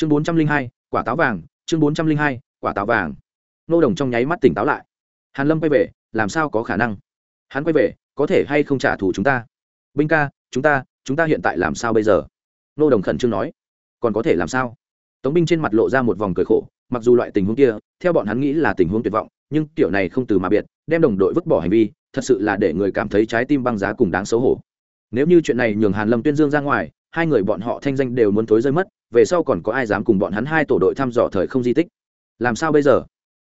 chương bốn trăm linh hai, quả táo vàng, chương bốn trăm linh hai, quả táo vàng. Nô đồng trong nháy mắt tỉnh táo lại. Hàn lâm quay về, làm sao có khả năng? Hắn quay về, có thể hay không trả thù chúng ta? Binh ca, chúng ta chúng ta hiện tại làm sao bây giờ? Nô đồng khẩn trương nói. Còn có thể làm sao? Tống binh trên mặt lộ ra một vòng cười khổ, mặc dù loại tình huống kia, theo bọn hắn nghĩ là tình huống tuyệt vọng, nhưng kiểu này không từ mà biệt, đem đồng đội vứt bỏ hành vi, thật sự là để người cảm thấy trái tim băng giá cùng đáng xấu hổ. Nếu như chuyện này nhường hàn lâm tuyên dương ra ngoài hai người bọn họ thanh danh đều muốn thối rơi mất, về sau còn có ai dám cùng bọn hắn hai tổ đội thăm dò thời không di tích? Làm sao bây giờ?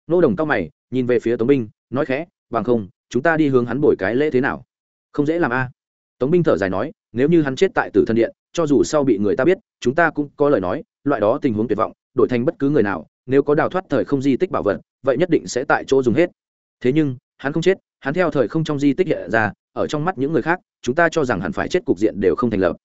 Nô đồng cao mày, nhìn về phía tống binh, nói khẽ, bằng không, chúng ta đi hướng hắn bồi cái lễ thế nào? Không dễ làm a. Tống binh thở dài nói, nếu như hắn chết tại tử thân điện, cho dù sau bị người ta biết, chúng ta cũng có lời nói, loại đó tình huống tuyệt vọng, đổi thành bất cứ người nào, nếu có đào thoát thời không di tích bảo vật, vậy nhất định sẽ tại chỗ dùng hết. Thế nhưng, hắn không chết, hắn theo thời không trong di tích hiện ra, ở trong mắt những người khác, chúng ta cho rằng hắn phải chết cục diện đều không thành lập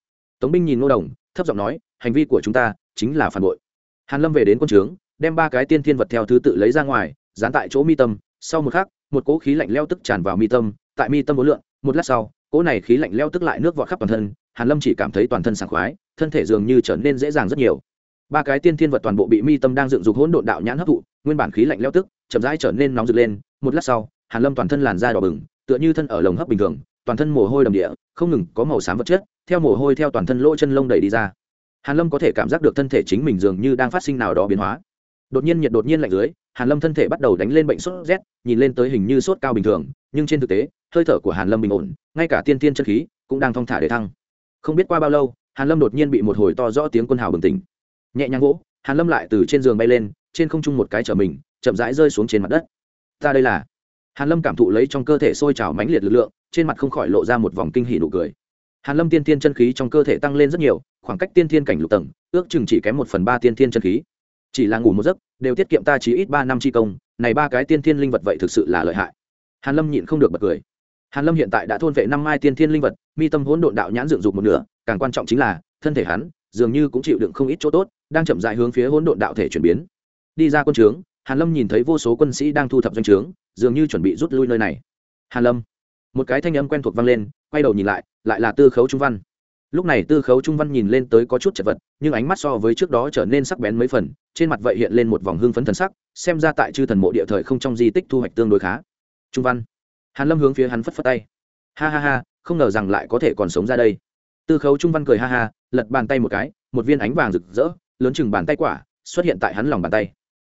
tống binh nhìn ngô đồng, thấp giọng nói, hành vi của chúng ta chính là phản bội. Hàn lâm về đến quân trướng, đem ba cái tiên thiên vật theo thứ tự lấy ra ngoài, dán tại chỗ mi tâm. Sau một khắc, một cỗ khí lạnh leo tức tràn vào mi tâm, tại mi tâm bốn lượng một lát sau, cỗ này khí lạnh leo tức lại nước vọt khắp toàn thân. Hàn lâm chỉ cảm thấy toàn thân sảng khoái, thân thể dường như trở nên dễ dàng rất nhiều. Ba cái tiên thiên vật toàn bộ bị mi tâm đang dựng dục hỗn độn đạo nhãn hấp thụ, nguyên bản khí lạnh leo tức chậm rãi trở nên nóng rực lên. Một lát sau, hàn lâm toàn thân làn da đỏ bừng, tựa như thân ở lồng hấp bình thường, toàn thân mồ hôi đầm địa, không ngừng có màu xám vật chất theo mồ hôi theo toàn thân lỗ chân lông đầy đi ra. Hàn lâm có thể cảm giác được thân thể chính mình dường như đang phát sinh nào đó biến hóa. Đột nhiên nhiệt đột nhiên lạnh dưới, hàn lâm thân thể bắt đầu đánh lên bệnh sốt rét, nhìn lên tới hình như sốt cao bình thường, nhưng trên thực tế, hơi thở của hàn lâm bình ổn, ngay cả tiên tiên chân khí cũng đang thong thả để thăng. Không biết qua bao lâu, hàn lâm đột nhiên bị một hồi to rõ tiếng quân hào bừng tỉnh. Nhẹ nhàng gỗ hàn lâm lại từ trên giường bay lên, trên không trung một cái trở mình, chậm rãi rơi xuống trên mặt đất. Ta đây là. Hàn lâm cảm thụ lấy trong cơ thể sôi trào mãnh liệt lực lượng, trên mặt không khỏi lộ ra một vòng kinh hỉ nụ cười hàn lâm tiên Thiên chân khí trong cơ thể tăng lên rất nhiều, khoảng cách tiên Thiên cảnh lục tầng, ước chừng chỉ kém một phần ba tiên Thiên chân khí. Chỉ là ngủ một giấc, đều tiết kiệm ta chỉ ít ba năm chi công, này ba cái tiên Thiên linh vật vậy thực sự là lợi hại. Hàn lâm nhịn không được bật cười. Hàn lâm hiện tại đã thôn vệ năm mai tiên Thiên linh vật, mi tâm hỗn độn đạo nhãn dựng dục một nửa, càng quan trọng chính là, thân thể hắn, dường như cũng chịu đựng không ít chỗ tốt, đang chậm rãi hướng phía hỗn độn đạo thể chuyển biến. Đi ra quân trướng, hàn lâm nhìn thấy vô số quân sĩ đang thu thập doanh trướng, dường như chuẩn bị rút lui nơi này. Hàn lâm một cái thanh âm quen thuộc vang lên, quay đầu nhìn lại lại là tư khấu trung văn. Lúc này tư khấu trung văn nhìn lên tới có chút chật vật, nhưng ánh mắt so với trước đó trở nên sắc bén mấy phần, trên mặt vậy hiện lên một vòng hương phấn thần sắc, xem ra tại chư thần mộ địa thời không trong di tích thu hoạch tương đối khá. Trung văn. Hàn lâm hướng phía hắn phất phất tay. Ha ha ha, không ngờ rằng lại có thể còn sống ra đây. Tư khấu trung văn cười ha ha, lật bàn tay một cái, một viên ánh vàng rực rỡ, lớn chừng bàn tay quả, xuất hiện tại hắn lòng bàn tay.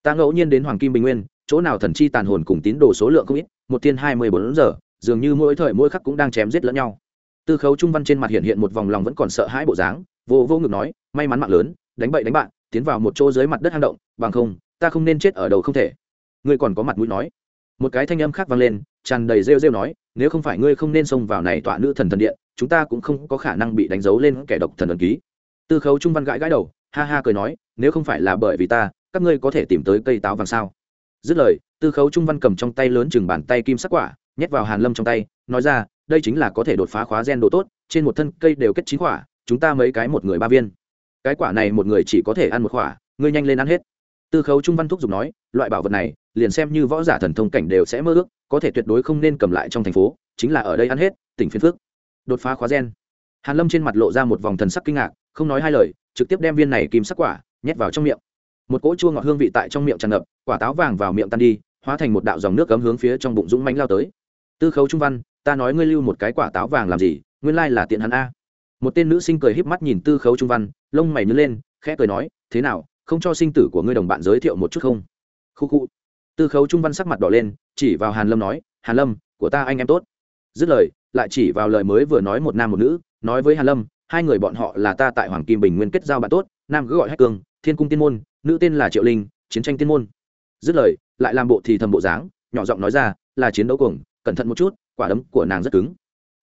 Ta ngẫu nhiên đến hoàng kim bình nguyên, chỗ nào thần chi tàn hồn cùng tín đồ số lượng không ít, một thiên hai mươi bốn giờ dường như mỗi thời mỗi khắc cũng đang chém giết lẫn nhau. Tư khấu trung văn trên mặt hiện hiện một vòng lòng vẫn còn sợ hãi bộ dáng, vô vô ngực nói, may mắn mạng lớn, đánh bậy đánh bạn, tiến vào một chỗ dưới mặt đất hang động, bằng không, ta không nên chết ở đầu không thể. Ngươi còn có mặt mũi nói. Một cái thanh âm khác vang lên, tràn đầy rêu rêu nói, nếu không phải ngươi không nên xông vào này tọa nữ thần thần điện, chúng ta cũng không có khả năng bị đánh dấu lên kẻ độc thần ấn ký. Tư khấu trung văn gãi gãi đầu, ha ha cười nói, nếu không phải là bởi vì ta, các ngươi có thể tìm tới cây táo vàng sao? Dứt lời, tư khấu trung văn cầm trong tay lớn chừng bàn tay kim sắc quả nhét vào hàn lâm trong tay, nói ra, đây chính là có thể đột phá khóa gen đồ tốt, trên một thân cây đều kết chín quả, chúng ta mấy cái một người ba viên. Cái quả này một người chỉ có thể ăn một quả, ngươi nhanh lên ăn hết. Tư khấu trung văn thúc giục nói, loại bảo vật này, liền xem như võ giả thần thông cảnh đều sẽ mơ ước, có thể tuyệt đối không nên cầm lại trong thành phố, chính là ở đây ăn hết, tỉnh phiên phước đột phá khóa gen. Hàn lâm trên mặt lộ ra một vòng thần sắc kinh ngạc, không nói hai lời, trực tiếp đem viên này kim sắc quả nhét vào trong miệng. Một cỗ chua ngọt hương vị tại trong miệng tràn ngập, quả táo vàng vào miệng tan đi, hóa thành một đạo dòng nước cấm hướng phía trong bụng dũng mánh lao tới tư khấu trung văn, ta nói ngươi lưu một cái quả táo vàng làm gì, nguyên lai là tiện hắn a. Một tên nữ sinh cười híp mắt nhìn tư khấu trung văn, lông mày nhớ lên, khẽ cười nói, thế nào, không cho sinh tử của ngươi đồng bạn giới thiệu một chút không? Khu khu. Tư khấu trung văn sắc mặt đỏ lên, chỉ vào hàn lâm nói, hàn lâm, của ta anh em tốt. Dứt lời, lại chỉ vào lời mới vừa nói một nam một nữ, nói với hàn lâm, hai người bọn họ là ta tại hoàng kim bình nguyên kết giao bạn tốt, nam cứ gọi hách cương thiên cung tiên môn, nữ tên là triệu linh, chiến tranh tiên môn. Dứt lời, lại làm bộ thì thầm bộ dáng, nhỏ giọng nói ra, là chiến đấu cuồng cẩn thận một chút, quả đấm của nàng rất cứng.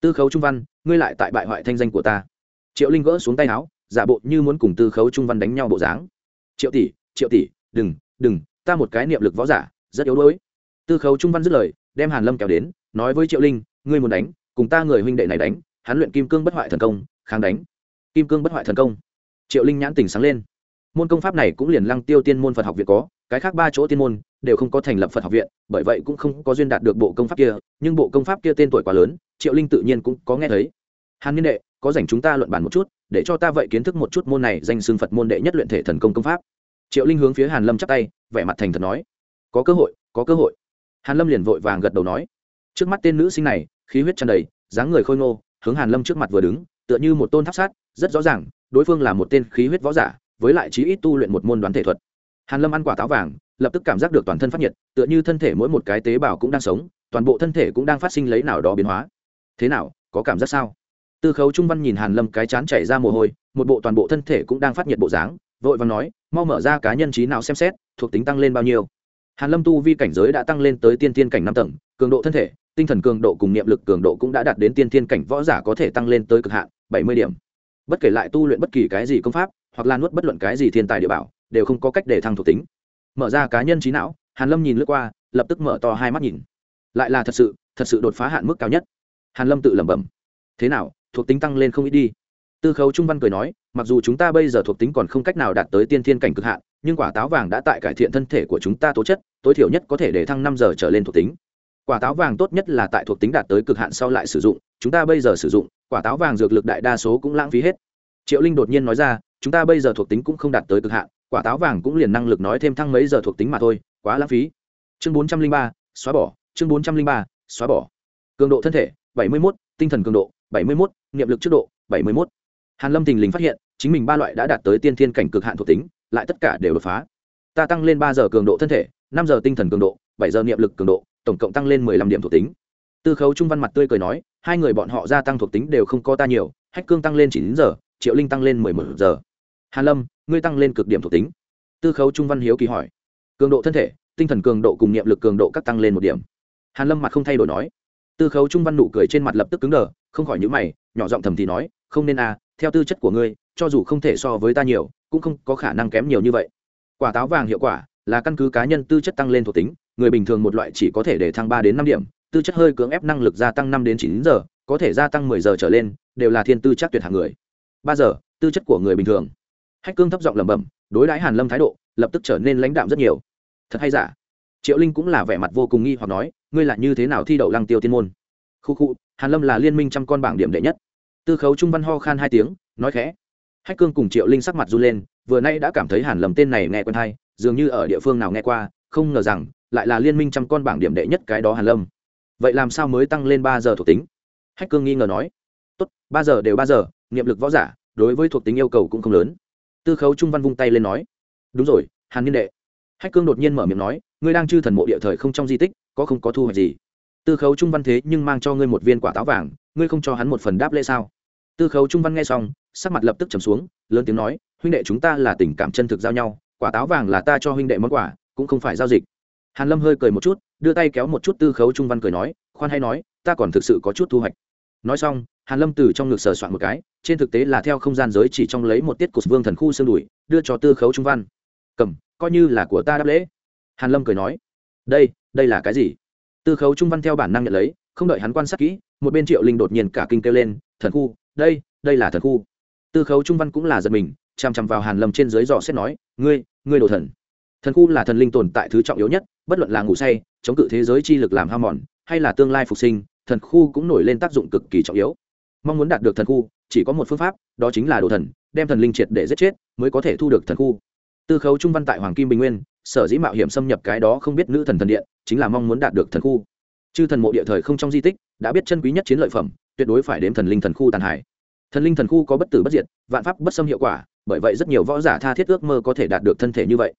Tư khấu trung văn, ngươi lại tại bại hoại thanh danh của ta. Triệu linh gỡ xuống tay áo, giả bộ như muốn cùng tư khấu trung văn đánh nhau bộ dáng. Triệu tỷ triệu tỷ, đừng đừng, ta một cái niệm lực võ giả, rất yếu đuối. Tư khấu trung văn dứt lời, đem hàn lâm kéo đến, nói với triệu linh, ngươi muốn đánh, cùng ta người huynh đệ này đánh, hắn luyện kim cương bất hoại thần công, kháng đánh. Kim cương bất hoại thần công. Triệu linh nhãn tỉnh sáng lên. Môn công pháp này cũng liền lăng tiêu tiên môn phật học viện có cái khác ba chỗ tiên môn đều không có thành lập phật học viện, bởi vậy cũng không có duyên đạt được bộ công pháp kia, nhưng bộ công pháp kia tên tuổi quá lớn, triệu linh tự nhiên cũng có nghe thấy. Hàn niên đệ, có dành chúng ta luận bàn một chút, để cho ta vậy kiến thức một chút môn này danh xưng phật môn đệ nhất luyện thể thần công công pháp. Triệu linh hướng phía hàn lâm chắp tay, vẻ mặt thành thật nói, có cơ hội, có cơ hội. Hàn lâm liền vội vàng gật đầu nói. Trước mắt tên nữ sinh này, khí huyết tràn đầy, dáng người khôi ngô, hướng hàn lâm trước mặt vừa đứng, tựa như một tôn tháp sát, rất rõ ràng, đối phương là một tên khí huyết võ giả, với lại chí ít tu luyện một môn đoán thể thuật hàn lâm ăn quả táo vàng, lập tức cảm giác được toàn thân phát nhiệt, tựa như thân thể mỗi một cái tế bào cũng đang sống, toàn bộ thân thể cũng đang phát sinh lấy nào đó biến hóa. Thế nào, có cảm giác sao? Tư khấu trung văn nhìn hàn lâm cái chán chảy ra mồ hôi, một bộ toàn bộ thân thể cũng đang phát nhiệt bộ dáng, vội vàng nói, mau mở ra cá nhân trí nào xem xét, thuộc tính tăng lên bao nhiêu? Hàn lâm tu vi cảnh giới đã tăng lên tới tiên tiên cảnh năm tầng, cường độ thân thể, tinh thần cường độ cùng niệm lực cường độ cũng đã đạt đến tiên tiên cảnh võ giả có thể tăng lên tới cực hạn, bảy mươi điểm. Bất kể lại tu luyện bất kỳ cái gì công pháp, hoặc là nuốt bất luận cái gì thiên tài địa bảo đều không có cách để thăng thuộc tính. Mở ra cá nhân trí não, hàn lâm nhìn lướt qua, lập tức mở to hai mắt nhìn. Lại là thật sự thật sự đột phá hạn mức cao nhất. Hàn lâm tự lẩm bẩm. Thế nào, thuộc tính tăng lên không ít đi. Tư khấu trung văn cười nói, mặc dù chúng ta bây giờ thuộc tính còn không cách nào đạt tới tiên thiên cảnh cực hạn, nhưng quả táo vàng đã tại cải thiện thân thể của chúng ta tố chất, tối thiểu nhất có thể để thăng năm giờ trở lên thuộc tính. Quả táo vàng tốt nhất là tại thuộc tính đạt tới cực hạn sau lại sử dụng, chúng ta bây giờ sử dụng, quả táo vàng dược lực đại đa số cũng lãng phí hết. Triệu linh đột nhiên nói ra, chúng ta bây giờ thuộc tính cũng không đạt tới cực hạn quả táo vàng cũng liền năng lực nói thêm thăng mấy giờ thuộc tính mà thôi, quá lãng phí. Chương bốn trăm linh ba, xóa bỏ. Chương bốn trăm linh ba, xóa bỏ. Cường độ thân thể, bảy mươi một tinh thần cường độ, bảy mươi một niệm lực trước độ, bảy mươi mốt. Hàn lâm Thình lình phát hiện, chính mình ba loại đã đạt tới tiên thiên cảnh cực hạn thuộc tính, lại tất cả đều đột phá. Ta tăng lên ba giờ cường độ thân thể, năm giờ tinh thần cường độ, bảy giờ niệm lực cường độ, tổng cộng tăng lên mười lăm điểm thuộc tính. Tư khấu trung văn mặt tươi cười nói, hai người bọn họ gia tăng thuộc tính đều không có ta nhiều, hách cương tăng lên chín giờ, triệu linh tăng lên mười một giờ. Hàn lâm ngươi tăng lên cực điểm thuộc tính. Tư khấu trung văn hiếu kỳ hỏi. Cường độ thân thể, tinh thần cường độ cùng niệm lực cường độ các tăng lên một điểm. Hàn lâm mặt không thay đổi nói. Tư khấu trung văn nụ cười trên mặt lập tức cứng đờ, không khỏi những mày, nhỏ giọng thầm thì nói, không nên à theo tư chất của ngươi, cho dù không thể so với ta nhiều, cũng không có khả năng kém nhiều như vậy. Quả táo vàng hiệu quả là căn cứ cá nhân tư chất tăng lên thuộc tính, người bình thường một loại chỉ có thể để thăng ba đến năm điểm, tư chất hơi cưỡng ép năng lực gia tăng năm đến chín giờ, có thể gia tăng mười giờ trở lên, đều là thiên tư chắc tuyệt hạng người. Ba giờ, tư chất của người bình thường hách cương thấp giọng lẩm bẩm, đối đãi hàn lâm thái độ, lập tức trở nên lãnh đạm rất nhiều. Thật hay giả? Triệu linh cũng là vẻ mặt vô cùng nghi hoặc nói, ngươi là như thế nào thi đậu lăng tiêu tiên môn? Khu khu, hàn lâm là liên minh trăm con bảng điểm đệ nhất. Tư khấu trung văn ho khan hai tiếng, nói khẽ. Hách cương cùng triệu linh sắc mặt run lên, vừa nay đã cảm thấy hàn lâm tên này nghe quen hay, dường như ở địa phương nào nghe qua, không ngờ rằng, lại là liên minh trăm con bảng điểm đệ nhất cái đó hàn lâm. Vậy làm sao mới tăng lên ba giờ thuộc tính? Hách cương nghi ngờ nói. Tốt, ba giờ đều ba giờ, niệm lực võ giả, đối với thuộc tính yêu cầu cũng không lớn tư khấu trung văn vung tay lên nói, đúng rồi, hàn niên đệ. Hách cương đột nhiên mở miệng nói, ngươi đang chư thần mộ địa thời không trong di tích, có không có thu hoạch gì? Tư khấu trung văn thế nhưng mang cho ngươi một viên quả táo vàng, ngươi không cho hắn một phần đáp lễ sao? Tư khấu trung văn nghe xong, sắc mặt lập tức trầm xuống, lớn tiếng nói, huynh đệ chúng ta là tình cảm chân thực giao nhau, quả táo vàng là ta cho huynh đệ món quà, cũng không phải giao dịch. Hàn lâm hơi cười một chút, đưa tay kéo một chút tư khấu trung văn cười nói, khoan hay nói, ta còn thực sự có chút thu hoạch nói xong, hàn lâm từ trong ngực sờ soạn một cái, trên thực tế là theo không gian giới chỉ trong lấy một tiết cột vương thần khu xương đùi, đưa cho tư khấu trung văn. Cầm, coi như là của ta đáp lễ. Hàn lâm cười nói. Đây đây là cái gì? Tư khấu trung văn theo bản năng nhận lấy, không đợi hắn quan sát kỹ, một bên triệu linh đột nhiên cả kinh kêu lên, thần khu, đây đây là thần khu. Tư khấu trung văn cũng là giật mình chằm chằm vào hàn lâm trên dưới dò xét nói, ngươi ngươi đồ thần. Thần khu là thần linh tồn tại thứ trọng yếu nhất, bất luận là ngủ say, chống cự thế giới chi lực làm hao mòn, hay là tương lai phục sinh thần khu cũng nổi lên tác dụng cực kỳ trọng yếu. Mong muốn đạt được thần khu, chỉ có một phương pháp, đó chính là đồ thần, đem thần linh triệt để giết chết mới có thể thu được thần khu. Tư khấu trung văn tại hoàng kim bình nguyên, sở dĩ mạo hiểm xâm nhập cái đó không biết nữ thần thần điện, chính là mong muốn đạt được thần khu. Chư thần mộ địa thời không trong di tích, đã biết chân quý nhất chiến lợi phẩm, tuyệt đối phải đếm thần linh thần khu tàn hải thần linh thần khu có bất tử bất diệt, vạn pháp bất xâm hiệu quả, bởi vậy rất nhiều võ giả tha thiết ước mơ có thể đạt được thân thể như vậy.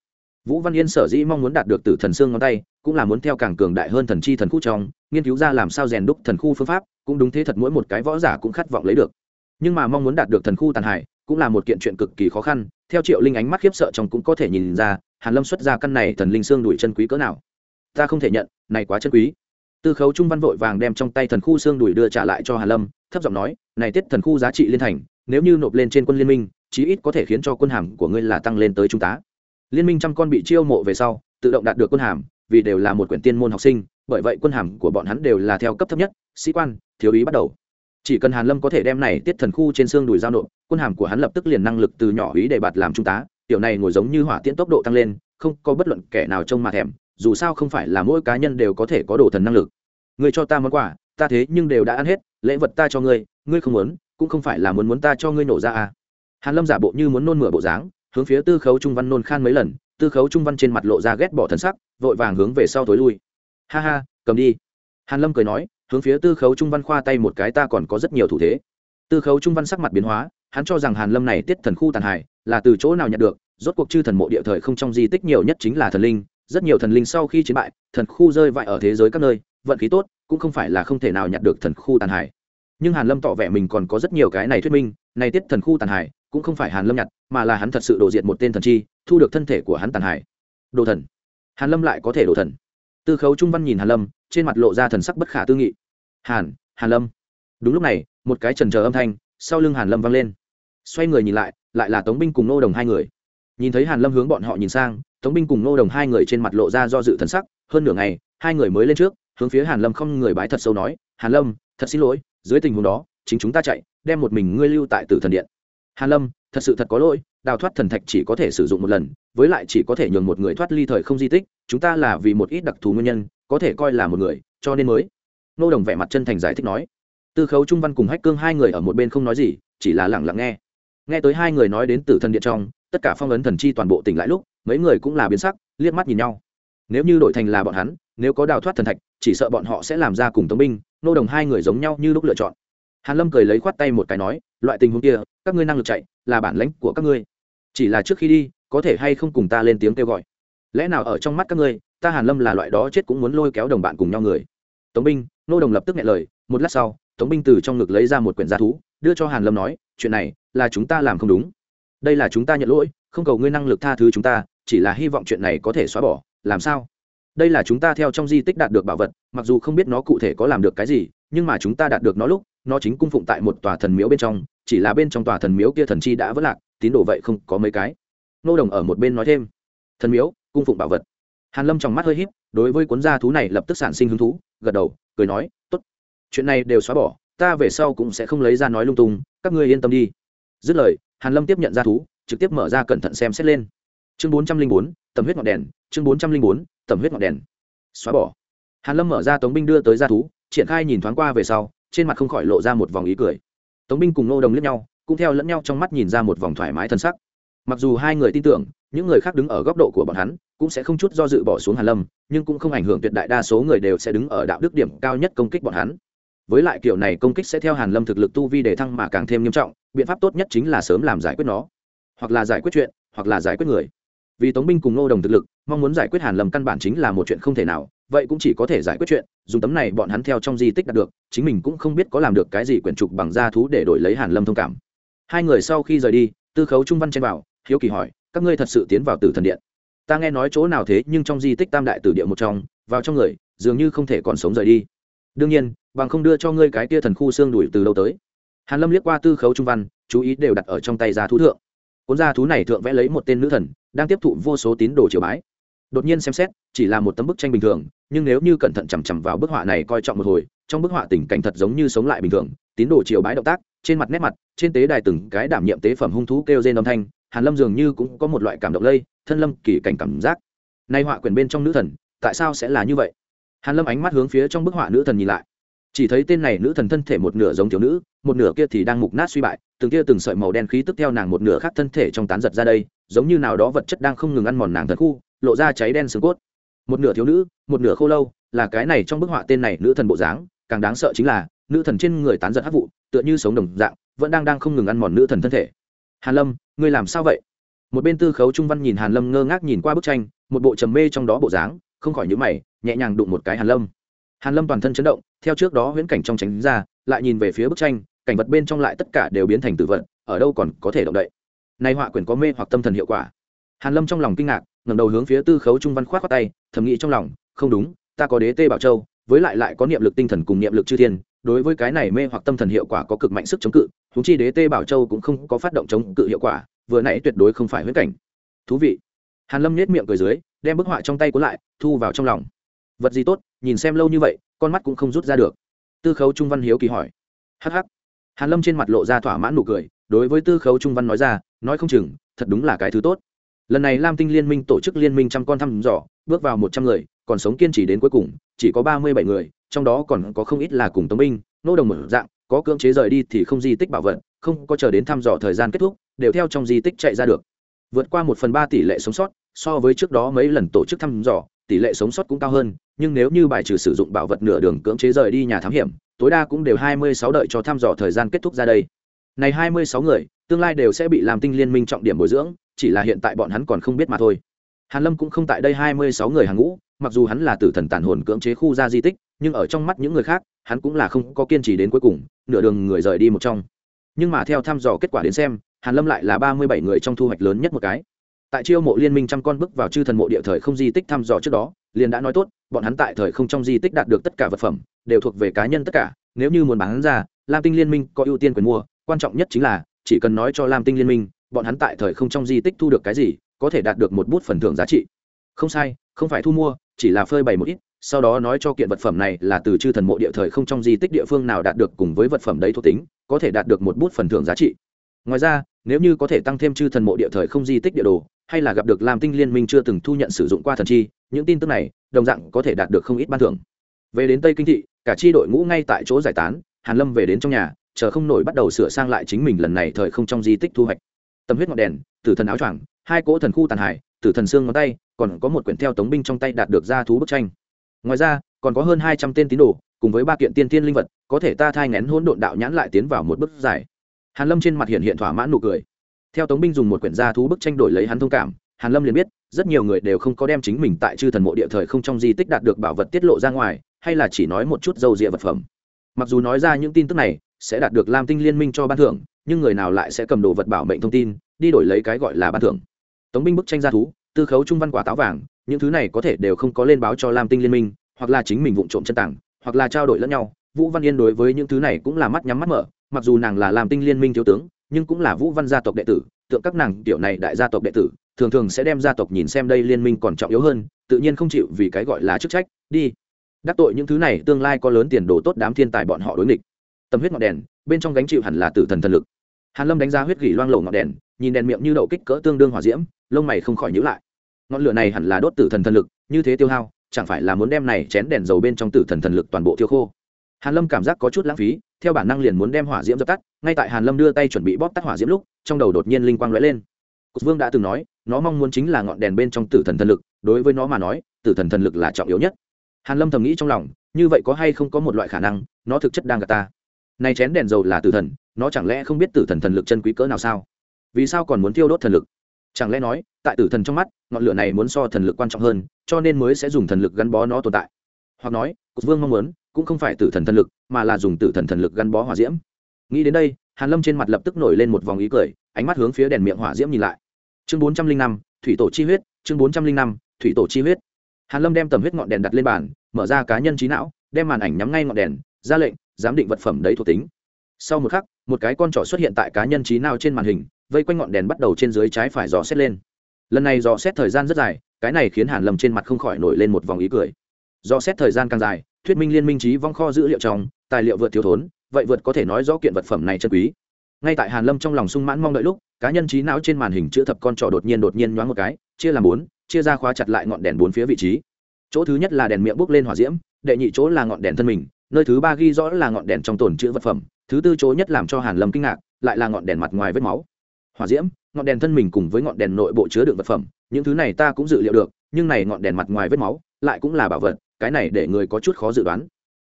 Vũ văn yên sở dĩ mong muốn đạt được tử thần xương ngón tay cũng là muốn theo càng cường đại hơn thần chi thần khu trong, nghiên cứu ra làm sao rèn đúc thần khu phương pháp, cũng đúng thế thật mỗi một cái võ giả cũng khát vọng lấy được. Nhưng mà mong muốn đạt được thần khu tàn hải cũng là một kiện chuyện cực kỳ khó khăn, theo triệu linh ánh mắt khiếp sợ trong cũng có thể nhìn ra, hàn lâm xuất ra căn này thần linh xương đuổi chân quý cỡ nào. Ta không thể nhận, này quá chân quý. Tư khấu trung văn vội vàng đem trong tay thần khu xương đuổi đưa trả lại cho hàn lâm, thấp giọng nói, này tiết thần khu giá trị liên thành, nếu như nộp lên trên quân liên minh, chí ít có thể khiến cho quân hàm của ngươi là tăng lên tới trung tá. Liên minh trăm con bị chiêu mộ về sau, tự động đạt được quân hàm vì đều là một quyển tiên môn học sinh, bởi vậy quân hàm của bọn hắn đều là theo cấp thấp nhất, sĩ quan, thiếu úy bắt đầu. Chỉ cần hàn lâm có thể đem này tiết thần khu trên xương đùi giao nộp, quân hàm của hắn lập tức liền năng lực từ nhỏ úy để bạt làm trung tá, tiểu này ngồi giống như hỏa tiễn tốc độ tăng lên, không có bất luận kẻ nào trông mà thèm, dù sao không phải là mỗi cá nhân đều có thể có đồ thần năng lực. Người cho ta món quà, ta thế nhưng đều đã ăn hết, lễ vật ta cho ngươi ngươi không muốn, cũng không phải là muốn muốn ta cho ngươi nổ ra à. Hàn lâm giả bộ như muốn nôn mửa bộ dáng, hướng phía tư khấu trung văn nôn khan mấy lần tư khấu trung văn trên mặt lộ ra ghét bỏ thần sắc vội vàng hướng về sau tối lui ha ha cầm đi hàn lâm cười nói hướng phía tư khấu trung văn khoa tay một cái ta còn có rất nhiều thủ thế tư khấu trung văn sắc mặt biến hóa hắn cho rằng hàn lâm này tiết thần khu tàn hải, là từ chỗ nào nhận được rốt cuộc chư thần mộ địa thời không trong di tích nhiều nhất chính là thần linh rất nhiều thần linh sau khi chiến bại thần khu rơi vãi ở thế giới các nơi vận khí tốt cũng không phải là không thể nào nhận được thần khu tàn hải. nhưng hàn lâm tỏ vẻ mình còn có rất nhiều cái này thuyết minh này tiết thần khu tàn hải cũng không phải hàn lâm nhặt, mà là hắn thật sự đổ diện một tên thần chi, thu được thân thể của hắn tàn hại. Đồ thần. Hàn lâm lại có thể đồ thần. Tư khấu trung văn nhìn hàn lâm, trên mặt lộ ra thần sắc bất khả tư nghị. Hàn hàn lâm. Đúng lúc này, một cái trần chờ âm thanh sau lưng hàn lâm vang lên. Xoay người nhìn lại lại là tống binh cùng nô đồng hai người. Nhìn thấy hàn lâm hướng bọn họ nhìn sang, tống binh cùng nô đồng hai người trên mặt lộ ra do dự thần sắc, hơn nửa ngày, hai người mới lên trước, hướng phía hàn lâm không người bái thật sâu nói, hàn lâm, thật xin lỗi, dưới tình huống đó, chính chúng ta chạy, đem một mình ngươi lưu tại tử thần điện hàn lâm, thật sự thật có lỗi, đào thoát thần thạch chỉ có thể sử dụng một lần, với lại chỉ có thể nhường một người thoát ly thời không di tích, chúng ta là vì một ít đặc thù nguyên nhân, có thể coi là một người, cho nên mới. Nô đồng vẻ mặt chân thành giải thích nói. Tư khấu trung văn cùng hách cương hai người ở một bên không nói gì, chỉ là lặng lặng nghe. Nghe tới hai người nói đến tử thần điện trong, tất cả phong ấn thần chi toàn bộ tỉnh lại lúc, mấy người cũng là biến sắc, liếc mắt nhìn nhau. Nếu như đổi thành là bọn hắn, nếu có đào thoát thần thạch, chỉ sợ bọn họ sẽ làm ra cùng tống binh, nô đồng hai người giống nhau như lúc lựa chọn hàn lâm cười lấy khoát tay một cái nói, loại tình huống kia, các ngươi năng lực chạy, là bản lãnh của các ngươi. Chỉ là trước khi đi, có thể hay không cùng ta lên tiếng kêu gọi? Lẽ nào ở trong mắt các ngươi, ta hàn lâm là loại đó chết cũng muốn lôi kéo đồng bạn cùng nhau người? Tống binh, nô đồng lập tức nghe lời, một lát sau, tống binh từ trong ngực lấy ra một quyển gia thú, đưa cho hàn lâm nói, chuyện này, là chúng ta làm không đúng. Đây là chúng ta nhận lỗi, không cầu ngươi năng lực tha thứ chúng ta, chỉ là hy vọng chuyện này có thể xóa bỏ, làm sao? Đây là chúng ta theo trong di tích đạt được bảo vật, mặc dù không biết nó cụ thể có làm được cái gì, nhưng mà chúng ta đạt được nó lúc, nó chính cung phụng tại một tòa thần miếu bên trong, chỉ là bên trong tòa thần miếu kia thần chi đã vỡ lạc, tín đồ vậy không có mấy cái. Nô đồng ở một bên nói thêm. Thần miếu, cung phụng bảo vật. Hàn lâm trong mắt hơi híp, đối với cuốn gia thú này lập tức sản sinh hứng thú, gật đầu, cười nói, tốt. Chuyện này đều xóa bỏ, ta về sau cũng sẽ không lấy ra nói lung tung, các ngươi yên tâm đi. Dứt lời, hàn lâm tiếp nhận gia thú, trực tiếp mở ra cẩn thận xem xét lên chương bốn trăm linh bốn tầm huyết ngọn đèn, chương bốn trăm linh bốn tầm huyết ngọn đèn. Xóa bỏ. Hàn lâm mở ra tống binh đưa tới gia thú, triển khai nhìn thoáng qua về sau, trên mặt không khỏi lộ ra một vòng ý cười. Tống binh cùng nô đồng liếc nhau, cũng theo lẫn nhau trong mắt nhìn ra một vòng thoải mái thân sắc. Mặc dù hai người tin tưởng, những người khác đứng ở góc độ của bọn hắn, cũng sẽ không chút do dự bỏ xuống hàn lâm, nhưng cũng không ảnh hưởng tuyệt đại đa số người đều sẽ đứng ở đạo đức điểm cao nhất công kích bọn hắn. Với lại kiểu này công kích sẽ theo hàn lâm thực lực tu vi để thăng mà càng thêm nghiêm trọng, biện pháp tốt nhất chính là sớm làm giải quyết nó. Hoặc là giải quyết chuyện, hoặc là giải quyết người vì tống binh cùng nô đồng thực lực, mong muốn giải quyết hàn lâm căn bản chính là một chuyện không thể nào, vậy cũng chỉ có thể giải quyết chuyện, dùng tấm này bọn hắn theo trong di tích đạt được, chính mình cũng không biết có làm được cái gì quyển trục bằng da thú để đổi lấy hàn lâm thông cảm. Hai người sau khi rời đi, tư khấu trung văn chen vào hiếu kỳ hỏi, các ngươi thật sự tiến vào tử thần điện? Ta nghe nói chỗ nào thế, nhưng trong di tích tam đại tử địa một trong, vào trong người, dường như không thể còn sống rời đi. Đương nhiên, bằng không đưa cho ngươi cái kia thần khu xương đuổi từ lâu tới. Hàn lâm liếc qua tư khấu trung văn, chú ý đều đặt ở trong tay giá thú thượng cuốn gia thú này thượng vẽ lấy một tên nữ thần, đang tiếp thụ vô số tín đồ triều bái. Đột nhiên xem xét, chỉ là một tấm bức tranh bình thường, nhưng nếu như cẩn thận chằm chằm vào bức họa này coi trọng một hồi, trong bức họa tình cảnh thật giống như sống lại bình thường, tín đồ triều bái động tác, trên mặt nét mặt, trên tế đài từng cái đảm nhiệm tế phẩm hung thú kêu rên âm thanh, hàn lâm dường như cũng có một loại cảm động lây, thân lâm kỳ cảnh cảm giác. Nay họa quyền bên trong nữ thần, tại sao sẽ là như vậy? Hàn lâm ánh mắt hướng phía trong bức họa nữ thần nhìn lại chỉ thấy tên này nữ thần thân thể một nửa giống thiếu nữ, một nửa kia thì đang mục nát suy bại, từng kia từng sợi màu đen khí tức theo nàng một nửa khác thân thể trong tán giật ra đây, giống như nào đó vật chất đang không ngừng ăn mòn nàng thần khu, lộ ra cháy đen xương cốt. Một nửa thiếu nữ, một nửa khô lâu, là cái này trong bức họa tên này nữ thần bộ dáng, càng đáng sợ chính là, nữ thần trên người tán giật hắc vụ, tựa như sống đồng dạng, vẫn đang đang không ngừng ăn mòn nữ thần thân thể. Hàn lâm, ngươi làm sao vậy? Một bên tư khấu trung văn nhìn hàn lâm ngơ ngác nhìn qua bức tranh, một bộ trầm mê trong đó bộ dáng, không khỏi nhíu mày, nhẹ nhàng đụng một cái hàn lâm hàn lâm toàn thân chấn động, theo trước đó huyễn cảnh trong tránh ra, lại nhìn về phía bức tranh, cảnh vật bên trong lại tất cả đều biến thành tử vận ở đâu còn có thể động đậy. Nay họa quyển có mê hoặc tâm thần hiệu quả. Hàn lâm trong lòng kinh ngạc, ngẩng đầu hướng phía tư khấu trung văn khoát khoát tay, thầm nghĩ trong lòng, không đúng, ta có đế tê bảo châu, với lại lại có niệm lực tinh thần cùng niệm lực chư thiên, đối với cái này mê hoặc tâm thần hiệu quả có cực mạnh sức chống cự húng chi đế tê bảo châu cũng không có phát động chống cự hiệu quả, vừa nãy tuyệt đối không phải huyễn cảnh. Thú vị. Hàn lâm nhếch miệng cười dưới, đem bức họa trong tay cuốn lại, thu vào trong lòng. Vật gì tốt nhìn xem lâu như vậy, con mắt cũng không rút ra được. Tư khấu trung văn hiếu kỳ hỏi. Hh hàn lâm trên mặt lộ ra thỏa mãn nụ cười, đối với tư khấu trung văn nói ra, nói không chừng, thật đúng là cái thứ tốt. Lần này lam tinh liên minh tổ chức liên minh trăm con thăm dò, bước vào một trăm người, còn sống kiên trì đến cuối cùng, chỉ có ba mươi bảy người, trong đó còn có không ít là cùng tống binh, nô đồng mở dạng, có cưỡng chế rời đi thì không di tích bảo vật, không có chờ đến thăm dò thời gian kết thúc, đều theo trong di tích chạy ra được. Vượt qua một phần ba tỷ lệ sống sót, so với trước đó mấy lần tổ chức thăm dò tỷ lệ sống sót cũng cao hơn, nhưng nếu như bài trừ sử dụng bảo vật nửa đường cưỡng chế rời đi nhà thám hiểm, tối đa cũng đều hai mươi sáu đợi cho thăm dò thời gian kết thúc ra đây. Này hai mươi sáu người, tương lai đều sẽ bị làm tinh liên minh trọng điểm bồi dưỡng, chỉ là hiện tại bọn hắn còn không biết mà thôi. Hàn lâm cũng không tại đây hai mươi sáu người hàng ngũ, mặc dù hắn là tử thần tản hồn cưỡng chế khu ra di tích, nhưng ở trong mắt những người khác, hắn cũng là không có kiên trì đến cuối cùng, nửa đường người rời đi một trong. Nhưng mà theo thăm dò kết quả đến xem, hàn lâm lại là ba mươi bảy người trong thu hoạch lớn nhất một cái tại chiêu mộ liên minh trăm con bước vào chư thần mộ địa thời không di tích thăm dò trước đó, liền đã nói tốt, bọn hắn tại thời không trong di tích đạt được tất cả vật phẩm, đều thuộc về cá nhân tất cả. Nếu như muốn bán ra, lam tinh liên minh có ưu tiên quyền mua, quan trọng nhất chính là, chỉ cần nói cho lam tinh liên minh, bọn hắn tại thời không trong di tích thu được cái gì, có thể đạt được một bút phần thưởng giá trị. Không sai, không phải thu mua, chỉ là phơi bày một ít, sau đó nói cho kiện vật phẩm này là từ chư thần mộ địa thời không trong di tích địa phương nào đạt được cùng với vật phẩm đấy thuộc tính, có thể đạt được một bút phần thưởng giá trị ngoài ra, nếu như có thể tăng thêm chư thần mộ địa thời không di tích địa đồ, hay là gặp được làm tinh liên minh chưa từng thu nhận sử dụng qua thần chi, những tin tức này, đồng dạng có thể đạt được không ít ban thưởng. Về đến tây kinh thị, cả chi đội ngũ ngay tại chỗ giải tán, hàn lâm về đến trong nhà, chờ không nổi bắt đầu sửa sang lại chính mình lần này thời không trong di tích thu hoạch. Tâm huyết ngọn đèn, tử thần áo choàng, hai cỗ thần khu tàn hải, tử thần xương ngón tay, còn có một quyển theo tống binh trong tay đạt được ra thú bức tranh. Ngoài ra, còn có hơn hai trăm tên tín đồ, cùng với ba kiện tiên tiên linh vật, có thể ta thai ngén hỗn độn đạo nhãn lại tiến vào một bức giải hàn lâm trên mặt hiện hiện thỏa mãn nụ cười. Theo tống binh dùng một quyển gia thú bức tranh đổi lấy hắn thông cảm, hàn lâm liền biết, rất nhiều người đều không có đem chính mình tại chư thần mộ địa thời không trong di tích đạt được bảo vật tiết lộ ra ngoài, hay là chỉ nói một chút dâu dịa vật phẩm. Mặc dù nói ra những tin tức này, sẽ đạt được lam tinh liên minh cho ban thưởng, nhưng người nào lại sẽ cầm đồ vật bảo mệnh thông tin, đi đổi lấy cái gọi là ban thưởng. Tống binh bức tranh gia thú, tư khấu trung văn quả táo vàng, những thứ này có thể đều không có lên báo cho lam tinh liên minh, hoặc là chính mình vụng trộm chân tảng, hoặc là trao đổi lẫn nhau, vũ văn yên đối với những thứ này cũng là mắt nhắm mắt mở mặc dù nàng là làm tinh liên minh thiếu tướng, nhưng cũng là vũ văn gia tộc đệ tử, tượng các nàng tiểu này đại gia tộc đệ tử, thường thường sẽ đem gia tộc nhìn xem đây liên minh còn trọng yếu hơn, tự nhiên không chịu vì cái gọi là chức trách, đi. Đắc tội những thứ này, tương lai có lớn tiền đồ tốt đám thiên tài bọn họ đối nghịch. Tâm huyết ngọn đèn, bên trong gánh chịu hẳn là tử thần thần lực. Hàn lâm đánh giá huyết gỉ loang lổ ngọn đèn, nhìn đèn miệng như đậu kích cỡ tương đương hỏa diễm, lông mày không khỏi nhíu lại. Ngọn lửa này hẳn là đốt tử thần thần lực, như thế tiêu hao, chẳng phải là muốn đem này chén đèn dầu bên trong tử thần thần lực toàn bộ tiêu khô. Hàn lâm cảm giác có chút lãng phí theo bản năng liền muốn đem hỏa diễm dập tắt, ngay tại hàn lâm đưa tay chuẩn bị bóp tắt hỏa diễm lúc, trong đầu đột nhiên linh quang lóe lên. Cục vương đã từng nói, nó mong muốn chính là ngọn đèn bên trong tử thần thần lực, đối với nó mà nói, tử thần thần lực là trọng yếu nhất. Hàn lâm thầm nghĩ trong lòng, như vậy có hay không có một loại khả năng, nó thực chất đang gạt ta. Này chén đèn dầu là tử thần, nó chẳng lẽ không biết tử thần thần lực chân quý cỡ nào sao? Vì sao còn muốn tiêu đốt thần lực? Chẳng lẽ nói, tại tử thần trong mắt, ngọn lửa này muốn so thần lực quan trọng hơn, cho nên mới sẽ dùng thần lực gắn bó nó tồn tại? Hoặc nói, cục vương mong muốn cũng không phải tử thần thần lực, mà là dùng tử thần thần lực gắn bó hỏa diễm. Nghĩ đến đây, hàn lâm trên mặt lập tức nổi lên một vòng ý cười, ánh mắt hướng phía đèn miệng hỏa diễm nhìn lại. Chương bốn trăm linh năm, thủy tổ chi huyết, chương bốn trăm linh năm, thủy tổ chi huyết. Hàn lâm đem tầm huyết ngọn đèn đặt lên bàn, mở ra cá nhân trí não, đem màn ảnh nhắm ngay ngọn đèn, ra lệnh, giám định vật phẩm đấy thuộc tính. Sau một khắc, một cái con trỏ xuất hiện tại cá nhân trí não trên màn hình, vây quanh ngọn đèn bắt đầu trên dưới trái phải dò xét lên. Lần này dò xét thời gian rất dài, cái này khiến hàn lâm trên mặt không khỏi nổi lên một vòng ý cười. Dò xét thời gian càng dài thuyết minh liên minh trí vong kho dữ liệu trong, tài liệu vượt thiếu thốn, vậy vượt có thể nói rõ kiện vật phẩm này chân quý. Ngay tại hàn lâm trong lòng sung mãn mong đợi lúc, cá nhân trí não trên màn hình chữ thập con trỏ đột nhiên đột nhiên nhoáng một cái, chia làm bốn, chia ra khóa chặt lại ngọn đèn bốn phía vị trí. Chỗ thứ nhất là đèn miệng bốc lên hỏa diễm, đệ nhị chỗ là ngọn đèn thân mình, nơi thứ ba ghi rõ là ngọn đèn trong tồn chữ vật phẩm, thứ tư chỗ nhất làm cho hàn lâm kinh ngạc, lại là ngọn đèn mặt ngoài vết máu. Hỏa diễm, ngọn đèn thân mình cùng với ngọn đèn nội bộ chứa đựng vật phẩm, những thứ này ta cũng dự liệu được, nhưng này ngọn đèn mặt ngoài vết máu, lại cũng là bảo vật cái này để người có chút khó dự đoán.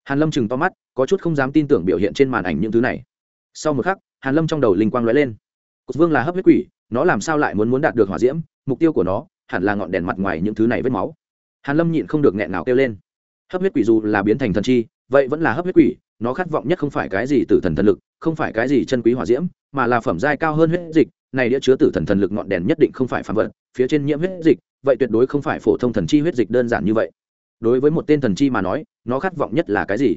Hàn lâm chừng to mắt, có chút không dám tin tưởng biểu hiện trên màn ảnh những thứ này. Sau một khắc, hàn lâm trong đầu linh quang lóe lên. Cục vương là hấp huyết quỷ, nó làm sao lại muốn muốn đạt được hỏa diễm? Mục tiêu của nó, hẳn là ngọn đèn mặt ngoài những thứ này vết máu. Hàn lâm nhịn không được nghẹn nào kêu lên. Hấp huyết quỷ dù là biến thành thần chi, vậy vẫn là hấp huyết quỷ, nó khát vọng nhất không phải cái gì tử thần thần lực, không phải cái gì chân quý hỏa diễm, mà là phẩm giai cao hơn huyết dịch, này đĩa chứa tử thần thần lực ngọn đèn nhất định không phải phàm vật, phía trên nhiễm huyết dịch, vậy tuyệt đối không phải phổ thông thần chi huyết dịch đơn giản như vậy đối với một tên thần chi mà nói, nó khát vọng nhất là cái gì?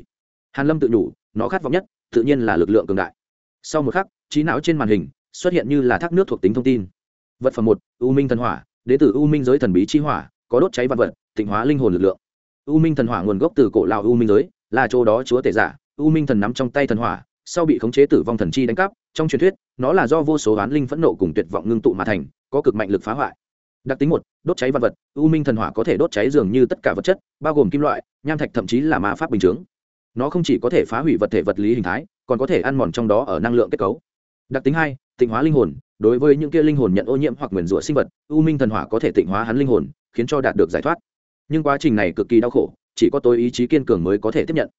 Hàn lâm tự nhủ, nó khát vọng nhất, tự nhiên là lực lượng cường đại. Sau một khắc, trí não trên màn hình xuất hiện như là thác nước thuộc tính thông tin. Vật phẩm một, u minh thần hỏa, đến từ u minh giới thần bí chi hỏa, có đốt cháy vật vật tịnh hóa linh hồn lực lượng. U minh thần hỏa nguồn gốc từ cổ lào u minh giới, là chỗ đó chúa tể giả, u minh thần nắm trong tay thần hỏa, sau bị khống chế tử vong thần chi đánh cắp. Trong truyền thuyết, nó là do vô số oán linh phẫn nộ cùng tuyệt vọng ngưng tụ mà thành, có cực mạnh lực phá hoại đặc tính một, đốt cháy vật vật, u minh thần hỏa có thể đốt cháy dường như tất cả vật chất, bao gồm kim loại, nham thạch thậm chí là ma pháp bình chướng. Nó không chỉ có thể phá hủy vật thể vật lý hình thái, còn có thể ăn mòn trong đó ở năng lượng kết cấu. Đặc tính hai, tịnh hóa linh hồn, đối với những kia linh hồn nhận ô nhiễm hoặc nguyền rủa sinh vật, u minh thần hỏa có thể tịnh hóa hắn linh hồn, khiến cho đạt được giải thoát. Nhưng quá trình này cực kỳ đau khổ, chỉ có tối ý chí kiên cường mới có thể tiếp nhận.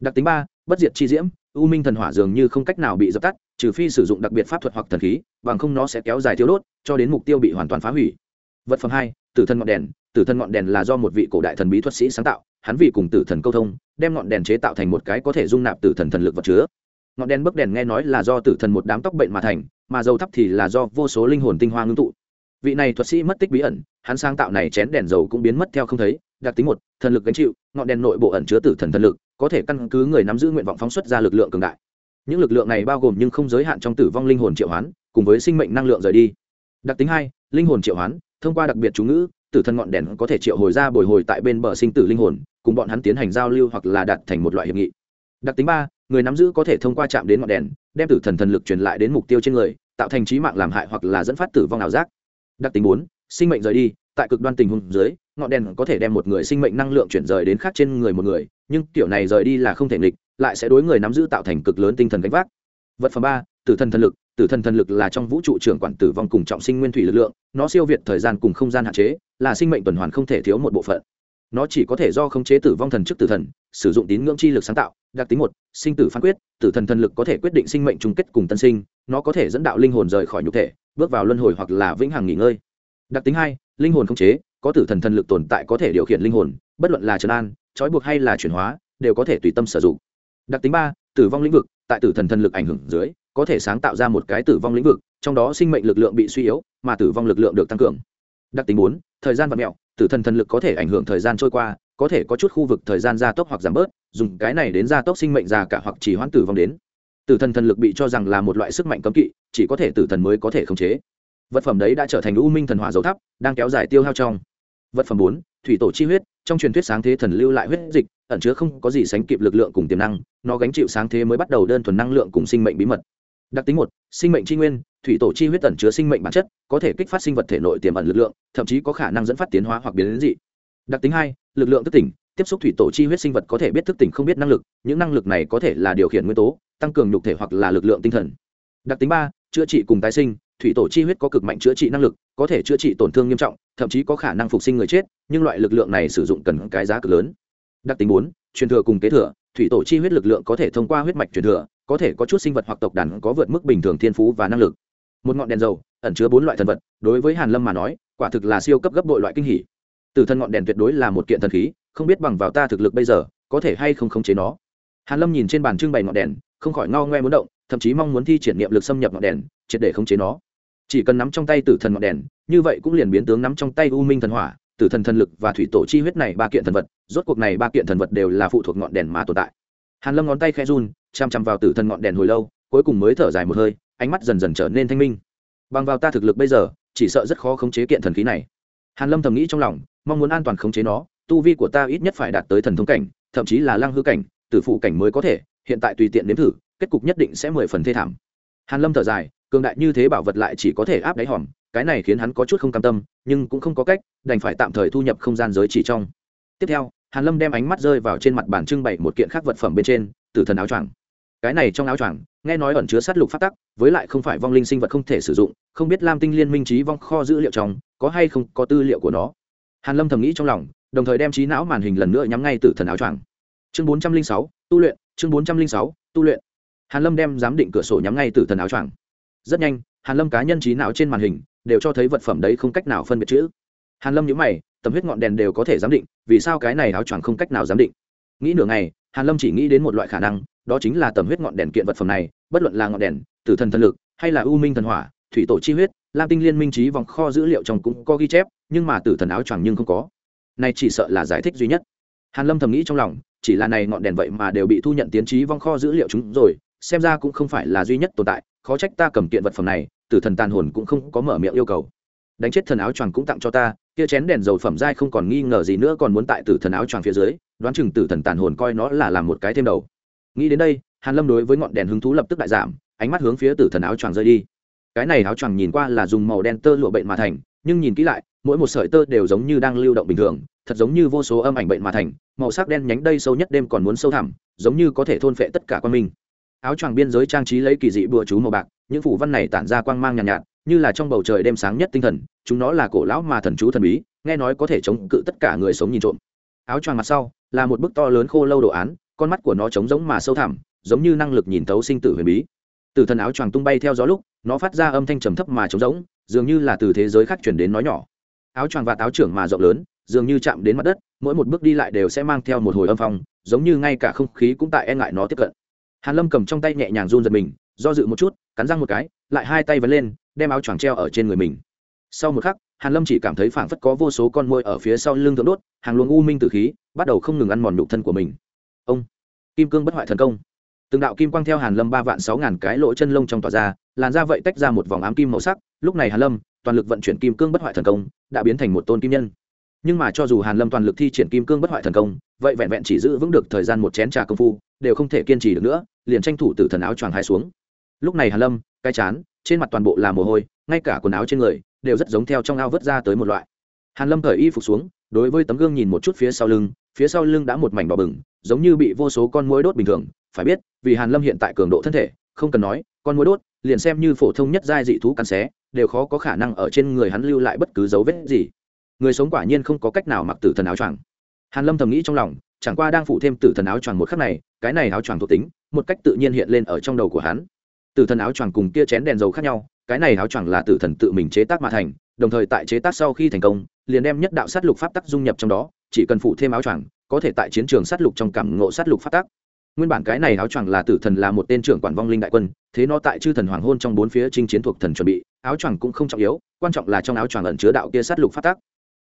Đặc tính ba, bất diệt chi diễm, u minh thần hỏa dường như không cách nào bị dập tắt, trừ phi sử dụng đặc biệt pháp thuật hoặc thần khí, bằng không nó sẽ kéo dài thiếu đốt, cho đến mục tiêu bị hoàn toàn phá hủy vật phẩm hai, tử thần ngọn đèn. Tử thần ngọn đèn là do một vị cổ đại thần bí thuật sĩ sáng tạo, hắn vì cùng tử thần câu thông, đem ngọn đèn chế tạo thành một cái có thể dung nạp tử thần thần lực vật chứa. Ngọn đèn bấc đèn nghe nói là do tử thần một đám tóc bệnh mà thành, mà dầu thắp thì là do vô số linh hồn tinh hoa ngưng tụ. Vị này thuật sĩ mất tích bí ẩn, hắn sáng tạo này chén đèn dầu cũng biến mất theo không thấy, đặc tính một, thần lực gánh chịu, ngọn đèn nội bộ ẩn chứa tử thần thần lực, có thể căn cứ người nắm giữ nguyện vọng phóng xuất ra lực lượng cường đại. Những lực lượng này bao gồm nhưng không giới hạn trong tử vong linh hồn triệu hoán, cùng với sinh mệnh năng lượng rời đi. Đặc tính hai, linh hồn triệu hoán thông qua đặc biệt chú ngữ, tử thần ngọn đèn có thể triệu hồi ra bồi hồi tại bên bờ sinh tử linh hồn, cùng bọn hắn tiến hành giao lưu hoặc là đạt thành một loại hiệp nghị. Đặc tính ba, người nắm giữ có thể thông qua chạm đến ngọn đèn, đem tử thần thần lực truyền lại đến mục tiêu trên người, tạo thành trí mạng làm hại hoặc là dẫn phát tử vong ảo giác. Đặc tính bốn, sinh mệnh rời đi, tại cực đoan tình huống dưới, ngọn đèn có thể đem một người sinh mệnh năng lượng chuyển rời đến khác trên người một người, nhưng kiểu này rời đi là không thể nghịch, lại sẽ đối người nắm giữ tạo thành cực lớn tinh thần gánh vác. Vật phẩm ba, tử thần thần lực tử thần thần lực là trong vũ trụ trưởng quản tử vong cùng trọng sinh nguyên thủy lực lượng, nó siêu việt thời gian cùng không gian hạn chế, là sinh mệnh tuần hoàn không thể thiếu một bộ phận. Nó chỉ có thể do khống chế tử vong thần trước tử thần, sử dụng tín ngưỡng chi lực sáng tạo, đặc tính một, sinh tử phán quyết, tử thần thần lực có thể quyết định sinh mệnh chung kết cùng tân sinh, nó có thể dẫn đạo linh hồn rời khỏi nhục thể, bước vào luân hồi hoặc là vĩnh hằng nghỉ ngơi. Đặc tính hai, linh hồn khống chế, có tử thần thần lực tồn tại có thể điều khiển linh hồn, bất luận là trấn an, trói buộc hay là chuyển hóa, đều có thể tùy tâm sử dụng. Đặc tính ba, tử vong lĩnh vực, tại tử thần thần lực ảnh hưởng dưới có thể sáng tạo ra một cái tử vong lĩnh vực, trong đó sinh mệnh lực lượng bị suy yếu, mà tử vong lực lượng được tăng cường. Đặc tính bốn, thời gian và mẹo, tử thần thần lực có thể ảnh hưởng thời gian trôi qua, có thể có chút khu vực thời gian gia tốc hoặc giảm bớt, dùng cái này đến gia tốc sinh mệnh già cả hoặc chỉ hoãn tử vong đến. Tử thần thần lực bị cho rằng là một loại sức mạnh cấm kỵ, chỉ có thể tử thần mới có thể khống chế. Vật phẩm đấy đã trở thành u minh thần hỏa dấu thắp đang kéo dài tiêu hao trong. Vật phẩm bốn, thủy tổ chi huyết, trong truyền thuyết sáng thế thần lưu lại huyết dịch, ẩn chứa không có gì sánh kịp lực lượng cùng tiềm năng, nó gánh chịu sáng thế mới bắt đầu đơn thuần năng lượng cùng sinh mệnh bí mật đặc tính một, sinh mệnh tri nguyên, thủy tổ chi huyết tẩn chứa sinh mệnh bản chất, có thể kích phát sinh vật thể nội tiềm ẩn lực lượng, thậm chí có khả năng dẫn phát tiến hóa hoặc biến đến dị. Đặc tính hai, lực lượng thức tỉnh, tiếp xúc thủy tổ chi huyết sinh vật có thể biết thức tỉnh không biết năng lực, những năng lực này có thể là điều khiển nguyên tố, tăng cường nhục thể hoặc là lực lượng tinh thần. Đặc tính ba, chữa trị cùng tái sinh, thủy tổ chi huyết có cực mạnh chữa trị năng lực, có thể chữa trị tổn thương nghiêm trọng, thậm chí có khả năng phục sinh người chết, nhưng loại lực lượng này sử dụng cần cái giá cực lớn. Đặc tính bốn truyền thừa cùng kế thừa, thủy tổ chi huyết lực lượng có thể thông qua huyết mạch truyền thừa, có thể có chút sinh vật hoặc tộc đàn có vượt mức bình thường thiên phú và năng lực. Một ngọn đèn dầu, ẩn chứa bốn loại thần vật, đối với hàn lâm mà nói, quả thực là siêu cấp gấp đội loại kinh hỉ. Từ thân ngọn đèn tuyệt đối là một kiện thần khí, không biết bằng vào ta thực lực bây giờ, có thể hay không khống chế nó. Hàn lâm nhìn trên bàn trưng bày ngọn đèn, không khỏi ngao ngoe muốn động, thậm chí mong muốn thi triển niệm lực xâm nhập ngọn đèn, triệt để khống chế nó. Chỉ cần nắm trong tay tử thần ngọn đèn, như vậy cũng liền biến tướng nắm trong tay u minh thần hỏa tử thần thần lực và thủy tổ chi huyết này ba kiện thần vật, rốt cuộc này ba kiện thần vật đều là phụ thuộc ngọn đèn mà tồn tại. Hàn lâm ngón tay khẽ run, chăm chăm vào tử thần ngọn đèn hồi lâu, cuối cùng mới thở dài một hơi, ánh mắt dần dần trở nên thanh minh. Bằng vào ta thực lực bây giờ, chỉ sợ rất khó khống chế kiện thần khí này. Hàn lâm thầm nghĩ trong lòng, mong muốn an toàn khống chế nó, tu vi của ta ít nhất phải đạt tới thần thông cảnh, thậm chí là lăng hư cảnh, tử phụ cảnh mới có thể, hiện tại tùy tiện nếm thử, kết cục nhất định sẽ mười phần thê thảm. Hàn lâm thở dài, cường đại như thế bảo vật lại chỉ có thể áp đáy hòm cái này khiến hắn có chút không cam tâm, nhưng cũng không có cách, đành phải tạm thời thu nhập không gian giới chỉ trong. Tiếp theo, hàn lâm đem ánh mắt rơi vào trên mặt bàn trưng bày một kiện khác vật phẩm bên trên, tử thần áo choàng. Cái này trong áo choàng, nghe nói ẩn chứa sát lục phát tắc, với lại không phải vong linh sinh vật không thể sử dụng, không biết lam tinh liên minh trí vong kho dữ liệu trong, có hay không có tư liệu của nó. Hàn lâm thầm nghĩ trong lòng, đồng thời đem trí não màn hình lần nữa nhắm ngay tử thần áo choàng. Chương bốn trăm linh sáu, tu luyện, chương bốn trăm linh sáu, tu luyện. Hàn lâm đem giám định cửa sổ nhắm ngay tử thần áo choàng. Rất nhanh, hàn lâm cá nhân trí não trên màn hình đều cho thấy vật phẩm đấy không cách nào phân biệt chữ. Hàn lâm nhíu mày, tầm huyết ngọn đèn đều có thể giám định, vì sao cái này áo choàng không cách nào giám định? Nghĩ nửa ngày, hàn lâm chỉ nghĩ đến một loại khả năng, đó chính là tầm huyết ngọn đèn kiện vật phẩm này, bất luận là ngọn đèn, tử thần thần lực, hay là u minh thần hỏa, thủy tổ chi huyết, lam tinh liên minh trí vòng kho dữ liệu trong cũng có ghi chép, nhưng mà tử thần áo choàng nhưng không có. Này chỉ sợ là giải thích duy nhất. Hàn lâm thầm nghĩ trong lòng, chỉ là này ngọn đèn vậy mà đều bị thu nhận tiến trí vong kho dữ liệu chúng rồi, xem ra cũng không phải là duy nhất tồn tại, khó trách ta cầm kiện vật phẩm này tử thần tàn hồn cũng không có mở miệng yêu cầu. Đánh chết thần áo choàng cũng tặng cho ta, kia chén đèn dầu phẩm dai không còn nghi ngờ gì nữa còn muốn tại tử thần áo choàng phía dưới, đoán chừng tử thần tàn hồn coi nó là làm một cái thêm đầu. Nghĩ đến đây, hàn lâm đối với ngọn đèn hứng thú lập tức đại giảm, ánh mắt hướng phía tử thần áo choàng rơi đi. Cái này áo choàng nhìn qua là dùng màu đen tơ lụa bệnh mà thành, nhưng nhìn kỹ lại, mỗi một sợi tơ đều giống như đang lưu động bình thường, thật giống như vô số âm ảnh bệnh mà thành, màu sắc đen nhánh đây sâu nhất đêm còn muốn sâu thẳm, giống như có thể thôn phệ tất cả quan minh. Áo choàng biên giới trang trí lấy kỳ dị bùa chú màu bạc những phủ văn này tản ra quang mang nhàn nhạt, nhạt như là trong bầu trời đêm sáng nhất tinh thần chúng nó là cổ lão mà thần chú thần bí nghe nói có thể chống cự tất cả người sống nhìn trộm. Áo choàng mặt sau là một bức to lớn khô lâu đồ án con mắt của nó trống giống mà sâu thẳm giống như năng lực nhìn thấu sinh tử huyền bí. Từ thần áo choàng tung bay theo gió lúc nó phát ra âm thanh trầm thấp mà trống giống dường như là từ thế giới khác chuyển đến nói nhỏ. Áo choàng và táo trưởng mà rộng lớn dường như chạm đến mặt đất mỗi một bước đi lại đều sẽ mang theo một hồi âm phong giống như ngay cả không khí cũng tại e ngại nó tiếp cận. Hàn lâm cầm trong tay nhẹ nhàng run giật mình do dự một chút, cắn răng một cái, lại hai tay vấn lên, đem áo choàng treo ở trên người mình. Sau một khắc, hàn lâm chỉ cảm thấy phảng phất có vô số con môi ở phía sau lưng thượng đốt, hàng luồng u minh tử khí bắt đầu không ngừng ăn mòn nhục thân của mình. Ông, kim cương bất hoại thần công. Từng đạo kim quang theo hàn lâm ba vạn sáu ngàn cái lỗ chân lông trong tỏa ra, làn ra vậy tách ra một vòng ám kim màu sắc, lúc này hàn lâm, toàn lực vận chuyển kim cương bất hoại thần công, đã biến thành một tôn kim nhân. Nhưng mà cho dù hàn lâm toàn lực thi triển kim cương bất hoại thần công, vậy vẹn vẹn chỉ giữ vững được thời gian một chén trà công phu, đều không thể kiên trì được nữa, liền tranh thủ từ thần áo choàng hai xuống lúc này hàn lâm, cái chán, trên mặt toàn bộ là mồ hôi, ngay cả quần áo trên người đều rất giống theo trong ao vớt ra tới một loại. Hàn lâm cởi y phục xuống, đối với tấm gương nhìn một chút phía sau lưng, phía sau lưng đã một mảnh đỏ bừng, giống như bị vô số con muỗi đốt bình thường, phải biết, vì hàn lâm hiện tại cường độ thân thể, không cần nói, con muỗi đốt, liền xem như phổ thông nhất giai dị thú cắn xé, đều khó có khả năng ở trên người hắn lưu lại bất cứ dấu vết gì. Người sống quả nhiên không có cách nào mặc tử thần áo choàng. Hàn lâm thầm nghĩ trong lòng, chẳng qua đang phụ thêm tử thần áo choàng một khắc này, cái này áo choàng thuộc tính, một cách tự nhiên hiện lên ở trong đầu của hắn tử thần áo choàng cùng kia chén đèn dầu khác nhau, cái này áo choàng là tử thần tự mình chế tác mà thành, đồng thời tại chế tác sau khi thành công, liền đem nhất đạo sát lục pháp tắc dung nhập trong đó, chỉ cần phụ thêm áo choàng, có thể tại chiến trường sát lục trong cảm ngộ sát lục pháp tắc. Nguyên bản cái này áo choàng là tử thần là một tên trưởng quản vong linh đại quân, thế nó tại chư thần hoàng hôn trong bốn phía chinh chiến thuộc thần chuẩn bị, áo choàng cũng không trọng yếu, quan trọng là trong áo choàng ẩn chứa đạo kia sát lục pháp tắc.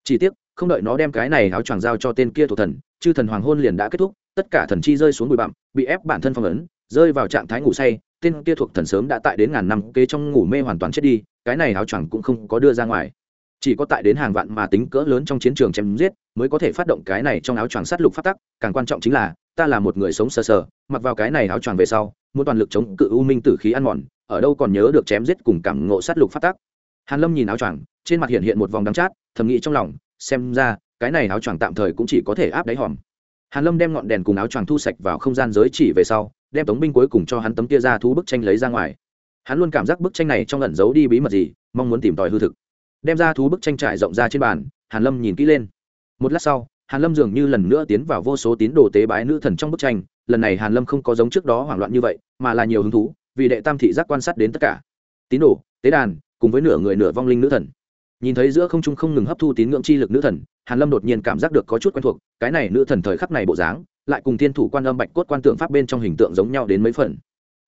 Chỉ tiếc, không đợi nó đem cái này áo choàng giao cho tên kia thuộc thần, chư thần hoàng hôn liền đã kết thúc, tất cả thần chi rơi xuống bụi bặm, bị ép bản thân phong ấn, rơi vào trạng thái ngủ say tên kia thuộc thần sớm đã tại đến ngàn năm kế trong ngủ mê hoàn toàn chết đi, cái này áo choàng cũng không có đưa ra ngoài. Chỉ có tại đến hàng vạn mà tính cỡ lớn trong chiến trường chém giết mới có thể phát động cái này trong áo choàng sát lục phát tắc, càng quan trọng chính là, ta là một người sống sờ sờ, mặc vào cái này áo choàng về sau, muốn toàn lực chống cự u minh tử khí ăn mòn, ở đâu còn nhớ được chém giết cùng cảm ngộ sát lục phát tắc. Hàn lâm nhìn áo choàng, trên mặt hiện hiện một vòng đắng chát, thầm nghĩ trong lòng, xem ra, cái này áo choàng tạm thời cũng chỉ có thể áp đáy hòm. Hàn lâm đem ngọn đèn cùng áo choàng thu sạch vào không gian giới chỉ về sau đem tống binh cuối cùng cho hắn tấm kia ra thú bức tranh lấy ra ngoài. Hắn luôn cảm giác bức tranh này trong ẩn giấu đi bí mật gì, mong muốn tìm tòi hư thực. Đem ra thú bức tranh trải rộng ra trên bàn, hàn lâm nhìn kỹ lên. Một lát sau, hàn lâm dường như lần nữa tiến vào vô số tín đồ tế bái nữ thần trong bức tranh, lần này hàn lâm không có giống trước đó hoảng loạn như vậy, mà là nhiều hứng thú, vì đệ tam thị giác quan sát đến tất cả. Tín đồ, tế đàn, cùng với nửa người nửa vong linh nữ thần. Nhìn thấy giữa không trung không ngừng hấp thu tín ngưỡng chi lực nữ thần, hàn lâm đột nhiên cảm giác được có chút quen thuộc, cái này nữ thần thời khắc này bộ dáng lại cùng thiên thủ quan âm bạch cốt quan tượng pháp bên trong hình tượng giống nhau đến mấy phần.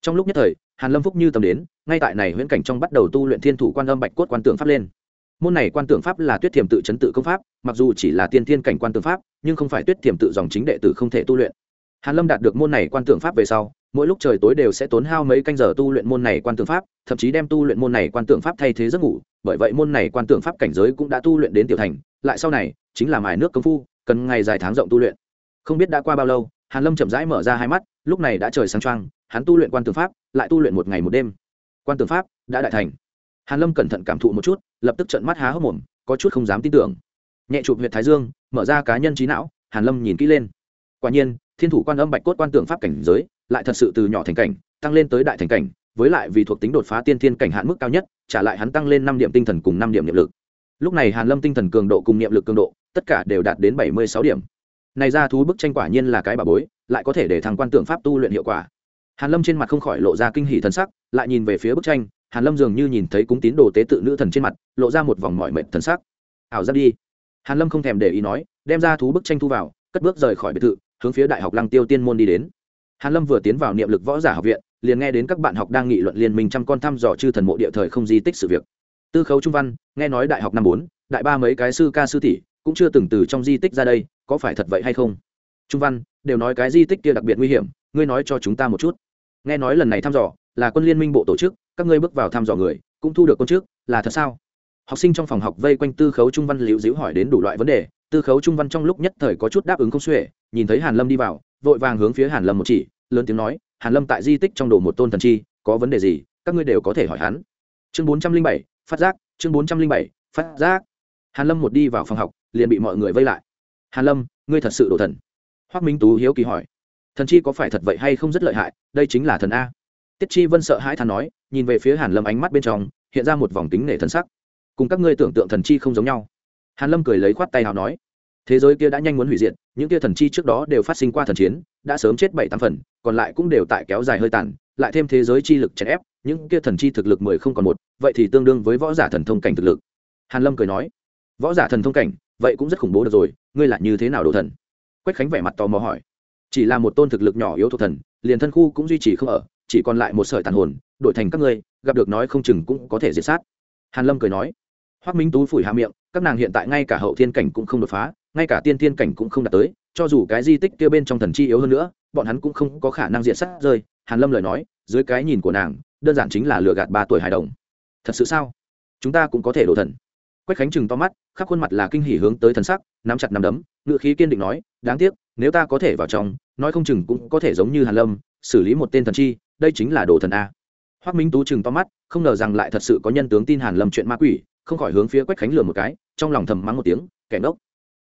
Trong lúc nhất thời, hàn lâm phúc như tầm đến, ngay tại này huyễn cảnh trong bắt đầu tu luyện thiên thủ quan âm bạch cốt quan tượng pháp lên. Môn này quan tượng pháp là tuyết thiềm tự chấn tự công pháp, mặc dù chỉ là tiên thiên cảnh quan tượng pháp, nhưng không phải tuyết thiềm tự dòng chính đệ tử không thể tu luyện. Hàn lâm đạt được môn này quan tượng pháp về sau, mỗi lúc trời tối đều sẽ tốn hao mấy canh giờ tu luyện môn này quan tượng pháp, thậm chí đem tu luyện môn này quan tượng pháp thay thế giấc ngủ, bởi vậy môn này quan tượng pháp cảnh giới cũng đã tu luyện đến tiểu thành, lại sau này, chính là mài nước công phu, cần ngày dài tháng rộng tu luyện không biết đã qua bao lâu, hàn lâm chậm rãi mở ra hai mắt, lúc này đã trời sáng trăng hắn tu luyện quan tường pháp, lại tu luyện một ngày một đêm. Quan tường pháp đã đại thành. Hàn lâm cẩn thận cảm thụ một chút, lập tức trợn mắt há hốc mồm, có chút không dám tin tưởng. Nhẹ chụp huyệt thái dương, mở ra cá nhân trí não, hàn lâm nhìn kỹ lên. Quả nhiên, thiên thủ quan âm bạch cốt quan tường pháp cảnh giới, lại thật sự từ nhỏ thành cảnh, tăng lên tới đại thành cảnh, với lại vì thuộc tính đột phá tiên thiên cảnh hạn mức cao nhất, trả lại hắn tăng lên năm điểm tinh thần cùng năm điểm niệm lực. Lúc này hàn lâm tinh thần cường độ cùng niệm lực cường độ, tất cả đều đạt đến bảy mươi sáu điểm này ra thú bức tranh quả nhiên là cái bà bối, lại có thể để thằng quan tượng pháp tu luyện hiệu quả. Hàn lâm trên mặt không khỏi lộ ra kinh hỉ thần sắc, lại nhìn về phía bức tranh, hàn lâm dường như nhìn thấy cúng tín đồ tế tự nữ thần trên mặt, lộ ra một vòng mỏi mệt thần sắc. Ảo ra đi. Hàn lâm không thèm để ý nói, đem ra thú bức tranh thu vào, cất bước rời khỏi biệt thự, hướng phía đại học lăng tiêu tiên môn đi đến. Hàn lâm vừa tiến vào niệm lực võ giả học viện, liền nghe đến các bạn học đang nghị luận liên minh trăm con thăm dò chư thần mộ địa thời không di tích sự việc. Tư khấu trung văn, nghe nói đại học năm bốn, đại ba mấy cái sư ca sư tỷ, cũng chưa từng từ trong di tích ra đây có phải thật vậy hay không? Trung văn, đều nói cái di tích kia đặc biệt nguy hiểm, ngươi nói cho chúng ta một chút. Nghe nói lần này thăm dò, là quân liên minh bộ tổ chức, các ngươi bước vào thăm dò người, cũng thu được con trước, là thật sao? Học sinh trong phòng học vây quanh tư khấu trung văn liễu dĩu hỏi đến đủ loại vấn đề, tư khấu trung văn trong lúc nhất thời có chút đáp ứng không xuể, nhìn thấy hàn lâm đi vào, vội vàng hướng phía hàn lâm một chỉ, lớn tiếng nói, hàn lâm tại di tích trong đồ một tôn thần chi, có vấn đề gì, các ngươi đều có thể hỏi hắn. Chương bốn trăm linh bảy, phát giác, chương bốn trăm linh bảy, phát giác. Hàn lâm một đi vào phòng học, liền bị mọi người vây lại hàn lâm, ngươi thật sự đổ thần. Hoắc minh tú hiếu kỳ hỏi. Thần chi có phải thật vậy hay không rất lợi hại, đây chính là thần a. Tiết chi vân sợ hãi thán nói, nhìn về phía hàn lâm ánh mắt bên trong, hiện ra một vòng tính nể thần sắc. Cùng các ngươi tưởng tượng thần chi không giống nhau. Hàn lâm cười lấy khoát tay nào nói, thế giới kia đã nhanh muốn hủy diệt, những kia thần chi trước đó đều phát sinh qua thần chiến, đã sớm chết bảy tám phần, còn lại cũng đều tại kéo dài hơi tàn, lại thêm thế giới chi lực chèn ép, những kia thần chi thực lực mười không còn một, vậy thì tương đương với võ giả thần thông cảnh thực lực. Hàn lâm cười nói, võ giả thần thông cảnh vậy cũng rất khủng bố được rồi, ngươi là như thế nào đồ thần? Quách khánh vẻ mặt tò mò hỏi. Chỉ là một tôn thực lực nhỏ yếu thuộc thần, liền thân khu cũng duy trì không ở, chỉ còn lại một sợi tàn hồn, đổi thành các ngươi, gặp được nói không chừng cũng có thể diệt sát. Hàn lâm cười nói. Hoắc minh tú phủi hạ miệng, các nàng hiện tại ngay cả hậu thiên cảnh cũng không đột phá, ngay cả tiên thiên cảnh cũng không đạt tới, cho dù cái di tích kia bên trong thần chi yếu hơn nữa, bọn hắn cũng không có khả năng diệt sát rơi. Hàn lâm lời nói, dưới cái nhìn của nàng, đơn giản chính là lừa gạt ba tuổi hài đồng. Thật sự sao? Chúng ta cũng có thể đổ thần quách khánh chừng to mắt, khắp khuôn mặt là kinh hỉ hướng tới thần sắc, nắm chặt nắm đấm, ngựa khí kiên định nói, đáng tiếc, nếu ta có thể vào trong, nói không chừng cũng có thể giống như hàn lâm, xử lý một tên thần chi, đây chính là đồ thần a. Hoắc minh tú chừng to mắt, không ngờ rằng lại thật sự có nhân tướng tin hàn lâm chuyện ma quỷ, không khỏi hướng phía quách khánh lừa một cái, trong lòng thầm mắng một tiếng, kẻ ngốc.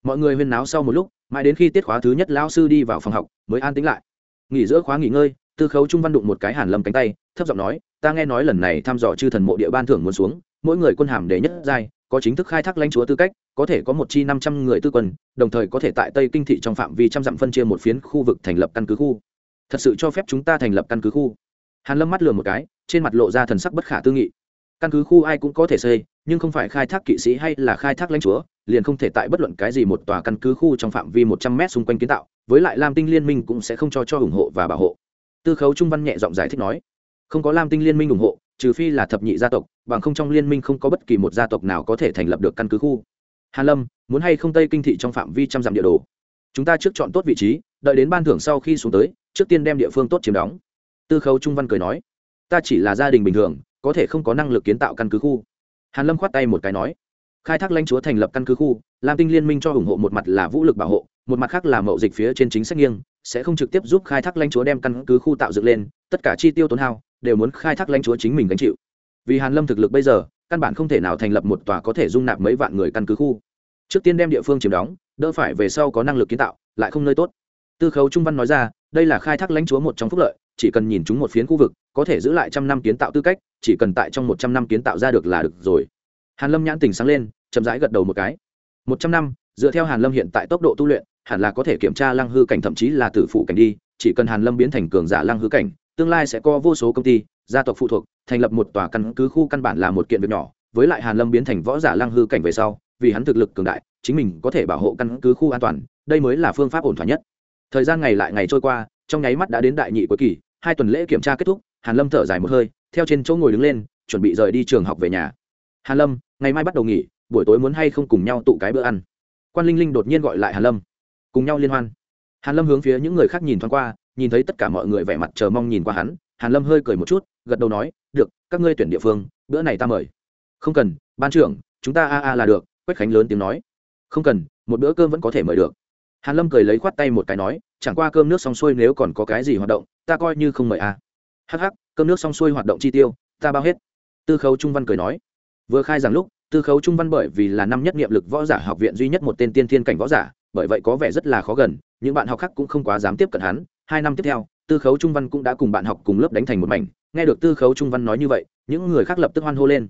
Mọi người huyên náo sau một lúc, mãi đến khi tiết khóa thứ nhất lão sư đi vào phòng học, mới an tĩnh lại. Nghỉ giữa khóa nghỉ ngơi, tư khấu trung văn đụng một cái hàn lâm cánh tay, thấp giọng nói, ta nghe nói lần này thăm dò chư thần mộ địa ban thưởng muốn xuống, mỗi người quân hàm đệ nhất giai có chính thức khai thác lãnh chúa tư cách, có thể có một chi năm trăm người tư quân, đồng thời có thể tại tây kinh thị trong phạm vi trăm dặm phân chia một phiến khu vực thành lập căn cứ khu. Thật sự cho phép chúng ta thành lập căn cứ khu. Hàn lâm mắt lừa một cái, trên mặt lộ ra thần sắc bất khả tư nghị. Căn cứ khu ai cũng có thể xây, nhưng không phải khai thác kỵ sĩ hay là khai thác lãnh chúa, liền không thể tại bất luận cái gì một tòa căn cứ khu trong phạm vi một trăm mét xung quanh kiến tạo, với lại lam tinh liên minh cũng sẽ không cho cho ủng hộ và bảo hộ. Tư khấu trung văn nhẹ giọng giải thích nói, không có lam tinh liên minh ủng hộ, trừ phi là thập nhị gia tộc bằng không trong liên minh không có bất kỳ một gia tộc nào có thể thành lập được căn cứ khu. Hàn lâm, muốn hay không tây kinh thị trong phạm vi trăm dặm địa đồ? Chúng ta trước chọn tốt vị trí, đợi đến ban thưởng sau khi xuống tới, trước tiên đem địa phương tốt chiếm đóng. Tư khấu trung văn cười nói. Ta chỉ là gia đình bình thường, có thể không có năng lực kiến tạo căn cứ khu. Hàn lâm khoát tay một cái nói. Khai thác lãnh chúa thành lập căn cứ khu, lam tinh liên minh cho ủng hộ một mặt là vũ lực bảo hộ, một mặt khác là mậu dịch phía trên chính sách nghiêng, sẽ không trực tiếp giúp khai thác lãnh chúa đem căn cứ khu tạo dựng lên, tất cả chi tiêu tốn hao, đều muốn khai thác lãnh chúa chính mình gánh chịu vì hàn lâm thực lực bây giờ, căn bản không thể nào thành lập một tòa có thể dung nạp mấy vạn người căn cứ khu. Trước tiên đem địa phương chiếm đóng, đỡ phải về sau có năng lực kiến tạo, lại không nơi tốt. Tư khấu trung văn nói ra, đây là khai thác lãnh chúa một trong phúc lợi, chỉ cần nhìn chúng một phiến khu vực, có thể giữ lại trăm năm kiến tạo tư cách, chỉ cần tại trong một trăm năm kiến tạo ra được là được rồi. Hàn lâm nhãn tình sáng lên, chậm rãi gật đầu một cái. Một trăm năm, dựa theo hàn lâm hiện tại tốc độ tu luyện, hẳn là có thể kiểm tra lăng hư cảnh thậm chí là tử phụ cảnh đi, chỉ cần hàn lâm biến thành cường giả lăng hư cảnh, tương lai sẽ có vô số công ty gia tộc phụ thuộc, thành lập một tòa căn cứ khu căn bản là một kiện việc nhỏ, với lại hàn lâm biến thành võ giả lang hư cảnh về sau, vì hắn thực lực cường đại, chính mình có thể bảo hộ căn cứ khu an toàn, đây mới là phương pháp ổn thỏa nhất. Thời gian ngày lại ngày trôi qua, trong nháy mắt đã đến đại nhị cuối kỳ, hai tuần lễ kiểm tra kết thúc, hàn lâm thở dài một hơi, theo trên chỗ ngồi đứng lên, chuẩn bị rời đi trường học về nhà. Hàn lâm, ngày mai bắt đầu nghỉ, buổi tối muốn hay không cùng nhau tụ cái bữa ăn? Quan linh linh đột nhiên gọi lại hàn lâm. Cùng nhau liên hoan. Hàn lâm hướng phía những người khác nhìn thoáng qua, nhìn thấy tất cả mọi người vẻ mặt chờ mong nhìn qua hắn hàn lâm hơi cười một chút, gật đầu nói, được, các ngươi tuyển địa phương, bữa này ta mời. Không cần, ban trưởng, chúng ta a a là được, quách khánh lớn tiếng nói. Không cần, một bữa cơm vẫn có thể mời được. Hàn lâm cười lấy khoát tay một cái nói, chẳng qua cơm nước xong xuôi nếu còn có cái gì hoạt động, ta coi như không mời a. Hắc hắc, cơm nước xong xuôi hoạt động chi tiêu, ta bao hết. Tư khấu trung văn cười nói. Vừa khai giảng lúc, tư khấu trung văn bởi vì là năm nhất nghiệp lực võ giả học viện duy nhất một tên tiên thiên cảnh võ giả, bởi vậy có vẻ rất là khó gần, những bạn học khác cũng không quá dám tiếp cận hắn. Hai năm tiếp theo tư khấu trung văn cũng đã cùng bạn học cùng lớp đánh thành một mảnh. Nghe được tư khấu trung văn nói như vậy những người khác lập tức hoan hô lên.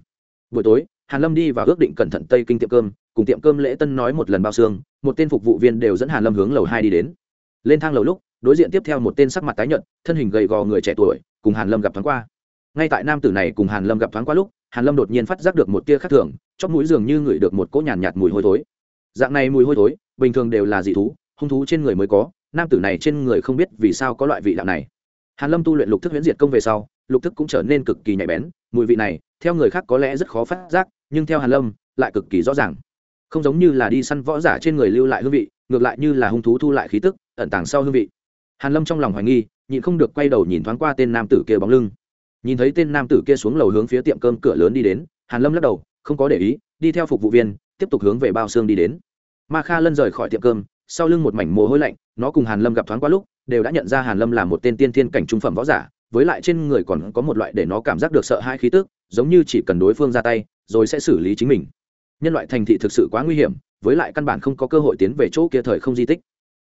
Buổi tối hàn lâm đi và ước định cẩn thận tây kinh tiệm cơm cùng tiệm cơm lễ tân nói một lần bao xương một tên phục vụ viên đều dẫn hàn lâm hướng lầu hai đi đến. Lên thang lầu lúc đối diện tiếp theo một tên sắc mặt tái nhợt thân hình gầy gò người trẻ tuổi cùng hàn lâm gặp thoáng qua. Ngay tại nam tử này cùng hàn lâm gặp thoáng qua lúc hàn lâm đột nhiên phát giác được một tia khác thường chóp mũi dường như ngửi được một cỗ nhàn nhạt, nhạt mùi hôi thối. Dạng này mùi hôi thối bình thường đều là dị thú hung thú trên người mới có nam tử này trên người không biết vì sao có loại vị đạo này. Hàn lâm tu luyện lục thức huyễn diệt công về sau, lục thức cũng trở nên cực kỳ nhạy bén, mùi vị này, theo người khác có lẽ rất khó phát giác, nhưng theo hàn lâm, lại cực kỳ rõ ràng. Không giống như là đi săn võ giả trên người lưu lại hương vị, ngược lại như là hung thú thu lại khí tức, ẩn tàng sau hương vị. Hàn lâm trong lòng hoài nghi, nhịn không được quay đầu nhìn thoáng qua tên nam tử kia bóng lưng. Nhìn thấy tên nam tử kia xuống lầu hướng phía tiệm cơm cửa lớn đi đến, hàn lâm lắc đầu, không có để ý, đi theo phục vụ viên, tiếp tục hướng về bao xương đi đến. Ma kha lân rời khỏi tiệm cơm sau lưng một mảnh mồ hôi lạnh, nó cùng hàn lâm gặp thoáng qua lúc, đều đã nhận ra hàn lâm là một tên tiên thiên cảnh trung phẩm võ giả, với lại trên người còn có một loại để nó cảm giác được sợ hãi khí tức, giống như chỉ cần đối phương ra tay, rồi sẽ xử lý chính mình. Nhân loại thành thị thực sự quá nguy hiểm, với lại căn bản không có cơ hội tiến về chỗ kia thời không di tích.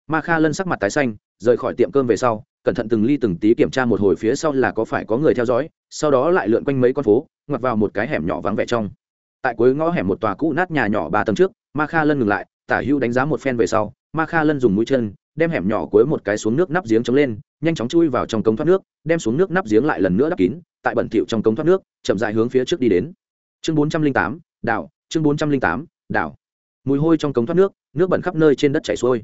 Ma kha lân sắc mặt tái xanh, rời khỏi tiệm cơm về sau, cẩn thận từng ly từng tí kiểm tra một hồi phía sau là có phải có người theo dõi, sau đó lại lượn quanh mấy con phố, ngoặt vào một cái hẻm nhỏ vắng vẻ trong. Tại cuối ngõ hẻm một tòa cũ nát nhà nhỏ ba tầng trước, ma kha lân ngừng lại, tả hưu đánh giá một phen về sau ma kha lân dùng mũi chân, đem hẻm nhỏ cuối một cái xuống nước nắp giếng chống lên, nhanh chóng chui vào trong cống thoát nước, đem xuống nước nắp giếng lại lần nữa đắp kín, tại bẩn thịu trong cống thoát nước, chậm dại hướng phía trước đi đến. Chương bốn trăm linh tám, đảo, chương bốn trăm linh tám, đảo. Mùi hôi trong cống thoát nước nước bẩn khắp nơi trên đất chảy xuôi.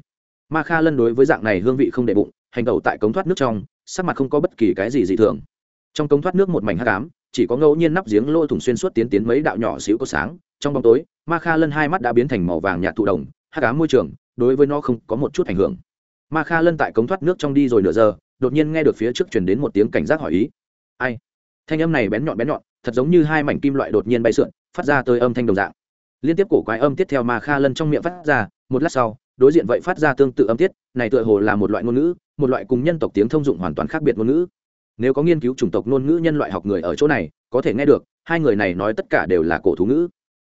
Ma kha lân đối với dạng này hương vị không đệ bụng, hành tẩu tại cống thoát nước trong, sắc mặt không có bất kỳ cái gì dị thường. Trong cống thoát nước một mảnh hắc ám, chỉ có ngẫu nhiên nắp giếng lôi thủng xuyên suốt tiến tiến mấy đạo nhỏ xíu có sáng, trong bóng tối, ma kha lân hai mắt đã biến thành màu vàng nhạt thụ đồng, hắc ám môi trường đối với nó không có một chút ảnh hưởng. Ma kha lân tại cống thoát nước trong đi rồi nửa giờ, đột nhiên nghe được phía trước truyền đến một tiếng cảnh giác hỏi ý. Ai? Thanh âm này bén nhọn bén nhọn, thật giống như hai mảnh kim loại đột nhiên bay sượn, phát ra tới âm thanh đồng dạng. Liên tiếp cổ quái âm tiết theo ma kha lân trong miệng phát ra, một lát sau, đối diện vậy phát ra tương tự âm tiết, này tựa hồ là một loại ngôn ngữ, một loại cùng nhân tộc tiếng thông dụng hoàn toàn khác biệt ngôn ngữ. Nếu có nghiên cứu chủng tộc ngôn ngữ nhân loại học người ở chỗ này, có thể nghe được, hai người này nói tất cả đều là cổ thú ngữ.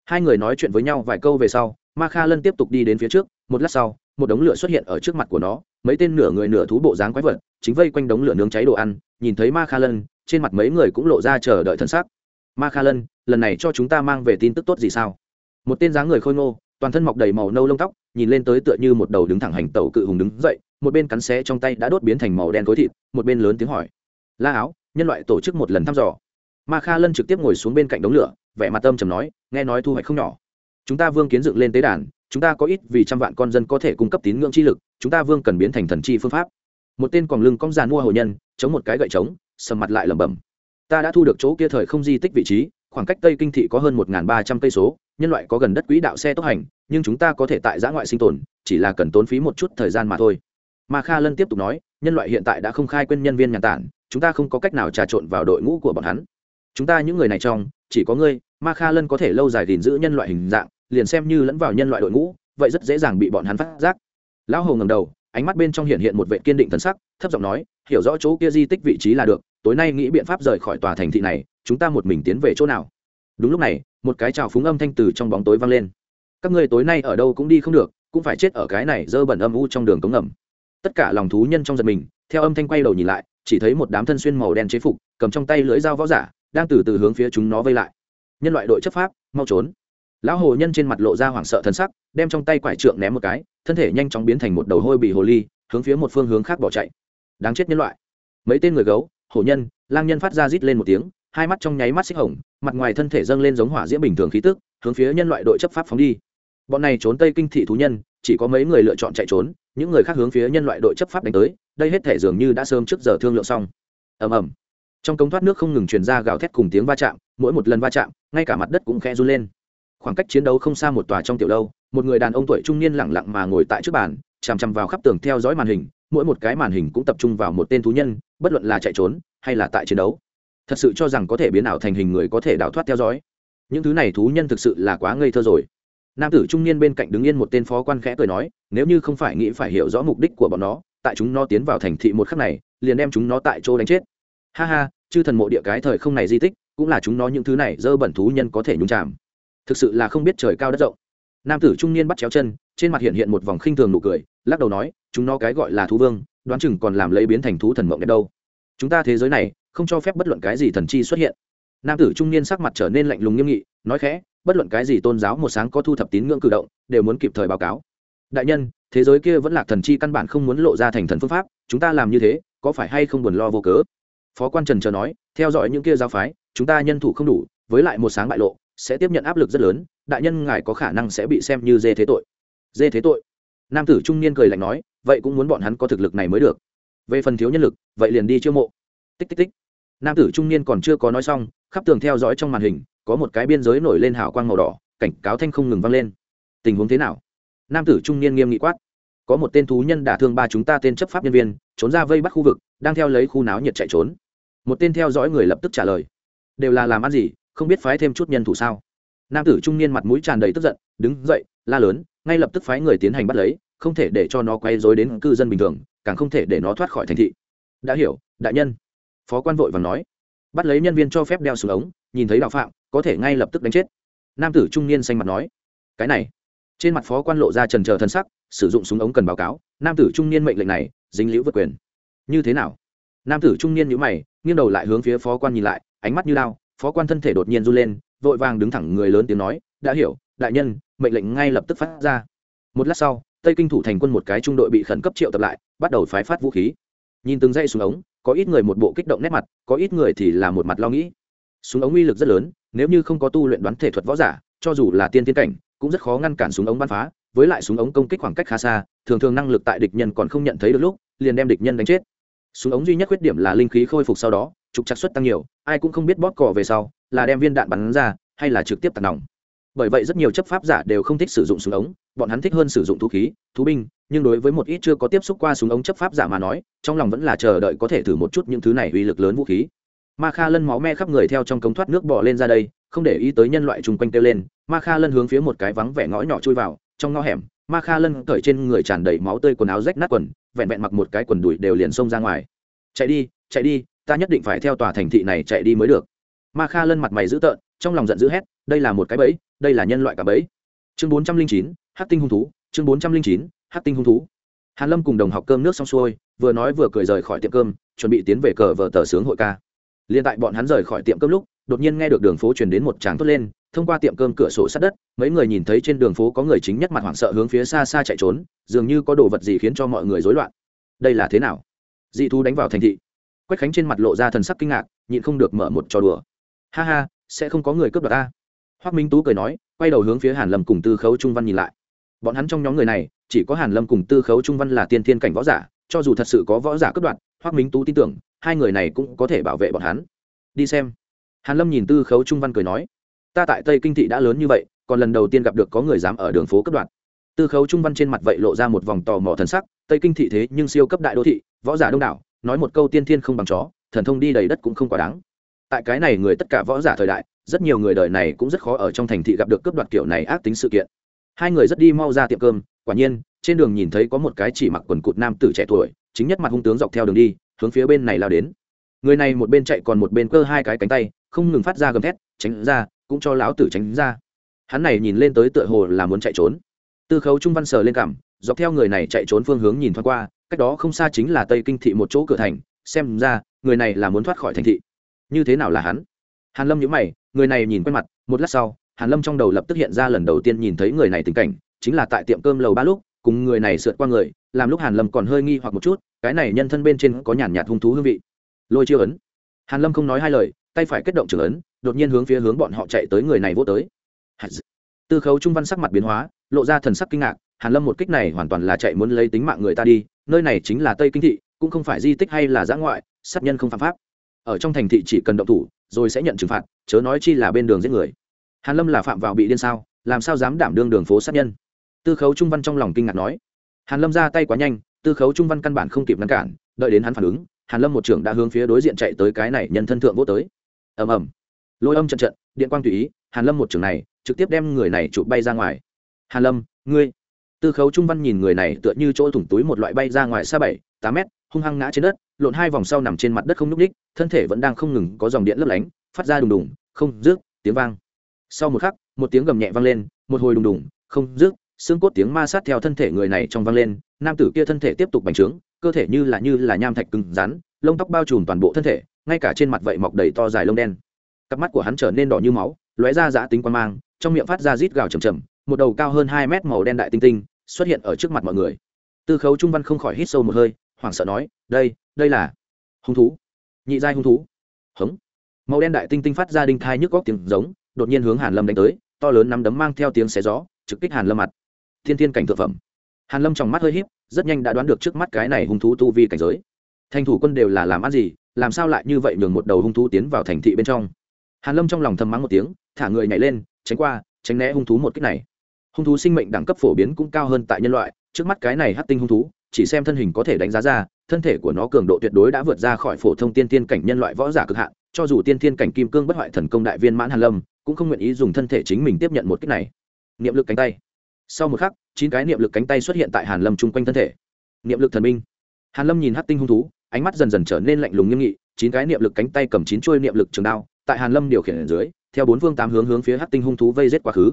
Hai người nói chuyện với nhau vài câu về sau, ma kha lân tiếp tục đi đến phía trước một lát sau, một đống lửa xuất hiện ở trước mặt của nó, mấy tên nửa người nửa thú bộ dáng quái vật chính vây quanh đống lửa nướng cháy đồ ăn, nhìn thấy ma kha lân, trên mặt mấy người cũng lộ ra chờ đợi thân xác ma kha lân, lần này cho chúng ta mang về tin tức tốt gì sao? Một tên dáng người khôi ngô, toàn thân mọc đầy màu nâu lông tóc, nhìn lên tới tựa như một đầu đứng thẳng hành tẩu cự hùng đứng dậy, một bên cắn xé trong tay đã đốt biến thành màu đen khối thịt, một bên lớn tiếng hỏi. La áo, nhân loại tổ chức một lần thăm dò. Ma kha lân trực tiếp ngồi xuống bên cạnh đống lửa, vẻ mặt tâm trầm nói, nghe nói thu hoạch không nhỏ. Chúng ta vương kiến dựng lên tế đàn chúng ta có ít vì trăm vạn con dân có thể cung cấp tín ngưỡng chi lực, chúng ta vương cần biến thành thần chi phương pháp. Một tên còn lưng cong già mua hồ nhân, chống một cái gậy trống, sầm mặt lại lẩm bẩm. Ta đã thu được chỗ kia thời không di tích vị trí, khoảng cách tây kinh thị có hơn một ba trăm cây số, nhân loại có gần đất quỹ đạo xe tốc hành, nhưng chúng ta có thể tại giã ngoại sinh tồn, chỉ là cần tốn phí một chút thời gian mà thôi. Mà kha lân tiếp tục nói, nhân loại hiện tại đã không khai quên nhân viên nhàn tản, chúng ta không có cách nào trà trộn vào đội ngũ của bọn hắn. Chúng ta những người này trong, chỉ có ngươi ma kha lân có thể lâu dài gìn giữ nhân loại hình dạng liền xem như lẫn vào nhân loại đội ngũ, vậy rất dễ dàng bị bọn hắn phát giác. Lão hầu ngầm đầu, ánh mắt bên trong hiện hiện một vệ kiên định thần sắc, thấp giọng nói, hiểu rõ chỗ kia di tích vị trí là được, tối nay nghĩ biện pháp rời khỏi tòa thành thị này, chúng ta một mình tiến về chỗ nào? Đúng lúc này, một cái trào phúng âm thanh từ trong bóng tối vang lên. Các ngươi tối nay ở đâu cũng đi không được, cũng phải chết ở cái này dơ bẩn âm u trong đường cống ngầm. Tất cả lòng thú nhân trong giật mình, theo âm thanh quay đầu nhìn lại, chỉ thấy một đám thân xuyên màu đen chế phục, cầm trong tay lưỡi dao võ giả, đang từ từ hướng phía chúng nó vây lại. Nhân loại đội chấp pháp, mau trốn lão hồ nhân trên mặt lộ ra hoảng sợ thân sắc, đem trong tay quải trượng ném một cái, thân thể nhanh chóng biến thành một đầu hôi bị hồ ly, hướng phía một phương hướng khác bỏ chạy. Đáng chết nhân loại. Mấy tên người gấu hổ nhân, lang nhân phát ra rít lên một tiếng, hai mắt trong nháy mắt xích hồng, mặt ngoài thân thể dâng lên giống hỏa diễm bình thường khí tức, hướng phía nhân loại đội chấp pháp phóng đi. Bọn này trốn tây kinh thị thú nhân, chỉ có mấy người lựa chọn chạy trốn, những người khác hướng phía nhân loại đội chấp pháp đánh tới, đây hết thể dường như đã sớm trước giờ thương lượng xong. Ầm ầm. Trong cống thoát nước không ngừng truyền ra gào thét cùng tiếng va chạm, mỗi một lần va chạm, ngay cả mặt đất cũng khe run lên khoảng cách chiến đấu không xa một tòa trong tiểu lâu, một người đàn ông tuổi trung niên lẳng lặng mà ngồi tại trước bàn, chằm chằm vào khắp tường theo dõi màn hình, mỗi một cái màn hình cũng tập trung vào một tên thú nhân, bất luận là chạy trốn hay là tại chiến đấu. Thật sự cho rằng có thể biến ảo thành hình người có thể đào thoát theo dõi. Những thứ này thú nhân thực sự là quá ngây thơ rồi. Nam tử trung niên bên cạnh đứng yên một tên phó quan khẽ cười nói, nếu như không phải nghĩ phải hiểu rõ mục đích của bọn nó, tại chúng nó tiến vào thành thị một khắc này, liền đem chúng nó tại chỗ đánh chết. Ha ha, chư thần mộ địa cái thời không này di tích, cũng là chúng nó những thứ này dơ bẩn thú nhân có thể nhúng chạm thực sự là không biết trời cao đất rộng. Nam tử trung niên bắt chéo chân, trên mặt hiện hiện một vòng khinh thường nụ cười, lắc đầu nói, chúng nó cái gọi là thú vương, đoán chừng còn làm lấy biến thành thú thần mộng đẹp đâu. Chúng ta thế giới này, không cho phép bất luận cái gì thần chi xuất hiện. Nam tử trung niên sắc mặt trở nên lạnh lùng nghiêm nghị, nói khẽ, bất luận cái gì tôn giáo một sáng có thu thập tín ngưỡng cử động, đều muốn kịp thời báo cáo. Đại nhân, thế giới kia vẫn là thần chi căn bản không muốn lộ ra thành thần phương pháp, chúng ta làm như thế, có phải hay không buồn lo vô cớ? Phó quan trần chờ nói, theo dõi những kia giáo phái, chúng ta nhân thủ không đủ, với lại một sáng bại lộ sẽ tiếp nhận áp lực rất lớn, đại nhân ngài có khả năng sẽ bị xem như dê thế tội. Dê thế tội? Nam tử trung niên cười lạnh nói, vậy cũng muốn bọn hắn có thực lực này mới được. Về phần thiếu nhân lực, vậy liền đi chiêu mộ. Tích tích tích. Nam tử trung niên còn chưa có nói xong, khắp tường theo dõi trong màn hình, có một cái biên giới nổi lên hào quang màu đỏ, cảnh cáo thanh không ngừng vang lên. Tình huống thế nào? Nam tử trung niên nghiêm nghị quát. Có một tên thú nhân đả thương ba chúng ta tên chấp pháp nhân viên, trốn ra vây bắt khu vực, đang theo lấy khu náo nhiệt chạy trốn. Một tên theo dõi người lập tức trả lời. Đều là làm ăn gì? Không biết phái thêm chút nhân thủ sao? Nam tử trung niên mặt mũi tràn đầy tức giận, đứng dậy, la lớn, ngay lập tức phái người tiến hành bắt lấy, không thể để cho nó quay dối đến cư dân bình thường, càng không thể để nó thoát khỏi thành thị. Đã hiểu, đại nhân. Phó quan vội và nói. Bắt lấy nhân viên cho phép đeo xuống ống, nhìn thấy đạo phạm, có thể ngay lập tức đánh chết. Nam tử trung niên xanh mặt nói. Cái này. Trên mặt phó quan lộ ra trần trờ thân sắc, sử dụng súng ống cần báo cáo, nam tử trung niên mệnh lệnh này, dính liễu vượt quyền. Như thế nào? Nam tử trung niên nhữ mày, nghiêng đầu lại hướng phía phó quan nhìn lại, ánh mắt như lao phó quan thân thể đột nhiên run lên, vội vàng đứng thẳng người lớn tiếng nói, đã hiểu, đại nhân, mệnh lệnh ngay lập tức phát ra. Một lát sau, tây kinh thủ thành quân một cái trung đội bị khẩn cấp triệu tập lại, bắt đầu phái phát vũ khí. Nhìn từng dây súng ống, có ít người một bộ kích động nét mặt, có ít người thì là một mặt lo nghĩ. Súng ống uy lực rất lớn, nếu như không có tu luyện đoán thể thuật võ giả, cho dù là tiên tiến cảnh, cũng rất khó ngăn cản súng ống bắn phá, với lại súng ống công kích khoảng cách khá xa, thường thường năng lực tại địch nhân còn không nhận thấy được lúc, liền đem địch nhân đánh chết. Súng ống duy nhất khuyết điểm là linh khí khôi phục sau đó trục chặt suất tăng nhiều, ai cũng không biết bóp cỏ về sau là đem viên đạn bắn ra hay là trực tiếp tạt nòng. Bởi vậy rất nhiều chấp pháp giả đều không thích sử dụng súng ống, bọn hắn thích hơn sử dụng thú khí, thú binh, nhưng đối với một ít chưa có tiếp xúc qua súng ống chấp pháp giả mà nói, trong lòng vẫn là chờ đợi có thể thử một chút những thứ này uy lực lớn vũ khí. Ma kha lân máu me khắp người theo trong cống thoát nước bỏ lên ra đây, không để ý tới nhân loại chung quanh kêu lên, ma kha lân hướng phía một cái vắng vẻ ngõ nhỏ chui vào, trong ngõ hẻm, ma kha lân cởi trên người tràn đầy máu tươi quần áo rách nát quần, vẹn vẹn mặc một cái quần đùi đều liền xông ra ngoài. Chạy đi chạy đi ta nhất định phải theo tòa thành thị này chạy đi mới được. Ma kha lân mặt mày dữ tợn, trong lòng giận dữ hét, đây là một cái bẫy, đây là nhân loại cả bẫy. Chương bốn trăm linh chín hát tinh hung thú, chương bốn trăm linh chín hát tinh hung thú. Hàn lâm cùng đồng học cơm nước xong xuôi, vừa nói vừa cười rời khỏi tiệm cơm, chuẩn bị tiến về cờ vờ tờ sướng hội ca. Liên tại bọn hắn rời khỏi tiệm cơm lúc, đột nhiên nghe được đường phố truyền đến một tràng thốt lên, thông qua tiệm cơm cửa sổ sát đất, mấy người nhìn thấy trên đường phố có người chính nhất mặt hoảng sợ hướng phía xa xa chạy trốn, dường như có đồ vật gì khiến cho mọi người rối loạn. Đây là thế nào? Dị thú đánh vào thành thị quách khánh trên mặt lộ ra thần sắc kinh ngạc, nhịn không được mở một trò đùa. Ha ha, sẽ không có người cướp đoạt ta. Hoác minh tú cười nói, quay đầu hướng phía hàn lâm cùng tư khấu trung văn nhìn lại. Bọn hắn trong nhóm người này, chỉ có hàn lâm cùng tư khấu trung văn là tiên thiên cảnh võ giả, cho dù thật sự có võ giả cướp đoạt hoác minh tú tin tưởng, hai người này cũng có thể bảo vệ bọn hắn. Đi xem. Hàn lâm nhìn tư khấu trung văn cười nói, ta tại tây kinh thị đã lớn như vậy, còn lần đầu tiên gặp được có người dám ở đường phố cướp đoạt. Tư khấu trung văn trên mặt vậy lộ ra một vòng tò mò thần sắc, tây kinh thị thế nhưng siêu cấp đại đô thị, võ giả đông đảo nói một câu tiên thiên không bằng chó, thần thông đi đầy đất cũng không quá đáng. Tại cái này người tất cả võ giả thời đại, rất nhiều người đời này cũng rất khó ở trong thành thị gặp được cướp đoạt kiểu này ác tính sự kiện. Hai người rất đi mau ra tiệm cơm, quả nhiên, trên đường nhìn thấy có một cái chỉ mặc quần cụt nam tử trẻ tuổi, chính nhất mặt hung tướng dọc theo đường đi, hướng phía bên này lao đến. Người này một bên chạy còn một bên cơ hai cái cánh tay, không ngừng phát ra gầm thét, tránh ra, cũng cho lão tử tránh ra. Hắn này nhìn lên tới tựa hồ là muốn chạy trốn. Tư khấu trung văn sờ lên cảm dọc theo người này chạy trốn phương hướng nhìn thoáng qua cách đó không xa chính là tây kinh thị một chỗ cửa thành, xem ra, người này là muốn thoát khỏi thành thị. Như thế nào là hắn? Hàn lâm nhíu mày, người này nhìn quen mặt, một lát sau, hàn lâm trong đầu lập tức hiện ra lần đầu tiên nhìn thấy người này tình cảnh, chính là tại tiệm cơm lầu ba lúc, cùng người này sượt qua người, làm lúc hàn lâm còn hơi nghi hoặc một chút, cái này nhân thân bên trên có nhàn nhạt hung thú hương vị. Lôi chiêu ấn. Hàn lâm không nói hai lời, tay phải kết động trưởng ấn, đột nhiên hướng phía hướng bọn họ chạy tới người này vô tới. Tư khấu trung văn sắc mặt biến hóa, lộ ra thần sắc kinh ngạc, hàn lâm một kích này hoàn toàn là chạy muốn lấy tính mạng người ta đi nơi này chính là tây kinh thị, cũng không phải di tích hay là giã ngoại, sát nhân không phạm pháp. Ở trong thành thị chỉ cần động thủ, rồi sẽ nhận trừng phạt, chớ nói chi là bên đường giết người. Hàn lâm là phạm vào bị điên sao, làm sao dám đảm đương đường phố sát nhân? Tư khấu trung văn trong lòng kinh ngạc nói. Hàn lâm ra tay quá nhanh, tư khấu trung văn căn bản không kịp ngăn cản, đợi đến hắn phản ứng, hàn lâm một trưởng đã hướng phía đối diện chạy tới cái này nhân thân thượng vô tới. Ầm ầm. Lôi âm trận trận, điện quang tùy ý, hàn lâm một trưởng này, trực tiếp đem người này chụp bay ra ngoài. Hàn lâm, ngươi tư khấu trung văn nhìn người này tựa như chỗ thủng túi một loại bay ra ngoài xa bảy, tám mét, hung hăng ngã trên đất, lộn hai vòng sau nằm trên mặt đất không nhúc ních thân thể vẫn đang không ngừng có dòng điện lấp lánh, phát ra đùng đùng, không rước tiếng vang. Sau một khắc, một tiếng gầm nhẹ vang lên, một hồi đùng đùng, không rước xương cốt tiếng ma sát theo thân thể người này trong vang lên, nam tử kia thân thể tiếp tục bành trướng, cơ thể như là như là nham thạch cứng rắn, lông tóc bao trùm toàn bộ thân thể, ngay cả trên mặt vậy mọc đầy to dài lông đen. Cặp mắt của hắn trở nên đỏ như máu, lóe ra giã tính quan mang, trong miệng phát ra rít gào chầm chầm một đầu cao hơn hai mét màu đen đại tinh tinh xuất hiện ở trước mặt mọi người. Tư khấu trung văn không khỏi hít sâu một hơi, hoảng sợ nói, đây đây là hung thú. Nhị giai hung thú. Hống. Màu đen đại tinh tinh phát ra đinh thai nhức góc tiếng giống, đột nhiên hướng hàn lâm đánh tới, to lớn nắm đấm mang theo tiếng xé gió, trực kích hàn lâm mặt. Thiên thiên cảnh thượng phẩm. Hàn lâm trong mắt hơi híp, rất nhanh đã đoán được trước mắt cái này hung thú tu vi cảnh giới. Thành thủ quân đều là làm ăn gì, làm sao lại như vậy nhường một đầu hung thú tiến vào thành thị bên trong? Hàn lâm trong lòng thầm mắng một tiếng, thả người nhảy lên, tránh qua, tránh né hung thú một kích này hung thú sinh mệnh đẳng cấp phổ biến cũng cao hơn tại nhân loại, trước mắt cái này hắc tinh hung thú, chỉ xem thân hình có thể đánh giá ra, thân thể của nó cường độ tuyệt đối đã vượt ra khỏi phổ thông tiên tiên cảnh nhân loại võ giả cực hạn, cho dù tiên tiên cảnh kim cương bất hoại thần công đại viên mãn hàn lâm, cũng không nguyện ý dùng thân thể chính mình tiếp nhận một kích này. Niệm lực cánh tay. Sau một khắc, chín cái niệm lực cánh tay xuất hiện tại hàn lâm chung quanh thân thể. Niệm lực thần minh. Hàn lâm nhìn hắc tinh hung thú, ánh mắt dần dần trở nên lạnh lùng nghiêm nghị, chín cái niệm lực cánh tay cầm chín chuôi niệm lực trường đao, tại hàn lâm điều khiển ở dưới, theo bốn phương tám hướng hướng phía hắc tinh hung thú vây giết quá khứ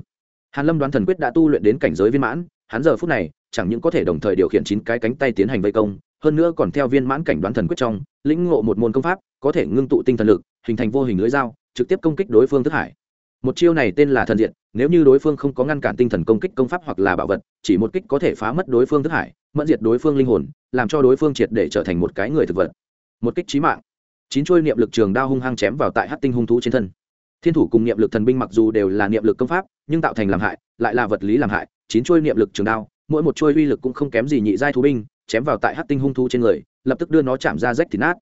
hàn lâm đoán thần quyết đã tu luyện đến cảnh giới viên mãn, hắn giờ phút này chẳng những có thể đồng thời điều khiển chín cái cánh tay tiến hành vây công, hơn nữa còn theo viên mãn cảnh đoán thần quyết trong, lĩnh ngộ một môn công pháp, có thể ngưng tụ tinh thần lực, hình thành vô hình lưỡi dao, trực tiếp công kích đối phương thức hải. Một chiêu này tên là thần diện nếu như đối phương không có ngăn cản tinh thần công kích công pháp hoặc là bảo vật, chỉ một kích có thể phá mất đối phương thức hải, mẫn diệt đối phương linh hồn, làm cho đối phương triệt để trở thành một cái người thực vật. Một kích trí mạng. Chín chuôi niệm lực trường đao hung hăng chém vào tại hát tinh hung thú trên thân thiên thủ cùng niệm lực thần binh mặc dù đều là niệm lực công pháp, nhưng tạo thành làm hại, lại là vật lý làm hại, chín chuôi niệm lực trường đao, mỗi một chuôi uy lực cũng không kém gì nhị giai thú binh, chém vào tại hát tinh hung thú trên người, lập tức đưa nó chạm ra rách thịt nát.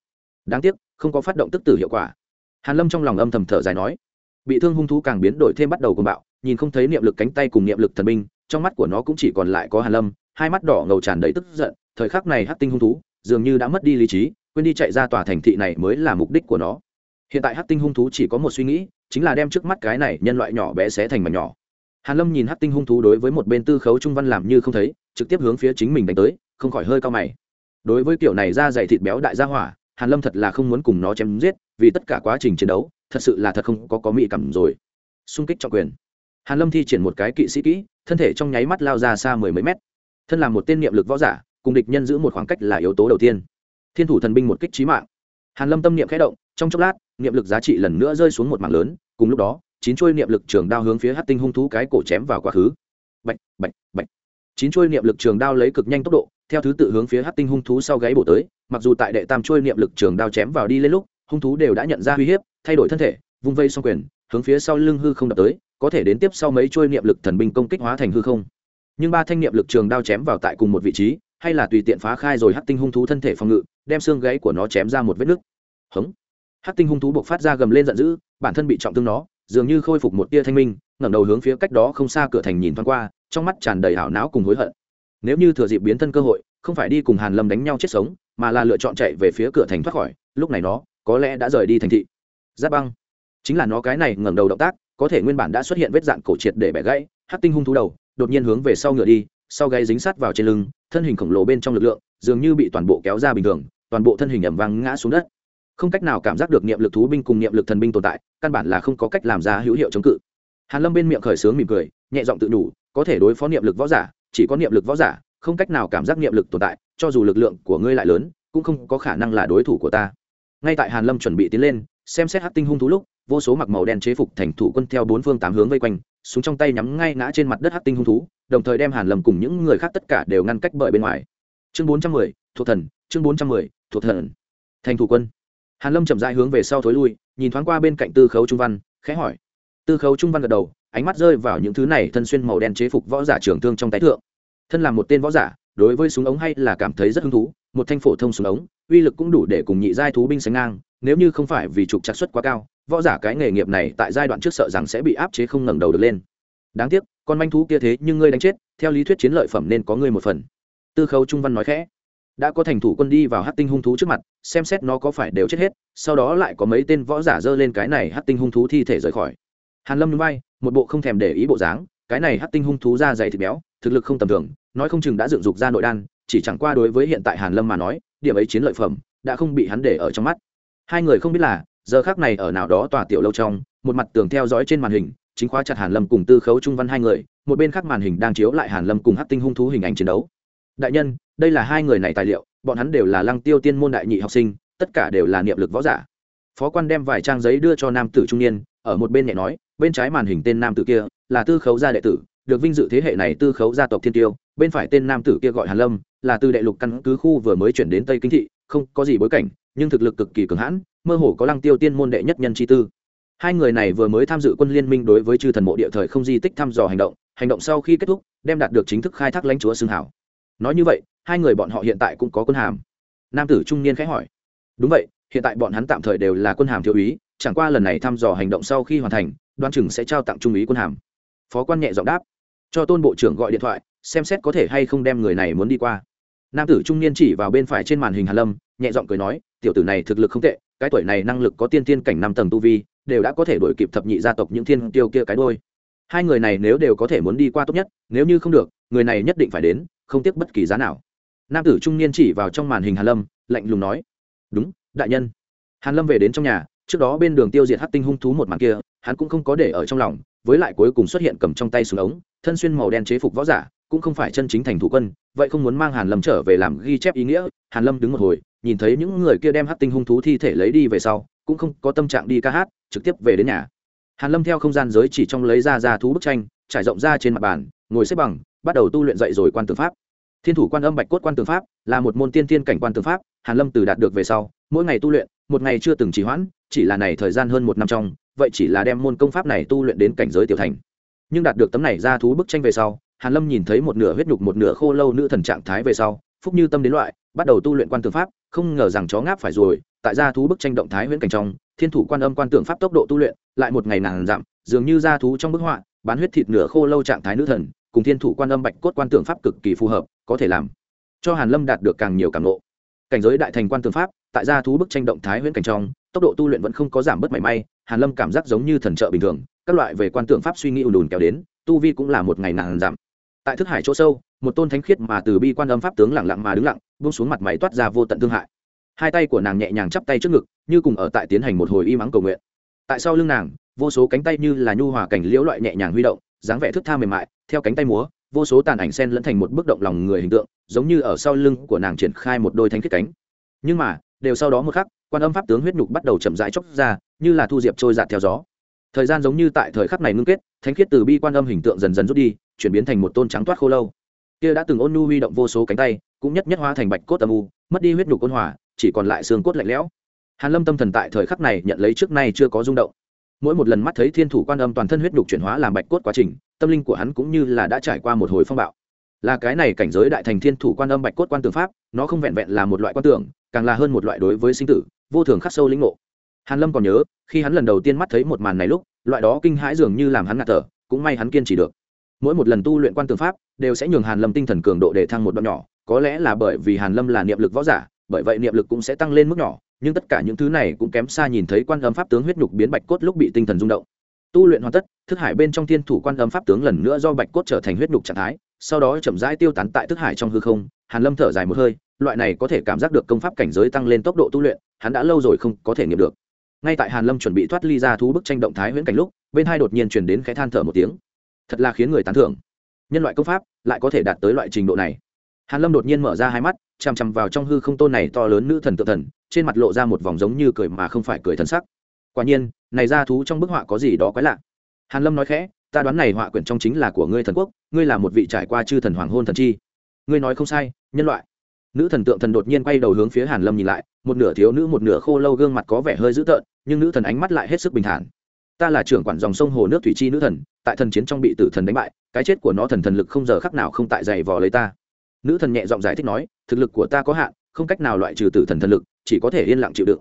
Đáng tiếc, không có phát động tức tử hiệu quả. Hàn lâm trong lòng âm thầm thở dài nói, bị thương hung thú càng biến đổi thêm bắt đầu cuồng bạo, nhìn không thấy niệm lực cánh tay cùng niệm lực thần binh, trong mắt của nó cũng chỉ còn lại có hàn lâm, hai mắt đỏ ngầu tràn đầy tức giận, thời khắc này hát tinh hung thú dường như đã mất đi lý trí, quên đi chạy ra tòa thành thị này mới là mục đích của nó. Hiện tại hát tinh hung thú chỉ có một suy nghĩ chính là đem trước mắt cái này nhân loại nhỏ bé xé thành mảnh nhỏ. Hàn lâm nhìn hắc tinh hung thú đối với một bên tư khấu trung văn làm như không thấy, trực tiếp hướng phía chính mình đánh tới, không khỏi hơi cao mày. Đối với kiểu này ra dày thịt béo đại gia hỏa, hàn lâm thật là không muốn cùng nó chém giết, vì tất cả quá trình chiến đấu, thật sự là thật không có có mỹ cảm rồi. Xung kích trọng quyền. Hàn lâm thi triển một cái kỵ sĩ kỹ, thân thể trong nháy mắt lao ra xa mười mấy mét. Thân là một tên niệm lực võ giả, cùng địch nhân giữ một khoảng cách là yếu tố đầu tiên. Thiên thủ thần binh một kích trí mạng hàn lâm tâm niệm khẽ động, trong chốc lát, niệm lực giá trị lần nữa rơi xuống một mảng lớn, cùng lúc đó, chín chuôi niệm lực trường đao hướng phía hát tinh hung thú cái cổ chém vào quá khứ. Bạch bạch bạch. Chín chuôi niệm lực trường đao lấy cực nhanh tốc độ, theo thứ tự hướng phía hát tinh hung thú sau gáy bổ tới, mặc dù tại đệ tam chuôi niệm lực trường đao chém vào đi lên lúc, hung thú đều đã nhận ra uy hiếp, thay đổi thân thể, vung vây xong quyền, hướng phía sau lưng hư không đập tới, có thể đến tiếp sau mấy chuôi niệm lực thần binh công kích hóa thành hư không. Nhưng ba thanh niệm lực trường đao chém vào tại cùng một vị trí hay là tùy tiện phá khai rồi hắc tinh hung thú thân thể phòng ngự, đem xương gãy của nó chém ra một vết nứt. Hống. Hắc tinh hung thú buộc phát ra gầm lên giận dữ, bản thân bị trọng thương nó, dường như khôi phục một tia thanh minh, ngẩng đầu hướng phía cách đó không xa cửa thành nhìn thoáng qua, trong mắt tràn đầy hảo não cùng hối hận. Nếu như thừa dịp biến thân cơ hội, không phải đi cùng hàn lâm đánh nhau chết sống, mà là lựa chọn chạy về phía cửa thành thoát khỏi, lúc này nó có lẽ đã rời đi thành thị. Giáp băng. Chính là nó cái này ngẩng đầu động tác, có thể nguyên bản đã xuất hiện vết dạn cổ triệt để bẻ gãy, hắc tinh hung thú đầu, đột nhiên hướng về sau ngựa đi sau gáy dính sát vào trên lưng, thân hình khổng lồ bên trong lực lượng, dường như bị toàn bộ kéo ra bình thường, toàn bộ thân hình ẩm vang ngã xuống đất. Không cách nào cảm giác được niệm lực thú binh cùng niệm lực thần binh tồn tại, căn bản là không có cách làm ra hữu hiệu chống cự. Hàn lâm bên miệng khởi sướng mỉm cười, nhẹ giọng tự đủ, có thể đối phó niệm lực võ giả, chỉ có niệm lực võ giả, không cách nào cảm giác niệm lực tồn tại, cho dù lực lượng của ngươi lại lớn, cũng không có khả năng là đối thủ của ta. Ngay tại hàn lâm chuẩn bị tiến lên xem xét hắc tinh hung thú lúc, vô số mặc màu đen chế phục thành thủ quân theo bốn phương tám hướng vây quanh, súng trong tay nhắm ngay ngã trên mặt đất hắc tinh hung thú, đồng thời đem hàn lâm cùng những người khác tất cả đều ngăn cách bởi bên ngoài. Chương bốn trăm mười, thuộc thần, chương bốn trăm mười, thuộc thần. Thành thủ quân. Hàn lâm chậm rãi hướng về sau thối lui, nhìn thoáng qua bên cạnh tư khấu trung văn, khẽ hỏi. Tư khấu trung văn gật đầu, ánh mắt rơi vào những thứ này thân xuyên màu đen chế phục võ giả trưởng thương trong tay thượng. Thân là một tên võ giả, đối với súng ống hay là cảm thấy rất hứng thú, một thanh phổ thông súng ống uy lực cũng đủ để cùng nhị giai thú binh sánh ngang, nếu như không phải vì trục chặt suất quá cao, võ giả cái nghề nghiệp này tại giai đoạn trước sợ rằng sẽ bị áp chế không ngẩng đầu được lên. Đáng tiếc, con manh thú kia thế nhưng ngươi đánh chết, theo lý thuyết chiến lợi phẩm nên có ngươi một phần. Tư khấu trung văn nói khẽ, đã có thành thủ quân đi vào hát tinh hung thú trước mặt, xem xét nó có phải đều chết hết, sau đó lại có mấy tên võ giả dơ lên cái này hát tinh hung thú thi thể rời khỏi. Hàn lâm núi bay một bộ không thèm để ý bộ dáng, cái này hát tinh hung thú da dày thịt béo, thực lực không tầm thường, nói không chừng đã dựng dục ra nội đan chỉ chẳng qua đối với hiện tại hàn lâm mà nói, điểm ấy chiến lợi phẩm đã không bị hắn để ở trong mắt. Hai người không biết là, giờ khác này ở nào đó tòa tiểu lâu trong, một mặt tường theo dõi trên màn hình, chính khóa chặt hàn lâm cùng tư khấu trung văn hai người, một bên khác màn hình đang chiếu lại hàn lâm cùng Hắc tinh hung thú hình ảnh chiến đấu. Đại nhân, đây là hai người này tài liệu, bọn hắn đều là lăng tiêu tiên môn đại nhị học sinh, tất cả đều là niệm lực võ giả. Phó quan đem vài trang giấy đưa cho nam tử trung niên, ở một bên nhẹ nói, bên trái màn hình tên nam tử kia là tư khấu gia đệ tử, được vinh dự thế hệ này tư khấu gia tộc thiên tiêu, bên phải tên nam tử kia gọi hàn lâm là từ đệ lục căn cứ khu vừa mới chuyển đến tây kinh thị, không có gì bối cảnh, nhưng thực lực cực kỳ cường hãn, mơ hồ có lăng tiêu tiên môn đệ nhất nhân chi tư. Hai người này vừa mới tham dự quân liên minh đối với chư thần mộ địa thời không di tích thăm dò hành động hành động sau khi kết thúc, đem đạt được chính thức khai thác lãnh chúa xương hảo. Nói như vậy, hai người bọn họ hiện tại cũng có quân hàm. Nam tử trung niên khẽ hỏi. Đúng vậy, hiện tại bọn hắn tạm thời đều là quân hàm thiếu úy, chẳng qua lần này thăm dò hành động sau khi hoàn thành, đoan chừng sẽ trao tặng trung úy quân hàm. Phó quan nhẹ giọng đáp. Cho tôn bộ trưởng gọi điện thoại, xem xét có thể hay không đem người này muốn đi qua nam tử trung niên chỉ vào bên phải trên màn hình hàn lâm, nhẹ giọng cười nói, tiểu tử này thực lực không tệ, cái tuổi này năng lực có tiên tiên cảnh năm tầng tu vi, đều đã có thể đổi kịp thập nhị gia tộc những thiên tiêu kia cái đôi hai người này nếu đều có thể muốn đi qua tốt nhất, nếu như không được, người này nhất định phải đến, không tiếc bất kỳ giá nào. Nam tử trung niên chỉ vào trong màn hình hàn lâm, lạnh lùng nói, đúng, đại nhân. Hàn lâm về đến trong nhà, trước đó bên đường tiêu diệt hắc tinh hung thú một màn kia, hắn cũng không có để ở trong lòng, với lại cuối cùng xuất hiện cầm trong tay súng ống, thân xuyên màu đen chế phục võ giả cũng không phải chân chính thành thủ quân, vậy không muốn mang hàn lâm trở về làm ghi chép ý nghĩa, hàn lâm đứng một hồi, nhìn thấy những người kia đem hắc tinh hung thú thi thể lấy đi về sau, cũng không có tâm trạng đi ca hát, trực tiếp về đến nhà. Hàn lâm theo không gian giới chỉ trong lấy ra ra thú bức tranh, trải rộng ra trên mặt bàn, ngồi xếp bằng, bắt đầu tu luyện dậy rồi quan tư pháp. Thiên thủ quan âm bạch cốt quan tư pháp là một môn tiên tiên cảnh quan tư pháp, hàn lâm từ đạt được về sau, mỗi ngày tu luyện, một ngày chưa từng trì hoãn, chỉ là này thời gian hơn một năm trong, vậy chỉ là đem môn công pháp này tu luyện đến cảnh giới tiểu thành. Nhưng đạt được tấm này ra thú bức tranh về sau hàn lâm nhìn thấy một nửa huyết nhục, một nửa khô lâu nữ thần trạng thái về sau, phúc như tâm đến loại, bắt đầu tu luyện quan tưởng pháp, không ngờ rằng chó ngáp phải rồi, tại gia thú bức tranh động thái huyễn cảnh trong, thiên thủ quan âm quan tưởng pháp tốc độ tu luyện, lại một ngày nàng giảm, dường như gia thú trong bức họa, bán huyết thịt nửa khô lâu trạng thái nữ thần, cùng thiên thủ quan âm bạch cốt quan tưởng pháp cực kỳ phù hợp, có thể làm cho hàn lâm đạt được càng nhiều càng ngộ. Cảnh giới đại thành quan tưởng pháp, tại gia thú bức tranh động thái huyễn cảnh trong, tốc độ tu luyện vẫn không có giảm bớt mảy may, hàn lâm cảm giác giống như thần trợ bình thường, các loại về quan tưởng pháp suy nghĩ ùn ùn kéo đến, tu vi cũng là một ngày nàng giảm tại thức hải chỗ sâu, một tôn thánh khiết mà từ bi quan âm pháp tướng lặng lặng mà đứng lặng, buông xuống mặt mày toát ra vô tận thương hại. Hai tay của nàng nhẹ nhàng chắp tay trước ngực, như cùng ở tại tiến hành một hồi y mắng cầu nguyện. Tại sau lưng nàng, vô số cánh tay như là nhu hòa cảnh liễu loại nhẹ nhàng huy động, dáng vẻ thức tha mềm mại, theo cánh tay múa, vô số tàn ảnh sen lẫn thành một bức động lòng người hình tượng, giống như ở sau lưng của nàng triển khai một đôi thanh khiết cánh. Nhưng mà, đều sau đó một khắc, quan âm pháp tướng huyết nhục bắt đầu chậm rãi chóc ra, như là thu diệp trôi giạt theo gió. Thời gian giống như tại thời khắc này ngưng kết, thánh khiết từ bi quan âm hình tượng dần dần rút đi chuyển biến thành một tôn trắng toát khô lâu. Kia đã từng ôn nhu huy động vô số cánh tay, cũng nhất nhất hóa thành bạch cốt âm u, mất đi huyết nhục ôn hòa, chỉ còn lại xương cốt lạnh lẽo. Hàn lâm tâm thần tại thời khắc này nhận lấy trước nay chưa có rung động. Mỗi một lần mắt thấy thiên thủ quan âm toàn thân huyết nhục chuyển hóa làm bạch cốt quá trình, tâm linh của hắn cũng như là đã trải qua một hồi phong bạo. Là cái này cảnh giới đại thành thiên thủ quan âm bạch cốt quan tường pháp, nó không vẹn vẹn là một loại quan tưởng, càng là hơn một loại đối với sinh tử, vô thường khắc sâu lĩnh ngộ. Hàn lâm còn nhớ, khi hắn lần đầu tiên mắt thấy một màn này lúc, loại đó kinh hãi dường như làm hắn ngạt thở, cũng may hắn kiên trì được mỗi một lần tu luyện quan tường pháp đều sẽ nhường hàn lâm tinh thần cường độ để thăng một đoạn nhỏ, có lẽ là bởi vì hàn lâm là niệm lực võ giả, bởi vậy niệm lực cũng sẽ tăng lên mức nhỏ, nhưng tất cả những thứ này cũng kém xa nhìn thấy quan âm pháp tướng huyết nhục biến bạch cốt lúc bị tinh thần rung động. Tu luyện hoàn tất, thức hải bên trong thiên thủ quan âm pháp tướng lần nữa do bạch cốt trở thành huyết nhục trạng thái, sau đó chậm rãi tiêu tán tại thức hải trong hư không, hàn lâm thở dài một hơi, loại này có thể cảm giác được công pháp cảnh giới tăng lên tốc độ tu luyện, hắn đã lâu rồi không có thể nghiệm được. Ngay tại hàn lâm chuẩn bị thoát ly ra thú bức tranh động thái huyễn cảnh lúc, bên hai đột nhiên truyền đến khẽ than thở một tiếng thật là khiến người tán thưởng. Nhân loại công pháp lại có thể đạt tới loại trình độ này. Hàn lâm đột nhiên mở ra hai mắt, chằm chằm vào trong hư không tôn này to lớn nữ thần tự thần, trên mặt lộ ra một vòng giống như cười mà không phải cười thần sắc. Quả nhiên, này ra thú trong bức họa có gì đó quái lạ. Hàn lâm nói khẽ, ta đoán này họa quyển trong chính là của ngươi thần quốc, ngươi là một vị trải qua chư thần hoàng hôn thần chi. Ngươi nói không sai, nhân loại. Nữ thần tượng thần đột nhiên quay đầu hướng phía hàn lâm nhìn lại, một nửa thiếu nữ, một nửa khô lâu gương mặt có vẻ hơi dữ tợn, nhưng nữ thần ánh mắt lại hết sức bình thản ta là trưởng quản dòng sông hồ nước thủy chi nữ thần, tại thần chiến trong bị tử thần đánh bại, cái chết của nó thần thần lực không giờ khắc nào không tại dày vò lấy ta. Nữ thần nhẹ giọng giải thích nói, thực lực của ta có hạn, không cách nào loại trừ tử thần thần lực, chỉ có thể yên lặng chịu đựng.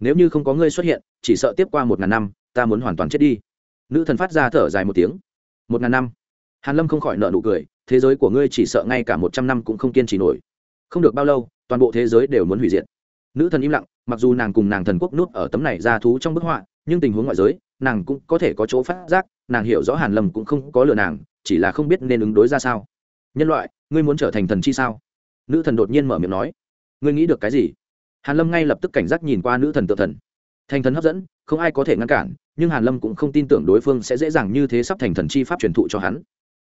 Nếu như không có ngươi xuất hiện, chỉ sợ tiếp qua một ngàn năm, ta muốn hoàn toàn chết đi. Nữ thần phát ra thở dài một tiếng. Một ngàn năm? Hàn lâm không khỏi nợ nụ cười, thế giới của ngươi chỉ sợ ngay cả một trăm năm cũng không kiên trì nổi. Không được bao lâu, toàn bộ thế giới đều muốn hủy diệt. Nữ thần im lặng, mặc dù nàng cùng nàng thần quốc nút ở tấm này ra thú trong bức họa, nhưng tình huống ngoại giới nàng cũng có thể có chỗ phát giác, nàng hiểu rõ hàn lâm cũng không có lừa nàng, chỉ là không biết nên ứng đối ra sao. Nhân loại, ngươi muốn trở thành thần chi sao? Nữ thần đột nhiên mở miệng nói. Ngươi nghĩ được cái gì? Hàn lâm ngay lập tức cảnh giác nhìn qua nữ thần tự thần. Thành thần hấp dẫn, không ai có thể ngăn cản, nhưng hàn lâm cũng không tin tưởng đối phương sẽ dễ dàng như thế sắp thành thần chi pháp truyền thụ cho hắn.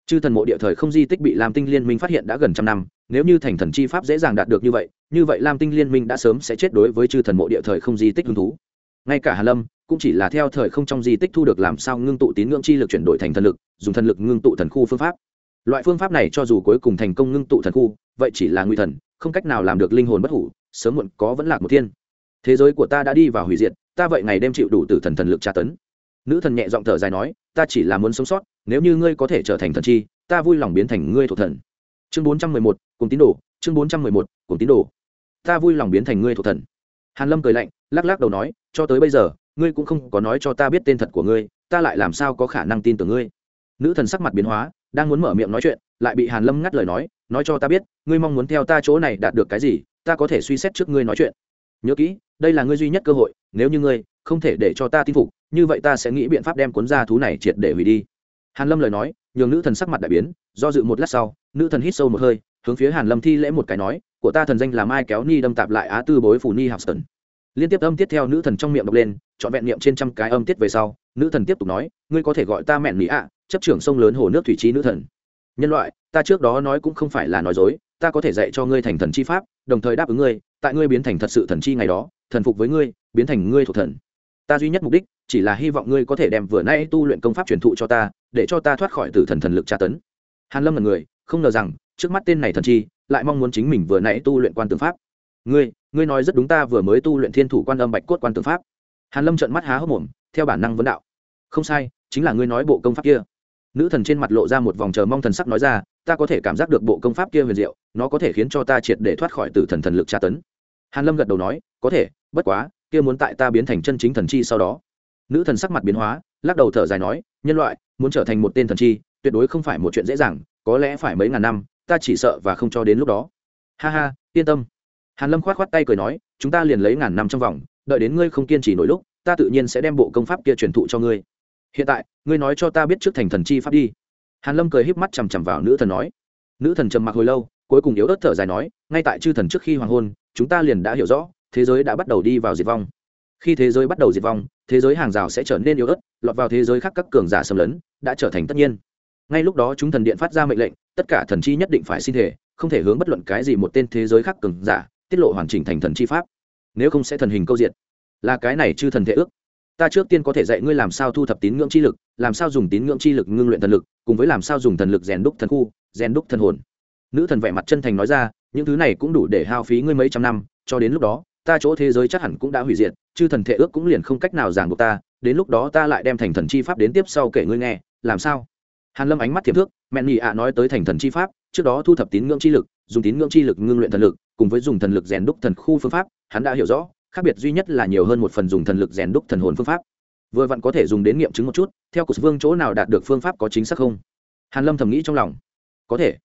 Chư thần mộ địa thời không di tích bị lam tinh liên minh phát hiện đã gần trăm năm, nếu như thành thần chi pháp dễ dàng đạt được như vậy như vậy lam tinh liên minh đã sớm sẽ chết đối với chư thần mộ địa thời không di tích hứng thú ngay cả Hà lâm cũng chỉ là theo thời không trong di tích thu được làm sao ngưng tụ tín ngưỡng chi lực chuyển đổi thành thần lực, dùng thần lực ngưng tụ thần khu phương pháp. Loại phương pháp này cho dù cuối cùng thành công ngưng tụ thần khu, vậy chỉ là nguy thần, không cách nào làm được linh hồn bất hủ, sớm muộn có vẫn lạc một thiên. Thế giới của ta đã đi vào hủy diệt, ta vậy ngày đêm chịu đủ tử thần thần lực tra tấn. Nữ thần nhẹ giọng thở dài nói, ta chỉ là muốn sống sót, nếu như ngươi có thể trở thành thần chi, ta vui lòng biến thành ngươi thuộc thần. Chương bốn trăm mười một cùng tín đồ, chương bốn trăm mười một cùng tín đồ. Ta vui lòng biến thành ngươi thuộc thần. Hàn lâm cười lạnh, lắc lắc đầu nói cho tới bây giờ, ngươi cũng không có nói cho ta biết tên thật của ngươi, ta lại làm sao có khả năng tin tưởng ngươi? Nữ thần sắc mặt biến hóa, đang muốn mở miệng nói chuyện, lại bị hàn lâm ngắt lời nói nói cho ta biết, ngươi mong muốn theo ta chỗ này đạt được cái gì, ta có thể suy xét trước ngươi nói chuyện. Nhớ kỹ, đây là ngươi duy nhất cơ hội, nếu như ngươi không thể để cho ta tin phục, như vậy ta sẽ nghĩ biện pháp đem cuốn ra thú này triệt để hủy đi. Hàn lâm lời nói, nhường nữ thần sắc mặt đại biến, do dự một lát sau, nữ thần hít sâu một hơi, hướng phía hàn lâm thi lễ một cái nói, của ta thần danh là mai kéo ni đâm tạp lại á tư bối phủ ni học sơn liên tiếp âm tiết theo nữ thần trong miệng đọc lên, trọn vẹn niệm trên trăm cái âm tiết về sau, nữ thần tiếp tục nói, ngươi có thể gọi ta mẹn mỹ ạ, chấp trưởng sông lớn hồ nước thủy trí nữ thần. Nhân loại, ta trước đó nói cũng không phải là nói dối, ta có thể dạy cho ngươi thành thần chi pháp, đồng thời đáp ứng ngươi, tại ngươi biến thành thật sự thần chi ngày đó, thần phục với ngươi, biến thành ngươi thuộc thần. Ta duy nhất mục đích, chỉ là hy vọng ngươi có thể đem vừa nay tu luyện công pháp truyền thụ cho ta, để cho ta thoát khỏi tử thần thần lực tra tấn. Hàn lâm là người, không ngờ rằng, trước mắt tên này thần chi, lại mong muốn chính mình vừa nãy tu luyện quan tướng pháp. Ngươi ngươi nói rất đúng ta vừa mới tu luyện thiên thủ quan âm bạch cốt quan tướng pháp. Hàn lâm trợn mắt há hốc mồm, theo bản năng vấn đạo. Không sai, chính là ngươi nói bộ công pháp kia. Nữ thần trên mặt lộ ra một vòng chờ mong thần sắc nói ra, ta có thể cảm giác được bộ công pháp kia huyền diệu, nó có thể khiến cho ta triệt để thoát khỏi tử thần thần lực tra tấn. Hàn lâm gật đầu nói, có thể, bất quá, kia muốn tại ta biến thành chân chính thần chi sau đó. Nữ thần sắc mặt biến hóa, lắc đầu thở dài nói, nhân loại, muốn trở thành một tên thần chi, tuyệt đối không phải một chuyện dễ dàng, có lẽ phải mấy ngàn năm, ta chỉ sợ và không cho đến lúc đó. Ha ha, yên tâm hàn lâm khoát khoát tay cười nói, chúng ta liền lấy ngàn năm trong vòng, đợi đến ngươi không kiên trì nổi lúc, ta tự nhiên sẽ đem bộ công pháp kia truyền thụ cho ngươi. Hiện tại, ngươi nói cho ta biết trước thành thần chi pháp đi. Hàn lâm cười híp mắt chằm chằm vào nữ thần nói. Nữ thần trầm mặc hồi lâu, cuối cùng yếu ớt thở dài nói, ngay tại chư thần trước khi hoàng hôn, chúng ta liền đã hiểu rõ, thế giới đã bắt đầu đi vào diệt vong. Khi thế giới bắt đầu diệt vong, thế giới hàng rào sẽ trở nên yếu ớt, lọt vào thế giới khác các cường giả xâm lấn, đã trở thành tất nhiên. Ngay lúc đó chúng thần điện phát ra mệnh lệnh, tất cả thần chi nhất định phải xin thể, không thể hướng bất luận cái gì một tên thế giới khác cường giả tiết lộ hoàn chỉnh thành thần chi pháp. Nếu không sẽ thần hình câu diện, là cái này chư thần thể ước. Ta trước tiên có thể dạy ngươi làm sao thu thập tín ngưỡng chi lực làm sao dùng tín ngưỡng chi lực ngưng luyện thần lực cùng với làm sao dùng thần lực rèn đúc thần khu rèn đúc thần hồn. Nữ thần vẻ mặt chân thành nói ra những thứ này cũng đủ để hao phí ngươi mấy trăm năm cho đến lúc đó ta chỗ thế giới chắc hẳn cũng đã hủy diệt chư thần thể ước cũng liền không cách nào giảng buộc ta đến lúc đó ta lại đem thành thần chi pháp đến tiếp sau kể ngươi nghe làm sao? Hàn lâm ánh mắt thiệp thước mẹ nhị ạ nói tới thành thần chi pháp trước đó thu thập tín ngưỡng chi lực dùng tín ngưỡng chi lực ngưng luyện thần lực cùng với dùng thần lực rèn đúc thần khu phương pháp, hắn đã hiểu rõ, khác biệt duy nhất là nhiều hơn một phần dùng thần lực rèn đúc thần hồn phương pháp. Vừa vặn có thể dùng đến nghiệm chứng một chút, theo cục vương chỗ nào đạt được phương pháp có chính xác không? Hàn lâm thầm nghĩ trong lòng. Có thể.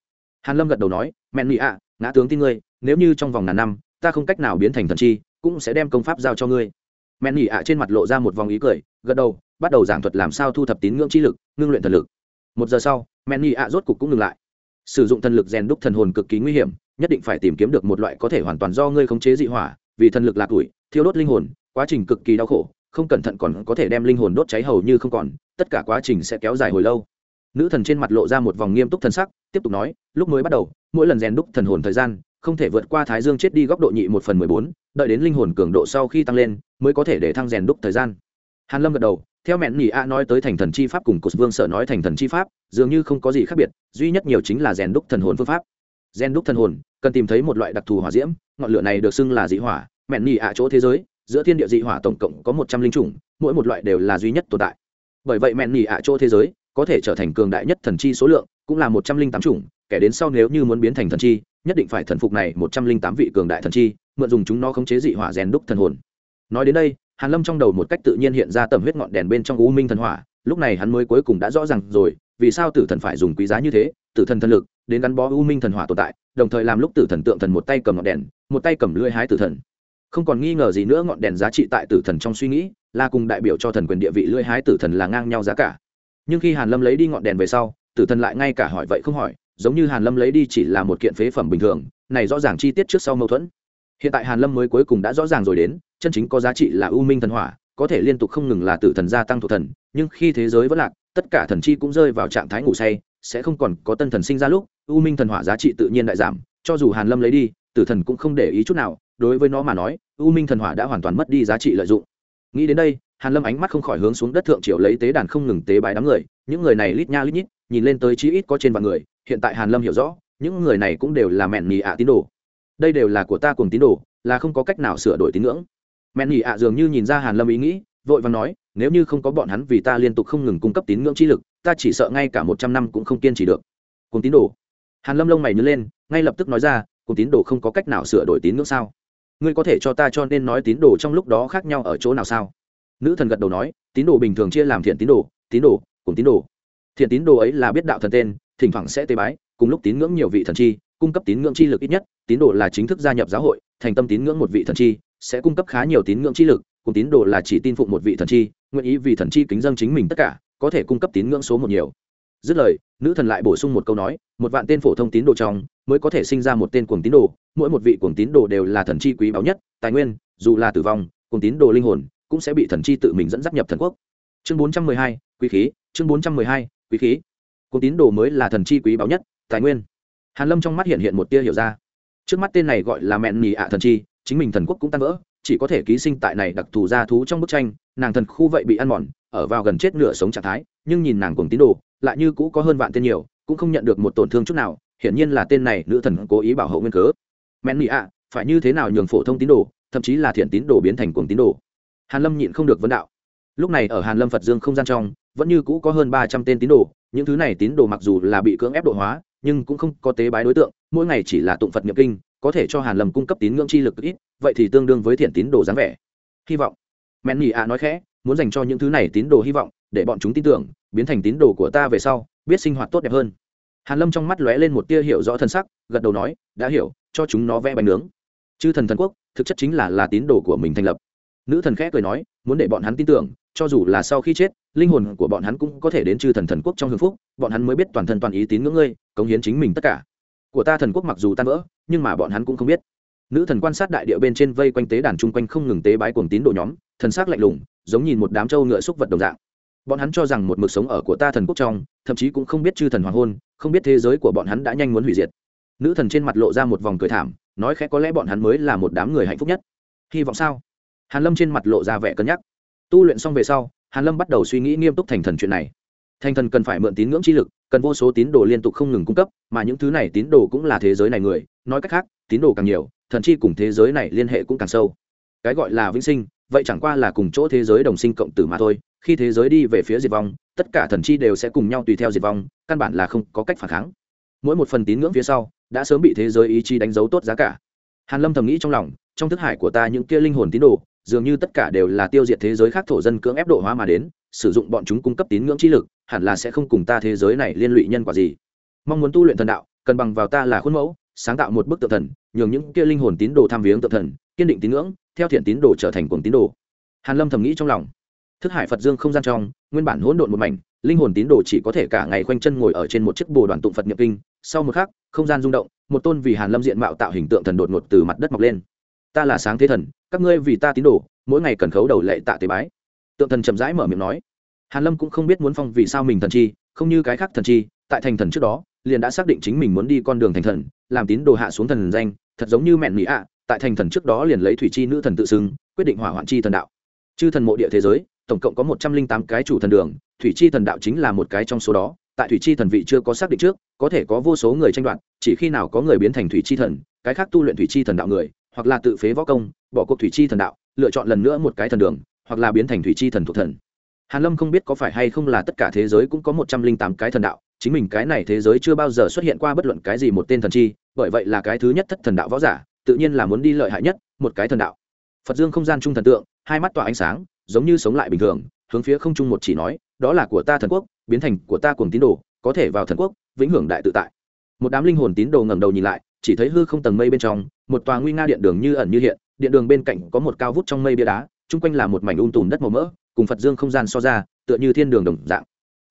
Hàn lâm gật đầu nói, mẹ Nhi ạ, ngã tướng tin ngươi, nếu như trong vòng ngàn năm, ta không cách nào biến thành thần chi, cũng sẽ đem công pháp giao cho ngươi. Mẹ Nhi ạ trên mặt lộ ra một vòng ý cười, gật đầu, bắt đầu giảng thuật làm sao thu thập tín ngưỡng chi lực, ngưng luyện thần lực. Một giờ sau, mẹ Nhi ạ rốt cục cũng ngừng lại. Sử dụng thần lực rèn đúc thần hồn cực kỳ nguy hiểm nhất định phải tìm kiếm được một loại có thể hoàn toàn do ngươi khống chế dị hỏa, vì thần lực lạc ủi, thiêu đốt linh hồn, quá trình cực kỳ đau khổ, không cẩn thận còn có thể đem linh hồn đốt cháy hầu như không còn, tất cả quá trình sẽ kéo dài hồi lâu. Nữ thần trên mặt lộ ra một vòng nghiêm túc thần sắc, tiếp tục nói, lúc mới bắt đầu, mỗi lần rèn đúc thần hồn thời gian, không thể vượt qua thái dương chết đi góc độ nhị một phần mười bốn, đợi đến linh hồn cường độ sau khi tăng lên, mới có thể để thăng rèn đúc thời gian. Hàn lâm gật đầu, theo mẹn nhị a nói tới thành thần chi pháp cùng cột vương sở nói thành thần chi pháp, dường như không có gì khác biệt, duy nhất nhiều chính là rèn đúc thần hồn phương pháp gen đúc thần hồn, cần tìm thấy một loại đặc thù hỏa diễm, ngọn lửa này được xưng là dị hỏa, mẹn nhị ạ chỗ thế giới, giữa thiên địa dị hỏa tổng cộng có một trăm linh chủng, mỗi một loại đều là duy nhất tồn tại. Bởi vậy mẹn nhị ạ chỗ thế giới có thể trở thành cường đại nhất thần chi số lượng, cũng là một trăm linh tám chủng kẻ đến sau nếu như muốn biến thành thần chi, nhất định phải thần phục này một trăm linh tám vị cường đại thần chi, mượn dùng chúng nó khống chế dị hỏa rèn đúc thần hồn. Nói đến đây, hàn lâm trong đầu một cách tự nhiên hiện ra tầm huyết ngọn đèn bên trong u minh thần hỏa, lúc này hắn mới cuối cùng đã rõ ràng rồi, vì sao tử thần phải dùng quý giá như thế, tử thần thần lực đến gắn bó u minh thần hỏa tồn tại, đồng thời làm lúc tử thần tượng thần một tay cầm ngọn đèn, một tay cầm lưỡi hái tử thần. Không còn nghi ngờ gì nữa, ngọn đèn giá trị tại tử thần trong suy nghĩ, là cùng đại biểu cho thần quyền địa vị lưỡi hái tử thần là ngang nhau giá cả. Nhưng khi hàn lâm lấy đi ngọn đèn về sau, tử thần lại ngay cả hỏi vậy không hỏi, giống như hàn lâm lấy đi chỉ là một kiện phế phẩm bình thường, này rõ ràng chi tiết trước sau mâu thuẫn. Hiện tại hàn lâm mới cuối cùng đã rõ ràng rồi đến, chân chính có giá trị là u minh thần hỏa, có thể liên tục không ngừng là tử thần gia tăng thuộc thần, nhưng khi thế giới vẫn lạc, tất cả thần chi cũng rơi vào trạng thái ngủ say sẽ không còn có tân thần sinh ra lúc, u minh thần hỏa giá trị tự nhiên đại giảm, cho dù hàn lâm lấy đi, tử thần cũng không để ý chút nào, đối với nó mà nói, u minh thần hỏa đã hoàn toàn mất đi giá trị lợi dụng. Nghĩ đến đây, hàn lâm ánh mắt không khỏi hướng xuống đất thượng triều lấy tế đàn không ngừng tế bái đám người, những người này lít nha lít nhít, nhìn lên tới chí ít có trên vạn người, hiện tại hàn lâm hiểu rõ, những người này cũng đều là mẹn nhì ạ tín đồ. Đây đều là của ta cùng tín đồ, là không có cách nào sửa đổi tín ngưỡng. Mẹn nhì ạ dường như nhìn ra hàn lâm ý nghĩ vội vàng nói, nếu như không có bọn hắn vì ta liên tục không ngừng cung cấp tín ngưỡng chi lực, ta chỉ sợ ngay cả một trăm năm cũng không kiên trì được. Cùng tín đồ. Hàn lâm lông mày nhớ lên, ngay lập tức nói ra cùng tín đồ không có cách nào sửa đổi tín ngưỡng sao? Ngươi có thể cho ta cho nên nói tín đồ trong lúc đó khác nhau ở chỗ nào sao? Nữ thần gật đầu nói, tín đồ bình thường chia làm thiện tín đồ tín đồ cùng tín đồ. Thiện tín đồ ấy là biết đạo thần tên, thỉnh thoảng sẽ tế bái, cùng lúc tín ngưỡng nhiều vị thần chi, cung cấp tín ngưỡng chi lực ít nhất, tín đồ là chính thức gia nhập giáo hội, thành tâm tín ngưỡng một vị thần chi, sẽ cung cấp khá nhiều tín ngưỡng chi lực cùng tín đồ là chỉ tin phụng một vị thần chi, nguyện ý vì thần chi kính dâng chính mình tất cả, có thể cung cấp tín ngưỡng số một nhiều. Dứt lời, nữ thần lại bổ sung một câu nói, một vạn tên phổ thông tín đồ trong mới có thể sinh ra một tên cuồng tín đồ, mỗi một vị cuồng tín đồ đều là thần chi quý báu nhất, tài nguyên, dù là tử vong, cuồng tín đồ linh hồn cũng sẽ bị thần chi tự mình dẫn dắt nhập thần quốc. Chương bốn trăm mười hai, quý khí, chương bốn trăm mười hai, quý khí. Cuồng tín đồ mới là thần chi quý báu nhất, tài nguyên. Hàn lâm trong mắt hiện hiện một tia hiểu ra. Trước mắt tên này gọi là mẹn nhì ạ thần chi, chính mình thần quốc cũng tan vỡ chỉ có thể ký sinh tại này đặc thù gia thú trong bức tranh, nàng thần khu vậy bị ăn mòn, ở vào gần chết nửa sống trạng thái, nhưng nhìn nàng cùng tín đồ, lại như cũ có hơn vạn tên nhiều, cũng không nhận được một tổn thương chút nào, hiển nhiên là tên này nữ thần cố ý bảo hộ nguyên cớ. Men nị ạ, phải như thế nào nhường phổ thông tín đồ, thậm chí là thiện tín đồ biến thành cuồng tín đồ? Hàn lâm nhịn không được vấn đạo. Lúc này ở hàn lâm phật dương không gian trong, vẫn như cũ có hơn ba trăm tên tín đồ, những thứ này tín đồ mặc dù là bị cưỡng ép độ hóa, nhưng cũng không có tế bái đối tượng, mỗi ngày chỉ là tụng phật niệm kinh có thể cho hàn lâm cung cấp tín ngưỡng chi lực ít, vậy thì tương đương với thiện tín đồ dáng vẻ. Hy vọng. Men nhị ạ nói khẽ, muốn dành cho những thứ này tín đồ hy vọng, để bọn chúng tin tưởng, biến thành tín đồ của ta về sau, biết sinh hoạt tốt đẹp hơn. Hàn lâm trong mắt lóe lên một tia hiểu rõ thân sắc, gật đầu nói, đã hiểu, cho chúng nó vẽ bánh nướng. Chư thần thần quốc, thực chất chính là là tín đồ của mình thành lập. Nữ thần khẽ cười nói, muốn để bọn hắn tin tưởng, cho dù là sau khi chết, linh hồn của bọn hắn cũng có thể đến chư thần thần quốc trong hưng phúc, bọn hắn mới biết toàn thân toàn ý tín ngưỡng ngươi, cống hiến chính mình tất cả của ta thần quốc mặc dù tan vỡ, nhưng mà bọn hắn cũng không biết. Nữ thần quan sát đại địa bên trên vây quanh tế đàn chung quanh không ngừng tế bái cuồng tín đồ nhóm, thần sắc lạnh lùng, giống nhìn một đám trâu ngựa xúc vật đồng dạng. Bọn hắn cho rằng một mực sống ở của ta thần quốc trong, thậm chí cũng không biết chư thần hoàng hôn, không biết thế giới của bọn hắn đã nhanh muốn hủy diệt. Nữ thần trên mặt lộ ra một vòng cười thảm, nói khẽ có lẽ bọn hắn mới là một đám người hạnh phúc nhất. Hy vọng sao? Hàn lâm trên mặt lộ ra vẻ cân nhắc. Tu luyện xong về sau, hàn lâm bắt đầu suy nghĩ nghiêm túc thành thần chuyện này thành thần cần phải mượn tín ngưỡng chi lực, cần vô số tín đồ liên tục không ngừng cung cấp, mà những thứ này tín đồ cũng là thế giới này người. Nói cách khác, tín đồ càng nhiều, thần chi cùng thế giới này liên hệ cũng càng sâu. Cái gọi là vĩnh sinh, vậy chẳng qua là cùng chỗ thế giới đồng sinh cộng tử mà thôi. Khi thế giới đi về phía diệt vong, tất cả thần chi đều sẽ cùng nhau tùy theo diệt vong, căn bản là không có cách phản kháng. Mỗi một phần tín ngưỡng phía sau, đã sớm bị thế giới ý chí đánh dấu tốt giá cả. Hàn lâm thầm nghĩ trong lòng, trong thức hải của ta những kia linh hồn tín đồ, dường như tất cả đều là tiêu diệt thế giới khác thổ dân cưỡng ép độ hóa mà đến sử dụng bọn chúng cung cấp tín ngưỡng chi lực, hẳn là sẽ không cùng ta thế giới này liên lụy nhân quả gì. Mong muốn tu luyện thần đạo, cần bằng vào ta là khuôn mẫu, sáng tạo một bức tượng thần, nhường những kia linh hồn tín đồ tham viếng tượng thần, kiên định tín ngưỡng, theo thiện tín đồ trở thành cuồng tín đồ. Hàn lâm thầm nghĩ trong lòng. Thức hải phật dương không gian trong, nguyên bản hỗn độn một mảnh, linh hồn tín đồ chỉ có thể cả ngày khoanh chân ngồi ở trên một chiếc bồ đoàn tụng phật nhập kinh. Sau một khắc, không gian rung động, một tôn vì hàn lâm diện mạo tạo hình tượng thần đột ngột từ mặt đất mọc lên. Ta là sáng thế thần, các ngươi vì ta tín đồ, mỗi ngày cần khấu đầu lệ tạ tế bái tượng thần chậm rãi mở miệng nói. Hàn lâm cũng không biết muốn phong vì sao mình thần chi, không như cái khác thần chi, tại thành thần trước đó, liền đã xác định chính mình muốn đi con đường thành thần, làm tín đồ hạ xuống thần danh, thật giống như mẹn mỹ ạ, tại thành thần trước đó liền lấy thủy chi nữ thần tự xưng, quyết định hỏa hoạn chi thần đạo. Chư thần mộ địa thế giới, tổng cộng có một trăm linh tám cái chủ thần đường, thủy chi thần đạo chính là một cái trong số đó, tại thủy chi thần vị chưa có xác định trước, có thể có vô số người tranh đoạt, chỉ khi nào có người biến thành thủy chi thần, cái khác tu luyện thủy chi thần đạo người, hoặc là tự phế võ công, bỏ cuộc thủy chi thần đạo, lựa chọn lần nữa một cái thần đường hoặc là biến thành thủy chi thần thuộc thần. Hàn lâm không biết có phải hay không là tất cả thế giới cũng có một trăm linh tám cái thần đạo, chính mình cái này thế giới chưa bao giờ xuất hiện qua bất luận cái gì một tên thần chi, bởi vậy là cái thứ nhất thất thần đạo võ giả, tự nhiên là muốn đi lợi hại nhất, một cái thần đạo. Phật dương không gian trung thần tượng, hai mắt tỏa ánh sáng, giống như sống lại bình thường, hướng phía không trung một chỉ nói, đó là của ta thần quốc, biến thành của ta cùng tín đồ, có thể vào thần quốc, vĩnh hưởng đại tự tại. Một đám linh hồn tín đồ ngẩng đầu nhìn lại, chỉ thấy hư không tầng mây bên trong, một tòa nguy nga điện đường như ẩn như hiện, điện đường bên cạnh có một cao vút trong mây bia đá chung quanh là một mảnh um tùm đất màu mỡ, cùng phật dương không gian so ra, tựa như thiên đường đồng dạng.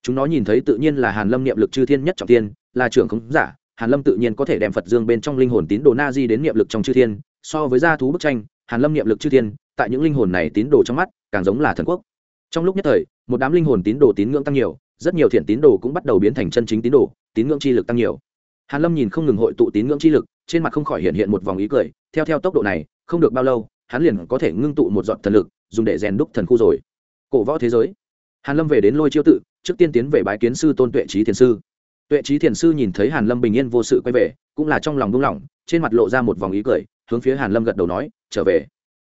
Chúng nó nhìn thấy tự nhiên là hàn lâm niệm lực chư thiên nhất trọng thiên, là trưởng không giả, hàn lâm tự nhiên có thể đem phật dương bên trong linh hồn tín đồ na di đến niệm lực trong chư thiên, so với gia thú bức tranh, hàn lâm niệm lực chư thiên, tại những linh hồn này tín đồ trong mắt, càng giống là thần quốc. Trong lúc nhất thời, một đám linh hồn tín đồ tín ngưỡng tăng nhiều, rất nhiều thiện tín đồ cũng bắt đầu biến thành chân chính tín đồ, tín ngưỡng chi lực tăng nhiều. Hàn lâm nhìn không ngừng hội tụ tín ngưỡng chi lực, trên mặt không khỏi hiện hiện một vòng ý cười, theo theo tốc độ này, không được bao lâu hắn liền có thể ngưng tụ một giọt thần lực, dùng để rèn đúc thần khu rồi. Cổ võ thế giới. Hàn lâm về đến lôi chiêu tự, trước tiên tiến về bái kiến sư tôn tuệ trí thiền sư. Tuệ trí thiền sư nhìn thấy hàn lâm bình yên vô sự quay về, cũng là trong lòng buông lỏng, trên mặt lộ ra một vòng ý cười, hướng phía hàn lâm gật đầu nói, trở về.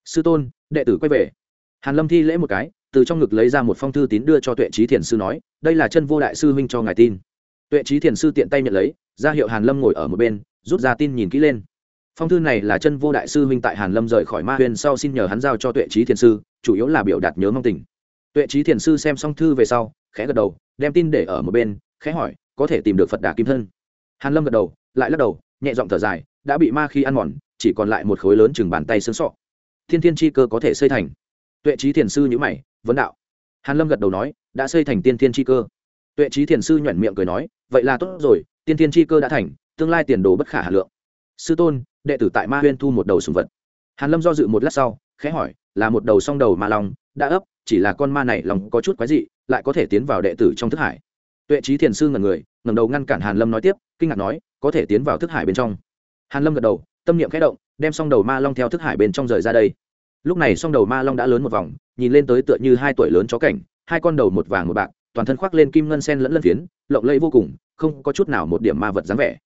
Sư tôn, đệ tử quay về. Hàn lâm thi lễ một cái, từ trong ngực lấy ra một phong thư tín đưa cho tuệ trí thiền sư nói, đây là chân vô đại sư huynh cho ngài tin. Tuệ trí thiền sư tiện tay nhận lấy, ra hiệu hàn lâm ngồi ở một bên, rút ra tin nhìn kỹ lên phong thư này là chân vô đại sư huynh tại hàn lâm rời khỏi ma huyền sau xin nhờ hắn giao cho tuệ trí thiền sư, chủ yếu là biểu đạt nhớ mong tình. Tuệ trí thiền sư xem xong thư về sau, khẽ gật đầu, đem tin để ở một bên, khẽ hỏi, có thể tìm được phật đà kim thân? Hàn lâm gật đầu, lại lắc đầu, nhẹ giọng thở dài, đã bị ma khi ăn mòn, chỉ còn lại một khối lớn chừng bàn tay xương sọ. Thiên thiên chi cơ có thể xây thành. Tuệ trí thiền sư nhữ mày, vấn đạo. Hàn lâm gật đầu nói, đã xây thành tiên thiên chi cơ. Tuệ trí thiền sư nhoẻn miệng cười nói, vậy là tốt rồi, tiên thiên chi cơ đã thành, tương lai tiền đồ bất khả hà lượng sư tôn, đệ tử tại ma huyên thu một đầu sùng vật. Hàn lâm do dự một lát sau, khẽ hỏi, là một đầu song đầu ma long, đã ấp, chỉ là con ma này lòng có chút quái dị, lại có thể tiến vào đệ tử trong thức hải. Tuệ trí thiền sư ngần người, ngẩng đầu ngăn cản hàn lâm nói tiếp, kinh ngạc nói, có thể tiến vào thức hải bên trong. Hàn lâm gật đầu, tâm niệm khẽ động, đem song đầu ma long theo thức hải bên trong rời ra đây. Lúc này song đầu ma long đã lớn một vòng, nhìn lên tới tựa như hai tuổi lớn chó cảnh, hai con đầu một vàng một bạc, toàn thân khoác lên kim ngân sen lẫn lân phiến, lộng lẫy vô cùng, không có chút nào một điểm ma vật dáng vẻ.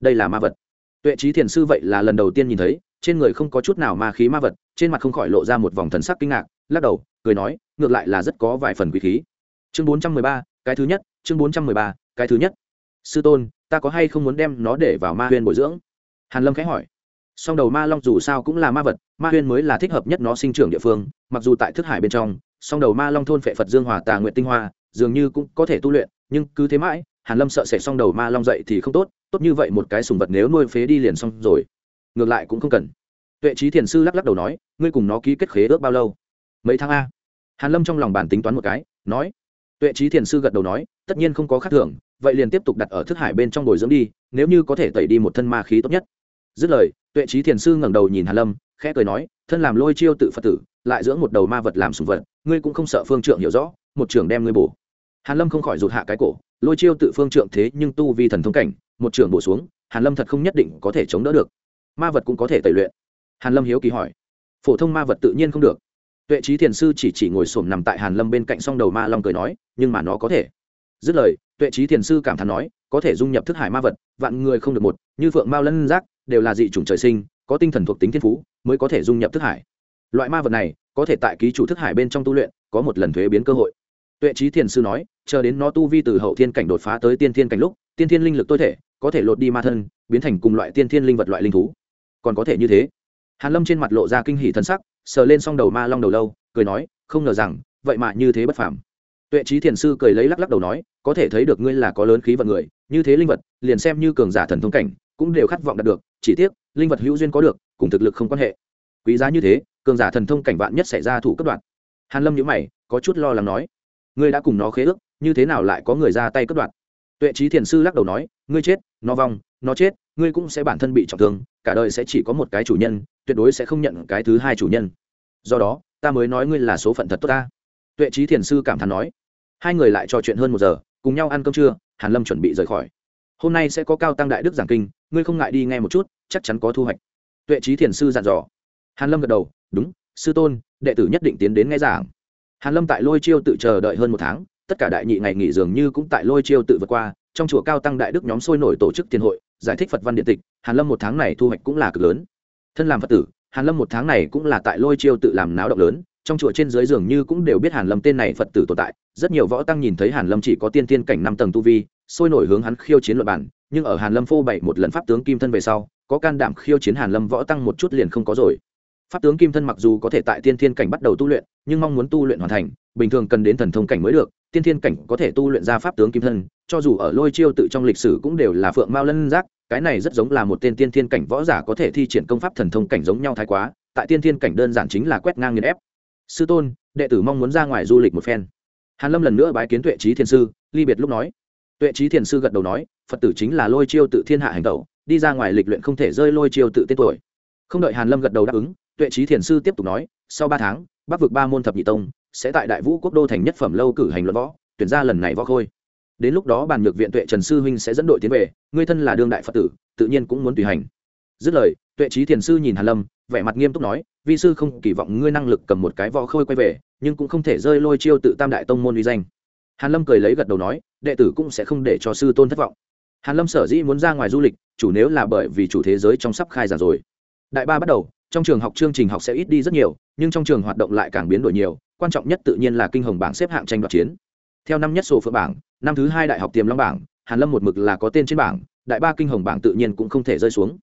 Đây là ma vật tuệ trí thiền sư vậy là lần đầu tiên nhìn thấy, trên người không có chút nào ma khí ma vật, trên mặt không khỏi lộ ra một vòng thần sắc kinh ngạc, lắc đầu, cười nói, ngược lại là rất có vài phần quý khí. Chương bốn trăm mười ba, cái thứ nhất, chương bốn trăm mười ba, cái thứ nhất. Sư tôn, ta có hay không muốn đem nó để vào ma huyên bồi dưỡng? Hàn lâm khẽ hỏi. Song đầu ma long dù sao cũng là ma vật, ma huyên mới là thích hợp nhất nó sinh trưởng địa phương, mặc dù tại thức hải bên trong, song đầu ma long thôn phệ phật dương hòa tà nguyện tinh hoa, dường như cũng có thể tu luyện, nhưng cứ thế mãi hàn lâm sợ sẽ xong đầu ma long dậy thì không tốt tốt như vậy một cái sùng vật nếu nuôi phế đi liền xong rồi. Ngược lại cũng không cần. Tuệ trí thiền sư lắc lắc đầu nói, ngươi cùng nó ký kết khế ước bao lâu? Mấy tháng a. Hàn lâm trong lòng bản tính toán một cái, nói. Tuệ trí thiền sư gật đầu nói, tất nhiên không có khác thường, vậy liền tiếp tục đặt ở thức hải bên trong bồi dưỡng đi, nếu như có thể tẩy đi một thân ma khí tốt nhất. Dứt lời, tuệ trí thiền sư ngẩng đầu nhìn hàn lâm, khẽ cười nói, thân làm lôi chiêu tự phật tử, lại dưỡng một đầu ma vật làm sùng vật, ngươi cũng không sợ phương trượng hiểu rõ, một trưởng đem ngươi bổ. Hàn lâm không khỏi rụt hạ cái cổ lôi chiêu tự phương trượng thế nhưng tu vi thần thông cảnh, một trưởng bổ xuống, hàn lâm thật không nhất định có thể chống đỡ được. Ma vật cũng có thể tẩy luyện. Hàn lâm hiếu kỳ hỏi. Phổ thông ma vật tự nhiên không được. Tuệ trí thiền sư chỉ chỉ ngồi xổm nằm tại hàn lâm bên cạnh song đầu ma long cười nói, nhưng mà nó có thể. Dứt lời, tuệ trí thiền sư cảm thán nói, có thể dung nhập thức hải ma vật, vạn người không được một, như phượng mao lân giác, đều là dị chủng trời sinh, có tinh thần thuộc tính thiên phú, mới có thể dung nhập thức hải. Loại ma vật này, có thể tại ký chủ thức hải bên trong tu luyện, có một lần thuế biến cơ hội tuệ trí thiền sư nói, chờ đến nó tu vi từ hậu thiên cảnh đột phá tới tiên thiên cảnh lúc, tiên thiên linh lực tôi thể có thể lột đi ma thân, biến thành cùng loại tiên thiên linh vật loại linh thú. Còn có thể như thế. Hàn lâm trên mặt lộ ra kinh hỉ thân sắc, sờ lên song đầu ma long đầu lâu, cười nói, không ngờ rằng, vậy mà như thế bất phàm. Tuệ trí thiền sư cười lấy lắc lắc đầu nói, có thể thấy được ngươi là có lớn khí vận người, như thế linh vật, liền xem như cường giả thần thông cảnh, cũng đều khát vọng đạt được, chỉ tiếc, linh vật hữu duyên có được, cùng thực lực không quan hệ. Quý giá như thế, cường giả thần thông cảnh vạn nhất xảy ra thủ cấp đoạn. Hàn lâm nhíu mày, có chút lo lắng nói ngươi đã cùng nó khế ước, như thế nào lại có người ra tay cướp đoạt? Tuệ trí thiền sư lắc đầu nói, ngươi chết, nó vong, nó chết, ngươi cũng sẽ bản thân bị trọng thương, cả đời sẽ chỉ có một cái chủ nhân, tuyệt đối sẽ không nhận cái thứ hai chủ nhân. Do đó, ta mới nói ngươi là số phận thật tốt ta. Tuệ trí thiền sư cảm thán nói, hai người lại trò chuyện hơn một giờ, cùng nhau ăn cơm trưa, hàn lâm chuẩn bị rời khỏi. Hôm nay sẽ có cao tăng đại đức giảng kinh, ngươi không ngại đi nghe một chút, chắc chắn có thu hoạch. Tuệ trí thiền sư dặn dò. Hàn lâm gật đầu, đúng, sư tôn, đệ tử nhất định tiến đến nghe giảng hàn lâm tại lôi chiêu tự chờ đợi hơn một tháng, tất cả đại nhị ngày nghỉ dường như cũng tại lôi chiêu tự vượt qua, trong chùa cao tăng đại đức nhóm sôi nổi tổ chức tiền hội, giải thích phật văn điện tịch, hàn lâm một tháng này thu hoạch cũng là cực lớn. Thân làm phật tử, hàn lâm một tháng này cũng là tại lôi chiêu tự làm náo động lớn, trong chùa trên dưới dường như cũng đều biết hàn lâm tên này phật tử tồn tại, rất nhiều võ tăng nhìn thấy hàn lâm chỉ có tiên tiên cảnh năm tầng tu vi, sôi nổi hướng hắn khiêu chiến luật bản, nhưng ở hàn lâm phô bày một lần pháp tướng kim thân về sau, có can đảm khiêu chiến hàn lâm võ tăng một chút liền không có rồi pháp tướng kim thân mặc dù có thể tại tiên thiên cảnh bắt đầu tu luyện, nhưng mong muốn tu luyện hoàn thành, bình thường cần đến thần thông cảnh mới được, tiên thiên cảnh có thể tu luyện ra pháp tướng kim thân, cho dù ở lôi chiêu tự trong lịch sử cũng đều là phượng mao lân giác, cái này rất giống là một tên tiên thiên cảnh võ giả có thể thi triển công pháp thần thông cảnh giống nhau thái quá, tại tiên thiên cảnh đơn giản chính là quét ngang nghiền ép. Sư tôn, đệ tử mong muốn ra ngoài du lịch một phen. Hàn lâm lần nữa bái kiến tuệ trí thiền sư, ly biệt lúc nói. Tuệ trí thiền sư gật đầu nói, phật tử chính là lôi chiêu tự thiên hạ hành tẩu, đi ra ngoài lịch luyện không thể rơi lôi chiêu tự tên tuổi. Không đợi hàn lâm gật đầu đáp ứng tuệ trí thiền sư tiếp tục nói, sau ba tháng, bắc vực ba môn thập nhị tông sẽ tại đại vũ quốc đô thành nhất phẩm lâu cử hành luận võ, tuyển ra lần này võ khôi. Đến lúc đó bàn nhược viện tuệ trần sư huynh sẽ dẫn đội tiến về, ngươi thân là đương đại phật tử, tự nhiên cũng muốn tùy hành. Dứt lời, tuệ trí thiền sư nhìn hàn lâm, vẻ mặt nghiêm túc nói, vi sư không kỳ vọng ngươi năng lực cầm một cái võ khôi quay về, nhưng cũng không thể rơi lôi chiêu tự tam đại tông môn uy danh. Hàn lâm cười lấy gật đầu nói, đệ tử cũng sẽ không để cho sư tôn thất vọng. Hàn lâm sở dĩ muốn ra ngoài du lịch, chủ nếu là bởi vì chủ thế giới trong sắp khai giảng rồi. Đại ba bắt đầu trong trường học chương trình học sẽ ít đi rất nhiều, nhưng trong trường hoạt động lại càng biến đổi nhiều, quan trọng nhất tự nhiên là kinh hồng bảng xếp hạng tranh đoạt chiến. Theo năm nhất sổ phượng bảng, năm thứ hai đại học tiềm long bảng, hàn lâm một mực là có tên trên bảng, đại ba kinh hồng bảng tự nhiên cũng không thể rơi xuống.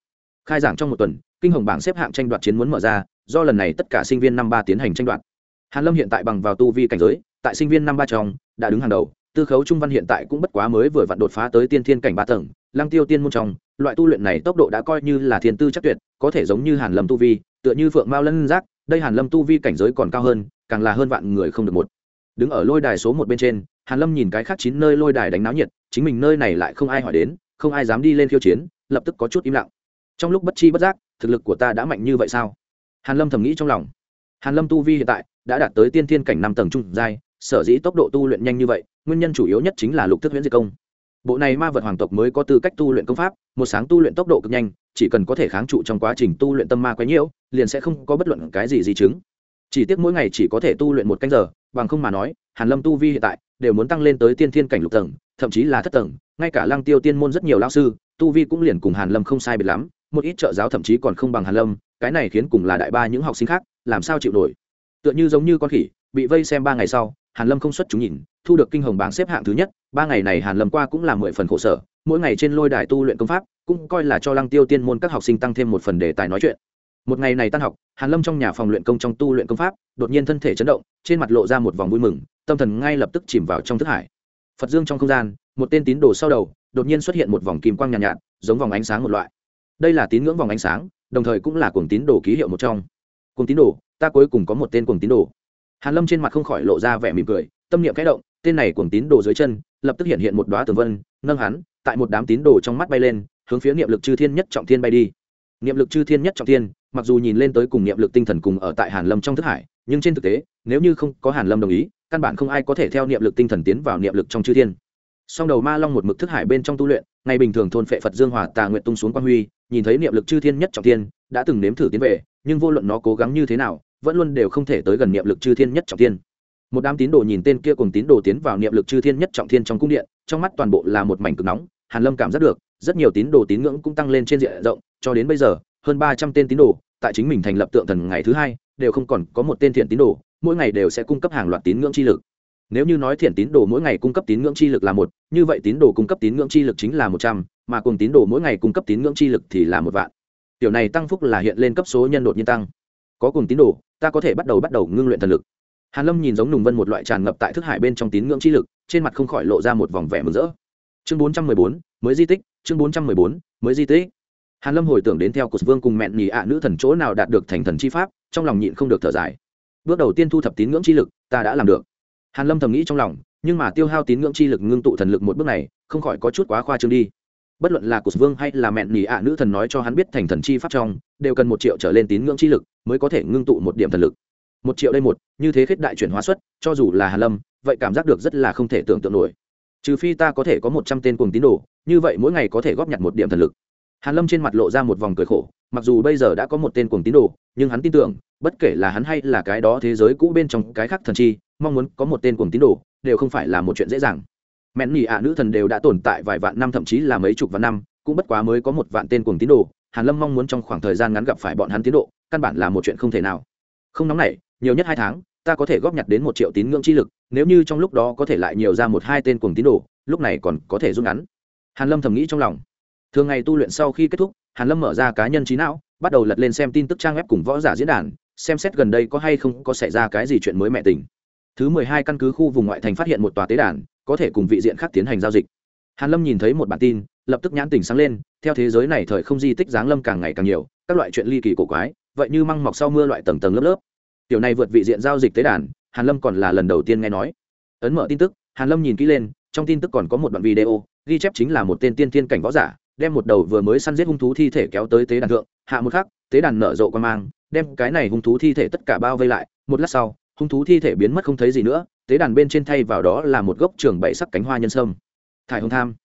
Khai giảng trong một tuần, kinh hồng bảng xếp hạng tranh đoạt chiến muốn mở ra, do lần này tất cả sinh viên năm ba tiến hành tranh đoạt. Hàn lâm hiện tại bằng vào tu vi cảnh giới, tại sinh viên năm ba trong, đã đứng hàng đầu, tư khấu trung văn hiện tại cũng bất quá mới vừa vặn đột phá tới tiên thiên cảnh ba tầng, lăng tiêu tiên môn trong loại tu luyện này tốc độ đã coi như là thiên tư chắc tuyệt, có thể giống như hàn lâm tu vi, tựa như phượng mao lân giác, đây hàn lâm tu vi cảnh giới còn cao hơn, càng là hơn vạn người không được một. Đứng ở lôi đài số một bên trên, hàn lâm nhìn cái khác chín nơi lôi đài đánh náo nhiệt, chính mình nơi này lại không ai hỏi đến, không ai dám đi lên khiêu chiến, lập tức có chút im lặng. Trong lúc bất chi bất giác, thực lực của ta đã mạnh như vậy sao? Hàn lâm thầm nghĩ trong lòng. Hàn lâm tu vi hiện tại đã đạt tới tiên thiên cảnh năm tầng trung giai, sở dĩ tốc độ tu luyện nhanh như vậy, nguyên nhân chủ yếu nhất chính là lục thức huyễn diệt công bộ này ma vật hoàng tộc mới có tư cách tu luyện công pháp, một sáng tu luyện tốc độ cực nhanh, chỉ cần có thể kháng trụ trong quá trình tu luyện tâm ma quấy nhiễu, liền sẽ không có bất luận cái gì di chứng. Chỉ tiếc mỗi ngày chỉ có thể tu luyện một canh giờ, bằng không mà nói, hàn lâm tu vi hiện tại đều muốn tăng lên tới tiên thiên cảnh lục tầng, thậm chí là thất tầng, ngay cả lăng tiêu tiên môn rất nhiều lao sư, tu vi cũng liền cùng hàn lâm không sai biệt lắm, một ít trợ giáo thậm chí còn không bằng hàn lâm, cái này khiến cùng là đại ba những học sinh khác, làm sao chịu nổi. Tựa như giống như con khỉ, bị vây xem ba ngày sau, hàn lâm không xuất chúng nhìn thu được kinh hồng bảng xếp hạng thứ nhất ba ngày này hàn lâm qua cũng là mười phần khổ sở mỗi ngày trên lôi đài tu luyện công pháp cũng coi là cho lăng tiêu tiên môn các học sinh tăng thêm một phần đề tài nói chuyện. Một ngày này tan học hàn lâm trong nhà phòng luyện công trong tu luyện công pháp đột nhiên thân thể chấn động trên mặt lộ ra một vòng vui mừng tâm thần ngay lập tức chìm vào trong thức hải. Phật dương trong không gian một tên tín đồ sau đầu đột nhiên xuất hiện một vòng kim quang nhàn nhạt, nhạt giống vòng ánh sáng một loại. Đây là tín ngưỡng vòng ánh sáng đồng thời cũng là cuồng tín đồ ký hiệu một trong. Cuồng tín đồ ta cuối cùng có một tên cuồng tín đồ. Hàn lâm trên mặt không khỏi lộ ra vẻ mỉm cười tâm niệm khẽ động tên này cuồng tín đồ dưới chân, lập tức hiện hiện một đóa tường vân, nâng hắn, tại một đám tín đồ trong mắt bay lên, hướng phía niệm lực chư thiên nhất trọng thiên bay đi. Niệm lực chư thiên nhất trọng thiên, mặc dù nhìn lên tới cùng niệm lực tinh thần cùng ở tại hàn lâm trong thức hải, nhưng trên thực tế, nếu như không có hàn lâm đồng ý, căn bản không ai có thể theo niệm lực tinh thần tiến vào niệm lực trong chư thiên. Song đầu ma long một mực thức hải bên trong tu luyện, ngày bình thường thôn phệ phật dương hòa tà nguyện tung xuống quan huy, nhìn thấy niệm lực chư thiên nhất trọng thiên, đã từng nếm thử tiến về, nhưng vô luận nó cố gắng như thế nào, vẫn luôn đều không thể tới gần niệm lực chư thiên nhất trọng thiên một đám tín đồ nhìn tên kia cùng tín đồ tiến vào niệm lực chư thiên nhất trọng thiên trong cung điện, trong mắt toàn bộ là một mảnh cực nóng, hàn lâm cảm giác được, rất nhiều tín đồ tín ngưỡng cũng tăng lên trên diện rộng, cho đến bây giờ, hơn ba trăm tên tín đồ, tại chính mình thành lập tượng thần ngày thứ hai, đều không còn có một tên thiện tín đồ, mỗi ngày đều sẽ cung cấp hàng loạt tín ngưỡng chi lực. Nếu như nói thiện tín đồ mỗi ngày cung cấp tín ngưỡng chi lực là một, như vậy tín đồ cung cấp tín ngưỡng chi lực chính là một trăm, mà cùng tín đồ mỗi ngày cung cấp tín ngưỡng chi lực thì là một vạn. Tiểu này tăng phúc là hiện lên cấp số nhân đột nhiên tăng. Có cùng tín đồ, ta có thể bắt đầu bắt đầu ngưng luyện thần lực hàn lâm nhìn giống nùng vân một loại tràn ngập tại thức hải bên trong tín ngưỡng chi lực, trên mặt không khỏi lộ ra một vòng vẻ mừng rỡ. Chương bốn trăm mười bốn, mới di tích, chương bốn trăm mười bốn, mới di tích. Hàn lâm hồi tưởng đến theo cột vương cùng mẹn nhì ạ nữ thần chỗ nào đạt được thành thần chi pháp, trong lòng nhịn không được thở dài. Bước đầu tiên thu thập tín ngưỡng chi lực, ta đã làm được. Hàn lâm thầm nghĩ trong lòng, nhưng mà tiêu hao tín ngưỡng chi lực ngưng tụ thần lực một bước này, không khỏi có chút quá khoa trương đi. Bất luận là cột vương hay là mẹn nhì ạ nữ thần nói cho hắn biết thành thần chi pháp trong, đều cần một triệu trở lên tín ngưỡng chi lực mới có thể ngưng tụ một điểm thần lực một triệu đây một, như thế khết đại chuyển hóa suất cho dù là hàn lâm, vậy cảm giác được rất là không thể tưởng tượng nổi. Trừ phi ta có thể có một trăm tên cùng tín đồ, như vậy mỗi ngày có thể góp nhặt một điểm thần lực. Hàn lâm trên mặt lộ ra một vòng cười khổ, mặc dù bây giờ đã có một tên cuồng tín đồ, nhưng hắn tin tưởng, bất kể là hắn hay là cái đó thế giới cũ bên trong cái khác thần chi, mong muốn có một tên cuồng tín đồ, đều không phải là một chuyện dễ dàng. Mẹn nhị ạ nữ thần đều đã tồn tại vài vạn năm, thậm chí là mấy chục vạn năm, cũng bất quá mới có một vạn tên cuồng tín đồ. Hàn lâm mong muốn trong khoảng thời gian ngắn gặp phải bọn hắn tiến độ, căn bản là một chuyện không thể nào. Không nóng nảy nhiều nhất hai tháng, ta có thể góp nhặt đến một triệu tín ngưỡng chi lực, nếu như trong lúc đó có thể lại nhiều ra một hai tên cùng tín đồ, lúc này còn có thể rút ngắn. Hàn lâm thầm nghĩ trong lòng. Thường ngày tu luyện sau khi kết thúc, hàn lâm mở ra cá nhân trí não, bắt đầu lật lên xem tin tức trang web cùng võ giả diễn đàn, xem xét gần đây có hay không có xảy ra cái gì chuyện mới mẹ tình. Thứ mười hai căn cứ khu vùng ngoại thành phát hiện một tòa tế đàn, có thể cùng vị diện khác tiến hành giao dịch. Hàn lâm nhìn thấy một bản tin, lập tức nhãn tình sáng lên, theo thế giới này thời không di tích giáng lâm càng ngày càng nhiều, các loại chuyện ly kỳ cổ quái, vậy như măng mọc sau mưa loại tầng tầng lớp lớp tiểu này vượt vị diện giao dịch tế đàn, hàn lâm còn là lần đầu tiên nghe nói. Ấn mở tin tức, hàn lâm nhìn kỹ lên, trong tin tức còn có một đoạn video, ghi chép chính là một tên tiên tiên cảnh võ giả, đem một đầu vừa mới săn giết hung thú thi thể kéo tới tế đàn thượng, hạ một khắc, tế đàn nở rộ quan mang, đem cái này hung thú thi thể tất cả bao vây lại, một lát sau, hung thú thi thể biến mất không thấy gì nữa, tế đàn bên trên thay vào đó là một gốc trường bảy sắc cánh hoa nhân sâm. Thải hồng tham.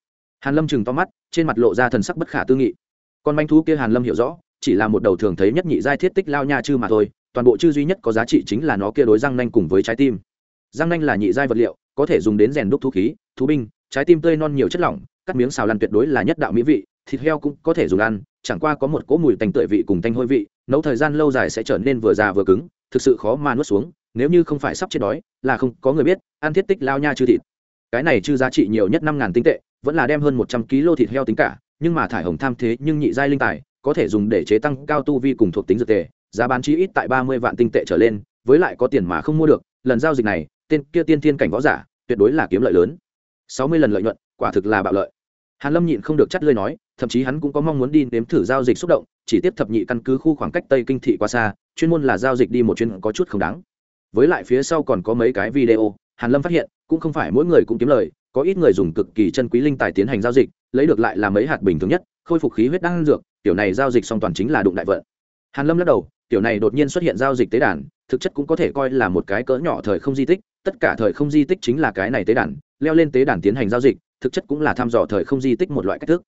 Hàn lâm chừng to mắt, trên mặt lộ ra thần sắc bất khả tư nghị. Con manh thú kia hàn lâm hiểu rõ, chỉ là một đầu thường thấy nhất nhị giai thiết tích lao nha chư mà thôi toàn bộ chư duy nhất có giá trị chính là nó kia đối răng nanh cùng với trái tim. Răng nanh là nhị giai vật liệu, có thể dùng đến rèn đúc thú khí, thú binh, trái tim tươi non nhiều chất lỏng, cắt miếng xào lăn tuyệt đối là nhất đạo mỹ vị, thịt heo cũng có thể dùng ăn, chẳng qua có một cỗ mùi tanh tưởi vị cùng tanh hôi vị, nấu thời gian lâu dài sẽ trở nên vừa già vừa cứng, thực sự khó mà nuốt xuống, nếu như không phải sắp chết đói, là không có người biết, ăn thiết tích lao nha chư thịt. Cái này chư giá trị nhiều nhất năm ngàn tinh tệ, vẫn là đem hơn một trăm kg thịt heo tính cả, nhưng mà thải hồng tham thế nhưng nhị giai linh tài, có thể dùng để chế tăng cao tu vi cùng thuộc tính dược tề giá bán chi ít tại ba mươi vạn tinh tệ trở lên, với lại có tiền mà không mua được, lần giao dịch này, tên kia tiên thiên cảnh võ giả, tuyệt đối là kiếm lợi lớn. Sáu mươi lần lợi nhuận, quả thực là bạo lợi. Hàn lâm nhịn không được chắt lưỡi nói, thậm chí hắn cũng có mong muốn đi nếm thử giao dịch xúc động, chỉ tiếp thập nhị căn cứ khu khoảng cách tây kinh thị quá xa, chuyên môn là giao dịch đi một chuyến có chút không đáng. Với lại phía sau còn có mấy cái video, hàn lâm phát hiện, cũng không phải mỗi người cũng kiếm lời, có ít người dùng cực kỳ chân quý linh tài tiến hành giao dịch, lấy được lại là mấy hạt bình thường nhất, khôi phục khí huyết đang dược, tiểu này giao dịch song toàn chính là đụng đại vận. Hàn lâm lắc đầu kiểu này đột nhiên xuất hiện giao dịch tế đàn, thực chất cũng có thể coi là một cái cỡ nhỏ thời không di tích, tất cả thời không di tích chính là cái này tế đàn, leo lên tế đàn tiến hành giao dịch, thực chất cũng là thăm dò thời không di tích một loại cách thức.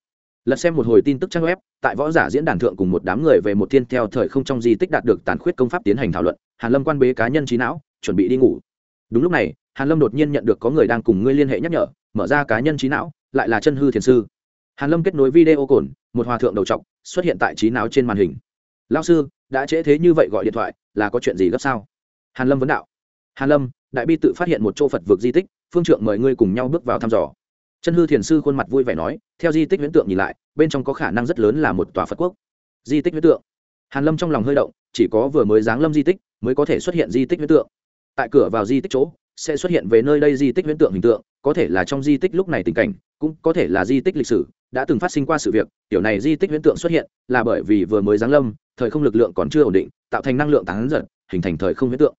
Lật xem một hồi tin tức trang web, tại võ giả diễn đàn thượng cùng một đám người về một thiên theo thời không trong di tích đạt được tàn khuyết công pháp tiến hành thảo luận, hàn lâm quan bế cá nhân trí não, chuẩn bị đi ngủ. Đúng lúc này, hàn lâm đột nhiên nhận được có người đang cùng ngươi liên hệ nhắc nhở, mở ra cá nhân trí não, lại là chân hư thiền sư. Hàn lâm kết nối video cồn, một hòa thượng đầu trọc, xuất hiện tại trí não trên màn hình. Lao sư đã trễ thế như vậy gọi điện thoại, là có chuyện gì gấp sao? Hàn lâm vấn đạo. Hàn lâm, đại bi tự phát hiện một chỗ phật vực di tích, phương trượng mời ngươi cùng nhau bước vào thăm dò. Chân hư thiền sư khuôn mặt vui vẻ nói, theo di tích huyễn tượng nhìn lại, bên trong có khả năng rất lớn là một tòa phật quốc. Di tích huyễn tượng. Hàn lâm trong lòng hơi động, chỉ có vừa mới giáng lâm di tích, mới có thể xuất hiện di tích huyễn tượng. Tại cửa vào di tích chỗ, sẽ xuất hiện về nơi đây di tích huyễn tượng hình tượng, có thể là trong di tích lúc này tình cảnh, cũng có thể là di tích lịch sử đã từng phát sinh qua sự việc, tiểu này di tích huyễn tượng xuất hiện là bởi vì vừa mới giáng lâm, thời không lực lượng còn chưa ổn định, tạo thành năng lượng tán giật, hình thành thời không huyễn tượng.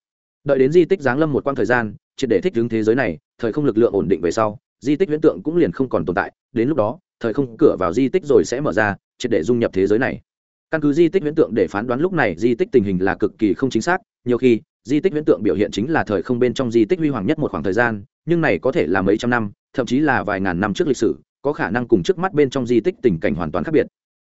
Đợi đến di tích giáng lâm một quãng thời gian, triệt để thích ứng thế giới này, thời không lực lượng ổn định về sau, di tích huyễn tượng cũng liền không còn tồn tại, đến lúc đó, thời không cửa vào di tích rồi sẽ mở ra, triệt để dung nhập thế giới này. Căn cứ di tích huyễn tượng để phán đoán lúc này, di tích tình hình là cực kỳ không chính xác, nhiều khi, di tích huyễn tượng biểu hiện chính là thời không bên trong di tích huy hoàng nhất một khoảng thời gian, nhưng này có thể là mấy trăm năm, thậm chí là vài ngàn năm trước lịch sử có khả năng cùng trước mắt bên trong di tích tình cảnh hoàn toàn khác biệt.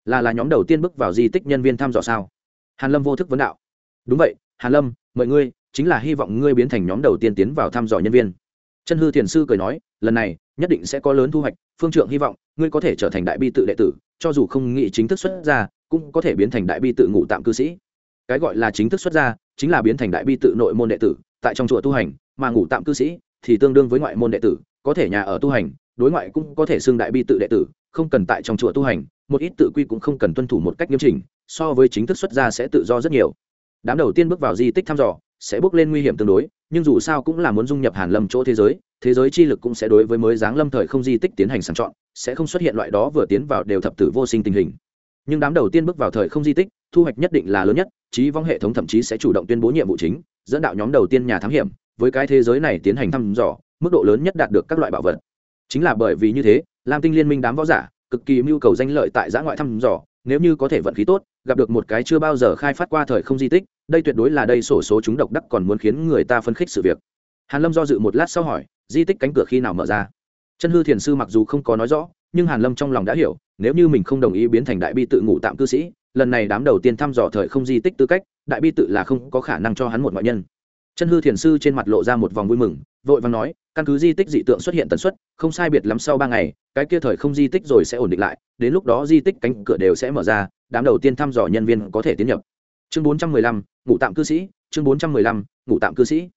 Là là nhóm đầu tiên bước vào di tích nhân viên thăm dò sao? Hàn lâm vô thức vấn đạo. Đúng vậy, hàn lâm, mời ngươi, chính là hy vọng ngươi biến thành nhóm đầu tiên tiến vào thăm dò nhân viên. Chân hư thiền sư cười nói, lần này, nhất định sẽ có lớn thu hoạch, phương trượng hy vọng, ngươi có thể trở thành đại bi tự đệ tử, cho dù không nghĩ chính thức xuất ra, cũng có thể biến thành đại bi tự ngụ tạm cư sĩ. Cái gọi là chính thức xuất ra, chính là biến thành đại bi tự nội môn đệ tử, tại trong chùa tu hành, mà ngủ tạm cư sĩ thì tương đương với ngoại môn đệ tử, có thể nhà ở tu hành đối ngoại cũng có thể xưng đại bi tự đệ tử, không cần tại trong chùa tu hành, một ít tự quy cũng không cần tuân thủ một cách nghiêm chỉnh, so với chính thức xuất gia sẽ tự do rất nhiều. Đám đầu tiên bước vào di tích thăm dò, sẽ bước lên nguy hiểm tương đối, nhưng dù sao cũng là muốn dung nhập hàn lâm chỗ thế giới thế giới chi lực cũng sẽ đối với mới dáng lâm thời không di tích tiến hành sàng chọn, sẽ không xuất hiện loại đó vừa tiến vào đều thập tử vô sinh tình hình. Nhưng đám đầu tiên bước vào thời không di tích, thu hoạch nhất định là lớn nhất trí vong hệ thống thậm chí sẽ chủ động tuyên bố nhiệm vụ chính, dẫn đạo nhóm đầu tiên nhà thám hiểm, với cái thế giới này tiến hành thăm dò, mức độ lớn nhất đạt được các loại bảo vật chính là bởi vì như thế, lam tinh liên minh đám võ giả, cực kỳ mưu cầu danh lợi tại giã ngoại thăm dò, nếu như có thể vận khí tốt, gặp được một cái chưa bao giờ khai phát qua thời không di tích, đây tuyệt đối là đây sổ số chúng độc đắc còn muốn khiến người ta phân khích sự việc. Hàn lâm do dự một lát sau hỏi, di tích cánh cửa khi nào mở ra? Chân hư thiền sư mặc dù không có nói rõ, nhưng hàn lâm trong lòng đã hiểu, nếu như mình không đồng ý biến thành đại bi tự ngủ tạm cư sĩ, lần này đám đầu tiên thăm dò thời không di tích tư cách, đại bi tự là không có khả năng cho hắn một ngoại nhân chân hư thiền sư trên mặt lộ ra một vòng vui mừng, vội vàng nói, căn cứ di tích dị tượng xuất hiện tần suất, không sai biệt lắm sau ba ngày, cái kia thời không di tích rồi sẽ ổn định lại, đến lúc đó di tích cánh cửa đều sẽ mở ra, đám đầu tiên thăm dò nhân viên có thể tiến nhập. Chương bốn trăm mười lăm ngụ tạm cư sĩ, chương bốn trăm mười lăm ngụ tạm cư sĩ.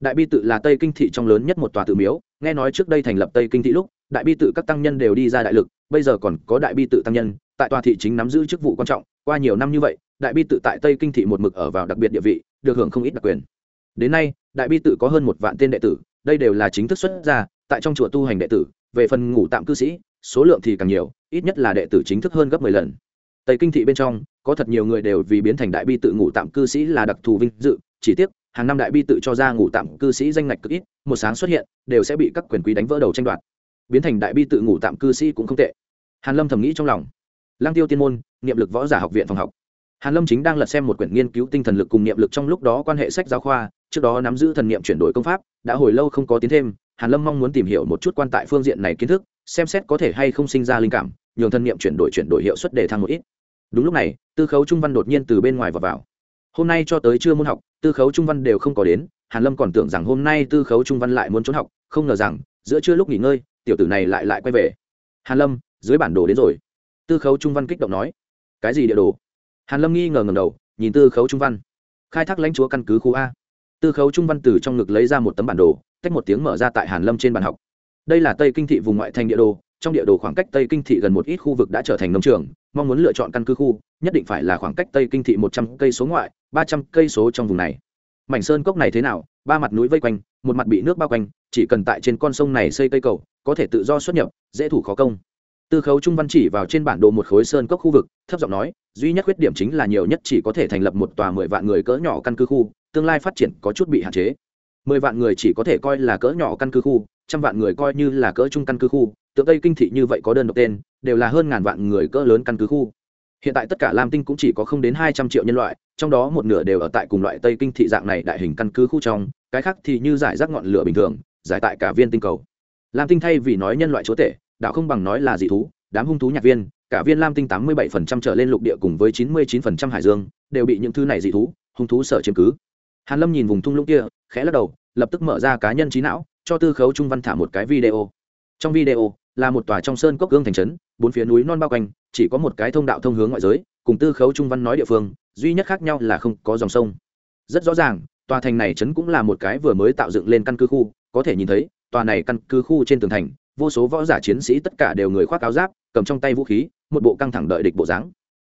Đại bi tự là tây kinh thị trong lớn nhất một tòa tự miếu, nghe nói trước đây thành lập tây kinh thị lúc, đại bi tự các tăng nhân đều đi ra đại lực, bây giờ còn có đại bi tự tăng nhân, tại tòa thị chính nắm giữ chức vụ quan trọng, qua nhiều năm như vậy, đại bi tự tại tây kinh thị một mực ở vào đặc biệt địa vị, được hưởng không ít đặc quyền đến nay, đại bi tự có hơn một vạn tên đệ tử, đây đều là chính thức xuất gia tại trong chùa tu hành đệ tử, về phần ngủ tạm cư sĩ, số lượng thì càng nhiều, ít nhất là đệ tử chính thức hơn gấp mười lần. Tây kinh thị bên trong, có thật nhiều người đều vì biến thành đại bi tự ngủ tạm cư sĩ là đặc thù vinh dự, chỉ tiếc, hàng năm đại bi tự cho ra ngủ tạm cư sĩ danh ngạch cực ít, một sáng xuất hiện, đều sẽ bị các quyền quý đánh vỡ đầu tranh đoạt. Biến thành đại bi tự ngủ tạm cư sĩ cũng không tệ. Hàn lâm thầm nghĩ trong lòng. Lang tiêu tiên môn, niệm lực võ giả học viện phòng học hàn lâm chính đang lật xem một quyển nghiên cứu tinh thần lực cùng niệm lực trong lúc đó quan hệ sách giáo khoa, trước đó nắm giữ thần niệm chuyển đổi công pháp, đã hồi lâu không có tiến thêm. Hàn lâm mong muốn tìm hiểu một chút quan tại phương diện này kiến thức, xem xét có thể hay không sinh ra linh cảm, nhường thần niệm chuyển đổi chuyển đổi hiệu suất để thăng một ít. Đúng lúc này, tư khấu trung văn đột nhiên từ bên ngoài vào vào. Hôm nay cho tới trưa môn học, tư khấu trung văn đều không có đến. Hàn lâm còn tưởng rằng hôm nay tư khấu trung văn lại muốn trốn học, không ngờ rằng, giữa trưa lúc nghỉ ngơi, tiểu tử này lại lại quay về. Hàn lâm, dưới bản đồ đến rồi. Tư khấu trung văn kích động nói, cái gì địa đồ? Hàn lâm nghi ngờ ngầm đầu, nhìn tư khấu trung văn. Khai thác lãnh chúa căn cứ khu a. Tư khấu trung văn từ trong ngực lấy ra một tấm bản đồ, tách một tiếng mở ra tại hàn lâm trên bàn học. Đây là tây kinh thị vùng ngoại thành địa đồ, trong địa đồ khoảng cách tây kinh thị gần một ít khu vực đã trở thành nông trường, mong muốn lựa chọn căn cứ khu, nhất định phải là khoảng cách tây kinh thị một trăm cây số ngoại, ba trăm cây số trong vùng này. Mảnh sơn cốc này thế nào? Ba mặt núi vây quanh, một mặt bị nước bao quanh, chỉ cần tại trên con sông này xây cây cầu, có thể tự do xuất nhập, dễ thủ khó công tư khấu trung văn chỉ vào trên bản đồ một khối sơn cốc khu vực, thấp giọng nói, duy nhất khuyết điểm chính là nhiều nhất chỉ có thể thành lập một tòa mười vạn người cỡ nhỏ căn cứ khu, tương lai phát triển có chút bị hạn chế. Mười vạn người chỉ có thể coi là cỡ nhỏ căn cứ khu, trăm vạn người coi như là cỡ trung căn cứ khu, tượng tây kinh thị như vậy có đơn độc tên, đều là hơn ngàn vạn người cỡ lớn căn cứ khu. Hiện tại tất cả lam tinh cũng chỉ có không đến hai trăm triệu nhân loại, trong đó một nửa đều ở tại cùng loại tây kinh thị dạng này đại hình căn cứ khu trong, cái khác thì như giải rác ngọn lửa bình thường, giải tại cả viên tinh cầu. Lam tinh thay vì nói nhân loại chúa tể đạo không bằng nói là dị thú, đám hung thú nhạc viên, cả viên lam tinh tám mươi bảy phần trăm trở lên lục địa cùng với chín mươi chín phần trăm hải dương, đều bị những thứ này dị thú, hung thú sở chiếm cứ. Hàn lâm nhìn vùng thung lũng kia, khẽ lắc đầu, lập tức mở ra cá nhân trí não, cho tư khấu trung văn thả một cái video. Trong video, là một tòa trong sơn cốc gương thành trấn, bốn phía núi non bao quanh, chỉ có một cái thông đạo thông hướng ngoại giới, cùng tư khấu trung văn nói địa phương, duy nhất khác nhau là không có dòng sông. Rất rõ ràng, tòa thành này trấn cũng là một cái vừa mới tạo dựng lên căn cứ khu, có thể nhìn thấy, tòa này căn cứ khu trên tường thành vô số võ giả chiến sĩ tất cả đều người khoác áo giáp, cầm trong tay vũ khí, một bộ căng thẳng đợi địch bộ dáng.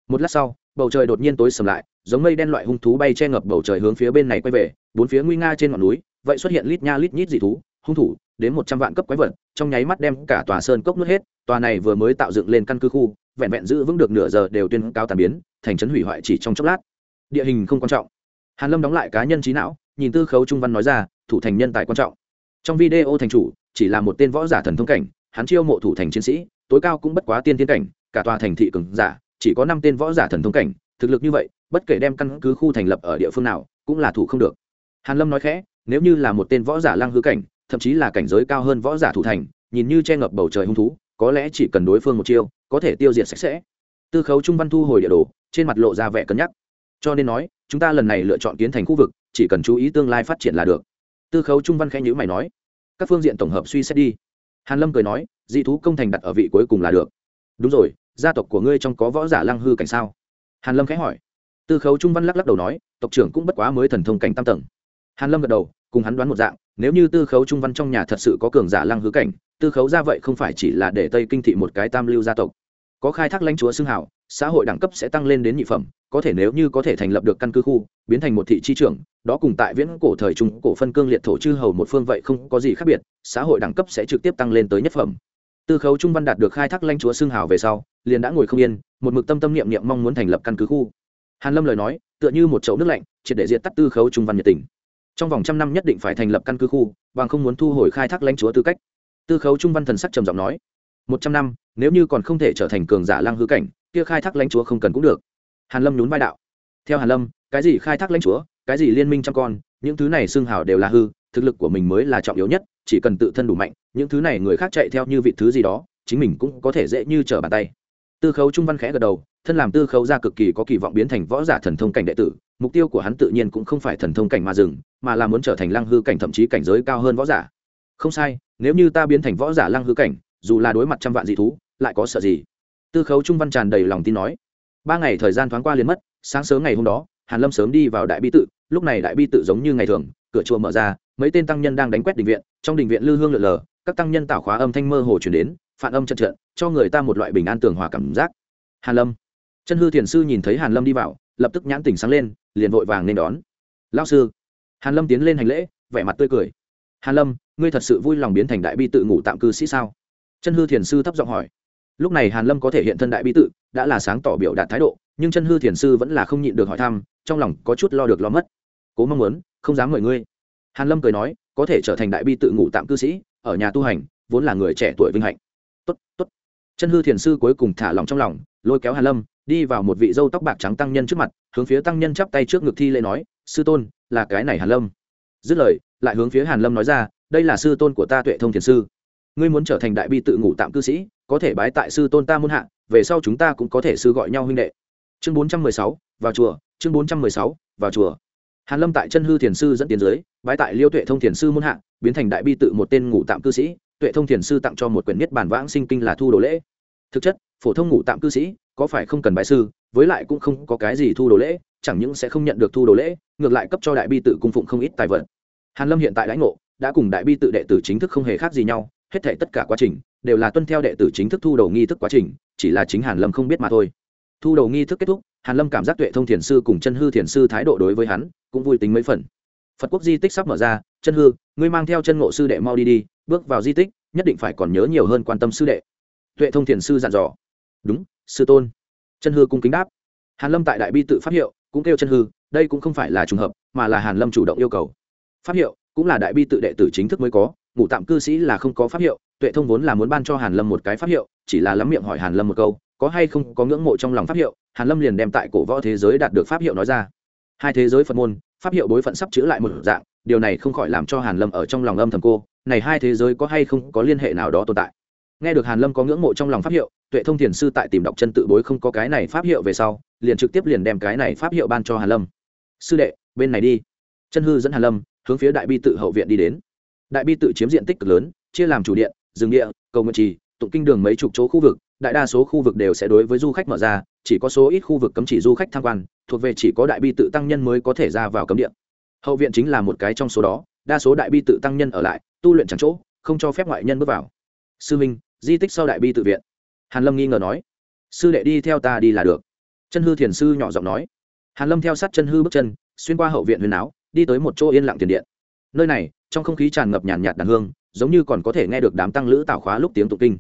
Một lát sau, bầu trời đột nhiên tối sầm lại, giống mây đen loại hung thú bay che ngập bầu trời hướng phía bên này quay về, bốn phía nguy nga trên ngọn núi, vậy xuất hiện lít nha lít nhít dị thú, hung thủ, đến một trăm vạn cấp quái vật, trong nháy mắt đem cả tòa sơn cốc nuốt hết, tòa này vừa mới tạo dựng lên căn cứ khu, vẹn vẹn giữ vững được nửa giờ đều tuyên cao tàn biến, thành trấn hủy hoại chỉ trong chốc lát. Địa hình không quan trọng. Hàn lâm đóng lại cá nhân trí não, nhìn tư khấu trung văn nói ra, thủ thành nhân tài quan trọng. Trong video thành chủ chỉ là một tên võ giả thần thông cảnh, hắn chiêu mộ thủ thành chiến sĩ, tối cao cũng bất quá tiên tiên cảnh, cả tòa thành thị cường giả, chỉ có năm tên võ giả thần thông cảnh, thực lực như vậy, bất kể đem căn cứ khu thành lập ở địa phương nào, cũng là thủ không được. Hàn lâm nói khẽ, nếu như là một tên võ giả lang hư cảnh, thậm chí là cảnh giới cao hơn võ giả thủ thành, nhìn như che ngập bầu trời hung thú, có lẽ chỉ cần đối phương một chiêu, có thể tiêu diệt sạch sẽ. Tư khấu trung văn thu hồi địa đồ, trên mặt lộ ra vẻ cân nhắc. Cho nên nói, chúng ta lần này lựa chọn kiến thành khu vực, chỉ cần chú ý tương lai phát triển là được. Tư khấu trung văn khẽ nhữ mày nói các phương diện tổng hợp suy xét đi. Hàn lâm cười nói, dị thú công thành đặt ở vị cuối cùng là được. Đúng rồi, gia tộc của ngươi trong có võ giả lăng hư cảnh sao? Hàn lâm khẽ hỏi. Tư khấu trung văn lắc lắc đầu nói, tộc trưởng cũng bất quá mới thần thông cảnh tam tầng. Hàn lâm gật đầu, cùng hắn đoán một dạng, nếu như tư khấu trung văn trong nhà thật sự có cường giả lăng hư cảnh, tư khấu ra vậy không phải chỉ là để tây kinh thị một cái tam lưu gia tộc có khai thác lãnh chúa xưng hảo xã hội đẳng cấp sẽ tăng lên đến nhị phẩm, có thể nếu như có thể thành lập được căn cứ khu, biến thành một thị chi trưởng, đó cùng tại viễn cổ thời trung cổ phân cương liệt thổ chư hầu một phương vậy không có gì khác biệt, xã hội đẳng cấp sẽ trực tiếp tăng lên tới nhất phẩm. Tư khấu trung văn đạt được khai thác lãnh chúa xưng hào về sau, liền đã ngồi không yên, một mực tâm tâm niệm niệm mong muốn thành lập căn cứ khu. Hàn lâm lời nói, tựa như một chậu nước lạnh, triệt để diệt tắt tư khấu trung văn nhiệt tình. Trong vòng trăm năm nhất định phải thành lập căn cứ khu, bằng không muốn thu hồi khai thác lãnh chúa tư cách. Tư khấu trung văn thần sắc trầm giọng nói một trăm năm, nếu như còn không thể trở thành cường giả lang hư cảnh, kia khai thác lãnh chúa không cần cũng được. Hàn lâm nhún vai đạo. Theo hàn lâm, cái gì khai thác lãnh chúa, cái gì liên minh trăm con, những thứ này xương hào đều là hư, thực lực của mình mới là trọng yếu nhất, chỉ cần tự thân đủ mạnh, những thứ này người khác chạy theo như vị thứ gì đó, chính mình cũng có thể dễ như trở bàn tay. Tư khấu trung văn khẽ gật đầu, thân làm tư khấu ra cực kỳ có kỳ vọng biến thành võ giả thần thông cảnh đệ tử, mục tiêu của hắn tự nhiên cũng không phải thần thông cảnh mà dừng, mà là muốn trở thành lăng hư cảnh thậm chí cảnh giới cao hơn võ giả. Không sai, nếu như ta biến thành võ giả lăng hư cảnh dù là đối mặt trăm vạn dị thú, lại có sợ gì? Tư khấu trung văn tràn đầy lòng tin nói, ba ngày thời gian thoáng qua liền mất, sáng sớm ngày hôm đó, hàn lâm sớm đi vào đại bi tự, lúc này đại bi tự giống như ngày thường, cửa chùa mở ra, mấy tên tăng nhân đang đánh quét đình viện, trong đình viện lư hương lượn lờ, các tăng nhân tạo khóa âm thanh mơ hồ chuyển đến, phản âm trận trận, cho người ta một loại bình an tường hòa cảm giác. Hàn lâm, chân hư thiền sư nhìn thấy hàn lâm đi vào, lập tức nhãn tỉnh sáng lên, liền vội vàng nên đón. Lão sư. Hàn lâm tiến lên hành lễ, vẻ mặt tươi cười. Hàn lâm, ngươi thật sự vui lòng biến thành đại bi tự ngủ tạm cư sĩ sao? Chân hư thiền sư thấp giọng hỏi. Lúc này hàn lâm có thể hiện thân đại bi tự, đã là sáng tỏ biểu đạt thái độ, nhưng chân hư thiền sư vẫn là không nhịn được hỏi thăm, trong lòng có chút lo được lo mất. Cố mong muốn, không dám mời ngươi. Hàn lâm cười nói, có thể trở thành đại bi tự ngủ tạm cư sĩ, ở nhà tu hành, vốn là người trẻ tuổi vinh hạnh. Tốt tốt. Chân hư thiền sư cuối cùng thả lòng trong lòng, lôi kéo hàn lâm, đi vào một vị dâu tóc bạc trắng tăng nhân trước mặt, hướng phía tăng nhân chắp tay trước ngực thi lễ nói, sư tôn, là cái này hàn lâm. Dứt lời, lại hướng phía hàn lâm nói ra, đây là sư tôn của ta tuệ thông thiền sư ngươi muốn trở thành đại bi tự ngủ tạm cư sĩ, có thể bái tại sư tôn ta muôn hạ, về sau chúng ta cũng có thể sư gọi nhau huynh đệ. Chương bốn trăm mười sáu, vào chùa, chương bốn trăm mười sáu, vào chùa. Hàn lâm tại chân hư thiền sư dẫn tiến dưới, bái tại liêu tuệ thông thiền sư muôn hạ, biến thành đại bi tự một tên ngủ tạm cư sĩ, tuệ thông thiền sư tặng cho một quyển nhất bản vãng sinh kinh là thu đồ lễ. Thực chất, phổ thông ngủ tạm cư sĩ, có phải không cần bái sư, với lại cũng không có cái gì thu đồ lễ, chẳng những sẽ không nhận được thu đồ lễ, ngược lại cấp cho đại bi tự cung phụng không ít tài vật. Hàn lâm hiện tại lãnh ngộ, đã cùng đại bi tự đệ tử chính thức không hề khác gì nhau hết thảy tất cả quá trình đều là tuân theo đệ tử chính thức thu đầu nghi thức quá trình, chỉ là chính hàn lâm không biết mà thôi. Thu đầu nghi thức kết thúc, hàn lâm cảm giác tuệ thông thiền sư cùng chân hư thiền sư thái độ đối với hắn cũng vui tính mấy phần. Phật quốc di tích sắp mở ra, chân hư, ngươi mang theo chân ngộ sư đệ mau đi đi, bước vào di tích, nhất định phải còn nhớ nhiều hơn quan tâm sư đệ. Tuệ thông thiền sư dặn dò. Đúng, sư tôn. Chân hư cung kính đáp. Hàn lâm tại đại bi tự pháp hiệu, cũng kêu chân hư, đây cũng không phải là trùng hợp, mà là hàn lâm chủ động yêu cầu. Pháp hiệu, cũng là đại bi tự đệ tử chính thức mới có ngủ tạm cư sĩ là không có pháp hiệu, tuệ thông vốn là muốn ban cho hàn lâm một cái pháp hiệu, chỉ là lắm miệng hỏi hàn lâm một câu, có hay không có ngưỡng mộ trong lòng pháp hiệu, hàn lâm liền đem tại cổ võ thế giới đạt được pháp hiệu nói ra. Hai thế giới phật môn, pháp hiệu bối phận sắp chữ lại một dạng, điều này không khỏi làm cho hàn lâm ở trong lòng âm thầm cô, này hai thế giới có hay không có liên hệ nào đó tồn tại. Nghe được hàn lâm có ngưỡng mộ trong lòng pháp hiệu, tuệ thông thiền sư tại tìm đọc chân tự bối không có cái này pháp hiệu về sau, liền trực tiếp liền đem cái này pháp hiệu ban cho hàn lâm. Sư đệ, bên này đi. Chân hư dẫn hàn lâm hướng phía đại bi tự hậu viện đi đến đại bi tự chiếm diện tích cực lớn, chia làm chủ điện, rừng địa, cầu nguyện trì, tụng kinh đường mấy chục chỗ khu vực, đại đa số khu vực đều sẽ đối với du khách mở ra, chỉ có số ít khu vực cấm chỉ du khách tham quan, thuộc về chỉ có đại bi tự tăng nhân mới có thể ra vào cấm địa. Hậu viện chính là một cái trong số đó, đa số đại bi tự tăng nhân ở lại, tu luyện chẳng chỗ, không cho phép ngoại nhân bước vào. Sư minh, di tích sau đại bi tự viện. Hàn lâm nghi ngờ nói, sư đệ đi theo ta đi là được. Chân hư thiền sư nhỏ giọng nói. Hàn lâm theo sát chân hư bước chân, xuyên qua hậu viện huyền áo, đi tới một chỗ yên lặng tiền điện. Nơi này trong không khí tràn ngập nhàn nhạt đàn hương, giống như còn có thể nghe được đám tăng lữ tạo khóa lúc tiếng tụng kinh.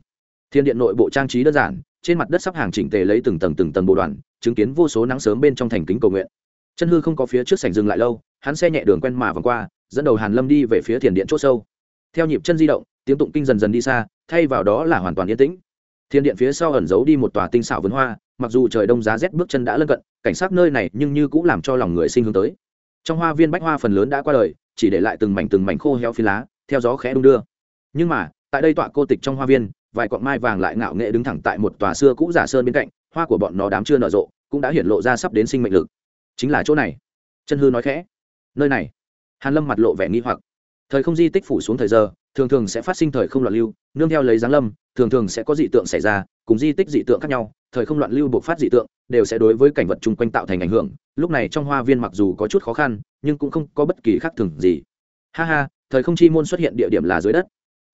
Thiên điện nội bộ trang trí đơn giản, trên mặt đất sắp hàng chỉnh tề lấy từng tầng từng tầng bộ đoàn, chứng kiến vô số nắng sớm bên trong thành kính cầu nguyện. Chân hư không có phía trước sảnh dừng lại lâu, hắn xe nhẹ đường quen mà vòng qua, dẫn đầu hàn lâm đi về phía thiền điện chỗ sâu. Theo nhịp chân di động, tiếng tụng kinh dần dần đi xa, thay vào đó là hoàn toàn yên tĩnh. Thiên điện phía sau ẩn giấu đi một tòa tinh xảo vườn hoa, mặc dù trời đông giá rét bước chân đã lân cận, cảnh sát nơi này nhưng như cũng làm cho lòng người sinh hướng tới. Trong hoa viên bách hoa phần lớn đã qua đời chỉ để lại từng mảnh từng mảnh khô heo phi lá, theo gió khẽ đung đưa. Nhưng mà, tại đây tọa cô tịch trong hoa viên, vài cọn mai vàng lại ngạo nghệ đứng thẳng tại một tòa xưa cũ giả sơn bên cạnh, hoa của bọn nó đám chưa nở rộ, cũng đã hiện lộ ra sắp đến sinh mệnh lực. Chính là chỗ này. Chân hư nói khẽ. Nơi này. Hàn lâm mặt lộ vẻ nghi hoặc. Thời không di tích phủ xuống thời giờ, thường thường sẽ phát sinh thời không loạn lưu, nương theo lấy giáng lâm, thường thường sẽ có dị tượng xảy ra, cùng di tích dị tượng khác nhau thời không loạn lưu bộc phát dị tượng, đều sẽ đối với cảnh vật chung quanh tạo thành ảnh hưởng. Lúc này trong hoa viên mặc dù có chút khó khăn, nhưng cũng không có bất kỳ khác thường gì. Ha ha, thời không chi môn xuất hiện địa điểm là dưới đất.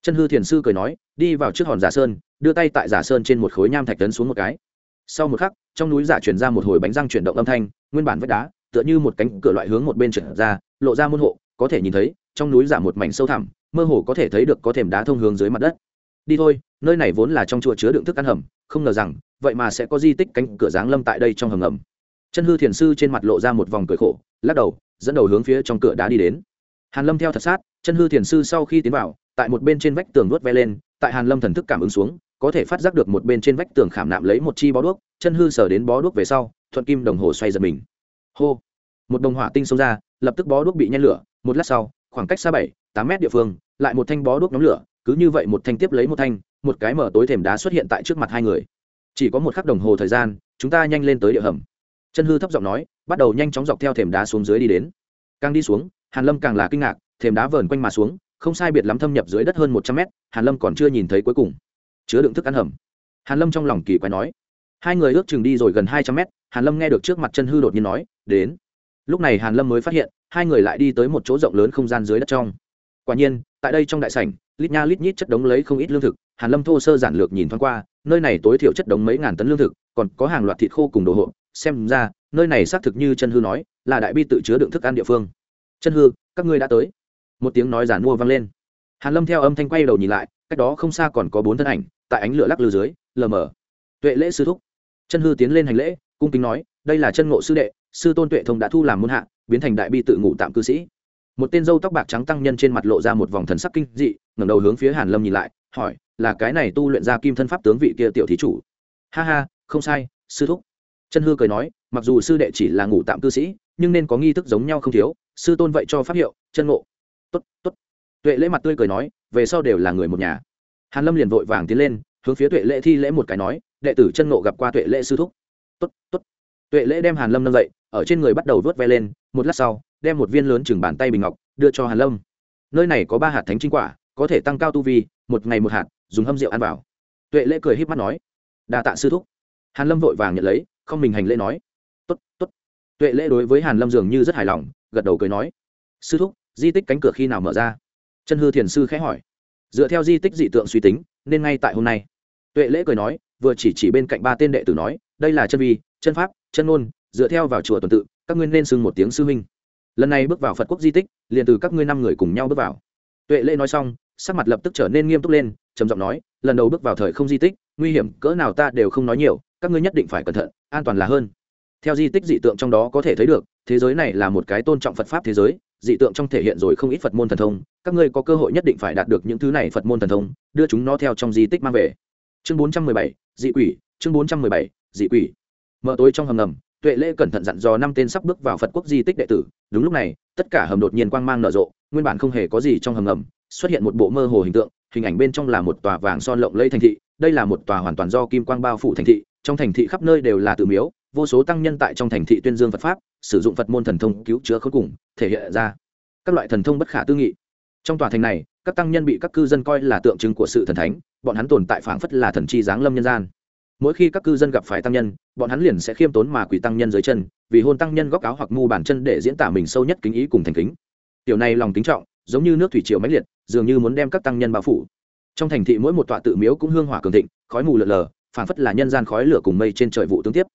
Chân hư thiền sư cười nói, đi vào trước hòn giả sơn, đưa tay tại giả sơn trên một khối nham thạch tấn xuống một cái. Sau một khắc, trong núi giả chuyển ra một hồi bánh răng chuyển động âm thanh, nguyên bản vách đá, tựa như một cánh cửa loại hướng một bên chuyển ra, lộ ra môn hộ, có thể nhìn thấy, trong núi giả một mảnh sâu thẳm, mơ hồ có thể thấy được có thềm đá thông hướng dưới mặt đất. Đi thôi, nơi này vốn là trong chùa chứa đựng thức ăn hầm, không ngờ rằng vậy mà sẽ có di tích cánh cửa giáng lâm tại đây trong hầm ngầm. Chân hư thiền sư trên mặt lộ ra một vòng cười khổ, lắc đầu, dẫn đầu hướng phía trong cửa đá đi đến. Hàn lâm theo thật sát, chân hư thiền sư sau khi tiến vào, tại một bên trên vách tường nuốt ve lên, tại hàn lâm thần thức cảm ứng xuống, có thể phát giác được một bên trên vách tường khảm nạm lấy một chi bó đuốc, chân hư sở đến bó đuốc về sau, thuận kim đồng hồ xoay giật mình. Hô! Một đồng hỏa tinh xông ra, lập tức bó đuốc bị nhen lửa, một lát sau, khoảng cách xa bảy, tám mét địa phương, lại một thanh bó đuốc nhóm lửa, cứ như vậy một thanh tiếp lấy một thanh, một cái mở tối thềm đá xuất hiện tại trước mặt hai người chỉ có một khắc đồng hồ thời gian, chúng ta nhanh lên tới địa hầm. Chân hư thấp giọng nói, bắt đầu nhanh chóng dọc theo thềm đá xuống dưới đi đến. Càng đi xuống, hàn lâm càng là kinh ngạc, thềm đá vờn quanh mà xuống, không sai biệt lắm thâm nhập dưới đất hơn một trăm mét, hàn lâm còn chưa nhìn thấy cuối cùng. Chứa đựng thức ăn hầm. Hàn lâm trong lòng kỳ quái nói. Hai người ước chừng đi rồi gần hai trăm mét, hàn lâm nghe được trước mặt chân hư đột nhiên nói, đến. Lúc này hàn lâm mới phát hiện, hai người lại đi tới một chỗ rộng lớn không gian dưới đất trong. Quả nhiên, tại đây trong đại sảnh lít nha lít nhít chất đống lấy không ít lương thực, hàn lâm thô sơ giản lược nhìn thoáng qua, nơi này tối thiểu chất đống mấy ngàn tấn lương thực, còn có hàng loạt thịt khô cùng đồ hộ xem ra, nơi này xác thực như chân hư nói, là đại bi tự chứa đựng thức ăn địa phương. Chân hư, các ngươi đã tới. Một tiếng nói giản mua vang lên. Hàn lâm theo âm thanh quay đầu nhìn lại, cách đó không xa còn có bốn thân ảnh, tại ánh lửa lắc lư dưới, lờ mờ. Tuệ lễ sư thúc. Chân hư tiến lên hành lễ, cung kính nói, đây là chân ngộ sư đệ, sư tôn tuệ thông đã thu làm môn hạ, biến thành đại bi tự ngủ tạm cư sĩ. Một tên dâu tóc bạc trắng tăng nhân trên mặt lộ ra một vòng thần sắc kinh dị ngẩng đầu hướng phía hàn lâm nhìn lại, hỏi, là cái này tu luyện ra kim thân pháp tướng vị kia tiểu thí chủ? Ha ha, không sai, sư thúc. Chân hư cười nói, mặc dù sư đệ chỉ là ngủ tạm cư sĩ, nhưng nên có nghi thức giống nhau không thiếu, sư tôn vậy cho pháp hiệu, chân ngộ. Tốt tốt. Tuệ lễ mặt tươi cười nói, về sau đều là người một nhà. Hàn lâm liền vội vàng tiến lên, hướng phía tuệ lễ thi lễ một cái nói, đệ tử chân ngộ gặp qua tuệ lễ sư thúc. Tốt tốt. Tuệ lễ đem hàn lâm nâng dậy, ở trên người bắt đầu vớt ve lên, một lát sau, đem một viên lớn chừng bàn tay bình ngọc đưa cho hàn lâm. Nơi này có ba hạt thánh chính quả có thể tăng cao tu vi, một ngày một hạt, dùng hâm rượu ăn vào. Tuệ lễ cười híp mắt nói, đa tạ sư thúc. Hàn lâm vội vàng nhận lấy, không mình hành lễ nói, tốt tốt. Tuệ lễ đối với hàn lâm dường như rất hài lòng, gật đầu cười nói, sư thúc, di tích cánh cửa khi nào mở ra? Chân hư thiền sư khẽ hỏi, dựa theo di tích dị tượng suy tính, nên ngay tại hôm nay. Tuệ lễ cười nói, vừa chỉ chỉ bên cạnh ba tên đệ tử nói, đây là chân vi, chân pháp, chân ngôn, dựa theo vào chùa tuần tự, các ngươi nên xưng một tiếng sư huynh. Lần này bước vào phật quốc di tích, liền từ các ngươi năm người cùng nhau bước vào tuệ lễ nói xong, sắc mặt lập tức trở nên nghiêm túc lên, trầm giọng nói, lần đầu bước vào thời không di tích, nguy hiểm cỡ nào ta đều không nói nhiều, các ngươi nhất định phải cẩn thận, an toàn là hơn. Theo di tích dị tượng trong đó có thể thấy được, thế giới này là một cái tôn trọng phật pháp thế giới, dị tượng trong thể hiện rồi không ít phật môn thần thông, các ngươi có cơ hội nhất định phải đạt được những thứ này phật môn thần thông, đưa chúng nó theo trong di tích mang về. Chương bốn trăm mười bảy, dị quỷ, chương bốn trăm mười bảy, dị quỷ. Mở tối trong hầm ngầm, tuệ lễ cẩn thận dặn dò năm tên sắp bước vào phật quốc di tích đệ tử, đúng lúc này, tất cả hầm đột nhiên quang mang nở rộ nguyên bản không hề có gì trong hầm ngầm, xuất hiện một bộ mơ hồ hình tượng, hình ảnh bên trong là một tòa vàng son lộng lẫy thành thị, đây là một tòa hoàn toàn do kim quang bao phủ thành thị, trong thành thị khắp nơi đều là tự miếu, vô số tăng nhân tại trong thành thị tuyên dương phật pháp, sử dụng phật môn thần thông cứu chữa khốn cùng, thể hiện ra các loại thần thông bất khả tư nghị. Trong tòa thành này, các tăng nhân bị các cư dân coi là tượng trưng của sự thần thánh, bọn hắn tồn tại phảng phất là thần chi giáng lâm nhân gian. Mỗi khi các cư dân gặp phải tăng nhân, bọn hắn liền sẽ khiêm tốn mà quỳ tăng nhân dưới chân, vì hôn tăng nhân góc áo hoặc mu bàn chân để diễn tả mình sâu nhất kính ý cùng thành kính tiểu này lòng kính trọng, giống như nước thủy triều mãnh liệt, dường như muốn đem các tăng nhân bao phủ. Trong thành thị mỗi một tọa tự miếu cũng hương hỏa cường thịnh, khói mù lợn lờ, phảng phất là nhân gian khói lửa cùng mây trên trời vụ tương tiếp.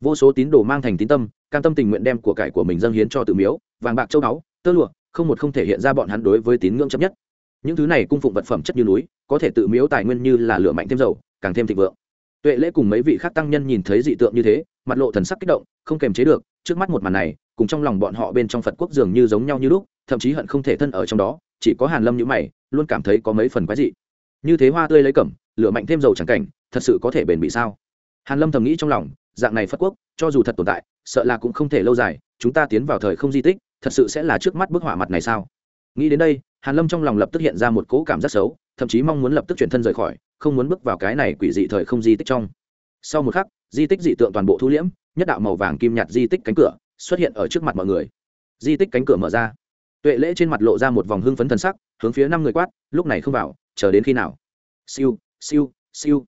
Vô số tín đồ mang thành tín tâm, cam tâm tình nguyện đem của cải của mình dâng hiến cho tự miếu, vàng bạc châu báu, tơ lụa, không một không thể hiện ra bọn hắn đối với tín ngưỡng chấp nhất. Những thứ này cung phụng vật phẩm chất như núi, có thể tự miếu tài nguyên như là lửa mạnh thêm dầu, càng thêm thịnh vượng. Tuệ lễ cùng mấy vị khác tăng nhân nhìn thấy dị tượng như thế, mặt lộ thần sắc kích động, không kềm chế được, trước mắt một màn này, cùng trong lòng bọn họ bên trong phật quốc dường như giống nhau như lúc thậm chí hận không thể thân ở trong đó, chỉ có hàn lâm như mày, luôn cảm thấy có mấy phần quái dị. Như thế hoa tươi lấy cẩm, lửa mạnh thêm dầu chẳng cảnh, thật sự có thể bền bị sao? Hàn lâm thầm nghĩ trong lòng, dạng này phật quốc, cho dù thật tồn tại, sợ là cũng không thể lâu dài, chúng ta tiến vào thời không di tích, thật sự sẽ là trước mắt bức họa mặt này sao? Nghĩ đến đây, hàn lâm trong lòng lập tức hiện ra một cỗ cảm giác xấu, thậm chí mong muốn lập tức chuyển thân rời khỏi, không muốn bước vào cái này quỷ dị thời không di tích trong. Sau một khắc, di tích dị tượng toàn bộ thu liễm, nhất đạo màu vàng kim nhạt di tích cánh cửa xuất hiện ở trước mặt mọi người. Di tích cánh cửa mở ra tuệ lễ trên mặt lộ ra một vòng hưng phấn thần sắc, hướng phía năm người quát, lúc này không vào, chờ đến khi nào? Siêu siêu siêu.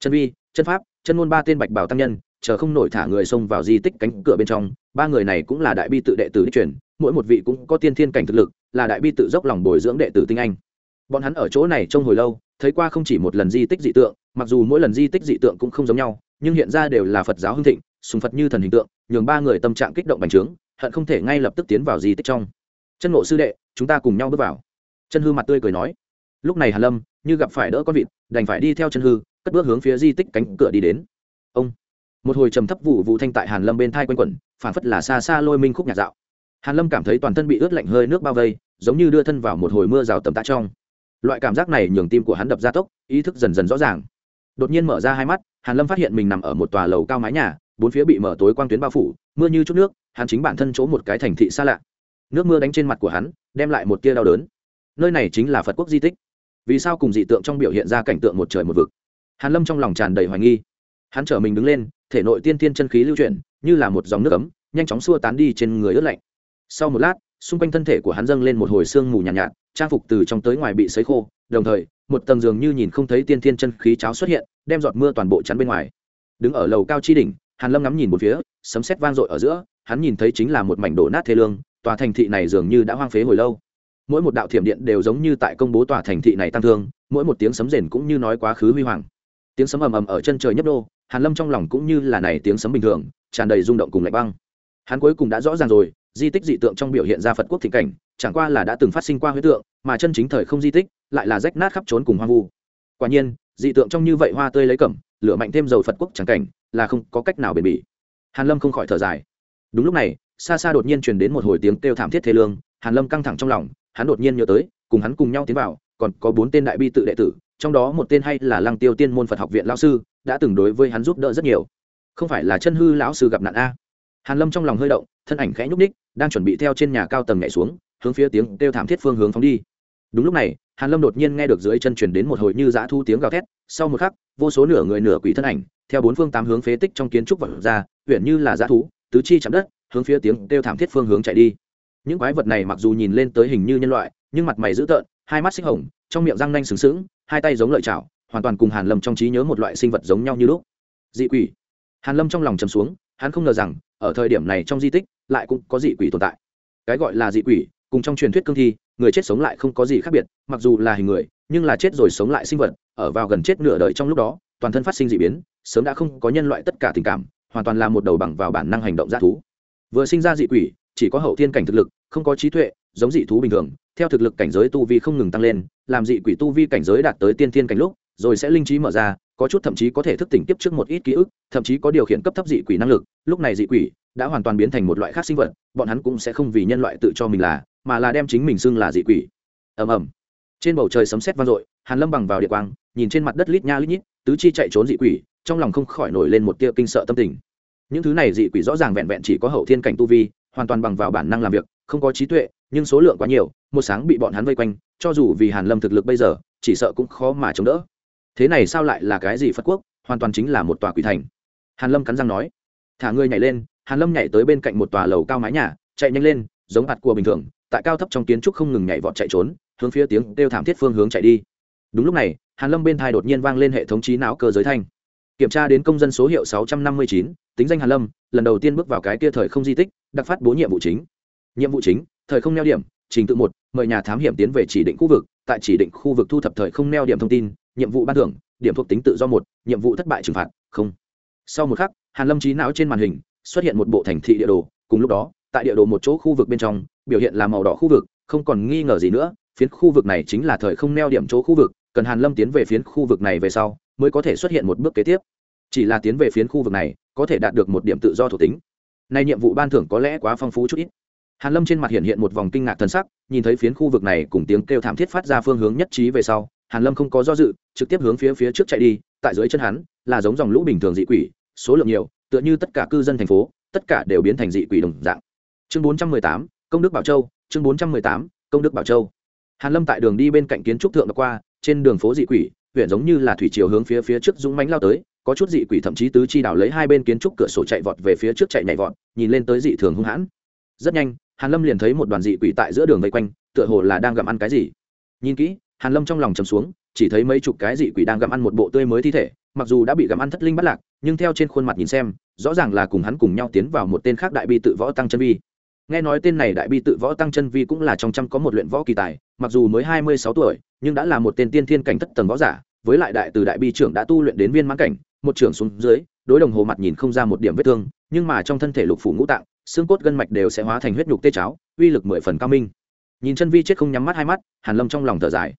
Chân vi, chân pháp, chân môn ba tên bạch bảo tăng nhân, chờ không nổi thả người xông vào di tích cánh cửa bên trong, ba người này cũng là đại bi tự đệ tử đích truyền, mỗi một vị cũng có tiên thiên cảnh thực lực, là đại bi tự dốc lòng bồi dưỡng đệ tử tinh anh. Bọn hắn ở chỗ này trong hồi lâu, thấy qua không chỉ một lần di tích dị tượng, mặc dù mỗi lần di tích dị tượng cũng không giống nhau, nhưng hiện ra đều là phật giáo hưng thịnh, sùng phật như thần hình tượng, nhường ba người tâm trạng kích động bành trướng, hận không thể ngay lập tức tiến vào di tích trong chân ngộ sư đệ, chúng ta cùng nhau bước vào. Chân hư mặt tươi cười nói. Lúc này hàn lâm, như gặp phải đỡ con vịt, đành phải đi theo chân hư, cất bước hướng phía di tích cánh cửa đi đến. Ông. Một hồi trầm thấp vụ vụ thanh tại hàn lâm bên thai quanh quẩn phản phất là xa xa lôi minh khúc nhạc dạo. Hàn lâm cảm thấy toàn thân bị ướt lạnh hơi nước bao vây, giống như đưa thân vào một hồi mưa rào tầm tạ trong. Loại cảm giác này nhường tim của hắn đập ra tốc, ý thức dần dần rõ ràng. Đột nhiên mở ra hai mắt, hàn lâm phát hiện mình nằm ở một tòa lầu cao mái nhà, bốn phía bị mở tối quang tuyến bao phủ, mưa như chút nước, hắn chính bản thân chỗ một cái thành thị xa lạ nước mưa đánh trên mặt của hắn đem lại một tia đau đớn. Nơi này chính là phật quốc di tích. Vì sao cùng dị tượng trong biểu hiện ra cảnh tượng một trời một vực? Hàn lâm trong lòng tràn đầy hoài nghi. Hắn trở mình đứng lên thể nội tiên tiên chân khí lưu chuyển như là một dòng nước ấm nhanh chóng xua tán đi trên người ướt lạnh. Sau một lát xung quanh thân thể của hắn dâng lên một hồi sương mù nhàn nhạt, nhạt trang phục từ trong tới ngoài bị sấy khô đồng thời một tầng giường như nhìn không thấy tiên thiên chân khí cháo xuất hiện đem giọt mưa toàn bộ chắn bên ngoài. Đứng ở lầu cao chi đỉnh hàn lâm ngắm nhìn một phía sấm sét vang dội ở giữa hắn nhìn thấy chính là một mảnh đổ nát thê lương tòa thành thị này dường như đã hoang phế hồi lâu. Mỗi một đạo thiểm điện đều giống như tại công bố tòa thành thị này tăng thương, mỗi một tiếng sấm rền cũng như nói quá khứ huy hoàng. Tiếng sấm ầm ầm ở chân trời nhấp đô, hàn lâm trong lòng cũng như là này tiếng sấm bình thường, tràn đầy rung động cùng lạnh băng. Hắn cuối cùng đã rõ ràng rồi, di tích dị tượng trong biểu hiện ra phật quốc thịnh cảnh, chẳng qua là đã từng phát sinh qua huyết tượng, mà chân chính thời không di tích lại là rách nát khắp trốn cùng hoang vu. Quả nhiên, dị tượng trong như vậy hoa tươi lấy cẩm, lửa mạnh thêm dầu phật quốc chẳng cảnh, là không có cách nào bền bỉ. Hàn lâm không khỏi thở dài. Đúng lúc này xa xa đột nhiên truyền đến một hồi tiếng kêu thảm thiết thế lương, hàn lâm căng thẳng trong lòng, hắn đột nhiên nhớ tới, cùng hắn cùng nhau tiến vào, còn có bốn tên đại bi tự đệ tử, trong đó một tên hay là lăng tiêu tiên môn phật học viện lão sư, đã từng đối với hắn giúp đỡ rất nhiều. Không phải là chân hư lão sư gặp nạn a? Hàn lâm trong lòng hơi động, thân ảnh khẽ nhúc ních đang chuẩn bị theo trên nhà cao tầng nhảy xuống, hướng phía tiếng kêu thảm thiết phương hướng phóng đi. Đúng lúc này, hàn lâm đột nhiên nghe được dưới chân truyền đến một hồi như dã thu tiếng gào thét, sau một khắc, vô số nửa người nửa quỷ thân ảnh, theo bốn phương tám hướng phế tích trong kiến trúc vật ra, huyện như là dã thú, tứ chi chạm đất hướng phía tiếng kêu thảm thiết phương hướng chạy đi. Những quái vật này mặc dù nhìn lên tới hình như nhân loại, nhưng mặt mày dữ tợn, hai mắt xích hồng, trong miệng răng nanh sừng sững, hai tay giống lợi chảo, hoàn toàn cùng hàn lâm trong trí nhớ một loại sinh vật giống nhau như lúc. Dị quỷ. Hàn lâm trong lòng trầm xuống, hắn không ngờ rằng, ở thời điểm này trong di tích lại cũng có dị quỷ tồn tại. Cái gọi là dị quỷ, cùng trong truyền thuyết cương thi, người chết sống lại không có gì khác biệt, mặc dù là hình người, nhưng là chết rồi sống lại sinh vật, ở vào gần chết nửa đời trong lúc đó, toàn thân phát sinh dị biến, sớm đã không có nhân loại tất cả tình cảm, hoàn toàn là một đầu bằng vào bản năng hành động g thú vừa sinh ra dị quỷ, chỉ có hậu thiên cảnh thực lực, không có trí tuệ, giống dị thú bình thường. Theo thực lực cảnh giới tu vi không ngừng tăng lên, làm dị quỷ tu vi cảnh giới đạt tới tiên thiên cảnh lúc, rồi sẽ linh trí mở ra, có chút thậm chí có thể thức tỉnh tiếp trước một ít ký ức, thậm chí có điều khiển cấp thấp dị quỷ năng lực. Lúc này dị quỷ đã hoàn toàn biến thành một loại khác sinh vật, bọn hắn cũng sẽ không vì nhân loại tự cho mình là, mà là đem chính mình xưng là dị quỷ. Ầm ầm. Trên bầu trời sấm sét vang dội, hàn lâm bằng vào địa quang, nhìn trên mặt đất lít nha lít nhít, tứ chi chạy trốn dị quỷ, trong lòng không khỏi nổi lên một tia kinh sợ tâm tình những thứ này dị quỷ rõ ràng vẹn vẹn chỉ có hậu thiên cảnh tu vi, hoàn toàn bằng vào bản năng làm việc, không có trí tuệ, nhưng số lượng quá nhiều, một sáng bị bọn hắn vây quanh, cho dù vì hàn lâm thực lực bây giờ, chỉ sợ cũng khó mà chống đỡ. Thế này sao lại là cái gì phật quốc? Hoàn toàn chính là một tòa quỷ thành. Hàn lâm cắn răng nói, thả người nhảy lên. Hàn lâm nhảy tới bên cạnh một tòa lầu cao mái nhà, chạy nhanh lên, giống hạt cua bình thường, tại cao thấp trong kiến trúc không ngừng nhảy vọt chạy trốn, hướng phía tiếng kêu thảm thiết phương hướng chạy đi. Đúng lúc này, hàn lâm bên thai đột nhiên vang lên hệ thống trí não cơ giới thanh kiểm tra đến công dân số hiệu 659, tính danh hàn lâm lần đầu tiên bước vào cái kia thời không di tích đặc phát bố nhiệm vụ chính. Nhiệm vụ chính thời không neo điểm trình tự một mời nhà thám hiểm tiến về chỉ định khu vực tại chỉ định khu vực thu thập thời không neo điểm thông tin nhiệm vụ ban thưởng điểm thuộc tính tự do một nhiệm vụ thất bại trừng phạt không. Sau một khắc hàn lâm trí não trên màn hình xuất hiện một bộ thành thị địa đồ cùng lúc đó tại địa đồ một chỗ khu vực bên trong biểu hiện là màu đỏ khu vực không còn nghi ngờ gì nữa phiến khu vực này chính là thời không neo điểm chỗ khu vực cần hàn lâm tiến về phiến khu vực này về sau mới có thể xuất hiện một bước kế tiếp. Chỉ là tiến về phiến khu vực này có thể đạt được một điểm tự do thuộc tính. Này nhiệm vụ ban thưởng có lẽ quá phong phú chút ít. Hàn lâm trên mặt hiện hiện một vòng kinh ngạc thân sắc nhìn thấy phiến khu vực này cùng tiếng kêu thảm thiết phát ra phương hướng nhất trí về sau hàn lâm không có do dự trực tiếp hướng phía phía trước chạy đi tại dưới chân hắn là giống dòng lũ bình thường dị quỷ số lượng nhiều tựa như tất cả cư dân thành phố tất cả đều biến thành dị quỷ đồng dạng. Chương 418, công đức bảo châu chương 418, công đức bảo châu. Hàn lâm tại đường đi bên cạnh kiến trúc thượng đã qua trên đường phố dị quỷ huyện giống như là thủy chiều hướng phía phía trước dũng mánh lao tới, có chút dị quỷ thậm chí tứ chi đảo lấy hai bên kiến trúc cửa sổ chạy vọt về phía trước chạy nhảy vọt, nhìn lên tới dị thường hung hãn. Rất nhanh, hàn lâm liền thấy một đoàn dị quỷ tại giữa đường vây quanh, tựa hồ là đang gặm ăn cái gì. Nhìn kỹ, hàn lâm trong lòng trầm xuống, chỉ thấy mấy chục cái dị quỷ đang gặm ăn một bộ tươi mới thi thể, mặc dù đã bị gặm ăn thất linh bắt lạc, nhưng theo trên khuôn mặt nhìn xem, rõ ràng là cùng hắn cùng nhau tiến vào một tên khác đại bi tự võ tăng chân vi nghe nói tên này đại bi tự võ tăng chân vi cũng là trong trăm có một luyện võ kỳ tài, mặc dù mới hai mươi sáu tuổi, nhưng đã là một tên tiên thiên cảnh thất tầng võ giả, với lại đại từ đại bi trưởng đã tu luyện đến viên mãn cảnh, một trưởng xuống dưới, đối đồng hồ mặt nhìn không ra một điểm vết thương, nhưng mà trong thân thể lục phủ ngũ tạng, xương cốt gân mạch đều sẽ hóa thành huyết nhục tê cháo, uy lực mười phần cao minh. Nhìn chân vi chết không nhắm mắt hai mắt, hàn lâm trong lòng thở dài.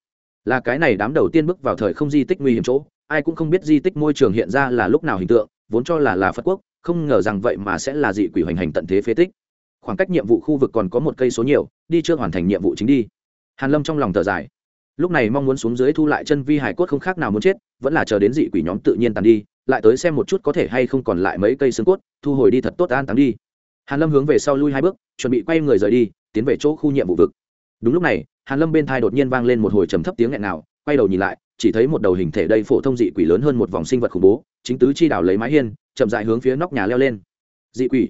Là cái này đám đầu tiên bước vào thời không di tích nguy hiểm chỗ, ai cũng không biết di tích môi trường hiện ra là lúc nào hình tượng, vốn cho là là phật quốc, không ngờ rằng vậy mà sẽ là dị quỷ hoành hành tận thế phế tích khoảng cách nhiệm vụ khu vực còn có một cây số nhiều, đi chưa hoàn thành nhiệm vụ chính đi. Hàn lâm trong lòng thở dài. Lúc này mong muốn xuống dưới thu lại chân vi hải cốt không khác nào muốn chết, vẫn là chờ đến dị quỷ nhóm tự nhiên tàn đi, lại tới xem một chút có thể hay không còn lại mấy cây xương cốt, thu hồi đi thật tốt an táng đi. Hàn lâm hướng về sau lui hai bước, chuẩn bị quay người rời đi, tiến về chỗ khu nhiệm vụ vực. Đúng lúc này, hàn lâm bên thai đột nhiên vang lên một hồi trầm thấp tiếng nghẹn nào, quay đầu nhìn lại, chỉ thấy một đầu hình thể đây phổ thông dị quỷ lớn hơn một vòng sinh vật khủng bố, chính tứ chi đảo lấy mái hiên, chậm dại hướng phía nóc nhà leo lên. Dị quỷ.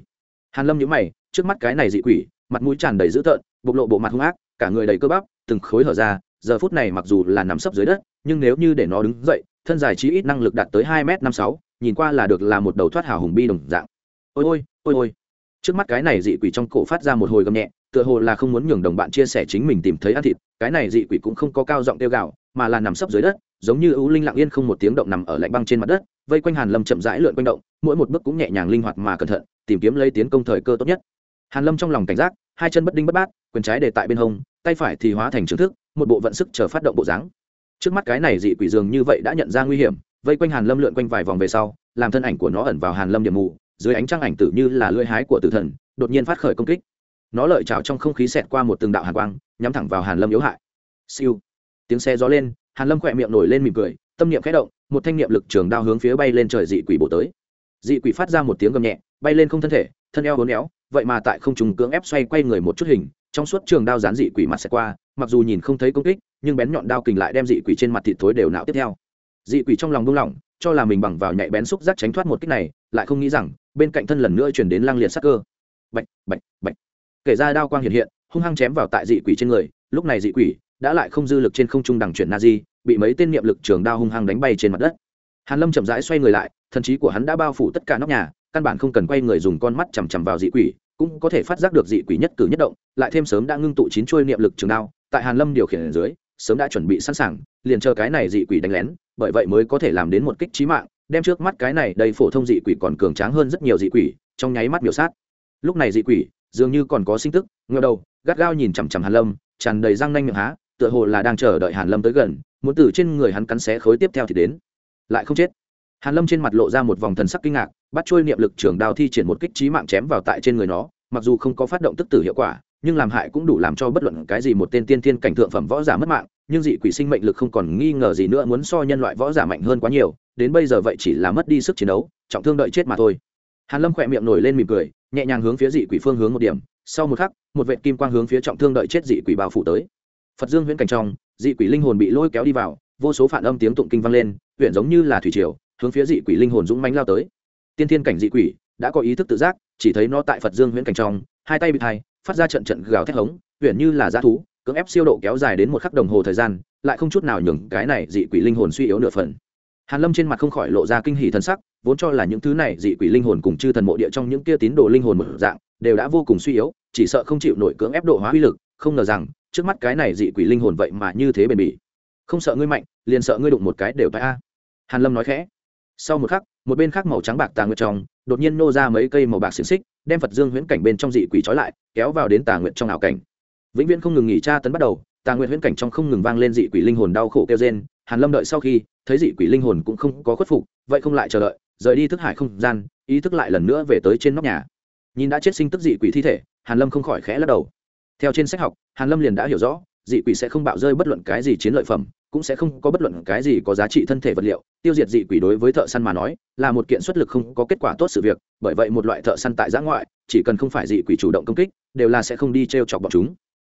Hàn lâm nhíu mày trước mắt cái này dị quỷ, mặt mũi tràn đầy dữ tợn, bộc lộ bộ mặt hung ác, cả người đầy cơ bắp, từng khối hở ra, giờ phút này mặc dù là nằm sấp dưới đất, nhưng nếu như để nó đứng dậy, thân dài trí ít năng lực đạt tới hai m năm sáu, nhìn qua là được là một đầu thoát hào hùng bi đồng dạng. Ôi ôi ôi ôi. Trước mắt cái này dị quỷ trong cổ phát ra một hồi gầm nhẹ, tựa hồ là không muốn nhường đồng bạn chia sẻ chính mình tìm thấy ăn thịt, cái này dị quỷ cũng không có cao giọng tiêu gạo mà là nằm sấp dưới đất, giống như ưu linh lặng yên không một tiếng động nằm ở lạnh băng trên mặt đất, vây quanh hàn lâm chậm rãi lượn quanh động, mỗi một bước cũng nhẹ nhàng linh hoạt mà cẩn thận, tìm kiếm lấy tiến công thời cơ tốt nhất hàn lâm trong lòng cảnh giác, hai chân bất đinh bất bát, quyền trái để tại bên hông, tay phải thì hóa thành trường thức, một bộ vận sức chờ phát động bộ dáng. Trước mắt cái này dị quỷ dường như vậy đã nhận ra nguy hiểm, vây quanh hàn lâm lượn quanh vài vòng về sau, làm thân ảnh của nó ẩn vào hàn lâm điểm mù, dưới ánh trăng ảnh tử như là lưỡi hái của tử thần, đột nhiên phát khởi công kích. Nó lợi trào trong không khí xẹt qua một từng đạo hàn quang, nhắm thẳng vào hàn lâm yếu hại. Siêu. Tiếng xe gió lên, hàn lâm khỏe miệng nổi lên mỉm cười, tâm niệm khẽ động, một thanh niệm lực trường đao hướng phía bay lên trời dị quỷ bổ tới. Dị quỷ phát ra một tiếng gầm nhẹ, bay lên không thân thể, thân eo hốn éo vậy mà tại không trùng cưỡng ép xoay quay người một chút hình, trong suốt trường đao dán dị quỷ mặt sẽ qua, mặc dù nhìn không thấy công kích, nhưng bén nhọn đao kình lại đem dị quỷ trên mặt thịt thối đều não tiếp theo. Dị quỷ trong lòng buông lỏng, cho là mình bằng vào nhạy bén xúc giác tránh thoát một kích này, lại không nghĩ rằng, bên cạnh thân lần nữa chuyển đến lang liệt sắc cơ. Bạch bạch bạch. Kể ra đao quang hiện hiện, hung hăng chém vào tại dị quỷ trên người, lúc này dị quỷ đã lại không dư lực trên không trung đằng chuyển na di, bị mấy tên niệm lực trường đao hung hăng đánh bay trên mặt đất. Hàn lâm chậm rãi xoay người lại, thần trí của hắn đã bao phủ tất cả nóc nhà căn bản không cần quay người dùng con mắt chằm chằm vào dị quỷ, cũng có thể phát giác được dị quỷ nhất cử nhất động, lại thêm sớm đã ngưng tụ chín chuôi niệm lực trường đao, tại hàn lâm điều khiển ở dưới, sớm đã chuẩn bị sẵn sàng, liền chờ cái này dị quỷ đánh lén, bởi vậy mới có thể làm đến một kích trí mạng, đem trước mắt cái này đầy phổ thông dị quỷ còn cường tráng hơn rất nhiều dị quỷ, trong nháy mắt biểu sát. Lúc này dị quỷ, dường như còn có sinh tức ngờ đầu, gắt gao nhìn chằm chằm hàn lâm, tràn đầy răng nanh miệng há, tựa hồ là đang chờ đợi hàn lâm tới gần, muốn từ trên người hắn cắn xé khối tiếp theo thì đến. Lại không chết. Hàn lâm trên mặt lộ ra một vòng thần sắc kinh ngạc bắt trôi niệm lực trường đao thi triển một kích trí mạng chém vào tại trên người nó, mặc dù không có phát động tức tử hiệu quả, nhưng làm hại cũng đủ làm cho bất luận cái gì một tên tiên thiên cảnh thượng phẩm võ giả mất mạng, nhưng dị quỷ sinh mệnh lực không còn nghi ngờ gì nữa muốn so nhân loại võ giả mạnh hơn quá nhiều, đến bây giờ vậy chỉ là mất đi sức chiến đấu, trọng thương đợi chết mà thôi. Hàn lâm khỏe miệng nổi lên mỉm cười, nhẹ nhàng hướng phía dị quỷ phương hướng một điểm, sau một khắc, một vệ kim quang hướng phía trọng thương đợi chết dị quỷ bao phủ tới. Phật dương huyễn cảnh trong, dị quỷ linh hồn bị lôi kéo đi vào, vô số phản âm tiếng tụng kinh vang lên, huyện giống như là thủy triều, hướng phía dị quỷ linh hồn dũng mãnh lao tới tiên thiên cảnh dị quỷ, đã có ý thức tự giác, chỉ thấy nó tại phật dương huyễn cảnh trong, hai tay bị thai, phát ra trận trận gào thét hống huyện như là g thú, cưỡng ép siêu độ kéo dài đến một khắc đồng hồ thời gian, lại không chút nào nhường cái này dị quỷ linh hồn suy yếu nửa phần. Hàn lâm trên mặt không khỏi lộ ra kinh hỉ thần sắc, vốn cho là những thứ này dị quỷ linh hồn cùng chư thần mộ địa trong những kia tín đồ linh hồn một dạng, đều đã vô cùng suy yếu, chỉ sợ không chịu nổi cưỡng ép độ hóa uy lực, không ngờ rằng, trước mắt cái này dị quỷ linh hồn vậy mà như thế bền bỉ. Không sợ ngươi mạnh, liền sợ ngươi đụng một cái đều tại a. Hàn lâm nói khẽ. Sau một khắc một bên khác màu trắng bạc tà nguyệt trong, đột nhiên nô ra mấy cây màu bạc xiềng xích, đem phật dương huyễn cảnh bên trong dị quỷ trói lại, kéo vào đến tà nguyệt trong ảo cảnh. Vĩnh viễn không ngừng nghỉ tra tấn bắt đầu, tà nguyệt huyễn cảnh trong không ngừng vang lên dị quỷ linh hồn đau khổ kêu rên, hàn lâm đợi sau khi, thấy dị quỷ linh hồn cũng không có khuất phục, vậy không lại chờ đợi, rời đi thức hải không gian, ý thức lại lần nữa về tới trên nóc nhà. Nhìn đã chết sinh tức dị quỷ thi thể, hàn lâm không khỏi khẽ lắc đầu. Theo trên sách học, hàn lâm liền đã hiểu rõ, dị quỷ sẽ không bạo rơi bất luận cái gì chiến lợi phẩm cũng sẽ không có bất luận cái gì có giá trị thân thể vật liệu. Tiêu diệt dị quỷ đối với thợ săn mà nói, là một kiện xuất lực không có kết quả tốt sự việc, bởi vậy một loại thợ săn tại giã ngoại, chỉ cần không phải dị quỷ chủ động công kích, đều là sẽ không đi t r e o chọc bọn chúng.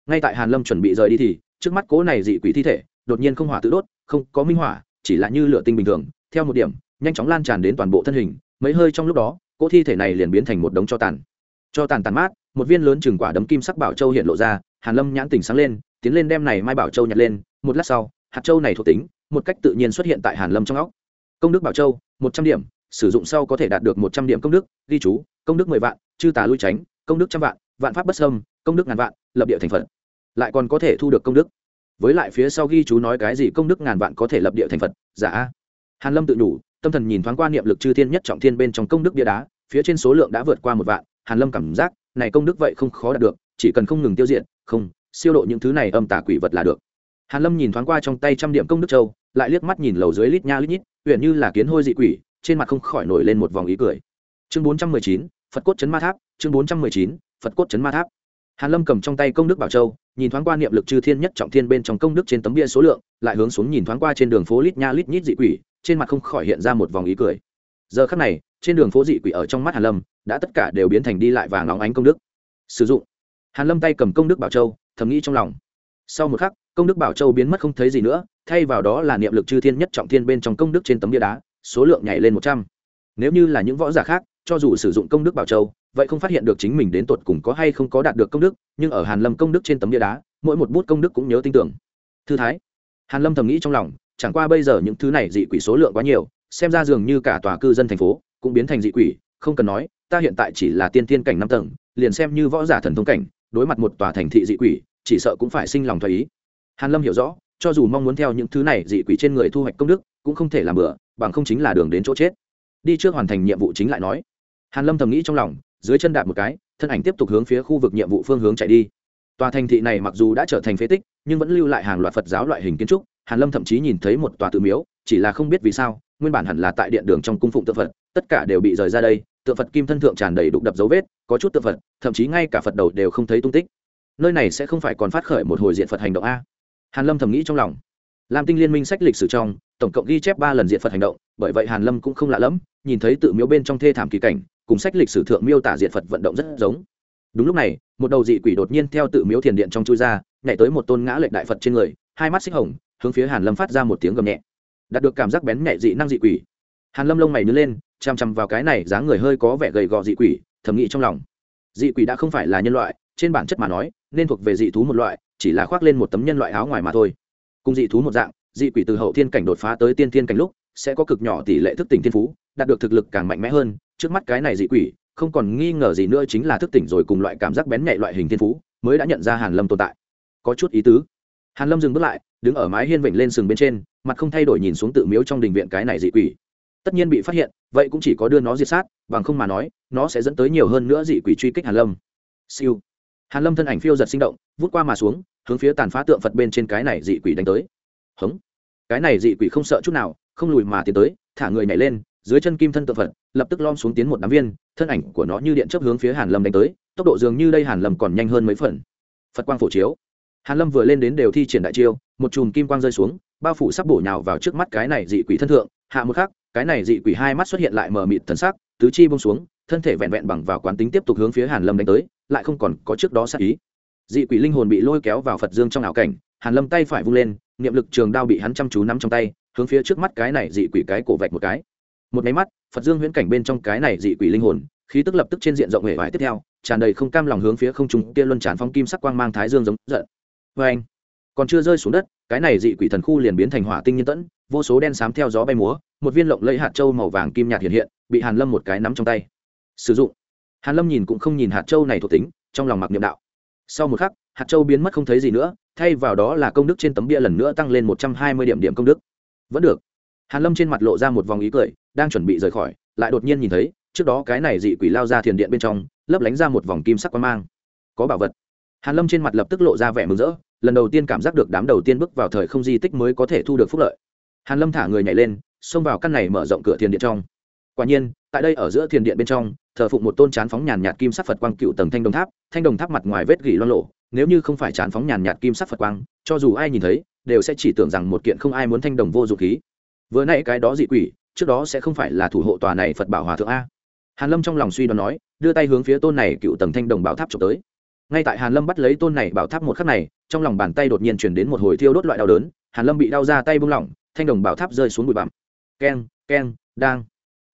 Ngay tại hàn lâm chuẩn bị rời đi thì, trước mắt cố này dị quỷ thi thể, đột nhiên không hỏa tự đốt, không có minh hỏa, chỉ là như lửa tinh bình thường. Theo một điểm, nhanh chóng lan tràn đến toàn bộ thân hình, mấy hơi trong lúc đó, cỗ thi thể này liền biến thành một đống cho tàn. Cho tàn tàn mát, một viên lớn chừng quả đấm kim sắc bảo châu hiện lộ ra, hàn lâm nhãn tỉnh sáng lên, tiến lên đem này mai bảo châu nhặt lên, một lát sau hạt châu này thuộc tính, một cách tự nhiên xuất hiện tại hàn lâm trong óc. Công đức bảo châu, một trăm điểm, sử dụng sau có thể đạt được một trăm điểm công đức, ghi chú, công đức mười vạn, chư tà lui tránh, công đức trăm vạn vạn pháp bất sâm công đức ngàn vạn, lập địa thành phật. Lại còn có thể thu được công đức. Với lại phía sau ghi chú nói cái gì công đức ngàn vạn có thể lập địa thành phật, giả. Hàn lâm tự đủ, tâm thần nhìn thoáng qua niệm lực chư thiên nhất trọng thiên bên trong công đức bia đá, phía trên số lượng đã vượt qua một vạn, hàn lâm cảm giác, này công đức vậy không khó đạt được, chỉ cần không ngừng tiêu diệt, không, siêu độ những thứ này âm tà quỷ vật là được hàn lâm nhìn thoáng qua trong tay trăm điểm công đức châu lại liếc mắt nhìn lầu dưới lít nha lít nhít huyện như là kiến hôi dị quỷ trên mặt không khỏi nổi lên một vòng ý cười. Chương 419, phật cốt chấn ma tháp chương 419, phật cốt chấn ma tháp. Hàn lâm cầm trong tay công đức bảo châu nhìn thoáng qua niệm lực chư thiên nhất trọng thiên bên trong công đức trên tấm bia số lượng lại hướng xuống nhìn thoáng qua trên đường phố lít nha lít nhít dị quỷ trên mặt không khỏi hiện ra một vòng ý cười. Giờ khắc này trên đường phố dị quỷ ở trong mắt hàn lâm đã tất cả đều biến thành đi lại vàng óng ánh công đức. Sử dụng. Hàn lâm tay cầm công đức bảo châu thầm nghĩ trong lòng. Sau một khắc công đức bảo châu biến mất không thấy gì nữa, thay vào đó là niệm lực chư thiên nhất trọng thiên bên trong công đức trên tấm bia đá, số lượng nhảy lên một trăm. Nếu như là những võ giả khác, cho dù sử dụng công đức bảo châu, vậy không phát hiện được chính mình đến tột cùng có hay không có đạt được công đức, nhưng ở hàn lâm công đức trên tấm bia đá, mỗi một bút công đức cũng nhớ tin tưởng. Thư thái. Hàn lâm thầm nghĩ trong lòng, chẳng qua bây giờ những thứ này dị quỷ số lượng quá nhiều, xem ra dường như cả tòa cư dân thành phố cũng biến thành dị quỷ, không cần nói, ta hiện tại chỉ là tiên tiên cảnh năm tầng, liền xem như võ giả thần thông cảnh, đối mặt một tòa thành thị dị quỷ, chỉ sợ cũng phải sinh lòng thoái ý hàn lâm hiểu rõ, cho dù mong muốn theo những thứ này dị quỷ trên người thu hoạch công đức, cũng không thể làm bừa, bằng không chính là đường đến chỗ chết. Đi trước hoàn thành nhiệm vụ chính lại nói. Hàn lâm thầm nghĩ trong lòng, dưới chân đạp một cái, thân ảnh tiếp tục hướng phía khu vực nhiệm vụ phương hướng chạy đi. Tòa thành thị này mặc dù đã trở thành phế tích, nhưng vẫn lưu lại hàng loạt phật giáo loại hình kiến trúc. Hàn lâm thậm chí nhìn thấy một tòa tự miếu, chỉ là không biết vì sao, nguyên bản hẳn là tại điện đường trong cung phụng tượng phật, tất cả đều bị rời ra đây. Tượng phật kim thân thượng tràn đầy đục đập dấu vết, có chút tượng phật, thậm chí ngay cả phật đầu đều không thấy tung tích. Nơi này sẽ không phải còn phát khởi một hồi diện phật hành động a hàn lâm thầm nghĩ trong lòng. Lam tinh liên minh sách lịch sử trong, tổng cộng ghi chép ba lần diện phật hành động, bởi vậy hàn lâm cũng không lạ lẫm, nhìn thấy tự miếu bên trong thê thảm kỳ cảnh, cùng sách lịch sử thượng miêu tả diện phật vận động rất giống. Đúng lúc này, một đầu dị quỷ đột nhiên theo tự miếu thiền điện trong chui ra, nhảy tới một tôn ngã lệch đại phật trên người, hai mắt xích hồng, hướng phía hàn lâm phát ra một tiếng gầm nhẹ. Đạt được cảm giác bén nhạy dị năng dị quỷ. Hàn lâm lông mày nhướng lên, chăm chăm vào cái này dáng người hơi có vẻ gầy gò dị quỷ, thầm nghĩ trong lòng. Dị quỷ đã không phải là nhân loại, trên bản chất mà nói, nên thuộc về dị thú một loại chỉ là khoác lên một tấm nhân loại áo ngoài mà thôi. Cùng dị thú một dạng, dị quỷ từ hậu thiên cảnh đột phá tới tiên thiên cảnh lúc, sẽ có cực nhỏ tỷ lệ thức tỉnh thiên phú, đạt được thực lực càng mạnh mẽ hơn. Trước mắt cái này dị quỷ, không còn nghi ngờ gì nữa chính là thức tỉnh rồi cùng loại cảm giác bén nhạy loại hình thiên phú, mới đã nhận ra hàn lâm tồn tại. Có chút ý tứ. Hàn lâm dừng bước lại, đứng ở mái hiên vịnh lên sừng bên trên, mặt không thay đổi nhìn xuống tự miếu trong đình viện cái này dị quỷ. Tất nhiên bị phát hiện, vậy cũng chỉ có đưa nó diệt sát, bằng không mà nói, nó sẽ dẫn tới nhiều hơn nữa dị quỷ truy kích hàn lâm. Siêu. Hàn lâm thân ảnh phiêu giật sinh động, vút qua mà xuống hướng phía tàn phá tượng phật bên trên cái này dị quỷ đánh tới. Hống. Cái này dị quỷ không sợ chút nào, không lùi mà tiến tới, thả người nhảy lên, dưới chân kim thân tượng phật, lập tức lom xuống tiến một đám viên, thân ảnh của nó như điện chớp hướng phía hàn lâm đánh tới, tốc độ dường như đây hàn lâm còn nhanh hơn mấy phần. Phật quang phổ chiếu. Hàn lâm vừa lên đến đều thi triển đại chiêu, một chùm kim quang rơi xuống, bao phủ sắp bổ nhào vào trước mắt cái này dị quỷ thân thượng, hạ một khắc, cái này dị quỷ hai mắt xuất hiện lại mờ mịt thần sắc, tứ chi buông xuống, thân thể vẹn vẹn bằng vào quán tính tiếp tục hướng phía hàn lâm đánh tới, lại không còn có trước đó sát ý dị quỷ linh hồn bị lôi kéo vào phật dương trong ảo cảnh, hàn lâm tay phải vung lên, niệm lực trường đao bị hắn chăm chú nắm trong tay, hướng phía trước mắt cái này dị quỷ cái cổ vạch một cái. Một máy mắt, phật dương huyễn cảnh bên trong cái này dị quỷ linh hồn, khí tức lập tức trên diện rộng hệ vải tiếp theo, tràn đầy không cam lòng hướng phía không trung kia luân tràn phong kim sắc quang mang thái dương giống giận. Vê anh, còn chưa rơi xuống đất, cái này dị quỷ thần khu liền biến thành hỏa tinh nhân tẫn, vô số đen xám theo gió bay múa, một viên lộng lẫy hạt châu màu vàng kim nhạt hiện hiện, bị hàn lâm một cái nắm trong tay. Sử dụng. Hàn lâm nhìn cũng không nhìn hạt châu này thuộc tính, trong lòng mặc niệm đạo sau một khắc, hạt châu biến mất không thấy gì nữa, thay vào đó là công đức trên tấm bia lần nữa tăng lên một trăm hai mươi điểm điểm công đức. Vẫn được. Hàn lâm trên mặt lộ ra một vòng ý cười, đang chuẩn bị rời khỏi, lại đột nhiên nhìn thấy, trước đó cái này dị quỷ lao ra thiền điện bên trong, lấp lánh ra một vòng kim sắc quang mang. Có bảo vật. Hàn lâm trên mặt lập tức lộ ra vẻ mừng rỡ, lần đầu tiên cảm giác được đám đầu tiên bước vào thời không di tích mới có thể thu được phúc lợi. Hàn lâm thả người nhảy lên, xông vào căn này mở rộng cửa thiền điện trong. Quả nhiên, tại đây ở giữa thiền điện bên trong thờ phụng một tôn chán phóng nhàn nhạt kim sắc phật quang cựu tầng thanh đồng tháp, thanh đồng tháp mặt ngoài vết gỉ loan lộ, nếu như không phải chán phóng nhàn nhạt kim sắc phật quang, cho dù ai nhìn thấy, đều sẽ chỉ tưởng rằng một kiện không ai muốn thanh đồng vô dụng khí. Vừa nãy cái đó dị quỷ, trước đó sẽ không phải là thủ hộ tòa này phật bảo hòa thượng a. Hàn lâm trong lòng suy đoán nói, đưa tay hướng phía tôn này cựu tầng thanh đồng bảo tháp trộm tới. Ngay tại hàn lâm bắt lấy tôn này bảo tháp một khắc này, trong lòng bàn tay đột nhiên chuyển đến một hồi thiêu đốt loại đau đớn, hàn lâm bị đau ra tay bung lỏng, thanh đồng bảo tháp rơi xuống bụi bặm. Keng keng, đang.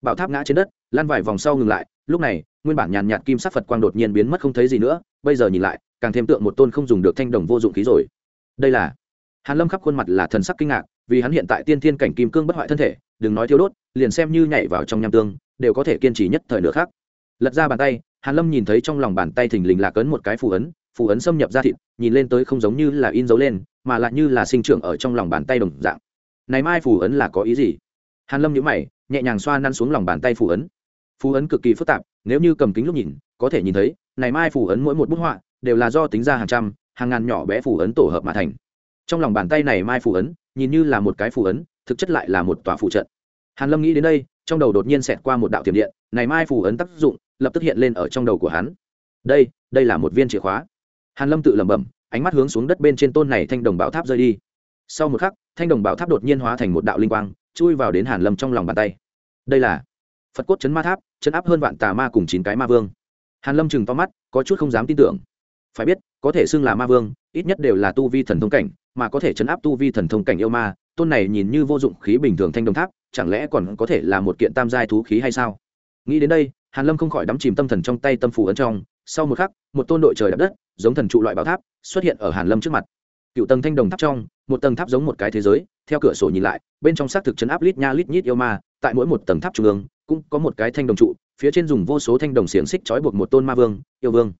Bảo tháp ngã trên đất, lăn vài vòng sau ngừng lại lúc này, nguyên bản nhàn nhạt kim sắc phật quang đột nhiên biến mất không thấy gì nữa, bây giờ nhìn lại, càng thêm tượng một tôn không dùng được thanh đồng vô dụng khí rồi. Đây là hàn lâm khắp khuôn mặt là thần sắc kinh ngạc, vì hắn hiện tại tiên thiên cảnh kim cương bất hoại thân thể, đừng nói thiếu đốt, liền xem như nhảy vào trong nham tương, đều có thể kiên trì nhất thời nửa khác lật ra bàn tay, hàn lâm nhìn thấy trong lòng bàn tay thình lình lạc ấn một cái phù ấn phù ấn xâm nhập ra thịt, nhìn lên tới không giống như là in dấu lên, mà lại như là sinh trưởng ở trong lòng bàn tay đồng dạng. Này mai phù ấn là có ý gì? Hàn lâm nhíu mày, nhẹ nhàng xoa năn xuống lòng bàn tay phù ấn phù ấn cực kỳ phức tạp, nếu như cầm kính lúc nhìn, có thể nhìn thấy, này mai phù ấn mỗi một bức họa đều là do tính ra hàng trăm, hàng ngàn nhỏ bé phù ấn tổ hợp mà thành. Trong lòng bàn tay này mai phù ấn, nhìn như là một cái phù ấn, thực chất lại là một tòa phù trận. Hàn lâm nghĩ đến đây, trong đầu đột nhiên xẹt qua một đạo tiềm điện, này mai phù ấn tác dụng, lập tức hiện lên ở trong đầu của hắn. Đây đây là một viên chìa khóa. Hàn lâm tự lẩm bẩm, ánh mắt hướng xuống đất bên trên tôn này thanh đồng bảo tháp rơi đi. Sau một khắc, thanh đồng bảo tháp đột nhiên hóa thành một đạo linh quang, chui vào đến hàn lâm trong lòng bàn tay. Đây là phật cốt chấn ma tháp chấn áp hơn vạn tà ma cùng chín cái ma vương. Hàn lâm chừng to mắt, có chút không dám tin tưởng. Phải biết, có thể xưng là ma vương, ít nhất đều là tu vi thần thông cảnh, mà có thể chấn áp tu vi thần thông cảnh yêu ma, tôn này nhìn như vô dụng khí bình thường thanh đồng tháp, chẳng lẽ còn có thể là một kiện tam giai thú khí hay sao? Nghĩ đến đây, hàn lâm không khỏi đắm chìm tâm thần trong tay tâm phù ấn trong. Sau một khắc, một tôn đội trời đập đất, giống thần trụ loại bảo tháp, xuất hiện ở hàn lâm trước mặt. Cựu tầng thanh đồng tháp trong, một tầng tháp giống một cái thế giới, theo cửa sổ nhìn lại, bên trong xác thực chấn áp lít nha lít nhít yêu ma, tại mỗi một tầng tháp trung ương cũng có một cái thanh đồng trụ, phía trên dùng vô số thanh đồng xiềng xích trói buộc một tôn ma vương, yêu vương.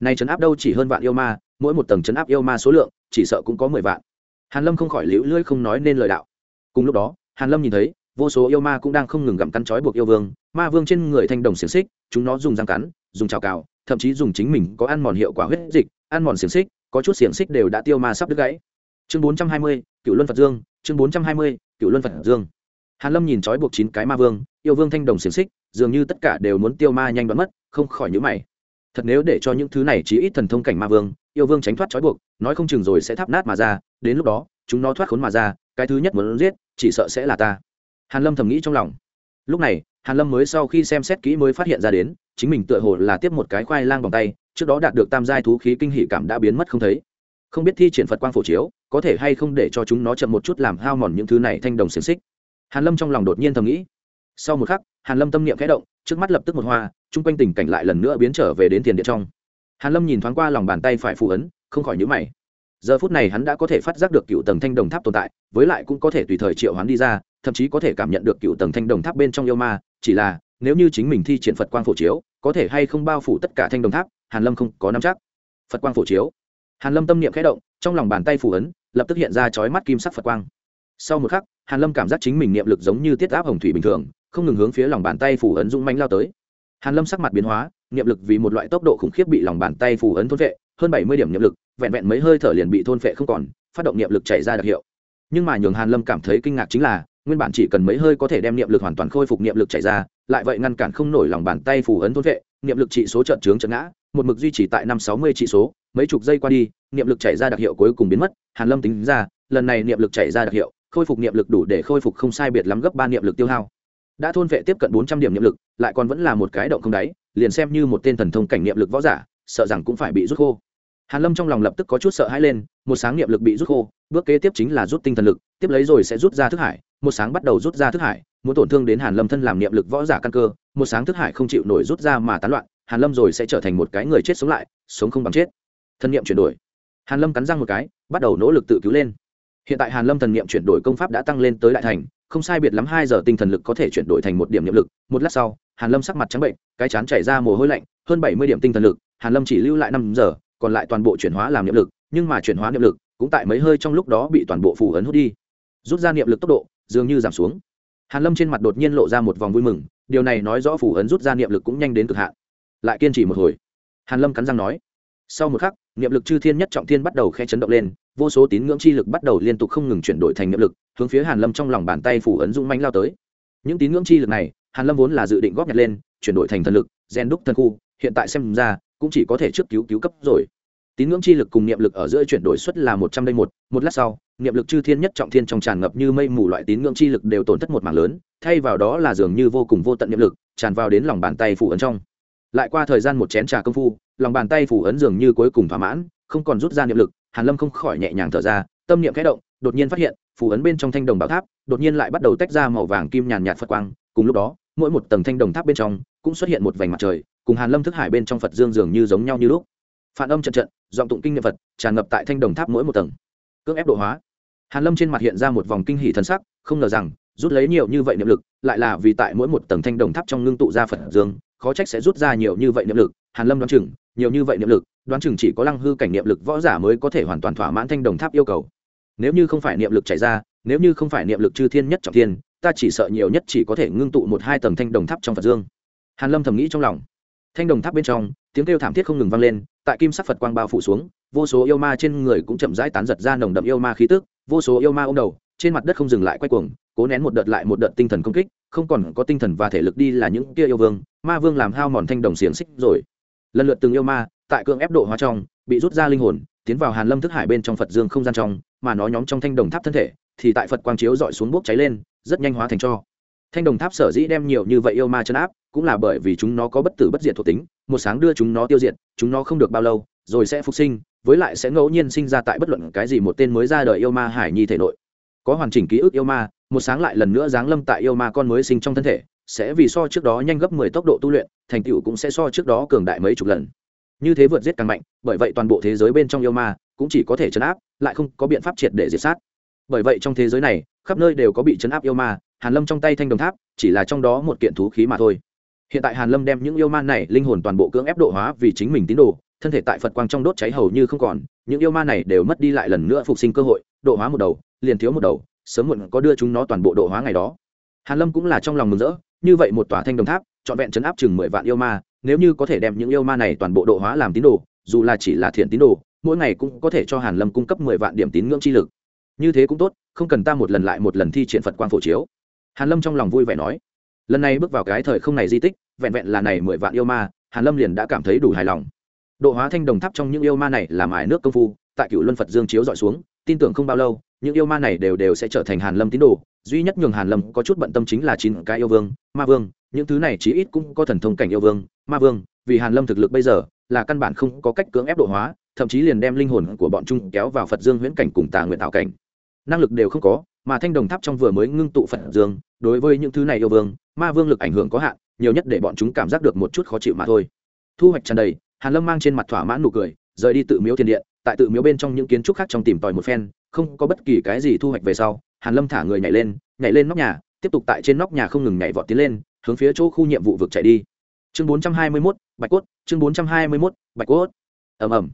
Này chấn áp đâu chỉ hơn vạn yêu ma, mỗi một tầng chấn áp yêu ma số lượng, chỉ sợ cũng có mười vạn. Hàn lâm không khỏi liễu lưỡi không nói nên lời đạo. Cùng lúc đó, hàn lâm nhìn thấy, vô số yêu ma cũng đang không ngừng gặm cắn trói buộc yêu vương, ma vương trên người thanh đồng xiềng xích, chúng nó dùng răng cắn, dùng trào cào, thậm chí dùng chính mình có ăn mòn hiệu quả huyết dịch, ăn mòn xiềng xích, có chút xiềng xích đều đã tiêu ma sắp đứt gãy. Chương bốn trăm hai mươi cựu luân phật dương, chương bốn trăm hai mươi cựu luân phật dương hàn lâm nhìn trói buộc chín cái ma vương, yêu vương thanh đồng xiềng xích, dường như tất cả đều muốn tiêu ma nhanh đoán mất, không khỏi nhíu mày. Thật nếu để cho những thứ này chỉ ít thần thông cảnh ma vương, yêu vương tránh thoát trói buộc, nói không chừng rồi sẽ thắp nát mà ra, đến lúc đó, chúng nó thoát khốn mà ra, cái thứ nhất muốn giết, chỉ sợ sẽ là ta. Hàn lâm thầm nghĩ trong lòng. Lúc này, hàn lâm mới sau khi xem xét kỹ mới phát hiện ra đến, chính mình tựa hồ là tiếp một cái khoai lang bằng tay, trước đó đạt được tam giai thú khí kinh hỉ cảm đã biến mất không thấy. Không biết thi triển phật quang phổ chiếu, có thể hay không để cho chúng nó chậm một chút làm hao mòn những thứ này thanh đồng xiềng xích hàn lâm trong lòng đột nhiên thầm nghĩ. Sau một khắc, hàn lâm tâm niệm khẽ động, trước mắt lập tức một hoa, chung quanh tình cảnh lại lần nữa biến trở về đến tiền điện trong. Hàn lâm nhìn thoáng qua lòng bàn tay phải phù ấn, không khỏi nhíu mày. Giờ phút này hắn đã có thể phát giác được cựu tầng thanh đồng tháp tồn tại, với lại cũng có thể tùy thời triệu hoán đi ra, thậm chí có thể cảm nhận được cựu tầng thanh đồng tháp bên trong yêu ma, chỉ là, nếu như chính mình thi triển phật quang phổ chiếu, có thể hay không bao phủ tất cả thanh đồng tháp, hàn lâm không có nắm chắc. Phật quang phổ chiếu. Hàn lâm tâm niệm khẽ động, trong lòng bàn tay phù ấn, lập tức hiện ra chói mắt kim sắc phật quang. Sau một khắc hàn lâm cảm giác chính mình niệm lực giống như tiết áp hồng thủy bình thường, không ngừng hướng phía lòng bàn tay phù ấn dũng mãnh lao tới. Hàn lâm sắc mặt biến hóa, niệm lực vì một loại tốc độ khủng khiếp bị lòng bàn tay phù ấn thôn vệ hơn bảy mươi điểm niệm lực, vẹn vẹn mấy hơi thở liền bị thôn vệ không còn, phát động niệm lực chảy ra đặc hiệu. Nhưng mà nhường hàn lâm cảm thấy kinh ngạc chính là, nguyên bản chỉ cần mấy hơi có thể đem niệm lực hoàn toàn khôi phục niệm lực chảy ra, lại vậy ngăn cản không nổi lòng bàn tay phù ấn thôn vệ niệm lực trị số trận trướng trận ngã, một mực duy trì tại năm sáu mươi trị số, mấy chục giây qua đi, niệm lực chảy ra đặc hiệu cuối cùng biến mất, hàn lâm tính ra, lần này niệm lực chảy ra đặc hiệu khôi phục niệm lực đủ để khôi phục không sai biệt lắm gấp ba niệm lực tiêu hao. Đã thôn vệ tiếp cận bốn trăm điểm niệm lực, lại còn vẫn là một cái động không đáy, liền xem như một tên thần thông cảnh niệm lực võ giả, sợ rằng cũng phải bị rút khô. Hàn lâm trong lòng lập tức có chút sợ hãi lên, một sáng niệm lực bị rút khô, bước kế tiếp chính là rút tinh thần lực, tiếp lấy rồi sẽ rút ra thức hải, một sáng bắt đầu rút ra thức hải, muốn tổn thương đến hàn lâm thân làm niệm lực võ giả căn cơ, một sáng thức hải không chịu nổi rút ra mà tán loạn, hàn lâm rồi sẽ trở thành một cái người chết sống lại, sống không bằng chết. Thân niệm chuyển đổi. Hàn lâm cắn răng một cái, bắt đầu nỗ lực tự cứu lên hiện tại hàn lâm thần niệm chuyển đổi công pháp đã tăng lên tới đại thành, không sai biệt lắm hai giờ tinh thần lực có thể chuyển đổi thành một điểm niệm lực. Một lát sau, hàn lâm sắc mặt trắng bệnh, cái chán chảy ra mồ hôi lạnh, hơn bảy mươi điểm tinh thần lực, hàn lâm chỉ lưu lại năm giờ, còn lại toàn bộ chuyển hóa làm niệm lực, nhưng mà chuyển hóa niệm lực cũng tại mấy hơi trong lúc đó bị toàn bộ phù ấn hút đi. Rút ra niệm lực tốc độ, dường như giảm xuống. Hàn lâm trên mặt đột nhiên lộ ra một vòng vui mừng, điều này nói rõ phù ấn rút ra niệm lực cũng nhanh đến cực hạn. Lại kiên trì một hồi. Hàn lâm cắn răng nói, sau một khắc, niệm lực chư thiên nhất trọng thiên bắt đầu khe chấn động lên vô số tín ngưỡng chi lực bắt đầu liên tục không ngừng chuyển đổi thành niệm lực, hướng phía hàn lâm trong lòng bàn tay phủ ấn dung manh lao tới. Những tín ngưỡng chi lực này, hàn lâm vốn là dự định góp nhặt lên, chuyển đổi thành thần lực gen đúc thần khu, hiện tại xem ra, cũng chỉ có thể trước cứu cứu cấp rồi. Tín ngưỡng chi lực cùng niệm lực ở giữa chuyển đổi suất là một trăm đây một một lát sau, niệm lực chư thiên nhất trọng thiên trong tràn ngập như mây mù loại tín ngưỡng chi lực đều tổn thất một mảng lớn, thay vào đó là dường như vô cùng vô tận niệm lực, tràn vào đến lòng bàn tay phủ ấn trong. Lại qua thời gian một chén trà công phu, lòng bàn tay phủ ấn dường như cuối cùng thỏa mãn, không còn rút ra niệm lực hàn lâm không khỏi nhẹ nhàng thở ra, tâm niệm khẽ động, đột nhiên phát hiện, phù ấn bên trong thanh đồng bảo tháp, đột nhiên lại bắt đầu tách ra màu vàng kim nhàn nhạt phật quang. Cùng lúc đó, mỗi một tầng thanh đồng tháp bên trong cũng xuất hiện một vành mặt trời, cùng hàn lâm thức hải bên trong phật dương dường như giống nhau như lúc. Phản âm trận trận, giọng tụng kinh niệm phật, tràn ngập tại thanh đồng tháp mỗi một tầng. Cưỡng ép độ hóa. Hàn lâm trên mặt hiện ra một vòng kinh hỉ thần sắc, không ngờ rằng, rút lấy nhiều như vậy niệm lực, lại là vì tại mỗi một tầng thanh đồng tháp trong ngưng tụ ra phật dương, khó trách sẽ rút ra nhiều như vậy niệm lực, hàn lâm đoán chừng nhiều như vậy niệm lực, đoán chừng chỉ có lăng hư cảnh niệm lực võ giả mới có thể hoàn toàn thỏa mãn thanh đồng tháp yêu cầu. Nếu như không phải niệm lực chảy ra, nếu như không phải niệm lực chư thiên nhất trọng thiên, ta chỉ sợ nhiều nhất chỉ có thể ngưng tụ một hai tầng thanh đồng tháp trong phật dương. Hàn lâm thầm nghĩ trong lòng. Thanh đồng tháp bên trong, tiếng kêu thảm thiết không ngừng vang lên, tại kim sắc phật quang bao phủ xuống, vô số yêu ma trên người cũng chậm rãi tán giật ra nồng đậm yêu ma khí tức, vô số yêu ma ôm đầu, trên mặt đất không dừng lại quay cuồng, cố nén một đợt lại một đợt tinh thần công kích, không còn có tinh thần và thể lực đi là những kia yêu vương, ma vương làm hao mòn thanh đồng xiềng xích rồi lần lượt từng yêu ma, tại cưỡng ép độ hóa trong, bị rút ra linh hồn, tiến vào hàn lâm thức hải bên trong phật dương không gian trong, mà nó nhóm trong thanh đồng tháp thân thể, thì tại phật quang chiếu dọi xuống bốc cháy lên, rất nhanh hóa thành cho. Thanh đồng tháp sở dĩ đem nhiều như vậy yêu ma chấn áp, cũng là bởi vì chúng nó có bất tử bất diệt thuộc tính, một sáng đưa chúng nó tiêu diệt, chúng nó không được bao lâu, rồi sẽ phục sinh, với lại sẽ ngẫu nhiên sinh ra tại bất luận cái gì một tên mới ra đời yêu ma hải nhi thể nội. Có hoàn chỉnh ký ức yêu ma, một sáng lại lần nữa giáng lâm tại yêu ma con mới sinh trong thân thể sẽ vì so trước đó nhanh gấp mười tốc độ tu luyện, thành tựu cũng sẽ so trước đó cường đại mấy chục lần. Như thế vượt giết càng mạnh, bởi vậy toàn bộ thế giới bên trong yêu ma cũng chỉ có thể chấn áp, lại không có biện pháp triệt để diệt sát. Bởi vậy trong thế giới này, khắp nơi đều có bị chấn áp yêu ma, hàn lâm trong tay thanh đồng tháp, chỉ là trong đó một kiện thú khí mà thôi. Hiện tại hàn lâm đem những yêu ma này linh hồn toàn bộ cưỡng ép độ hóa vì chính mình tín đồ, thân thể tại phật quang trong đốt cháy hầu như không còn, những yêu ma này đều mất đi lại lần nữa phục sinh cơ hội, độ hóa một đầu, liền thiếu một đầu, sớm muộn có đưa chúng nó toàn bộ độ hóa ngày đó. Hàn lâm cũng là trong lòng mừng rỡ như vậy một tòa thanh đồng tháp, trọn vẹn chấn áp chừng mười vạn yêu ma, nếu như có thể đem những yêu ma này toàn bộ độ hóa làm tín đồ, dù là chỉ là thiện tín đồ, mỗi ngày cũng có thể cho hàn lâm cung cấp mười vạn điểm tín ngưỡng chi lực. Như thế cũng tốt, không cần ta một lần lại một lần thi triển phật quang phổ chiếu. Hàn lâm trong lòng vui vẻ nói, lần này bước vào cái thời không này di tích, vẹn vẹn là này mười vạn yêu ma, hàn lâm liền đã cảm thấy đủ hài lòng. Độ hóa thanh đồng tháp trong những yêu ma này làm ải nước công phu, tại cựu luân phật dương chiếu dọi xuống, tin tưởng không bao lâu, những yêu ma này đều đều sẽ trở thành hàn lâm tín đồ duy nhất nhường hàn lâm có chút bận tâm chính là chín cái yêu vương, ma vương, những thứ này chí ít cũng có thần thông cảnh yêu vương, ma vương, vì hàn lâm thực lực bây giờ là căn bản không có cách cưỡng ép độ hóa, thậm chí liền đem linh hồn của bọn chúng kéo vào phật dương huyễn cảnh cùng tà nguyện tạo cảnh. Năng lực đều không có, mà thanh đồng tháp trong vừa mới ngưng tụ phật dương, đối với những thứ này yêu vương, ma vương lực ảnh hưởng có hạn, nhiều nhất để bọn chúng cảm giác được một chút khó chịu mà thôi. Thu hoạch tràn đầy, hàn lâm mang trên mặt thỏa mãn nụ cười, rời đi tự miếu thiên điện tại tự miếu bên trong những kiến trúc khác trong tìm tòi một phen không có bất kỳ cái gì thu hoạch về sau hàn lâm thả người nhảy lên nhảy lên nóc nhà tiếp tục tại trên nóc nhà không ngừng nhảy vọt tiến lên hướng phía chỗ khu nhiệm vụ vực chạy đi. Chương 421, bạch cốt chương 421, bạch cốt. Ầm ầm.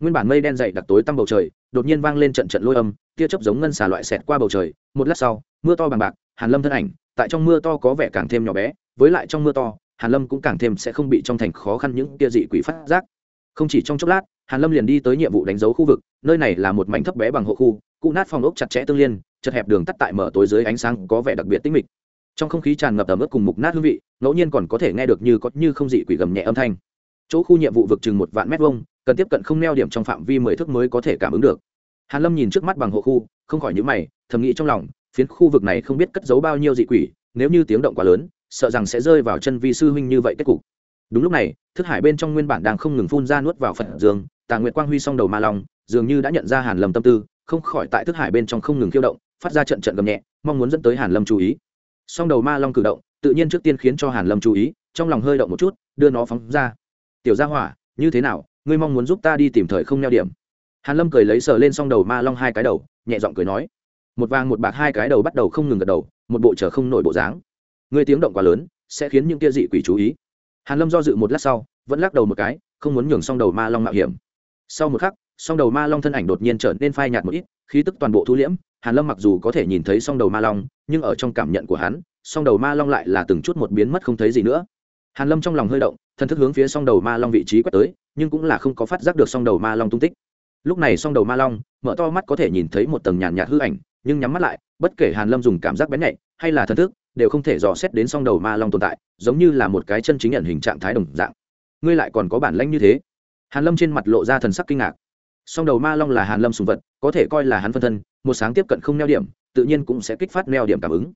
Nguyên bản mây đen dày đặc tối tăm bầu trời đột nhiên vang lên trận trận lôi âm tia chớp giống ngân xà loại xẹt qua bầu trời một lát sau mưa to bằng bạc hàn lâm thân ảnh tại trong mưa to có vẻ càng thêm nhỏ bé với lại trong mưa to hàn lâm cũng càng thêm sẽ không bị trong thành khó khăn những tia dị quỷ phát giác. Không chỉ trong chốc lát hàn lâm liền đi tới nhiệm vụ đánh dấu khu vực, nơi này là một mảnh thấp bé bằng hộ khu, cụ nát phòng ốc chặt chẽ tương liên, chật hẹp đường tắt tại mở tối dưới ánh sáng có vẻ đặc biệt tinh mịch. Trong không khí tràn ngập ẩm ướt cùng mục nát hương vị, ngẫu nhiên còn có thể nghe được như có như không dị quỷ gầm nhẹ âm thanh. Chỗ khu nhiệm vụ vực chừng một vạn mét vuông, cần tiếp cận không neo điểm trong phạm vi mười thước mới có thể cảm ứng được. Hàn lâm nhìn trước mắt bằng hộ khu, không khỏi nhíu mày, thầm nghĩ trong lòng, phiến khu vực này không biết cất giấu bao nhiêu dị quỷ, nếu như tiếng động quá lớn, sợ rằng sẽ rơi vào chân vi sư huynh như vậy kết cục. Đúng lúc này, thức hải bên trong nguyên bản đang không ngừng phun ra nuốt vào phật dương tà nguyệt quang huy song đầu ma long, dường như đã nhận ra hàn lâm tâm tư, không khỏi tại thức hải bên trong không ngừng khiêu động, phát ra trận trận gầm nhẹ, mong muốn dẫn tới hàn lâm chú ý. Song đầu ma long cử động, tự nhiên trước tiên khiến cho hàn lâm chú ý, trong lòng hơi động một chút, đưa nó phóng ra. Tiểu gia hỏa, như thế nào? Ngươi mong muốn giúp ta đi tìm thời không neo điểm? Hàn lâm cười lấy sờ lên song đầu ma long hai cái đầu, nhẹ giọng cười nói. Một vàng một bạc hai cái đầu bắt đầu không ngừng gật đầu, một bộ trở không nổi bộ dáng. Ngươi tiếng động quá lớn, sẽ khiến những kia dị quỷ chú ý. Hàn lâm do dự một lát sau, vẫn lắc đầu một cái, không muốn nhường song đầu ma long mạo hiểm sau một khắc, song đầu ma long thân ảnh đột nhiên trở nên phai nhạt một ít, khí tức toàn bộ thu liễm, hàn lâm mặc dù có thể nhìn thấy song đầu ma long, nhưng ở trong cảm nhận của hắn, song đầu ma long lại là từng chút một biến mất không thấy gì nữa. Hàn lâm trong lòng hơi động, thân thức hướng phía song đầu ma long vị trí quét tới, nhưng cũng là không có phát giác được song đầu ma long tung tích. Lúc này song đầu ma long, mở to mắt có thể nhìn thấy một tầng nhàn nhạt hư ảnh, nhưng nhắm mắt lại, bất kể hàn lâm dùng cảm giác bén nhạy hay là thân thức, đều không thể dò xét đến song đầu ma long tồn tại, giống như là một cái chân chính nhận hình trạng thái đồng dạng. Ngươi lại còn có bản lãnh như thế hàn lâm trên mặt lộ ra thần sắc kinh ngạc. Song đầu ma long là hàn lâm sùng vật, có thể coi là hắn phân thân, một sáng tiếp cận không neo điểm, tự nhiên cũng sẽ kích phát neo điểm cảm ứng.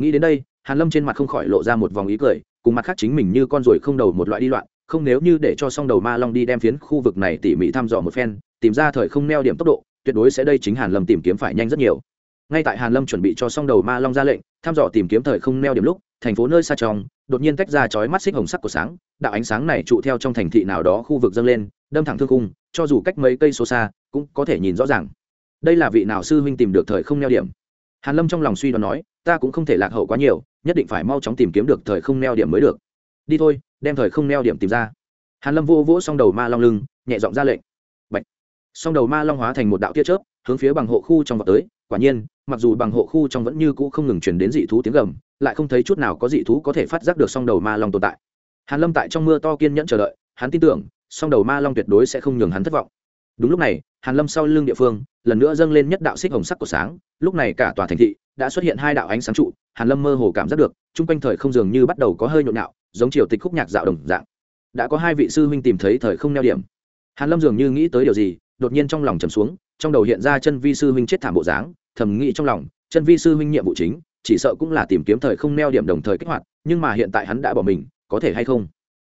Nghĩ đến đây, hàn lâm trên mặt không khỏi lộ ra một vòng ý cười, cùng mặt khác chính mình như con ruồi không đầu một loại đi loạn, không nếu như để cho song đầu ma long đi đem phiến khu vực này tỉ mỉ thăm dò một phen, tìm ra thời không neo điểm tốc độ, tuyệt đối sẽ đây chính hàn lâm tìm kiếm phải nhanh rất nhiều. Ngay tại hàn lâm chuẩn bị cho song đầu ma long ra lệnh, thăm dò tìm kiếm thời không neo điểm lúc, thành phố nơi xa trong, đột nhiên tách ra chói mắt xích hồng sắc của sáng, đạo ánh sáng này trụ theo trong thành thị nào đó khu vực dâng lên đâm thẳng thương cung cho dù cách mấy cây số xa, cũng có thể nhìn rõ ràng. Đây là vị nào sư huynh tìm được thời không neo điểm? Hàn lâm trong lòng suy đoán nói, ta cũng không thể lạc hậu quá nhiều, nhất định phải mau chóng tìm kiếm được thời không neo điểm mới được. Đi thôi, đem thời không neo điểm tìm ra. Hàn lâm vô vỗ xong đầu ma long lưng, nhẹ giọng ra lệnh. Bạch. xong đầu ma long hóa thành một đạo tia chớp, hướng phía bằng hộ khu trong vọt tới. Quả nhiên, mặc dù bằng hộ khu trong vẫn như cũ không ngừng truyền đến dị thú tiếng gầm, lại không thấy chút nào có dị thú có thể phát giác được song đầu ma long tồn tại. Hàn lâm tại trong mưa to kiên nhẫn chờ đợi, hắn tin tưởng song đầu ma long tuyệt đối sẽ không nhường hắn thất vọng. Đúng lúc này, hàn lâm sau lưng địa phương, lần nữa dâng lên nhất đạo xích hồng sắc của sáng. Lúc này cả tòa thành thị đã xuất hiện hai đạo ánh sáng trụ, hàn lâm mơ hồ cảm giác được, chung quanh thời không dường như bắt đầu có hơi nhộn nhạo, giống chiều tịch khúc nhạc dạo đồng dạng. Đã có hai vị sư huynh tìm thấy thời không neo điểm. Hàn lâm dường như nghĩ tới điều gì, đột nhiên trong lòng trầm xuống, trong đầu hiện ra chân vi sư huynh chết thảm bộ dáng, thầm nghĩ trong lòng, chân vi sư huynh nhiệm vụ chính, chỉ sợ cũng là tìm kiếm thời không neo điểm đồng thời kích hoạt, nhưng mà hiện tại hắn đã bỏ mình, có thể hay không?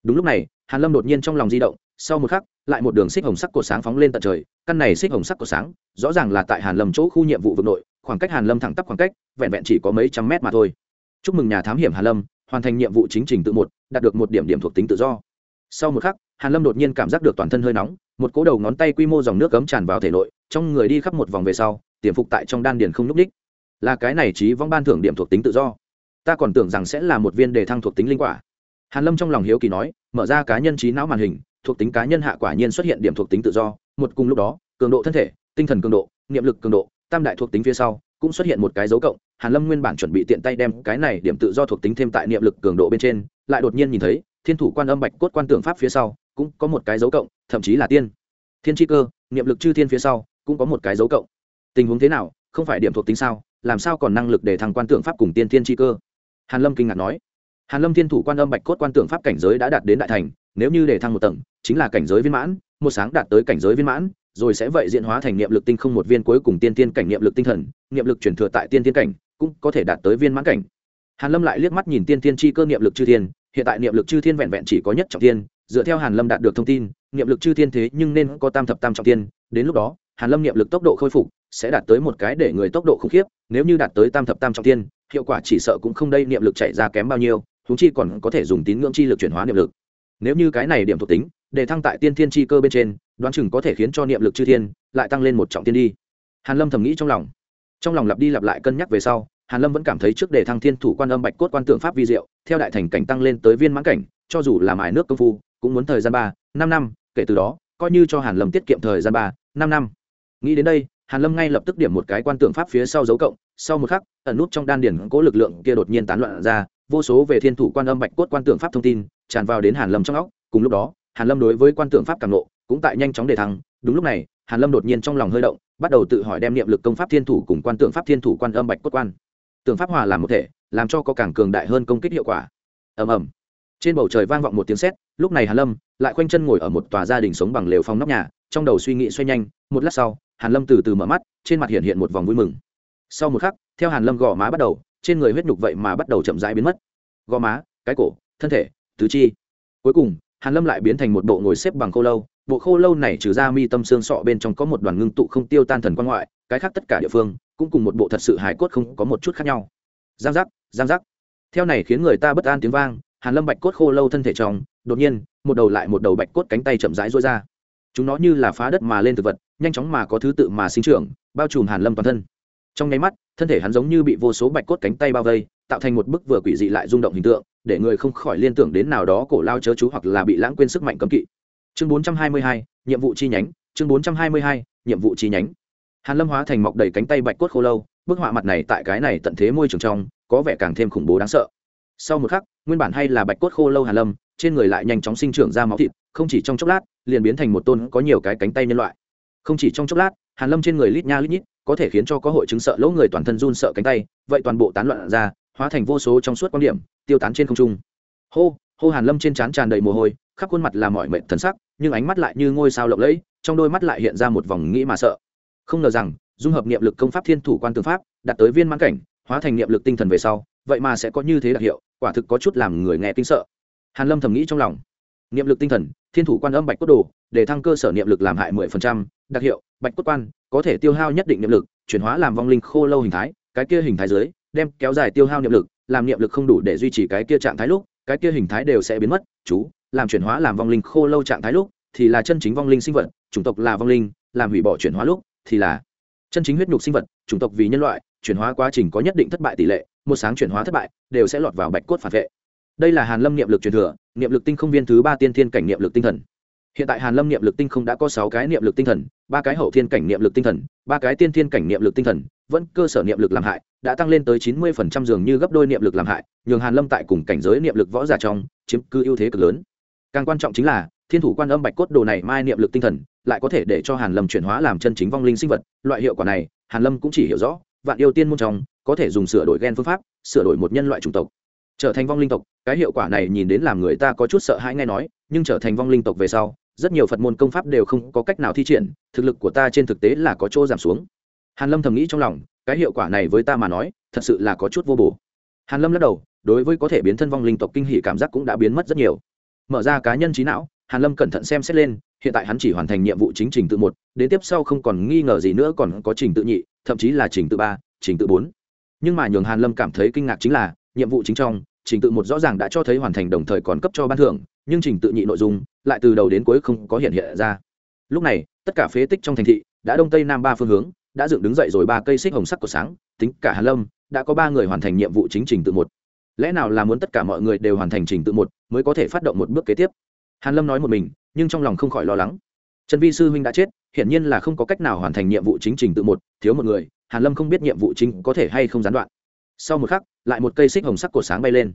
Đúng lúc này hàn lâm đột nhiên trong lòng di động, sau một khắc, lại một đường xích hồng sắc của sáng phóng lên tận trời, căn này xích hồng sắc của sáng, rõ ràng là tại hàn lâm chỗ khu nhiệm vụ vực nội, khoảng cách hàn lâm thẳng tắp khoảng cách, vẹn vẹn chỉ có mấy trăm mét mà thôi. Chúc mừng nhà thám hiểm hàn lâm, hoàn thành nhiệm vụ chính trình tự một, đạt được một điểm điểm thuộc tính tự do. Sau một khắc, hàn lâm đột nhiên cảm giác được toàn thân hơi nóng, một cỗ đầu ngón tay quy mô dòng nước cấm tràn vào thể nội, trong người đi khắp một vòng về sau, tiềm phục tại trong đan điền không núc đích là cái này trí vong ban thưởng điểm thuộc tính tự do. Ta còn tưởng rằng sẽ là một viên đề thăng thuộc tính linh quả. Hàn lâm trong lòng hiếu kỳ nói mở ra cá nhân trí não màn hình, thuộc tính cá nhân hạ quả nhiên xuất hiện điểm thuộc tính tự do. Một cùng lúc đó, cường độ thân thể, tinh thần cường độ, niệm lực cường độ, tam đại thuộc tính phía sau cũng xuất hiện một cái dấu cộng. Hàn lâm nguyên bản chuẩn bị tiện tay đem cái này điểm tự do thuộc tính thêm tại niệm lực cường độ bên trên, lại đột nhiên nhìn thấy, thiên thủ quan âm bạch cốt quan tưởng pháp phía sau cũng có một cái dấu cộng, thậm chí là tiên. Thiên chi cơ, niệm lực chư thiên phía sau cũng có một cái dấu cộng. Tình huống thế nào? Không phải điểm thuộc tính sao? Làm sao còn năng lực để thằng quan tưởng pháp cùng tiên thiên chi cơ? Hàn lâm kinh ngạc nói hàn lâm thiên thủ quan âm bạch cốt quan tưởng pháp cảnh giới đã đạt đến đại thành, nếu như để thăng một tầng, chính là cảnh giới viên mãn, một sáng đạt tới cảnh giới viên mãn, rồi sẽ vậy diễn hóa thành niệm lực tinh không một viên cuối cùng tiên tiên cảnh niệm lực tinh thần, niệm lực chuyển thừa tại tiên tiên cảnh, cũng có thể đạt tới viên mãn cảnh. Hàn lâm lại liếc mắt nhìn tiên tiên chi cơ niệm lực chư thiên, hiện tại niệm lực chư thiên vẹn vẹn chỉ có nhất trọng thiên, dựa theo hàn lâm đạt được thông tin, niệm lực chư thiên thế nhưng nên có tam thập tam trọng thiên, đến lúc đó, hàn lâm niệm lực tốc độ khôi phục sẽ đạt tới một cái để người tốc độ khủng khiếp, nếu như đạt tới tam thập tam trọng thiên, hiệu quả chỉ sợ cũng không đây niệm lực chạy ra kém bao nhiêu chúng chi còn có thể dùng tín ngưỡng chi lực chuyển hóa niệm lực. Nếu như cái này điểm thuộc tính, để thăng tại tiên thiên chi cơ bên trên, đoán chừng có thể khiến cho niệm lực chư thiên lại tăng lên một trọng tiên đi. Hàn lâm thầm nghĩ trong lòng. Trong lòng lặp đi lặp lại cân nhắc về sau, hàn lâm vẫn cảm thấy trước đề thăng thiên thủ quan âm bạch cốt quan tượng pháp vi diệu, theo đại thành cảnh tăng lên tới viên mãn cảnh, cho dù là mài nước công phu, cũng muốn thời gian ba, năm năm, kể từ đó, coi như cho hàn lâm tiết kiệm thời gian ba, năm năm. Nghĩ đến đây, hàn lâm ngay lập tức điểm một cái quan tượng pháp phía sau dấu cộng, sau một khắc, ẩn nút trong đan điển cố lực lượng kia đột nhiên tán loạn ra vô số về thiên thủ quan âm bạch cốt quan tượng pháp thông tin, tràn vào đến hàn lâm trong óc. Cùng lúc đó, hàn lâm đối với quan tượng pháp càng nộ cũng tại nhanh chóng đề thăng. Đúng lúc này, hàn lâm đột nhiên trong lòng hơi động, bắt đầu tự hỏi đem niệm lực công pháp thiên thủ cùng quan tượng pháp thiên thủ quan âm bạch cốt quan. Tượng pháp hòa làm một thể, làm cho có càng cường đại hơn công kích hiệu quả. Ầm ầm. Trên bầu trời vang vọng một tiếng sét, lúc này hàn lâm lại khoanh chân ngồi ở một tòa gia đình sống bằng lều phong nóc nhà, trong đầu suy nghĩ xoay nhanh, một lát sau, hàn lâm từ từ mở mắt, trên mặt hiện hiện một vòng vui mừng. Sau một khắc, theo hàn lâm gò má bắt đầu trên người huyết nhục vậy mà bắt đầu chậm rãi biến mất. Gò má, cái cổ, thân thể, tứ chi. Cuối cùng, hàn lâm lại biến thành một bộ ngồi xếp bằng khô lâu. Bộ khô lâu này trừ ra mi tâm xương sọ bên trong có một đoàn ngưng tụ không tiêu tan thần quan ngoại, cái khác tất cả địa phương cũng cùng một bộ thật sự hài cốt không có một chút khác nhau. Giang giác giang giác. Theo này khiến người ta bất an tiếng vang, hàn lâm bạch cốt khô lâu thân thể trong, đột nhiên, một đầu lại một đầu bạch cốt cánh tay chậm rãi rối ra. Chúng nó như là phá đất mà lên thực vật, nhanh chóng mà có thứ tự mà sinh trưởng, bao trùm hàn lâm toàn thân. Trong nháy mắt thân thể hắn giống như bị vô số bạch cốt cánh tay bao vây tạo thành một bức vừa quỷ dị lại rung động hình tượng để người không khỏi liên tưởng đến nào đó cổ lao chớ chú hoặc là bị lãng quên sức mạnh cấm kỵ. Chương 422, nhiệm vụ chi nhánh chương 422, nhiệm vụ chi nhánh. Hàn lâm hóa thành mọc đầy cánh tay bạch cốt khô lâu bức họa mặt này tại cái này tận thế môi trường trong có vẻ càng thêm khủng bố đáng sợ. Sau một khắc nguyên bản hay là bạch cốt khô lâu hàn lâm trên người lại nhanh chóng sinh trưởng ra máu thịt không chỉ trong chốc lát liền biến thành một tôn có nhiều cái cánh tay nhân loại. Không chỉ trong chốc lát hàn lâm trên người lít nha lít nhít có thể khiến cho có hội chứng sợ lỗ người toàn thân run sợ cánh tay, vậy toàn bộ tán loạn ra, hóa thành vô số trong suốt quan điểm, tiêu tán trên không trung. Hô hô hàn lâm trên trán tràn đầy mồ hôi, khắp khuôn mặt là mỏi mệt thần sắc, nhưng ánh mắt lại như ngôi sao lộng lẫy, trong đôi mắt lại hiện ra một vòng nghĩ mà sợ. Không ngờ rằng, dung hợp niệm lực công pháp thiên thủ quan tương pháp, đạt tới viên mãn cảnh, hóa thành niệm lực tinh thần về sau, vậy mà sẽ có như thế đặc hiệu, quả thực có chút làm người nghe kinh sợ. Hàn lâm thầm nghĩ trong lòng. Niệm lực tinh thần, thiên thủ quan âm bạch cốt đồ, để thăng cơ sở niệm lực làm hại mười phần trăm, đặc hiệu, bạch cốt quan có thể tiêu hao nhất định niệm lực, chuyển hóa làm vong linh khô lâu hình thái, cái kia hình thái dưới, đem kéo dài tiêu hao niệm lực, làm niệm lực không đủ để duy trì cái kia trạng thái lúc, cái kia hình thái đều sẽ biến mất, chú, làm chuyển hóa làm vong linh khô lâu trạng thái lúc, thì là chân chính vong linh sinh vật, chủng tộc là vong linh, làm hủy bỏ chuyển hóa lúc, thì là chân chính huyết nhục sinh vật, chủng tộc vì nhân loại, chuyển hóa quá trình có nhất định thất bại tỷ lệ, một sáng chuyển hóa thất bại, đều sẽ lọt vào bạch cốt phản vệ. Đây là hàn lâm niệm lực truyền thừa, niệm lực tinh không viên thứ ba tiên thiên cảnh niệm lực tinh thần hiện tại hàn lâm niệm lực tinh không đã có sáu cái niệm lực tinh thần, ba cái hậu thiên cảnh niệm lực tinh thần, ba cái tiên thiên cảnh niệm lực tinh thần, vẫn cơ sở niệm lực làm hại, đã tăng lên tới chín mươi phần trăm dường như gấp đôi niệm lực làm hại, nhường hàn lâm tại cùng cảnh giới niệm lực võ giả trong, chiếm cứ ưu thế cực lớn. Càng quan trọng chính là, thiên thủ quan âm bạch cốt đồ này mai niệm lực tinh thần, lại có thể để cho hàn lâm chuyển hóa làm chân chính vong linh sinh vật. Loại hiệu quả này, hàn lâm cũng chỉ hiểu rõ, vạn yêu tiên môn trong, có thể dùng sửa đổi gen phương pháp, sửa đổi một nhân loại chủng tộc, trở thành vong linh tộc. Cái hiệu quả này nhìn đến làm người ta có chút sợ hãi nghe nói, nhưng trở thành vong linh tộc về sau rất nhiều phật môn công pháp đều không có cách nào thi triển, thực lực của ta trên thực tế là có chỗ giảm xuống. Hàn lâm thầm nghĩ trong lòng, cái hiệu quả này với ta mà nói, thật sự là có chút vô bổ. Hàn lâm lắc đầu, đối với có thể biến thân vong linh tộc kinh hỉ cảm giác cũng đã biến mất rất nhiều. Mở ra cá nhân trí não, hàn lâm cẩn thận xem xét lên, hiện tại hắn chỉ hoàn thành nhiệm vụ chính trình tự một, đến tiếp sau không còn nghi ngờ gì nữa còn có trình tự nhị, thậm chí là trình tự ba, trình tự bốn. Nhưng mà nhường hàn lâm cảm thấy kinh ngạc chính là, nhiệm vụ chính trong trình tự một rõ ràng đã cho thấy hoàn thành đồng thời còn cấp cho ban thưởng, nhưng trình tự nhị nội dung lại từ đầu đến cuối không có hiện hiện ra. Lúc này, tất cả phế tích trong thành thị đã đông tây nam ba phương hướng, đã dựng đứng dậy rồi ba cây xích hồng sắc của sáng, tính cả hàn lâm đã có ba người hoàn thành nhiệm vụ chính trình tự một. Lẽ nào là muốn tất cả mọi người đều hoàn thành trình tự một mới có thể phát động một bước kế tiếp? Hàn lâm nói một mình, nhưng trong lòng không khỏi lo lắng. Trần vi sư huynh đã chết, hiển nhiên là không có cách nào hoàn thành nhiệm vụ chính trình tự một, thiếu một người, hàn lâm không biết nhiệm vụ chính có thể hay không gián đoạn. Sau một khắc lại một cây xích hồng sắc cột sáng bay lên.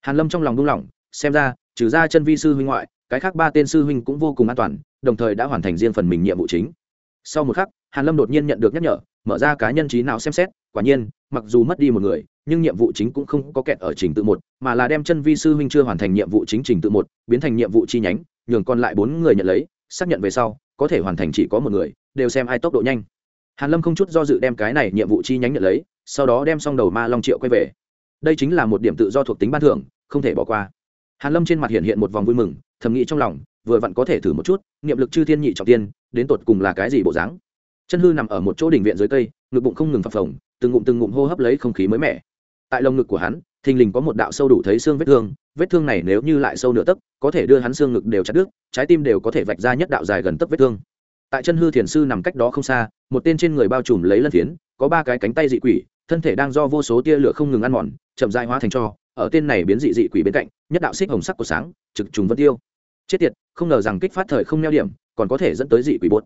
Hàn lâm trong lòng buông lỏng, xem ra, trừ ra chân vi sư huynh ngoại, cái khác ba tên sư huynh cũng vô cùng an toàn, đồng thời đã hoàn thành riêng phần mình nhiệm vụ chính. Sau một khắc, hàn lâm đột nhiên nhận được nhắc nhở, mở ra cá nhân trí nào xem xét, quả nhiên, mặc dù mất đi một người, nhưng nhiệm vụ chính cũng không có kẹt ở trình tự một, mà là đem chân vi sư huynh chưa hoàn thành nhiệm vụ chính trình tự một, biến thành nhiệm vụ chi nhánh, nhường còn lại bốn người nhận lấy, xác nhận về sau, có thể hoàn thành chỉ có một người, đều xem ai tốc độ nhanh. Hàn lâm không chút do dự đem cái này nhiệm vụ chi nhánh nhận lấy, sau đó đem xong đầu ma long triệu quay về đây chính là một điểm tự do thuộc tính ban thưởng, không thể bỏ qua. Hàn lâm trên mặt hiện hiện một vòng vui mừng, thầm nghĩ trong lòng, vừa vặn có thể thử một chút, niệm lực chư thiên nhị trọng tiên, đến tột cùng là cái gì bộ dáng. Chân hư nằm ở một chỗ đỉnh viện dưới cây, ngực bụng không ngừng phập phồng, từng ngụm từng ngụm hô hấp lấy không khí mới mẻ. Tại lồng ngực của hắn, thình lình có một đạo sâu đủ thấy xương vết thương vết thương này nếu như lại sâu nửa tấc, có thể đưa hắn xương ngực đều chặt đứt, trái tim đều có thể vạch ra nhất đạo dài gần tấc vết thương. Tại chân hư thiền sư nằm cách đó không xa, một tên trên người bao trùm lấy lân phiến, có ba cái cánh tay dị quỷ thân thể đang do vô số tia lửa không ngừng ăn mòn, chậm dại hóa thành cho, ở tên này biến dị dị quỷ bên cạnh, nhất đạo xích hồng sắc của sáng, trực trùng vân tiêu. Chết tiệt, không ngờ rằng kích phát thời không neo điểm, còn có thể dẫn tới dị quỷ bột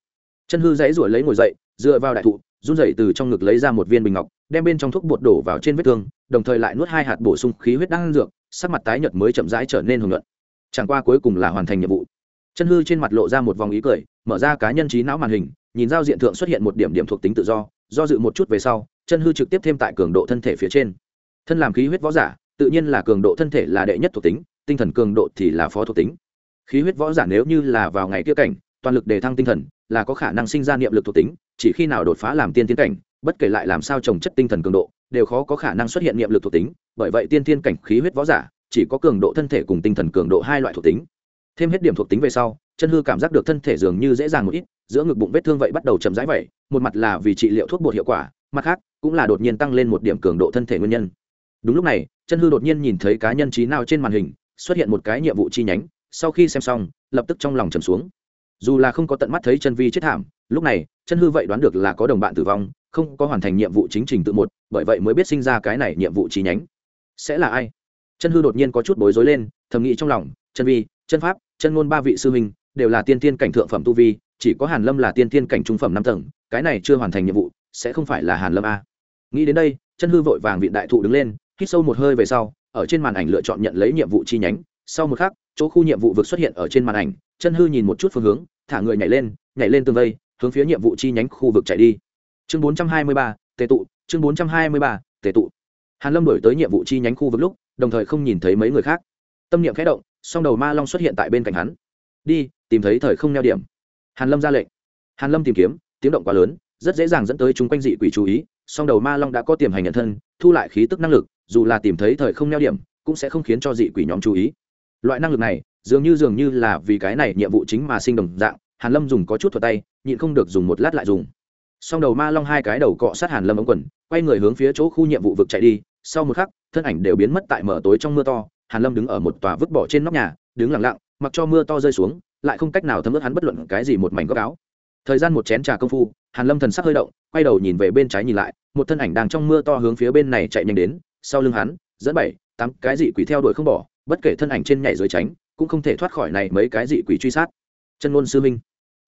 chân hư dãy ruổi lấy ngồi dậy, dựa vào đại thụ, run dậy từ trong ngực lấy ra một viên bình ngọc, đem bên trong thuốc bột đổ vào trên vết thương, đồng thời lại nuốt hai hạt bổ sung khí huyết đang dược, sắc mặt tái nhợt mới chậm rãi trở nên hồng luận chẳng qua cuối cùng là hoàn thành nhiệm vụ. Chân hư trên mặt lộ ra một vòng ý cười, mở ra cá nhân trí não màn hình, nhìn giao diện thượng xuất hiện một điểm điểm thuộc tính tự do do dự một chút về sau, chân hư trực tiếp thêm tại cường độ thân thể phía trên. Thân làm khí huyết võ giả, tự nhiên là cường độ thân thể là đệ nhất thuộc tính, tinh thần cường độ thì là phó thuộc tính. Khí huyết võ giả nếu như là vào ngày kia cảnh, toàn lực đề thăng tinh thần, là có khả năng sinh ra niệm lực thuộc tính, chỉ khi nào đột phá làm tiên tiến cảnh, bất kể lại làm sao trồng chất tinh thần cường độ, đều khó có khả năng xuất hiện niệm lực thuộc tính, bởi vậy tiên tiên cảnh khí huyết võ giả, chỉ có cường độ thân thể cùng tinh thần cường độ hai loại thuộc tính. Thêm hết điểm thuộc tính về sau chân hư cảm giác được thân thể dường như dễ dàng một ít, giữa ngực bụng vết thương vậy bắt đầu chậm rãi vậy, một mặt là vì trị liệu thuốc bột hiệu quả, mặt khác, cũng là đột nhiên tăng lên một điểm cường độ thân thể nguyên nhân. Đúng lúc này, chân hư đột nhiên nhìn thấy cá nhân trí nào trên màn hình, xuất hiện một cái nhiệm vụ chi nhánh, sau khi xem xong, lập tức trong lòng trầm xuống. Dù là không có tận mắt thấy chân vi chết thảm, lúc này, chân hư vậy đoán được là có đồng bạn tử vong, không có hoàn thành nhiệm vụ chính trình tự một, bởi vậy mới biết sinh ra cái này nhiệm vụ chi nhánh. Sẽ là ai? Chân hư đột nhiên có chút bối rối lên, thầm nghĩ trong lòng, chân vi, chân pháp, chân ngôn ba vị sư huynh đều là tiên tiên cảnh thượng phẩm tu vi chỉ có hàn lâm là tiên tiên cảnh trung phẩm năm tầng cái này chưa hoàn thành nhiệm vụ sẽ không phải là hàn lâm a. Nghĩ đến đây chân hư vội vàng vị đại thụ đứng lên hít sâu một hơi về sau ở trên màn ảnh lựa chọn nhận lấy nhiệm vụ chi nhánh. Sau một khắc chỗ khu nhiệm vụ vực xuất hiện ở trên màn ảnh chân hư nhìn một chút phương hướng thả người nhảy lên nhảy lên tường vây hướng phía nhiệm vụ chi nhánh khu vực chạy đi. Chương 423, tề tụ chương 423, tề tụ. Hàn lâm đổi tới nhiệm vụ chi nhánh khu vực lúc đồng thời không nhìn thấy mấy người khác. Tâm niệm khẽ động song đầu ma long xuất hiện tại bên cạnh hắn. Đi tìm thấy thời không neo điểm. Hàn lâm ra lệnh. Hàn lâm tìm kiếm, tiếng động quá lớn, rất dễ dàng dẫn tới chúng quanh dị quỷ chú ý, song đầu ma long đã có tiềm hành nhận thân, thu lại khí tức năng lực, dù là tìm thấy thời không neo điểm, cũng sẽ không khiến cho dị quỷ nhóm chú ý. Loại năng lực này, dường như dường như là vì cái này nhiệm vụ chính mà sinh đồng dạng, hàn lâm dùng có chút thuật tay, nhịn không được dùng một lát lại dùng. Song đầu ma long hai cái đầu cọ sát hàn lâm ống quần, quay người hướng phía chỗ khu nhiệm vụ vực chạy đi, sau một khắc, thân ảnh đều biến mất tại mở tối trong mưa to, hàn lâm đứng ở một tòa vứt bỏ trên nóc nhà, đứng lặng lặng, mặc cho mưa to rơi xuống lại không cách nào thấm ướt hắn bất luận cái gì một mảnh góc áo. Thời gian một chén trà công phu, hàn lâm thần sắc hơi động, quay đầu nhìn về bên trái nhìn lại, một thân ảnh đang trong mưa to hướng phía bên này chạy nhanh đến, sau lưng hắn, dẫn bảy, tám cái dị quỷ theo đuổi không bỏ, bất kể thân ảnh trên nhảy dưới tránh, cũng không thể thoát khỏi này mấy cái dị quỷ truy sát. Chân ngôn sư minh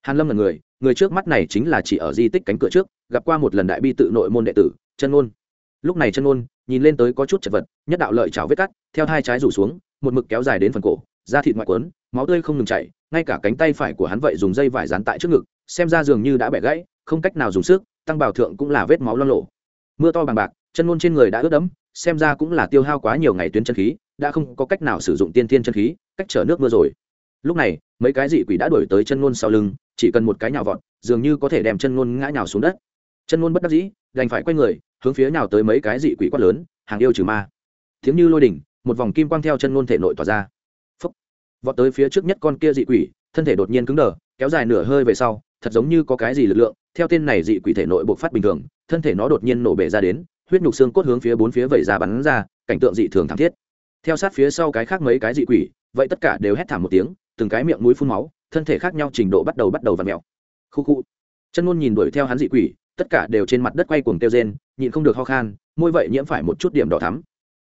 hàn lâm là người người trước mắt này chính là chỉ ở di tích cánh cửa trước, gặp qua một lần đại bi tự nội môn đệ tử, chân ngôn. Lúc này chân ngôn, nhìn lên tới có chút chật vật, nhất đạo lợi chảo vết cắt, theo hai trái rủ xuống, một mực kéo dài đến phần cổ, da thịt ngoại quấn, máu tươi không ngừng chảy ngay cả cánh tay phải của hắn vậy dùng dây vải dán tại trước ngực, xem ra dường như đã bẻ gãy, không cách nào dùng sức, tăng bảo thượng cũng là vết máu lo lộ. Mưa to bằng bạc, chân ngôn trên người đã ướt đẫm, xem ra cũng là tiêu hao quá nhiều ngày tuyến chân khí, đã không có cách nào sử dụng tiên thiên chân khí, cách chở nước mưa rồi. Lúc này, mấy cái dị quỷ đã đuổi tới chân ngôn sau lưng, chỉ cần một cái nhào vọt, dường như có thể đem chân ngôn ngã nhào xuống đất. Chân ngôn bất đắc dĩ, đành phải quay người, hướng phía nào tới mấy cái dị quỷ quát lớn, hàng yêu trừ ma. Tiếng như lôi đỉnh, một vòng kim quang theo chân ngôn thể nội tỏa ra vọt tới phía trước nhất con kia dị quỷ, thân thể đột nhiên cứng đờ, kéo dài nửa hơi về sau, thật giống như có cái gì lực lượng, theo tên này dị quỷ thể nội bộc phát bình thường, thân thể nó đột nhiên nổ bể ra đến, huyết nhục xương cốt hướng phía bốn phía vẩy ra bắn ra, cảnh tượng dị thường thảm thiết. Theo sát phía sau cái khác mấy cái dị quỷ, vậy tất cả đều hét thảm một tiếng, từng cái miệng mũi phun máu, thân thể khác nhau trình độ bắt đầu bắt đầu v ặ mèo. Khu khu. Chân ngôn nhìn đuổi theo hắn dị quỷ, tất cả đều trên mặt đất quay cuồng tiêu rên, nhịn không được ho khan, môi vậy nhiễm phải một chút điểm đỏ thắm.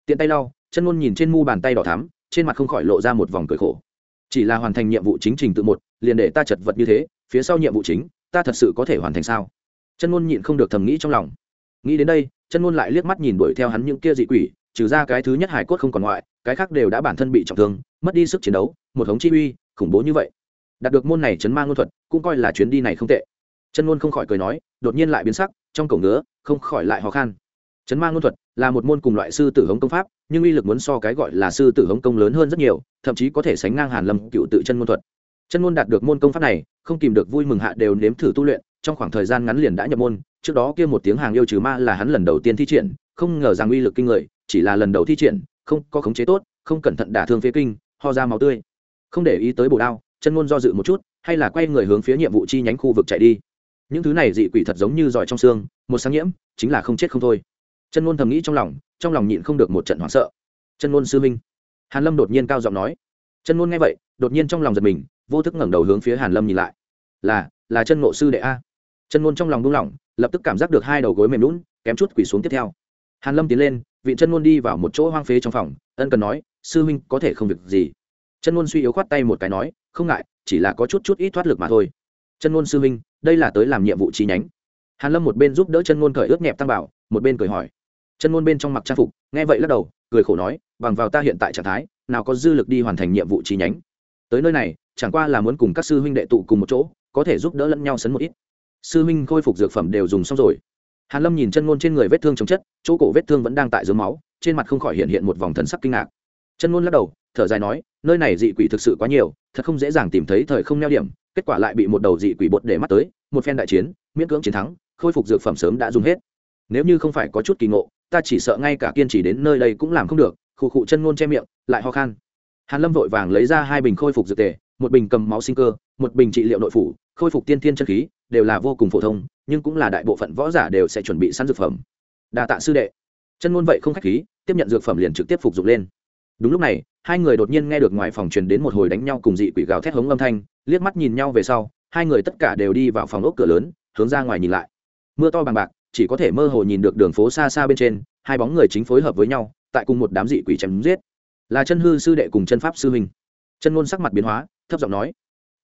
Tiện tay lau, chân ngôn nhìn trên mu bàn tay đỏ thắm, trên mặt không khỏi lộ ra một vòng cười khổ chỉ là hoàn thành nhiệm vụ chính trình tự một, liền để ta chật vật như thế, phía sau nhiệm vụ chính, ta thật sự có thể hoàn thành sao? Chân ngôn nhịn không được thầm nghĩ trong lòng. Nghĩ đến đây, chân ngôn lại liếc mắt nhìn đuổi theo hắn những kia dị quỷ, trừ ra cái thứ nhất hải cốt không còn ngoại, cái khác đều đã bản thân bị trọng thương, mất đi sức chiến đấu, một hống chi uy, khủng bố như vậy. Đạt được môn này chấn ma ngôn thuật, cũng coi là chuyến đi này không tệ. Chân ngôn không khỏi cười nói, đột nhiên lại biến sắc, trong cổng ngứa, không khỏi lại khó khăn chấn ma ngôn thuật là một môn cùng loại sư tử hống công pháp, nhưng uy lực muốn so cái gọi là sư tử hống công lớn hơn rất nhiều, thậm chí có thể sánh ngang hàn lâm cựu tự chân ngôn thuật. Chân ngôn đạt được môn công pháp này, không kìm được vui mừng hạ đều nếm thử tu luyện, trong khoảng thời gian ngắn liền đã nhập môn, trước đó kia một tiếng hàng yêu trừ ma là hắn lần đầu tiên thi triển, không ngờ rằng uy lực kinh người, chỉ là lần đầu thi triển, không có khống chế tốt, không cẩn thận đả thương phế kinh, ho ra máu tươi. Không để ý tới bổ đao, chân ngôn do dự một chút, hay là quay người hướng phía nhiệm vụ chi nhánh khu vực chạy đi. Những thứ này dị quỷ thật giống như giỏi trong xương, một sáng nhiễm, chính là không chết không thôi chân ngôn thầm nghĩ trong lòng trong lòng nhịn không được một trận hoảng sợ. Chân ngôn sư minh. Hàn lâm đột nhiên cao giọng nói. Chân ngôn nghe vậy, đột nhiên trong lòng giật mình, vô thức ngẩng đầu hướng phía hàn lâm nhìn lại. Là là chân ngộ sư đệ a. Chân ngôn trong lòng buông lỏng, lập tức cảm giác được hai đầu gối mềm lún kém chút quỳ xuống tiếp theo. Hàn lâm tiến lên, vị chân ngôn đi vào một chỗ hoang phế trong phòng, ân cần nói, sư minh có thể không việc gì? Chân ngôn suy yếu khoát tay một cái nói, không ngại, chỉ là có chút chút ít thoát lực mà thôi. Chân ngôn sư minh đây là tới làm nhiệm vụ chi nhánh hàn lâm một bên giúp đỡ chân ngôn cởi ướt nhẹp tăng bảo, một bên cười hỏi. Chân ngôn bên trong mặc trang phục, nghe vậy lắc đầu, cười khổ nói, bằng vào ta hiện tại trạng thái, nào có dư lực đi hoàn thành nhiệm vụ chi nhánh. Tới nơi này, chẳng qua là muốn cùng các sư huynh đệ tụ cùng một chỗ, có thể giúp đỡ lẫn nhau sấn một ít. Sư huynh khôi phục dược phẩm đều dùng xong rồi. Hàn lâm nhìn chân ngôn trên người vết thương chống chất, chỗ cổ vết thương vẫn đang tại dưới máu, trên mặt không khỏi hiện hiện một vòng thần sắc kinh ngạc. Chân ngôn lắc đầu, thở dài nói, nơi này dị quỷ thực sự quá nhiều, thật không dễ dàng tìm thấy thời không neo điểm, kết quả lại bị một đầu dị quỷ bột để mắt tới, một phen đại chiến, miễn cưỡng chiến thắng khôi phục dược phẩm sớm đã dùng hết. Nếu như không phải có chút kỳ ngộ, ta chỉ sợ ngay cả kiên trì đến nơi đây cũng làm không được, khụ khụ chân ngôn che miệng, lại ho khan. Hàn lâm vội vàng lấy ra hai bình khôi phục dược tề, một bình cầm máu sinh cơ, một bình trị liệu nội phủ, khôi phục tiên thiên chân khí, đều là vô cùng phổ thông, nhưng cũng là đại bộ phận võ giả đều sẽ chuẩn bị sẵn dược phẩm. Đa tạ sư đệ. Chân ngôn vậy không khách khí, tiếp nhận dược phẩm liền trực tiếp phục dụng lên. Đúng lúc này, hai người đột nhiên nghe được ngoài phòng truyền đến một hồi đánh nhau cùng dị quỷ gào thét hống âm thanh, liếc mắt nhìn nhau về sau, hai người tất cả đều đi vào phòng ốc cửa lớn, hướng ra ngoài nhìn lại mưa to bằng bạc, chỉ có thể mơ hồ nhìn được đường phố xa xa bên trên, hai bóng người chính phối hợp với nhau, tại cùng một đám dị quỷ chém giết. Là chân hư sư đệ cùng chân pháp sư huynh. Chân ngôn sắc mặt biến hóa, thấp giọng nói,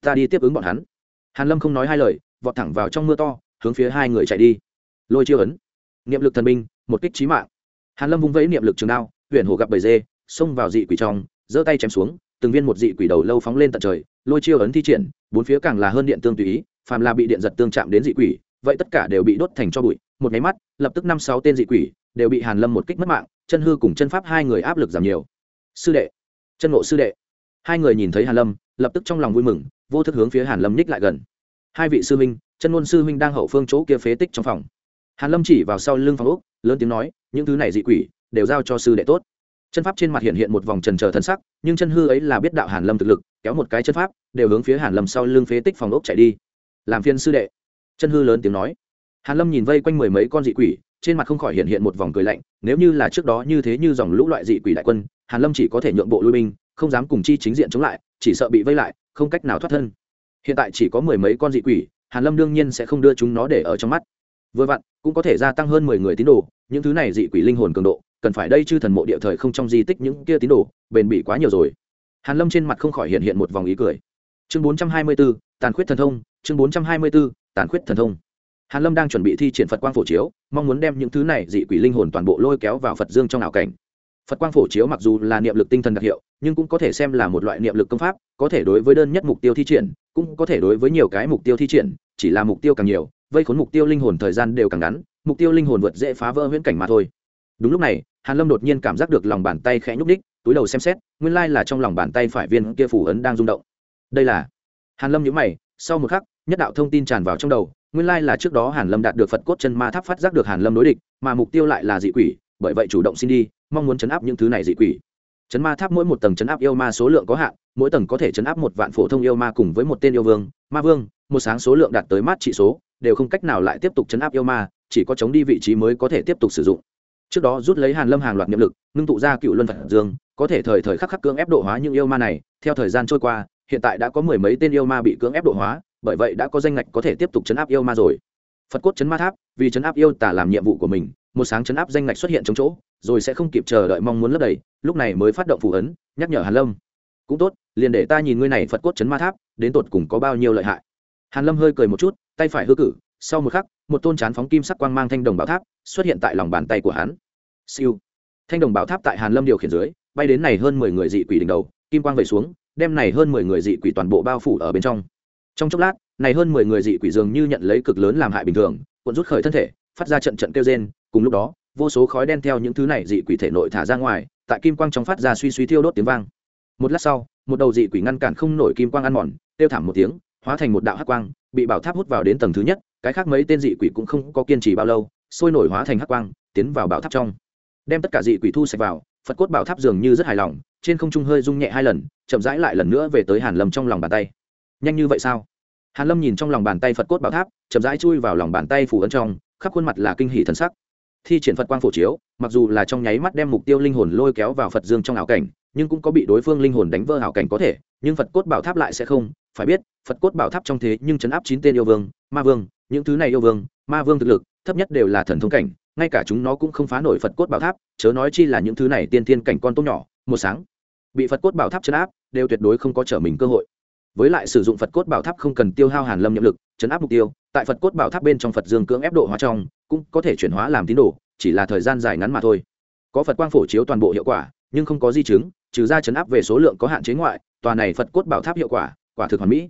ta đi tiếp ứng bọn hắn. Hàn lâm không nói hai lời, vọt thẳng vào trong mưa to, hướng phía hai người chạy đi. Lôi chiêu ấn. Niệm lực thần binh, một kích trí mạng. Hàn lâm vung vẫy niệm lực trường đao, huyền hồ gặp bầy dê, xông vào dị quỷ trong, giơ tay chém xuống, từng viên một dị quỷ đầu lâu phóng lên tận trời. Lôi chiêu ấn thi triển, bốn phía càng là hơn điện tương tùy ý, phàm là bị điện giật tương chạm đến dị quỷ vậy tất cả đều bị đốt thành cho bụi, một máy mắt, lập tức năm sáu tên dị quỷ đều bị hàn lâm một kích mất mạng, chân hư cùng chân pháp hai người áp lực giảm nhiều. Sư đệ, chân ngộ sư đệ. Hai người nhìn thấy hàn lâm, lập tức trong lòng vui mừng, vô thức hướng phía hàn lâm ních lại gần. Hai vị sư huynh, chân ngôn sư huynh đang hậu phương chỗ kia phế tích trong phòng. Hàn lâm chỉ vào sau lưng phòng úc lớn tiếng nói, những thứ này dị quỷ đều giao cho sư đệ tốt. Chân pháp trên mặt hiện hiện một vòng trần chờ thân sắc, nhưng chân hư ấy là biết đạo hàn lâm thực lực, kéo một cái chân pháp, đều hướng phía hàn lâm sau lưng phế tích phòng ốc chạy đi. Làm phiên sư đệ chân hư lớn tiếng nói. Hàn lâm nhìn vây quanh mười mấy con dị quỷ trên mặt không khỏi hiện hiện một vòng cười lạnh nếu như là trước đó như thế như dòng lũ loại dị quỷ đại quân hàn lâm chỉ có thể nhượng bộ lui binh không dám cùng chi chính diện chống lại chỉ sợ bị vây lại không cách nào thoát thân. Hiện tại chỉ có mười mấy con dị quỷ hàn lâm đương nhiên sẽ không đưa chúng nó để ở trong mắt. Vừa vặn cũng có thể gia tăng hơn mười người tín đồ những thứ này dị quỷ linh hồn cường độ cần phải đây chư thần mộ địa thời không trong di tích những kia tín đồ bền bỉ quá nhiều rồi. Hàn lâm trên mặt không khỏi hiện hiện một vòng ý cười. Chương 424, tàn khuyết thần thông chương 424, tàn khuyết thần thông. Hàn lâm đang chuẩn bị thi triển phật quang phổ chiếu, mong muốn đem những thứ này dị quỷ linh hồn toàn bộ lôi kéo vào phật dương trong ảo cảnh. Phật quang phổ chiếu mặc dù là niệm lực tinh thần đặc hiệu, nhưng cũng có thể xem là một loại niệm lực công pháp, có thể đối với đơn nhất mục tiêu thi triển, cũng có thể đối với nhiều cái mục tiêu thi triển, chỉ là mục tiêu càng nhiều, vây khốn mục tiêu linh hồn thời gian đều càng ngắn, mục tiêu linh hồn vượt dễ phá vỡ huyễn cảnh mà thôi. Đúng lúc này, hàn lâm đột nhiên cảm giác được lòng bàn tay khẽ nhúc đích túi đầu xem xét, nguyên lai là trong lòng bàn tay phải viên kia phủ ấn đang rung động. Đây là? Hàn lâm nhíu mày, sau một khắc nhất đạo thông tin tràn vào trong đầu, nguyên lai là trước đó hàn lâm đạt được phật cốt chân ma tháp phát giác được hàn lâm đối địch, mà mục tiêu lại là dị quỷ, bởi vậy chủ động xin đi, mong muốn chấn áp những thứ này dị quỷ. Chấn ma tháp mỗi một tầng chấn áp yêu ma số lượng có hạn, mỗi tầng có thể chấn áp một vạn phổ thông yêu ma cùng với một tên yêu vương, ma vương, một sáng số lượng đạt tới mát trị số, đều không cách nào lại tiếp tục chấn áp yêu ma, chỉ có chống đi vị trí mới có thể tiếp tục sử dụng. Trước đó rút lấy hàn lâm hàng loạt nhiệm lực, ngưng tụ ra cựu luân phật dương, có thể thời thời khắc khắc cưỡng ép độ hóa những yêu ma này, theo thời gian trôi qua, hiện tại đã có mười mấy tên yêu ma bị cưỡng ép độ hóa bởi vậy đã có danh ngạch có thể tiếp tục chấn áp yêu ma rồi. Phật cốt chấn ma tháp, vì chấn áp yêu tả làm nhiệm vụ của mình, một sáng chấn áp danh ngạch xuất hiện trong chỗ, rồi sẽ không kịp chờ đợi mong muốn lấp đầy, lúc này mới phát động phù ấn, nhắc nhở hàn lâm. Cũng tốt, liền để ta nhìn ngươi này phật cốt chấn ma tháp, đến tột cùng có bao nhiêu lợi hại. Hàn lâm hơi cười một chút, tay phải hư cử, sau một khắc, một tôn chán phóng kim sắc quang mang thanh đồng bảo tháp xuất hiện tại lòng bàn tay của hắn. Siêu. Thanh đồng bảo tháp tại hàn lâm điều khiển dưới, bay đến này hơn mười người dị quỷ đỉnh đầu, kim quang về xuống, đem này hơn mười người dị quỷ toàn bộ bao phủ ở bên trong trong chốc lát, này hơn mười người dị quỷ dường như nhận lấy cực lớn làm hại bình thường, cuộn rút khởi thân thể, phát ra trận trận kêu rên, cùng lúc đó, vô số khói đen theo những thứ này dị quỷ thể nội thả ra ngoài, tại kim quang trong phát ra suy suy thiêu đốt tiếng vang. Một lát sau, một đầu dị quỷ ngăn cản không nổi kim quang ăn mòn tiêu thảm một tiếng, hóa thành một đạo hắc quang, bị bảo tháp hút vào đến tầng thứ nhất, cái khác mấy tên dị quỷ cũng không có kiên trì bao lâu, sôi nổi hóa thành hắc quang, tiến vào bảo tháp trong. Đem tất cả dị quỷ thu sạch vào, phật cốt bảo tháp dường như rất hài lòng, trên không trung hơi rung nhẹ hai lần, chậm rãi lại lần nữa về tới hàn lâm trong lòng bàn tay nhanh như vậy sao? Hàn lâm nhìn trong lòng bàn tay phật cốt bảo tháp, chậm rãi chui vào lòng bàn tay phủ ấn trong, khắp khuôn mặt là kinh hỷ thần sắc. Thi triển phật quang phổ chiếu, mặc dù là trong nháy mắt đem mục tiêu linh hồn lôi kéo vào phật dương trong ảo cảnh, nhưng cũng có bị đối phương linh hồn đánh vỡ ảo cảnh có thể, nhưng phật cốt bảo tháp lại sẽ không. Phải biết, phật cốt bảo tháp trong thế nhưng chấn áp chín tên yêu vương, ma vương, những thứ này yêu vương, ma vương thực lực, thấp nhất đều là thần thông cảnh, ngay cả chúng nó cũng không phá nổi phật cốt bảo tháp, chớ nói chi là những thứ này tiên thiên cảnh con tốt nhỏ, một sáng, bị phật cốt bảo tháp chấn áp, đều tuyệt đối không có trở mình cơ hội với lại sử dụng phật cốt bảo tháp không cần tiêu hao hàn lâm nhiệm lực, chấn áp mục tiêu, tại phật cốt bảo tháp bên trong phật dương cưỡng ép độ hóa trong, cũng có thể chuyển hóa làm tín đồ, chỉ là thời gian dài ngắn mà thôi. Có phật quang phổ chiếu toàn bộ hiệu quả, nhưng không có di chứng, trừ ra chấn áp về số lượng có hạn chế ngoại, tòa này phật cốt bảo tháp hiệu quả quả thực hoàn mỹ.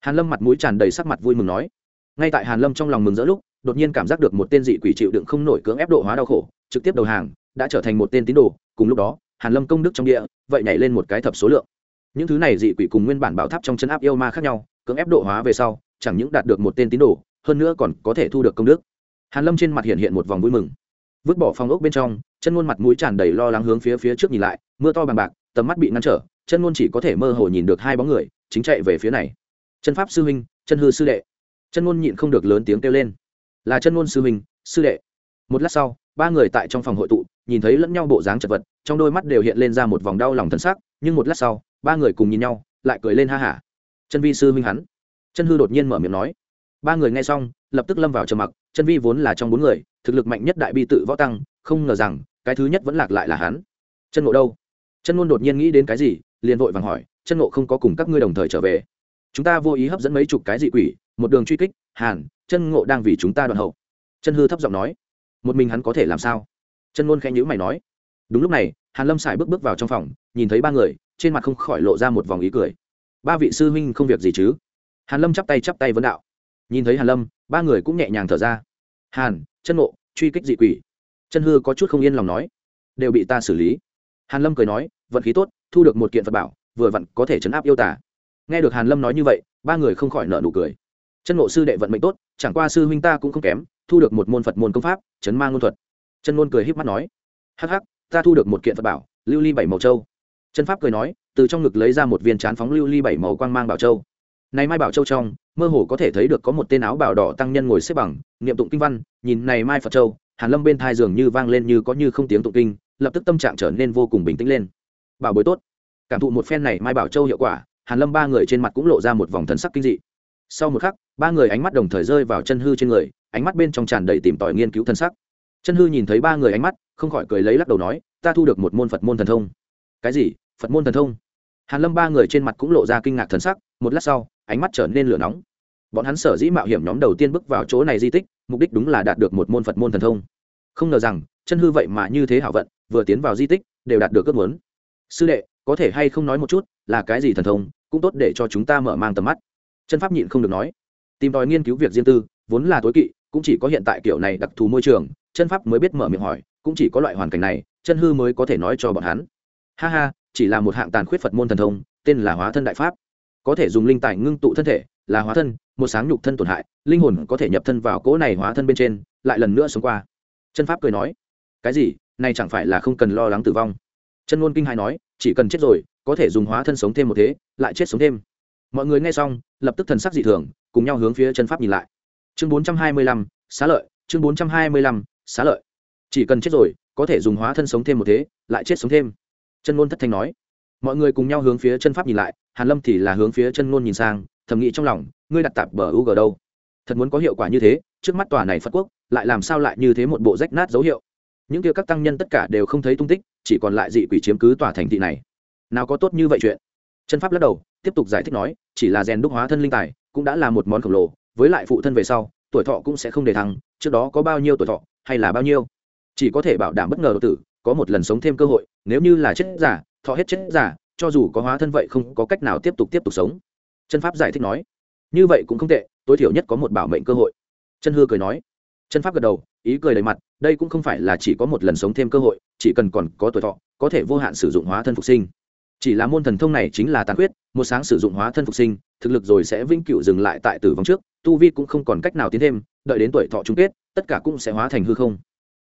Hàn lâm mặt mũi tràn đầy sắc mặt vui mừng nói. Ngay tại hàn lâm trong lòng mừng rỡ lúc, đột nhiên cảm giác được một tên dị quỷ chịu đựng không nổi cưỡng ép độ hóa đau khổ, trực tiếp đầu hàng, đã trở thành một tên tín đồ. Cùng lúc đó, hàn lâm công đức trong địa, vậy nhảy lên một cái thập số lượng những thứ này dị quỷ cùng nguyên bản bảo tháp trong chân áp yêu ma khác nhau, cưỡng ép độ hóa về sau, chẳng những đạt được một tên tín đồ, hơn nữa còn có thể thu được công đức. Hàn lâm trên mặt hiện hiện một vòng vui mừng. Vứt bỏ phòng ốc bên trong, chân ngôn mặt mũi tràn đầy lo lắng hướng phía phía trước nhìn lại, mưa to bằng bạc, tầm mắt bị ngăn trở, chân ngôn chỉ có thể mơ hồ nhìn được hai bóng người, chính chạy về phía này. Chân pháp sư huynh, chân hư sư đệ. Chân ngôn nhịn không được lớn tiếng kêu lên. Là chân ngôn sư huynh, sư đệ. Một lát sau, ba người tại trong phòng hội tụ, nhìn thấy lẫn nhau bộ dáng chật vật, trong đôi mắt đều hiện lên ra một vòng đau lòng thân xác nhưng một lát sau ba người cùng nhìn nhau, lại cười lên ha hả. Chân vi sư huynh hắn. Chân hư đột nhiên mở miệng nói. Ba người nghe xong, lập tức lâm vào trầm mặc, chân vi vốn là trong bốn người, thực lực mạnh nhất đại bi tự võ tăng, không ngờ rằng, cái thứ nhất vẫn lạc lại là hắn. Chân ngộ đâu? Chân ngôn đột nhiên nghĩ đến cái gì, liền vội vàng hỏi, chân ngộ không có cùng các ngươi đồng thời trở về? Chúng ta vô ý hấp dẫn mấy chục cái dị quỷ, một đường truy kích, hàn, chân ngộ đang vì chúng ta đoạn hậu. Chân hư thấp giọng nói, một mình hắn có thể làm sao? Chân ngôn khẽ nhữ mày nói, đúng lúc này, hàn lâm sải bước bước vào trong phòng, nhìn thấy ba người trên mặt không khỏi lộ ra một vòng ý cười. Ba vị sư huynh không việc gì chứ? Hàn lâm chắp tay chắp tay vấn đạo. Nhìn thấy hàn lâm, ba người cũng nhẹ nhàng thở ra. Hàn, chân ngộ, truy kích dị quỷ. Chân hư có chút không yên lòng nói. Đều bị ta xử lý. Hàn lâm cười nói, vận khí tốt, thu được một kiện vật bảo, vừa vặn có thể chấn áp yêu tả nghe được hàn lâm nói như vậy, ba người không khỏi nở nụ cười. Chân ngộ sư đệ vận mệnh tốt, chẳng qua sư huynh ta cũng không kém, thu được một môn phật môn công pháp, chấn mang ngôn thuật. Chân ngôn cười híp mắt nói. Hắc hắc, ta thu được một kiện phật bảo, lưu ly bảy màu châu chân pháp cười nói, từ trong ngực lấy ra một viên chán phóng lưu ly bảy màu quang mang bảo châu. Này mai bảo châu trong, mơ hồ có thể thấy được có một tên áo bảo đỏ tăng nhân ngồi xếp bằng, niệm tụng kinh văn, nhìn này mai phật châu, hàn lâm bên thai dường như vang lên như có như không tiếng tụng kinh, lập tức tâm trạng trở nên vô cùng bình tĩnh lên. Bảo bối tốt. Cảm thụ một phen này mai bảo châu hiệu quả, hàn lâm ba người trên mặt cũng lộ ra một vòng thần sắc kinh dị. Sau một khắc, ba người ánh mắt đồng thời rơi vào chân hư trên người, ánh mắt bên trong tràn đầy tìm tòi nghiên cứu thân sắc. Chân hư nhìn thấy ba người ánh mắt, không khỏi cười lấy lắc đầu nói, ta thu được một môn phật môn thần thông. Cái gì? Phật môn thần thông. Hàn lâm ba người trên mặt cũng lộ ra kinh ngạc thần sắc, một lát sau, ánh mắt trở nên lửa nóng. Bọn hắn sở dĩ mạo hiểm nhóm đầu tiên bước vào chỗ này di tích, mục đích đúng là đạt được một môn phật môn thần thông. Không ngờ rằng, chân hư vậy mà như thế hảo vận, vừa tiến vào di tích, đều đạt được ước muốn. Sư đệ, có thể hay không nói một chút, là cái gì thần thông, cũng tốt để cho chúng ta mở mang tầm mắt. Chân pháp nhịn không được nói. Tìm tòi nghiên cứu việc riêng tư, vốn là tối kỵ, cũng chỉ có hiện tại kiểu này đặc thù môi trường, chân pháp mới biết mở miệng hỏi, cũng chỉ có loại hoàn cảnh này, chân hư mới có thể nói cho bọn hắn. Ha ha chỉ là một hạng tàn khuyết phật môn thần thông, tên là hóa thân đại pháp. Có thể dùng linh tài ngưng tụ thân thể, là hóa thân, một sáng nhục thân tổn hại, linh hồn có thể nhập thân vào cỗ này hóa thân bên trên, lại lần nữa sống qua. Chân pháp cười nói, cái gì? Này chẳng phải là không cần lo lắng tử vong? Chân ngôn kinh hai nói, chỉ cần chết rồi, có thể dùng hóa thân sống thêm một thế, lại chết sống thêm. Mọi người nghe xong, lập tức thần sắc dị thường, cùng nhau hướng phía chân pháp nhìn lại. Chương bốn trăm hai mươi lăm, xá lợi, chương bốn trăm hai mươi lăm, xá lợi. Chỉ cần chết rồi, có thể dùng hóa thân sống thêm một thế, lại chết sống thêm chân ngôn thất thanh nói. Mọi người cùng nhau hướng phía chân pháp nhìn lại, hàn lâm thì là hướng phía chân ngôn nhìn sang, thầm nghĩ trong lòng, ngươi đặt tạp bờ u g đâu? Thật muốn có hiệu quả như thế, trước mắt tòa này phật quốc, lại làm sao lại như thế một bộ rách nát dấu hiệu? Những kia các tăng nhân tất cả đều không thấy tung tích, chỉ còn lại dị quỷ chiếm cứ tòa thành thị này. Nào có tốt như vậy chuyện? Chân pháp lắc đầu, tiếp tục giải thích nói, chỉ là rèn đúc hóa thân linh tài, cũng đã là một món khổng lồ, với lại phụ thân về sau, tuổi thọ cũng sẽ không để thăng, trước đó có bao nhiêu tuổi thọ, hay là bao nhiêu? Chỉ có thể bảo đảm bất ngờ đột tử có một lần sống thêm cơ hội, nếu như là chết giả, thọ hết chết giả, cho dù có hóa thân vậy không có cách nào tiếp tục tiếp tục sống. Chân pháp giải thích nói, như vậy cũng không tệ, tối thiểu nhất có một bảo mệnh cơ hội. Chân hư cười nói. Chân pháp gật đầu, ý cười đầy mặt, đây cũng không phải là chỉ có một lần sống thêm cơ hội, chỉ cần còn có tuổi thọ, có thể vô hạn sử dụng hóa thân phục sinh. Chỉ là môn thần thông này chính là tàn khuyết, một sáng sử dụng hóa thân phục sinh, thực lực rồi sẽ vĩnh cửu dừng lại tại tử vong trước, tu vi cũng không còn cách nào tiến thêm, đợi đến tuổi thọ chung kết, tất cả cũng sẽ hóa thành hư không.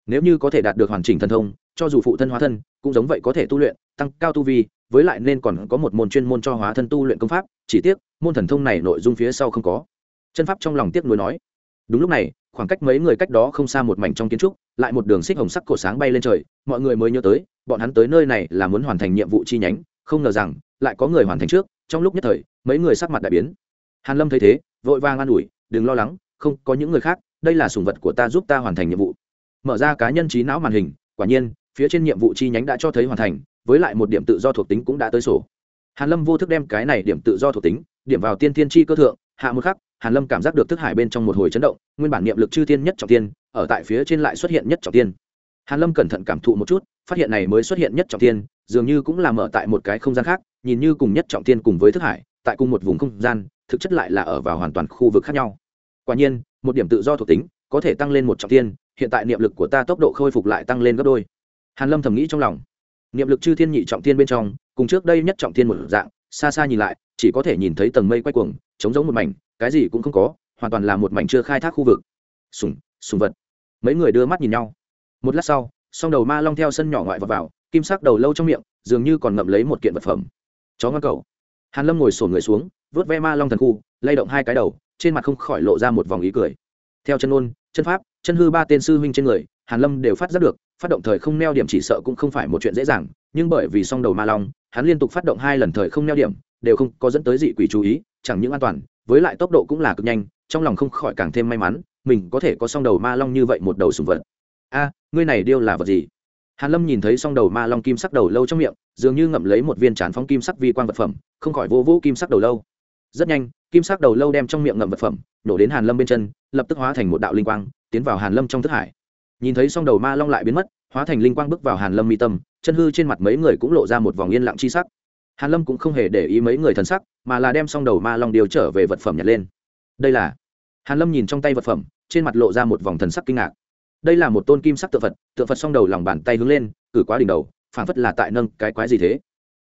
Nếu như có thể đạt được hoàn chỉnh thần thông cho dù phụ thân hóa thân, cũng giống vậy có thể tu luyện, tăng cao tu vi, với lại nên còn có một môn chuyên môn cho hóa thân tu luyện công pháp, chỉ tiếc, môn thần thông này nội dung phía sau không có. Chân pháp trong lòng tiếc nuối nói. Đúng lúc này, khoảng cách mấy người cách đó không xa một mảnh trong kiến trúc, lại một đường xích hồng sắc cổ sáng bay lên trời, mọi người mới nhớ tới, bọn hắn tới nơi này là muốn hoàn thành nhiệm vụ chi nhánh, không ngờ rằng, lại có người hoàn thành trước, trong lúc nhất thời, mấy người sắc mặt đại biến. Hàn lâm thấy thế, vội vàng an ủi, đừng lo lắng, không có những người khác, đây là sùng vật của ta giúp ta hoàn thành nhiệm vụ. Mở ra cá nhân trí não màn hình, quả nhiên phía trên nhiệm vụ chi nhánh đã cho thấy hoàn thành, với lại một điểm tự do thuộc tính cũng đã tới sổ. Hàn lâm vô thức đem cái này điểm tự do thuộc tính, điểm vào tiên thiên chi cơ thượng, hạ một khắc, hàn lâm cảm giác được thức hải bên trong một hồi chấn động, nguyên bản niệm lực chư thiên nhất trọng tiên, ở tại phía trên lại xuất hiện nhất trọng tiên. Hàn lâm cẩn thận cảm thụ một chút, phát hiện này mới xuất hiện nhất trọng tiên, dường như cũng là mở tại một cái không gian khác, nhìn như cùng nhất trọng tiên cùng với thức hải, tại cùng một vùng không gian, thực chất lại là ở vào hoàn toàn khu vực khác nhau. Quả nhiên, một điểm tự do thuộc tính, có thể tăng lên một trọng tiên, hiện tại niệm lực của ta tốc độ khôi phục lại tăng lên gấp đôi hàn lâm thầm nghĩ trong lòng. Niệm lực chư thiên nhị trọng thiên bên trong cùng trước đây nhất trọng thiên một dạng xa xa nhìn lại chỉ có thể nhìn thấy tầng mây quay cuồng chống giống một mảnh cái gì cũng không có hoàn toàn là một mảnh chưa khai thác khu vực. Sùng sùng vật. Mấy người đưa mắt nhìn nhau. Một lát sau song đầu ma long theo sân nhỏ ngoại vào, vào kim sắc đầu lâu trong miệng dường như còn ngậm lấy một kiện vật phẩm. Chó ngon cầu hàn lâm ngồi sổ người xuống vớt ve ma long thần khu lay động hai cái đầu trên mặt không khỏi lộ ra một vòng ý cười. Theo chân ôn chân pháp chân hư ba tên sư huynh trên người, hàn lâm đều phát giác được, phát động thời không neo điểm chỉ sợ cũng không phải một chuyện dễ dàng, nhưng bởi vì song đầu ma long, hắn liên tục phát động hai lần thời không neo điểm, đều không có dẫn tới dị quỷ chú ý, chẳng những an toàn, với lại tốc độ cũng là cực nhanh, trong lòng không khỏi càng thêm may mắn, mình có thể có song đầu ma long như vậy một đầu sùng vật. A, ngươi này điêu là vật gì? Hàn lâm nhìn thấy song đầu ma long kim sắc đầu lâu trong miệng, dường như ngậm lấy một viên chán phóng kim sắc vi quan vật phẩm, không khỏi vô vũ kim sắc đầu lâu. Rất nhanh kim sắc đầu lâu đem trong miệng ngậm vật phẩm, nổ đến hàn lâm bên chân, lập tức hóa thành một đạo linh quang, tiến vào hàn lâm trong thức hải. Nhìn thấy song đầu ma long lại biến mất, hóa thành linh quang bước vào hàn lâm mi tâm, chân hư trên mặt mấy người cũng lộ ra một vòng yên lặng chi sắc. Hàn lâm cũng không hề để ý mấy người thần sắc, mà là đem song đầu ma long điều trở về vật phẩm nhặt lên. Đây là hàn lâm nhìn trong tay vật phẩm, trên mặt lộ ra một vòng thần sắc kinh ngạc. Đây là một tôn kim sắc tượng phật tượng phật song đầu lòng bàn tay hướng lên, cử quá đỉnh đầu, phảng phất là tại nâng cái quái gì thế.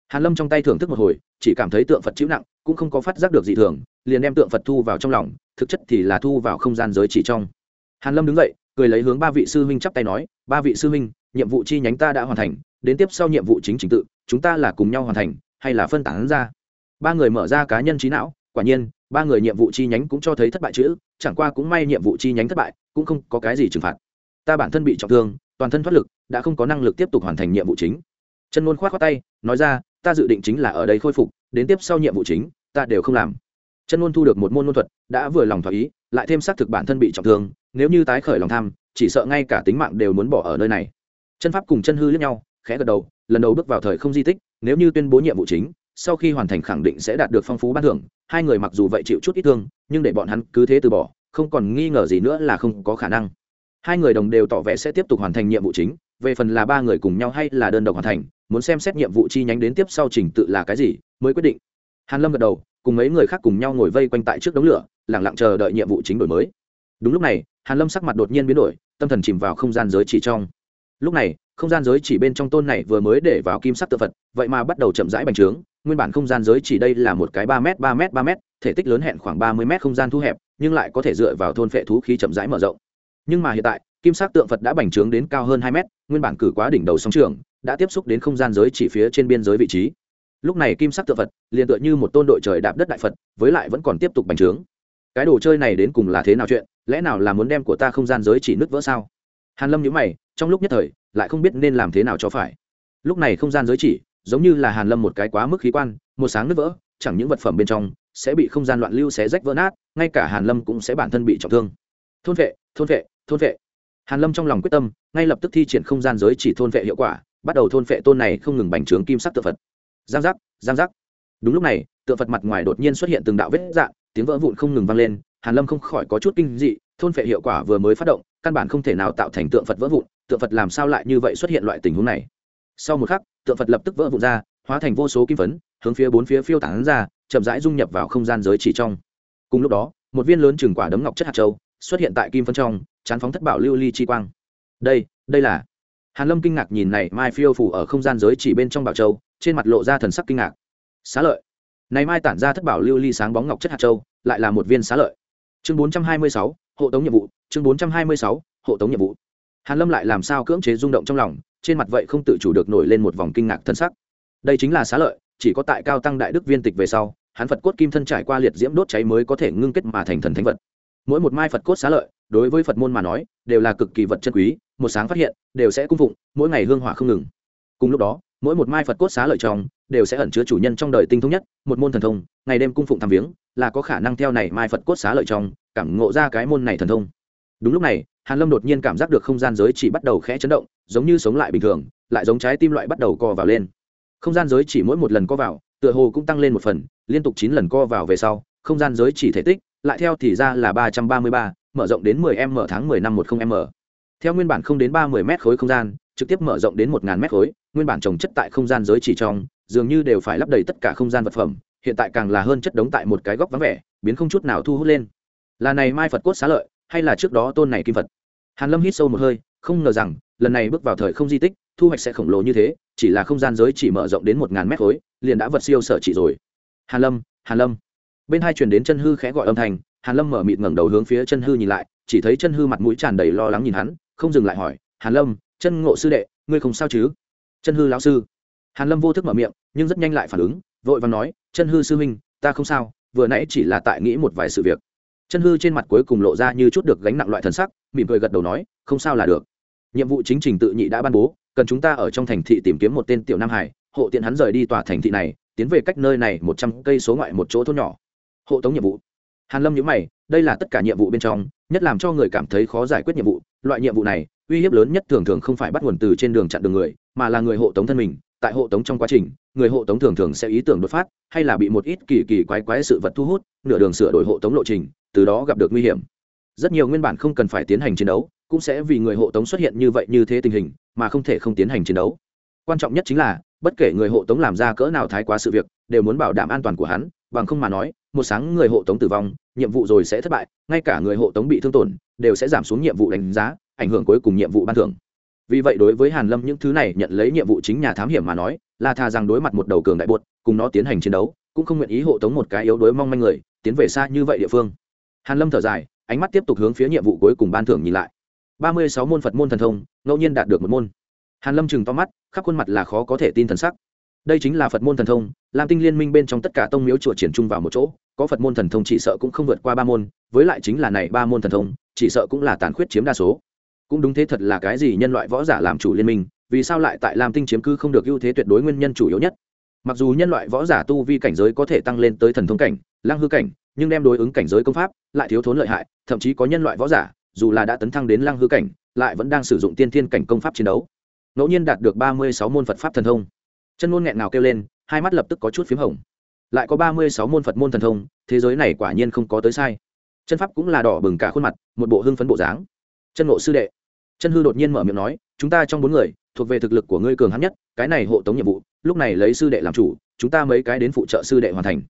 Hàn lâm trong tay thưởng thức một hồi, chỉ cảm thấy tượng phật chịu nặng cũng không có phát giác được gì thường, liền đem tượng phật thu vào trong lòng, thực chất thì là thu vào không gian giới chỉ trong. Hàn lâm đứng dậy, cười lấy hướng ba vị sư huynh chắp tay nói, ba vị sư huynh, nhiệm vụ chi nhánh ta đã hoàn thành, đến tiếp sau nhiệm vụ chính trình tự, chúng ta là cùng nhau hoàn thành, hay là phân tán ra? Ba người mở ra cá nhân trí não, quả nhiên, ba người nhiệm vụ chi nhánh cũng cho thấy thất bại chữ, chẳng qua cũng may nhiệm vụ chi nhánh thất bại, cũng không có cái gì trừng phạt. Ta bản thân bị trọng thương, toàn thân thoát lực, đã không có năng lực tiếp tục hoàn thành nhiệm vụ chính. Chân ngôn khoát khoát tay, nói ra, ta dự định chính là ở đây khôi phục đến tiếp sau nhiệm vụ chính, ta đều không làm. Chân luôn thu được một môn luân thuật, đã vừa lòng thỏa ý, lại thêm xác thực bản thân bị trọng thương, nếu như tái khởi lòng tham, chỉ sợ ngay cả tính mạng đều muốn bỏ ở nơi này. Chân pháp cùng chân hư lẫn nhau, khẽ gật đầu, lần đầu bước vào thời không di tích, nếu như tuyên bố nhiệm vụ chính, sau khi hoàn thành khẳng định sẽ đạt được phong phú ban thưởng, hai người mặc dù vậy chịu chút ít thương, nhưng để bọn hắn cứ thế từ bỏ, không còn nghi ngờ gì nữa là không có khả năng. Hai người đồng đều tỏ vẻ sẽ tiếp tục hoàn thành nhiệm vụ chính về phần là ba người cùng nhau hay là đơn độc hoàn thành, muốn xem xét nhiệm vụ chi nhánh đến tiếp sau trình tự là cái gì mới quyết định. Hàn lâm gật đầu, cùng mấy người khác cùng nhau ngồi vây quanh tại trước đống lửa lẳng lặng chờ đợi nhiệm vụ chính đổi mới. Đúng lúc này, hàn lâm sắc mặt đột nhiên biến đổi, tâm thần chìm vào không gian giới chỉ trong. Lúc này, không gian giới chỉ bên trong tôn này vừa mới để vào kim sắc tự vật vậy mà bắt đầu chậm rãi bành trướng, nguyên bản không gian giới chỉ đây là một cái ba m ba m ba m thể tích lớn hẹn khoảng ba mươi m không gian thu hẹp, nhưng lại có thể dựa vào thôn phệ thú khí chậm rãi mở rộng. Nhưng mà hiện tại kim sắc tượng phật đã bành trướng đến cao hơn hai mét, nguyên bản cử quá đỉnh đầu sóng trường, đã tiếp xúc đến không gian giới chỉ phía trên biên giới vị trí. Lúc này kim sắc tượng phật liền tựa như một tôn đội trời đạp đất đại phật, với lại vẫn còn tiếp tục bành trướng. Cái đồ chơi này đến cùng là thế nào chuyện? Lẽ nào là muốn đem của ta không gian giới chỉ nứt vỡ sao? Hàn lâm nhíu mày, trong lúc nhất thời, lại không biết nên làm thế nào cho phải. Lúc này không gian giới chỉ, giống như là hàn lâm một cái quá mức khí quan, một sáng nứt vỡ, chẳng những vật phẩm bên trong sẽ bị không gian loạn lưu xé rách vỡ nát, ngay cả hàn lâm cũng sẽ bản thân bị trọng thương. Thôn vệ thôn vệ thôn vệ hàn lâm trong lòng quyết tâm, ngay lập tức thi triển không gian giới chỉ thôn vệ hiệu quả, bắt đầu thôn vệ tôn này không ngừng bành trướng kim sắc tượng phật. Giang giác giang giác. Đúng lúc này, tượng phật mặt ngoài đột nhiên xuất hiện từng đạo vết dạng, tiếng vỡ vụn không ngừng vang lên, hàn lâm không khỏi có chút kinh dị, thôn vệ hiệu quả vừa mới phát động, căn bản không thể nào tạo thành tượng phật vỡ vụn, tượng phật làm sao lại như vậy xuất hiện loại tình huống này? Sau một khắc, tượng phật lập tức vỡ vụn ra, hóa thành vô số kim phấn, hướng phía bốn phía phiêu tán ra, chậm rãi dung nhập vào không gian giới chỉ trong. Cùng lúc đó, một viên lớn chừng quả đấm ngọc chất hạt châu xuất hiện tại kim phấn trong chán phóng thất bảo lưu ly chi quang. Đây đây là. Hàn lâm kinh ngạc nhìn này mai phiêu phủ ở không gian giới chỉ bên trong bảo châu trên mặt lộ ra thần sắc kinh ngạc. Xá lợi. Này mai tản ra thất bảo lưu ly sáng bóng ngọc chất hạt châu lại là một viên xá lợi. Chương 426, hộ tống nhiệm vụ chương 426, hộ tống nhiệm vụ. Hàn lâm lại làm sao cưỡng chế rung động trong lòng trên mặt vậy không tự chủ được nổi lên một vòng kinh ngạc thân sắc. Đây chính là xá lợi chỉ có tại cao tăng đại đức viên tịch về sau hắn phật cốt kim thân trải qua liệt diễm đốt cháy mới có thể ngưng kết mà thành thần thánh vật mỗi một mai phật cốt xá lợi, đối với phật môn mà nói, đều là cực kỳ vật chân quý, một sáng phát hiện, đều sẽ cung phụng, mỗi ngày hương hỏa không ngừng. Cùng lúc đó, mỗi một mai phật cốt xá lợi trong, đều sẽ ẩn chứa chủ nhân trong đời tinh thông nhất, một môn thần thông, ngày đêm cung phụng tham viếng, là có khả năng theo này mai phật cốt xá lợi trong, cảm ngộ ra cái môn này thần thông. Đúng lúc này, hàn lâm đột nhiên cảm giác được không gian giới chỉ bắt đầu khẽ chấn động, giống như sống lại bình thường, lại giống trái tim loại bắt đầu co vào lên. Không gian giới chỉ mỗi một lần co vào, tựa hồ cũng tăng lên một phần, liên tục chín lần co vào về sau, không gian giới chỉ thể tích lại theo thì ra là ba trăm ba mươi ba, mở rộng đến 10 m tháng 10 năm 10 m theo nguyên bản không đến 30 m khối không gian, trực tiếp mở rộng đến 1000 m khối, nguyên bản trồng chất tại không gian giới chỉ trong, dường như đều phải lấp đầy tất cả không gian vật phẩm, hiện tại càng là hơn chất đống tại một cái góc vắng vẻ, biến không chút nào thu hút lên. Là này mai phật cốt xá lợi, hay là trước đó tôn này kim phật? Hàn lâm hít sâu một hơi, không ngờ rằng, lần này bước vào thời không di tích, thu hoạch sẽ khổng lồ như thế, chỉ là không gian giới chỉ mở rộng đến một ngàn mét khối, liền đã vật siêu sở chỉ rồi. Hàn lâm hàn lâm bên hai truyền đến chân hư khẽ gọi âm thanh, hàn lâm mở mịt ngẩng đầu hướng phía chân hư nhìn lại, chỉ thấy chân hư mặt mũi tràn đầy lo lắng nhìn hắn, không dừng lại hỏi, hàn lâm, chân ngộ sư đệ, ngươi không sao chứ? Chân hư lão sư. Hàn lâm vô thức mở miệng, nhưng rất nhanh lại phản ứng, vội vàng nói, chân hư sư huynh, ta không sao, vừa nãy chỉ là tại nghĩ một vài sự việc. Chân hư trên mặt cuối cùng lộ ra như chút được gánh nặng loại thần sắc, mỉm cười gật đầu nói, không sao là được. Nhiệm vụ chính trình tự nhị đã ban bố, cần chúng ta ở trong thành thị tìm kiếm một tên tiểu nam hải, hộ tiện hắn rời đi tòa thành thị này, tiến về cách nơi này một trăm cây số ngoại một chỗ thôn nhỏ hộ tống nhiệm vụ. Hàn lâm nhớ mày, đây là tất cả nhiệm vụ bên trong, nhất làm cho người cảm thấy khó giải quyết nhiệm vụ. Loại nhiệm vụ này, uy hiếp lớn nhất thường thường không phải bắt nguồn từ trên đường chặn đường người, mà là người hộ tống thân mình. Tại hộ tống trong quá trình, người hộ tống thường thường sẽ ý tưởng đột phát, hay là bị một ít kỳ kỳ quái quái sự vật thu hút, nửa đường sửa đổi hộ tống lộ trình, từ đó gặp được nguy hiểm. Rất nhiều nguyên bản không cần phải tiến hành chiến đấu, cũng sẽ vì người hộ tống xuất hiện như vậy như thế tình hình, mà không thể không tiến hành chiến đấu. Quan trọng nhất chính là, bất kể người hộ tống làm ra cỡ nào thái quá sự việc, đều muốn bảo đảm an toàn của hắn bằng không mà nói, một sáng người hộ tống tử vong, nhiệm vụ rồi sẽ thất bại, ngay cả người hộ tống bị thương tổn, đều sẽ giảm xuống nhiệm vụ đánh giá, ảnh hưởng cuối cùng nhiệm vụ ban thưởng. Vì vậy đối với hàn lâm những thứ này nhận lấy nhiệm vụ chính nhà thám hiểm mà nói, là thà rằng đối mặt một đầu cường đại buột cùng nó tiến hành chiến đấu, cũng không nguyện ý hộ tống một cái yếu đối mong manh người, tiến về xa như vậy địa phương. Hàn lâm thở dài, ánh mắt tiếp tục hướng phía nhiệm vụ cuối cùng ban thưởng nhìn lại. Ba mươi sáu môn phật môn thần thông, ngẫu nhiên đạt được một môn. Hàn lâm chừng to mắt, khắp khuôn mặt là khó có thể tin thần sắc đây chính là phật môn thần thông, lam tinh liên minh bên trong tất cả tông miếu chùa triển chung vào một chỗ, có phật môn thần thông chỉ sợ cũng không vượt qua ba môn, với lại chính là này ba môn thần thông, chỉ sợ cũng là tàn khuyết chiếm đa số. Cũng đúng thế thật là cái gì nhân loại võ giả làm chủ liên minh, vì sao lại tại lam tinh chiếm cư không được ưu thế tuyệt đối nguyên nhân chủ yếu nhất? Mặc dù nhân loại võ giả tu vi cảnh giới có thể tăng lên tới thần thông cảnh lang hư cảnh, nhưng đem đối ứng cảnh giới công pháp lại thiếu thốn lợi hại, thậm chí có nhân loại võ giả, dù là đã tấn thăng đến lang hư cảnh, lại vẫn đang sử dụng tiên thiên cảnh công pháp chiến đấu. Ngẫu nhiên đạt được ba mươi sáu môn phật pháp thần thông chân ngôn nghẹn nào kêu lên, hai mắt lập tức có chút p h í m hồng. Lại có ba mươi sáu môn phật môn thần thông, thế giới này quả nhiên không có tới sai. Chân pháp cũng là đỏ bừng cả khuôn mặt, một bộ hưng phấn bộ dáng. Chân ngộ sư đệ. Chân hư đột nhiên mở miệng nói, chúng ta trong bốn người, thuộc về thực lực của ngươi cường hắn nhất, cái này hộ tống nhiệm vụ, lúc này lấy sư đệ làm chủ, chúng ta mấy cái đến phụ trợ sư đệ hoàn thành.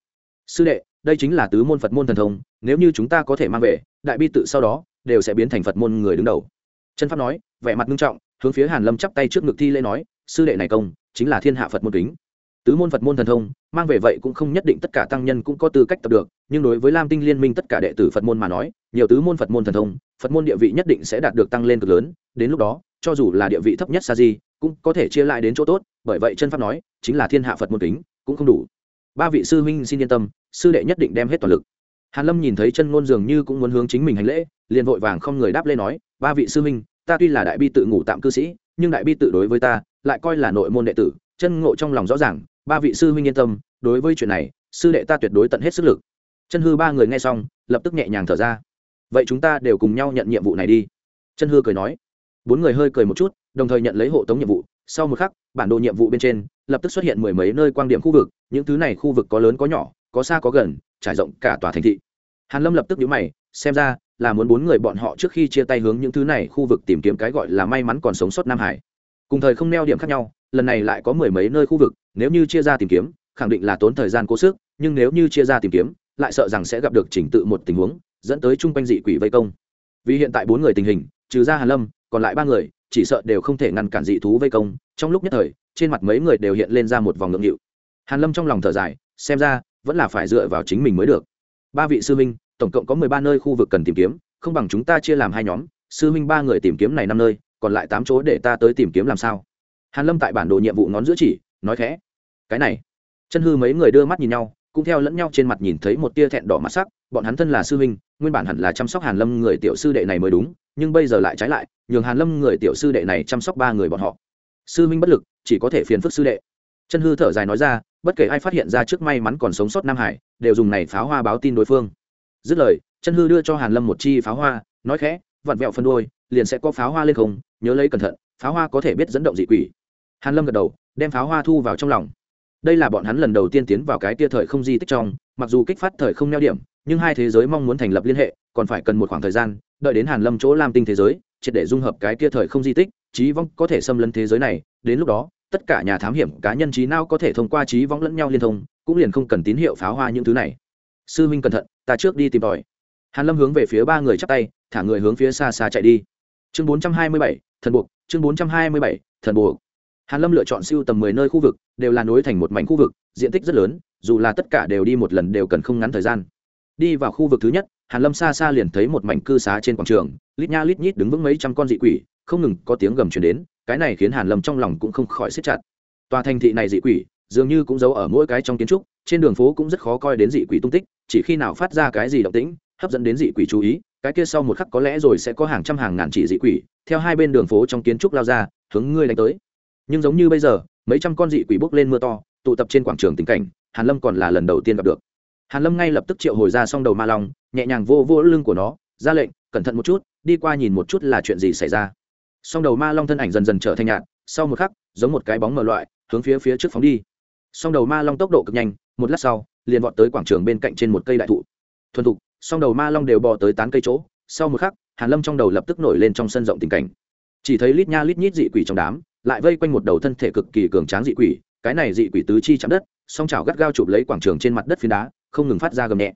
Sư đệ, đây chính là tứ môn phật môn thần thông, nếu như chúng ta có thể mang về, đại bi tự sau đó, đều sẽ biến thành phật môn người đứng đầu. Chân pháp nói, vẻ mặt nghiêm trọng, hướng phía hàn lâm chắp tay trước ngực thi lễ nói, sư đệ này công chính là thiên hạ phật môn kính. Tứ môn phật môn thần thông, mang về vậy cũng không nhất định tất cả tăng nhân cũng có tư cách tập được, nhưng đối với lam tinh liên minh tất cả đệ tử phật môn mà nói, nhiều tứ môn phật môn thần thông, phật môn địa vị nhất định sẽ đạt được tăng lên cực lớn, đến lúc đó, cho dù là địa vị thấp nhất sa di, cũng có thể chia lại đến chỗ tốt, bởi vậy chân pháp nói, chính là thiên hạ phật môn kính, cũng không đủ. Ba vị sư huynh xin yên tâm, sư đệ nhất định đem hết toàn lực. Hàn lâm nhìn thấy chân ngôn dường như cũng muốn hướng chính mình hành lễ, liền vội vàng không người đáp lên nói, ba vị sư huynh, ta tuy là đại bi tự ngủ tạm cư sĩ, nhưng đại bi tự đối với ta lại coi là nội môn đệ tử, chân ngộ trong lòng rõ ràng, ba vị sư huynh yên tâm, đối với chuyện này, sư đệ ta tuyệt đối tận hết sức lực. Chân hư ba người nghe xong, lập tức nhẹ nhàng thở ra. Vậy chúng ta đều cùng nhau nhận nhiệm vụ này đi. Chân hư cười nói. Bốn người hơi cười một chút, đồng thời nhận lấy hộ tống nhiệm vụ. Sau một khắc, bản đồ nhiệm vụ bên trên, lập tức xuất hiện mười mấy nơi quan điểm khu vực, những thứ này khu vực có lớn có nhỏ, có xa có gần, trải rộng cả tòa thành thị. Hàn lâm lập tức nhíu mày, xem ra là muốn bốn người bọn họ trước khi chia tay hướng những thứ này khu vực tìm kiếm cái gọi là may mắn còn sống sót nam hải cùng thời không neo điểm khác nhau, lần này lại có mười mấy nơi khu vực, nếu như chia ra tìm kiếm, khẳng định là tốn thời gian cố sức, nhưng nếu như chia ra tìm kiếm, lại sợ rằng sẽ gặp được chỉnh tự một tình huống, dẫn tới chung quanh dị quỷ vây công. Vì hiện tại bốn người tình hình, trừ ra hàn lâm, còn lại ba người, chỉ sợ đều không thể ngăn cản dị thú vây công. Trong lúc nhất thời, trên mặt mấy người đều hiện lên ra một vòng ngượng nghịu. Hàn lâm trong lòng thở dài, xem ra, vẫn là phải dựa vào chính mình mới được. Ba vị sư minh tổng cộng có mười ba nơi khu vực cần tìm kiếm, không bằng chúng ta chia làm hai nhóm, sư minh ba người tìm kiếm này năm nơi còn lại tám chỗ để ta tới tìm kiếm làm sao? Hàn lâm tại bản đồ nhiệm vụ ngón giữa chỉ, nói khẽ. Cái này, chân hư mấy người đưa mắt nhìn nhau, cũng theo lẫn nhau trên mặt nhìn thấy một tia thẹn đỏ mặt sắc, bọn hắn thân là sư huynh, nguyên bản hẳn là chăm sóc hàn lâm người tiểu sư đệ này mới đúng, nhưng bây giờ lại trái lại, nhường hàn lâm người tiểu sư đệ này chăm sóc ba người bọn họ. Sư huynh bất lực, chỉ có thể phiền phức sư đệ. Chân hư thở dài nói ra, bất kể ai phát hiện ra trước may mắn còn sống sót nam hải, đều dùng này pháo hoa báo tin đối phương. Dứt lời, chân hư đưa cho hàn lâm một chi pháo hoa, nói khẽ, vặn vẹo phân đôi liền sẽ có pháo hoa lên không, nhớ lấy cẩn thận, pháo hoa có thể biết dẫn động dị quỷ. Hàn lâm gật đầu, đem pháo hoa thu vào trong lòng. Đây là bọn hắn lần đầu tiên tiến vào cái tia thời không di tích trong, mặc dù kích phát thời không neo điểm, nhưng hai thế giới mong muốn thành lập liên hệ, còn phải cần một khoảng thời gian, đợi đến hàn lâm chỗ lam tinh thế giới, triệt để dung hợp cái tia thời không di tích trí vong có thể xâm lấn thế giới này, đến lúc đó, tất cả nhà thám hiểm, cá nhân trí nào có thể thông qua trí vong lẫn nhau liên thông, cũng liền không cần tín hiệu pháo hoa những thứ này. Sư minh cẩn thận, ta trước đi tìm tòi. Hàn lâm hướng về phía ba người chắp tay, thả người hướng phía xa xa chạy đi chương 427, thần buộc. Chương 427, thần buộc. Hàn lâm lựa chọn siêu tầm mười nơi khu vực đều là nối thành một mảnh khu vực diện tích rất lớn dù là tất cả đều đi một lần đều cần không ngắn thời gian. Đi vào khu vực thứ nhất hàn lâm xa xa liền thấy một mảnh cư xá trên quảng trường lít nha lít nhít đứng vững mấy trăm con dị quỷ không ngừng có tiếng gầm truyền đến cái này khiến hàn lâm trong lòng cũng không khỏi siết chặt. Tòa thành thị này dị quỷ dường như cũng giấu ở mỗi cái trong kiến trúc trên đường phố cũng rất khó coi đến dị quỷ tung tích chỉ khi nào phát ra cái gì động tĩnh hấp dẫn đến dị quỷ chú ý cái kia sau một khắc có lẽ rồi sẽ có hàng trăm hàng ngàn chỉ dị quỷ, theo hai bên đường phố trong kiến trúc lao ra, hướng ngươi đánh tới. Nhưng giống như bây giờ, mấy trăm con dị quỷ bốc lên mưa to, tụ tập trên quảng trường tình cảnh, hàn lâm còn là lần đầu tiên gặp được. Hàn lâm ngay lập tức triệu hồi ra xong đầu ma long, nhẹ nhàng vô vô lưng của nó, ra lệnh, cẩn thận một chút, đi qua nhìn một chút là chuyện gì xảy ra. Xong đầu ma long thân ảnh dần dần trở thành nhạt, sau một khắc, giống một cái bóng mờ loại, hướng phía phía trước phóng đi. Xong đầu ma long tốc độ cực nhanh, một lát sau, liền vọt tới quảng trường bên cạnh trên một cây đại thụ. Thuần thục song đầu ma long đều bò tới tán cây chỗ. Sau một khắc, hàn lâm trong đầu lập tức nổi lên trong sân rộng tình cảnh. Chỉ thấy lít nha lít nhít dị quỷ trong đám, lại vây quanh một đầu thân thể cực kỳ cường tráng dị quỷ. Cái này dị quỷ tứ chi chạm đất, song chảo gắt gao chụp lấy quảng trường trên mặt đất phiến đá, không ngừng phát ra gầm nhẹ.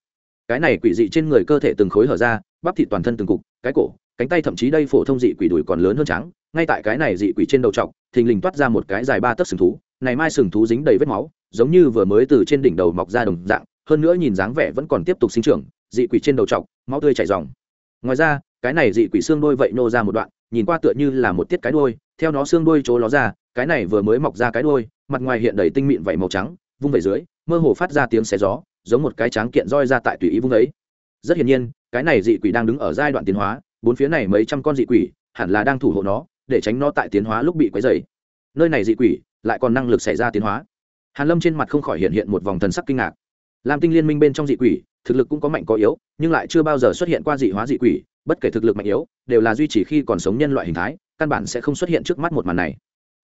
Cái này quỷ dị trên người cơ thể từng khối hở ra, bắp thịt toàn thân từng cục, cái cổ, cánh tay thậm chí đây phổ thông dị quỷ đùi còn lớn hơn trắng. Ngay tại cái này dị quỷ trên đầu trọc, thình lình toát ra một cái dài ba tấc sừng thú. Này mai sừng thú dính đầy vết máu, giống như vừa mới từ trên đỉnh đầu mọc ra đồng dạng, hơn nữa nhìn dáng vẻ vẫn còn tiếp tục sinh trưởng dị quỷ trên đầu trọc máu tươi chảy dòng ngoài ra, cái này dị quỷ xương đôi vậy nô ra một đoạn, nhìn qua tựa như là một tiết cái đôi theo nó xương đôi chỗ ló ra, cái này vừa mới mọc ra cái đôi mặt ngoài hiện đầy tinh mịn vảy màu trắng, vung vẩy dưới, mơ hồ phát ra tiếng xé gió, giống một cái tráng kiện roi ra tại tùy ý vung ấy. Rất hiển nhiên, cái này dị quỷ đang đứng ở giai đoạn tiến hóa, bốn phía này mấy trăm con dị quỷ, hẳn là đang thủ hộ nó, để tránh nó tại tiến hóa lúc bị quấy dày nơi này dị quỷ, lại còn năng lực xảy ra tiến hóa. Hàn lâm trên mặt không khỏi hiện hiện một vòng thần sắc kinh ngạc lam tinh liên minh bên trong dị quỷ, thực lực cũng có mạnh có yếu, nhưng lại chưa bao giờ xuất hiện qua dị hóa dị quỷ, bất kể thực lực mạnh yếu, đều là duy trì khi còn sống nhân loại hình thái, căn bản sẽ không xuất hiện trước mắt một màn này.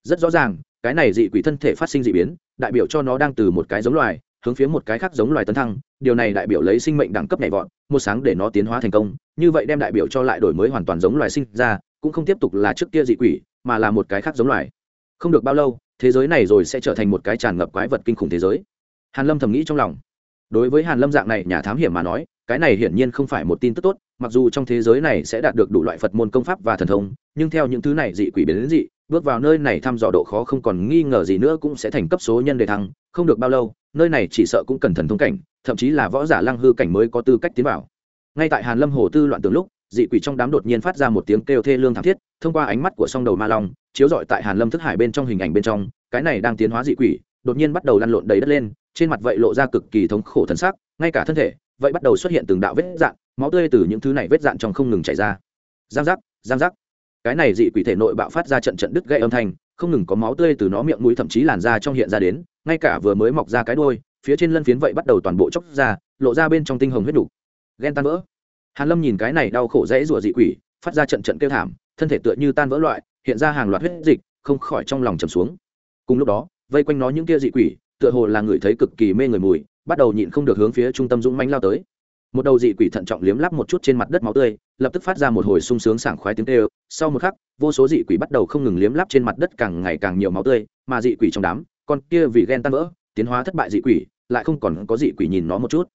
Rất rõ ràng, cái này dị quỷ thân thể phát sinh dị biến, đại biểu cho nó đang từ một cái giống loài, hướng phía một cái khác giống loài tấn thăng, điều này đại biểu lấy sinh mệnh đẳng cấp nhảy vọt, một sáng để nó tiến hóa thành công, như vậy đem đại biểu cho lại đổi mới hoàn toàn giống loài sinh ra, cũng không tiếp tục là trước kia dị quỷ, mà là một cái khác giống loài. Không được bao lâu, thế giới này rồi sẽ trở thành một cái tràn ngập quái vật kinh khủng thế giới. Hàn lâm thầm nghĩ trong lòng đối với hàn lâm dạng này nhà thám hiểm mà nói, cái này hiển nhiên không phải một tin tức tốt, mặc dù trong thế giới này sẽ đạt được đủ loại phật môn công pháp và thần thông, nhưng theo những thứ này dị quỷ biến đến dị, bước vào nơi này thăm dò độ khó không còn nghi ngờ gì nữa cũng sẽ thành cấp số nhân đề thăng, không được bao lâu, nơi này chỉ sợ cũng cần thần thông cảnh, thậm chí là võ giả lăng hư cảnh mới có tư cách tiến vào. Ngay tại hàn lâm hồ tư loạn tường lúc, dị quỷ trong đám đột nhiên phát ra một tiếng kêu thê lương thảm thiết, thông qua ánh mắt của song đầu ma long, chiếu rọi tại hàn lâm thức hải bên trong hình ảnh bên trong, cái này đang tiến hóa dị quỷ, đột nhiên bắt đầu lăn lộn đầy đất lên trên mặt vậy lộ ra cực kỳ thống khổ thần sắc, ngay cả thân thể, vậy bắt đầu xuất hiện từng đạo vết dạn, máu tươi từ những thứ này vết dạn trong không ngừng chảy ra. Giang giác giang giác. Cái này dị quỷ thể nội bạo phát ra trận trận đứt gây âm thanh, không ngừng có máu tươi từ nó miệng mũi thậm chí làn da trong hiện ra đến, ngay cả vừa mới mọc ra cái đôi phía trên lân phiến vậy bắt đầu toàn bộ chóc ra, lộ ra bên trong tinh hồng huyết đủ. Ghen tan vỡ. Hàn lâm nhìn cái này đau khổ dễ rủa dị quỷ, phát ra trận trận kêu thảm, thân thể tựa như tan vỡ loại, hiện ra hàng loạt huyết dịch, không khỏi trong lòng trầm xuống. Cùng lúc đó, vây quanh nó những kia dị quỷ tựa hồ là người thấy cực kỳ mê người mùi, bắt đầu nhịn không được hướng phía trung tâm dũng mãnh lao tới. Một đầu dị quỷ thận trọng liếm lắp một chút trên mặt đất máu tươi, lập tức phát ra một hồi sung sướng sảng khoái tiếng kêu. Sau một khắc, vô số dị quỷ bắt đầu không ngừng liếm lắp trên mặt đất càng ngày càng nhiều máu tươi, mà dị quỷ trong đám, con kia vì ghen tan vỡ, tiến hóa thất bại dị quỷ, lại không còn có dị quỷ nhìn nó một chút.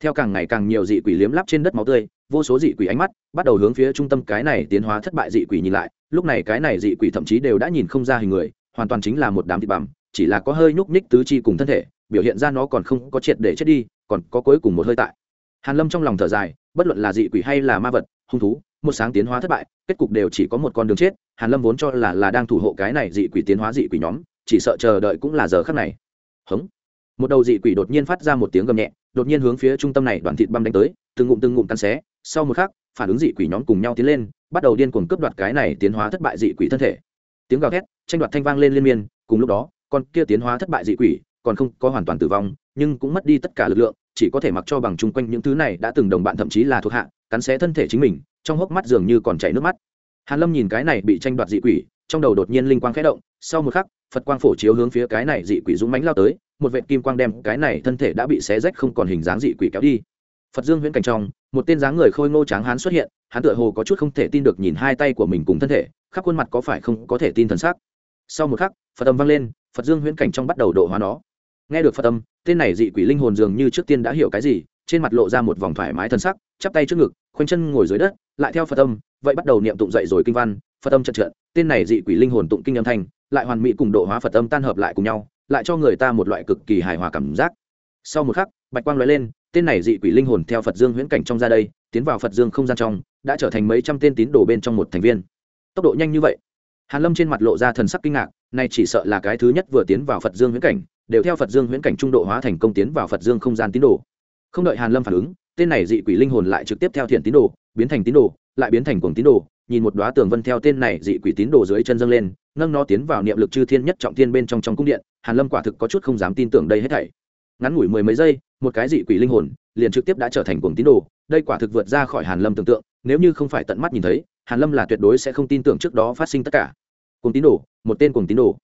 Theo càng ngày càng nhiều dị quỷ liếm lắp trên đất máu tươi, vô số dị quỷ ánh mắt bắt đầu hướng phía trung tâm cái này tiến hóa thất bại dị quỷ nhìn lại. Lúc này cái này dị quỷ thậm chí đều đã nhìn không ra hình người, hoàn toàn chính là một đám thịt bằm chỉ là có hơi nhúc nhích tứ chi cùng thân thể, biểu hiện ra nó còn không có triệt để chết đi, còn có cuối cùng một hơi tại. Hàn lâm trong lòng thở dài, bất luận là dị quỷ hay là ma vật, hung thú, một sáng tiến hóa thất bại, kết cục đều chỉ có một con đường chết, hàn lâm vốn cho là là đang thủ hộ cái này dị quỷ tiến hóa dị quỷ nhóm, chỉ sợ chờ đợi cũng là giờ khắc này. Hống. Một đầu dị quỷ đột nhiên phát ra một tiếng gầm nhẹ, đột nhiên hướng phía trung tâm này đoàn thịt băm đánh tới, từng ngụm từng ngụm cắn xé, sau một khắc, phản ứng dị quỷ nhóm cùng nhau tiến lên, bắt đầu điên cuồng cướp đoạt cái này tiến hóa thất bại dị quỷ thân thể. Tiếng gào thét, tranh đoạt thanh vang lên liên miên, cùng lúc đó con kia tiến hóa thất bại dị quỷ, còn không có hoàn toàn tử vong, nhưng cũng mất đi tất cả lực lượng, chỉ có thể mặc cho bằng chung quanh những thứ này đã từng đồng bạn thậm chí là thuộc hạ, cắn xé thân thể chính mình, trong hốc mắt dường như còn chảy nước mắt. Hàn lâm nhìn cái này bị tranh đoạt dị quỷ, trong đầu đột nhiên linh quang khẽ động, sau một khắc, phật quang phổ chiếu hướng phía cái này dị quỷ dũng mãnh lao tới, một vệt kim quang đem cái này thân thể đã bị xé rách không còn hình dáng dị quỷ kéo đi. Phật dương huyễn cảnh trong, một tên dáng người khôi ngô tráng hán xuất hiện, hắn tựa hồ có chút không thể tin được nhìn hai tay của mình cùng thân thể, khắp khuôn mặt có phải không có thể tin thần sắc sau một khắc, phật âm vang lên, phật dương huyễn cảnh trong bắt đầu độ hóa nó. Nghe được phật âm, tên này dị quỷ linh hồn dường như trước tiên đã hiểu cái gì, trên mặt lộ ra một vòng thoải mái thân sắc, chắp tay trước ngực, khoanh chân ngồi dưới đất, lại theo phật âm, vậy bắt đầu niệm tụng dậy rồi kinh văn, phật âm chật trượt tên này dị quỷ linh hồn tụng kinh âm thanh, lại hoàn mỹ cùng độ hóa phật âm tan hợp lại cùng nhau, lại cho người ta một loại cực kỳ hài hòa cảm giác. Sau một khắc, bạch quang lóe lên, tên này dị quỷ linh hồn theo phật dương huyễn cảnh trong ra đây, tiến vào phật dương không gian trong, đã trở thành mấy trăm tên tín đồ bên trong một thành viên. Tốc độ nhanh như vậy hàn lâm trên mặt lộ ra thần sắc kinh ngạc, nay chỉ sợ là cái thứ nhất vừa tiến vào phật dương huyễn cảnh, đều theo phật dương huyễn cảnh trung độ hóa thành công tiến vào phật dương không gian tín đồ. Không đợi hàn lâm phản ứng, tên này dị quỷ linh hồn lại trực tiếp theo thiện tín đồ, biến thành tín đồ, lại biến thành cuồng tín đồ, nhìn một đóa tường vân theo tên này dị quỷ tín đồ dưới chân dâng lên, nâng nó tiến vào niệm lực chư thiên nhất trọng thiên bên trong trong cung điện, hàn lâm quả thực có chút không dám tin tưởng đây hết thảy. Ngắn ngủi mười mấy giây, một cái dị quỷ linh hồn liền trực tiếp đã trở thành cuồng tín đồ, đây quả thực vượt ra khỏi hàn lâm tưởng tượng, nếu như không phải tận mắt nhìn thấy hàn lâm là tuyệt đối sẽ không tin tưởng trước đó phát sinh tất cả. Cuồng tín đồ, một tên cuồng tín đồ.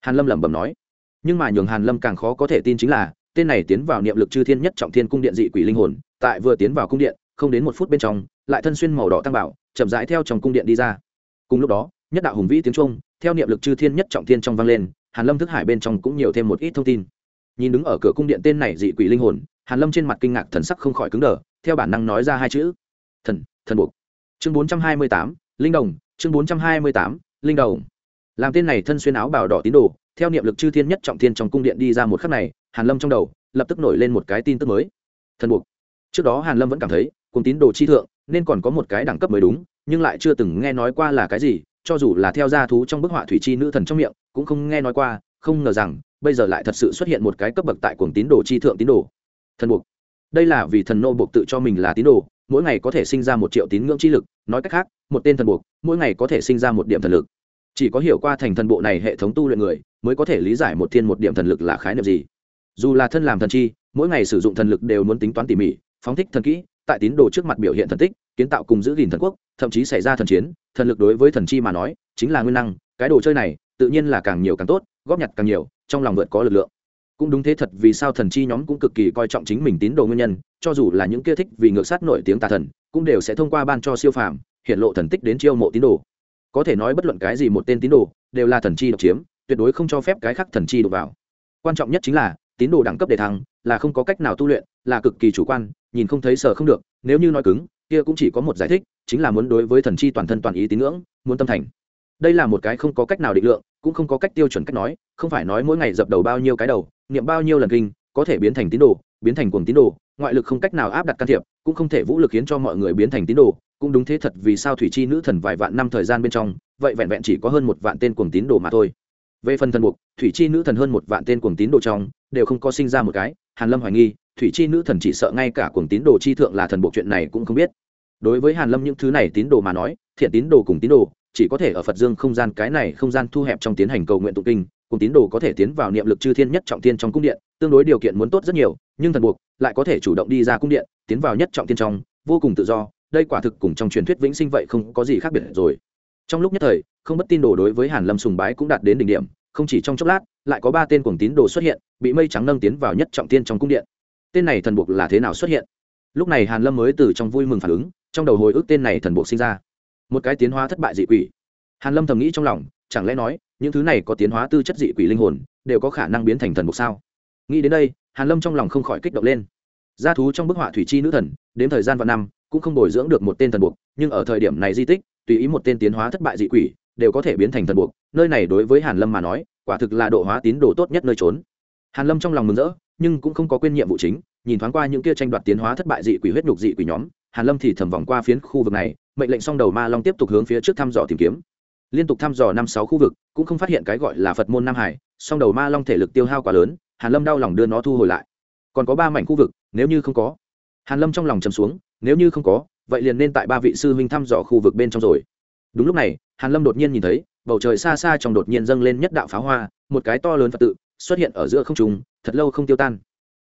Hàn lâm lẩm bẩm nói. Nhưng mà nhường hàn lâm càng khó có thể tin chính là, tên này tiến vào niệm lực chư thiên nhất trọng thiên cung điện dị quỷ linh hồn, tại vừa tiến vào cung điện, không đến một phút bên trong, lại thân xuyên màu đỏ tăng bảo, chậm rãi theo trong cung điện đi ra. Cùng lúc đó, nhất đạo hùng vĩ tiếng trung theo niệm lực chư thiên nhất trọng thiên trong vang lên, hàn lâm thức hải bên trong cũng nhiều thêm một ít thông tin. Nhìn đứng ở cửa cung điện tên này dị quỷ linh hồn, hàn lâm trên mặt kinh ngạc thần sắc không khỏi cứng đờ, theo bản năng nói ra hai chữ. Thần thần buộc chương bốn trăm hai mươi tám, linh đồng, chương bốn trăm hai mươi tám, linh đồng. Làm tên này thân xuyên áo bào đỏ tín đồ, theo niệm lực chư thiên nhất trọng thiên trong cung điện đi ra một khắc này, hàn lâm trong đầu, lập tức nổi lên một cái tin tức mới. Thần buộc. Trước đó hàn lâm vẫn cảm thấy, cùng tín đồ chi thượng, nên còn có một cái đẳng cấp mới đúng, nhưng lại chưa từng nghe nói qua là cái gì, cho dù là theo gia thú trong bức họa thủy chi nữ thần trong miệng, cũng không nghe nói qua, không ngờ rằng, bây giờ lại thật sự xuất hiện một cái cấp bậc tại cuồng tín đồ chi thượng tín đồ. Thần buộc. Đây là vì thần nô buộc tự cho mình là tín đồ mỗi ngày có thể sinh ra một triệu tín ngưỡng chi lực, nói cách khác, một tên thần buộc, mỗi ngày có thể sinh ra một điểm thần lực. Chỉ có hiểu qua thành thần bộ này hệ thống tu luyện người, mới có thể lý giải một thiên một điểm thần lực là khái niệm gì. Dù là thân làm thần chi, mỗi ngày sử dụng thần lực đều muốn tính toán tỉ mỉ, phóng thích thần kỹ, tại tín đồ trước mặt biểu hiện thần tích, kiến tạo cùng giữ gìn thần quốc, thậm chí xảy ra thần chiến, thần lực đối với thần chi mà nói, chính là nguyên năng, cái đồ chơi này, tự nhiên là càng nhiều càng tốt, góp nhặt càng nhiều, trong lòng vượt có lực lượng cũng đúng thế thật vì sao thần chi nhóm cũng cực kỳ coi trọng chính mình tín đồ nguyên nhân, cho dù là những kia thích vì ngược sát nổi tiếng tà thần, cũng đều sẽ thông qua ban cho siêu phàm hiện lộ thần tích đến chiêu mộ tín đồ. Có thể nói bất luận cái gì một tên tín đồ, đều là thần chi độc chiếm, tuyệt đối không cho phép cái khác thần chi đụng vào. Quan trọng nhất chính là, tín đồ đẳng cấp đề thăng, là không có cách nào tu luyện, là cực kỳ chủ quan, nhìn không thấy sợ không được, nếu như nói cứng, kia cũng chỉ có một giải thích, chính là muốn đối với thần chi toàn thân toàn ý tín ngưỡng, muốn tâm thành. Đây là một cái không có cách nào định lượng, cũng không có cách tiêu chuẩn cách nói, không phải nói mỗi ngày dập đầu bao nhiêu cái đầu niệm bao nhiêu lần kinh, có thể biến thành tín đồ, biến thành cuồng tín đồ, ngoại lực không cách nào áp đặt can thiệp, cũng không thể vũ lực khiến cho mọi người biến thành tín đồ. Cũng đúng thế thật vì sao thủy chi nữ thần vài vạn năm thời gian bên trong, vậy vẹn vẹn chỉ có hơn một vạn tên cuồng tín đồ mà thôi. Về phần thần buộc thủy chi nữ thần hơn một vạn tên cuồng tín đồ trong, đều không có sinh ra một cái. Hàn lâm hoài nghi, thủy chi nữ thần chỉ sợ ngay cả cuồng tín đồ chi thượng là thần buộc chuyện này cũng không biết. Đối với hàn lâm những thứ này tín đồ mà nói, thiện tín đồ cùng tín đồ, chỉ có thể ở phật dương không gian cái này không gian thu hẹp trong tiến hành cầu nguyện tụng kinh cùng tín đồ có thể tiến vào niệm lực chư thiên nhất trọng thiên trong cung điện, tương đối điều kiện muốn tốt rất nhiều, nhưng thần buộc lại có thể chủ động đi ra cung điện, tiến vào nhất trọng thiên trong, vô cùng tự do, đây quả thực cùng trong truyền thuyết vĩnh sinh vậy không có gì khác biệt rồi. Trong lúc nhất thời, không bất tin đồ đối với hàn lâm sùng bái cũng đạt đến đỉnh điểm, không chỉ trong chốc lát, lại có ba tên cuồng tín đồ xuất hiện, bị mây trắng nâng tiến vào nhất trọng thiên trong cung điện. Tên này thần buộc là thế nào xuất hiện? Lúc này hàn lâm mới từ trong vui mừng phản ứng, trong đầu hồi ức tên này thần buộc sinh ra. Một cái tiến hóa thất bại dị quỷ. Hàn lâm thầm nghĩ trong lòng, chẳng lẽ nói những thứ này có tiến hóa tư chất dị quỷ linh hồn, đều có khả năng biến thành thần buộc sao? Nghĩ đến đây, hàn lâm trong lòng không khỏi kích động lên. Gia thú trong bức họa thủy chi nữ thần, đến thời gian và năm, cũng không bồi dưỡng được một tên thần buộc nhưng ở thời điểm này di tích, tùy ý một tên tiến hóa thất bại dị quỷ, đều có thể biến thành thần buộc nơi này đối với hàn lâm mà nói, quả thực là độ hóa tín đồ tốt nhất nơi trốn. Hàn lâm trong lòng mừng rỡ, nhưng cũng không có quên nhiệm vụ chính, nhìn thoáng qua những kia tranh đoạt tiến hóa thất bại dị quỷ huyết nhục dị quỷ nhóm, hàn lâm thì thầm vòng qua phiến khu vực này, mệnh lệnh xong đầu ma long tiếp tục hướng phía trước thăm dò tìm kiếm liên tục thăm dò năm sáu khu vực, cũng không phát hiện cái gọi là phật môn nam hải, song đầu ma long thể lực tiêu hao quá lớn, hàn lâm đau lòng đưa nó thu hồi lại. Còn có ba mảnh khu vực, nếu như không có. Hàn lâm trong lòng trầm xuống, nếu như không có, vậy liền nên tại ba vị sư huynh thăm dò khu vực bên trong rồi. Đúng lúc này, hàn lâm đột nhiên nhìn thấy, bầu trời xa xa trong đột nhiên dâng lên nhất đạo pháo hoa, một cái to lớn phật tự, xuất hiện ở giữa không trung, thật lâu không tiêu tan.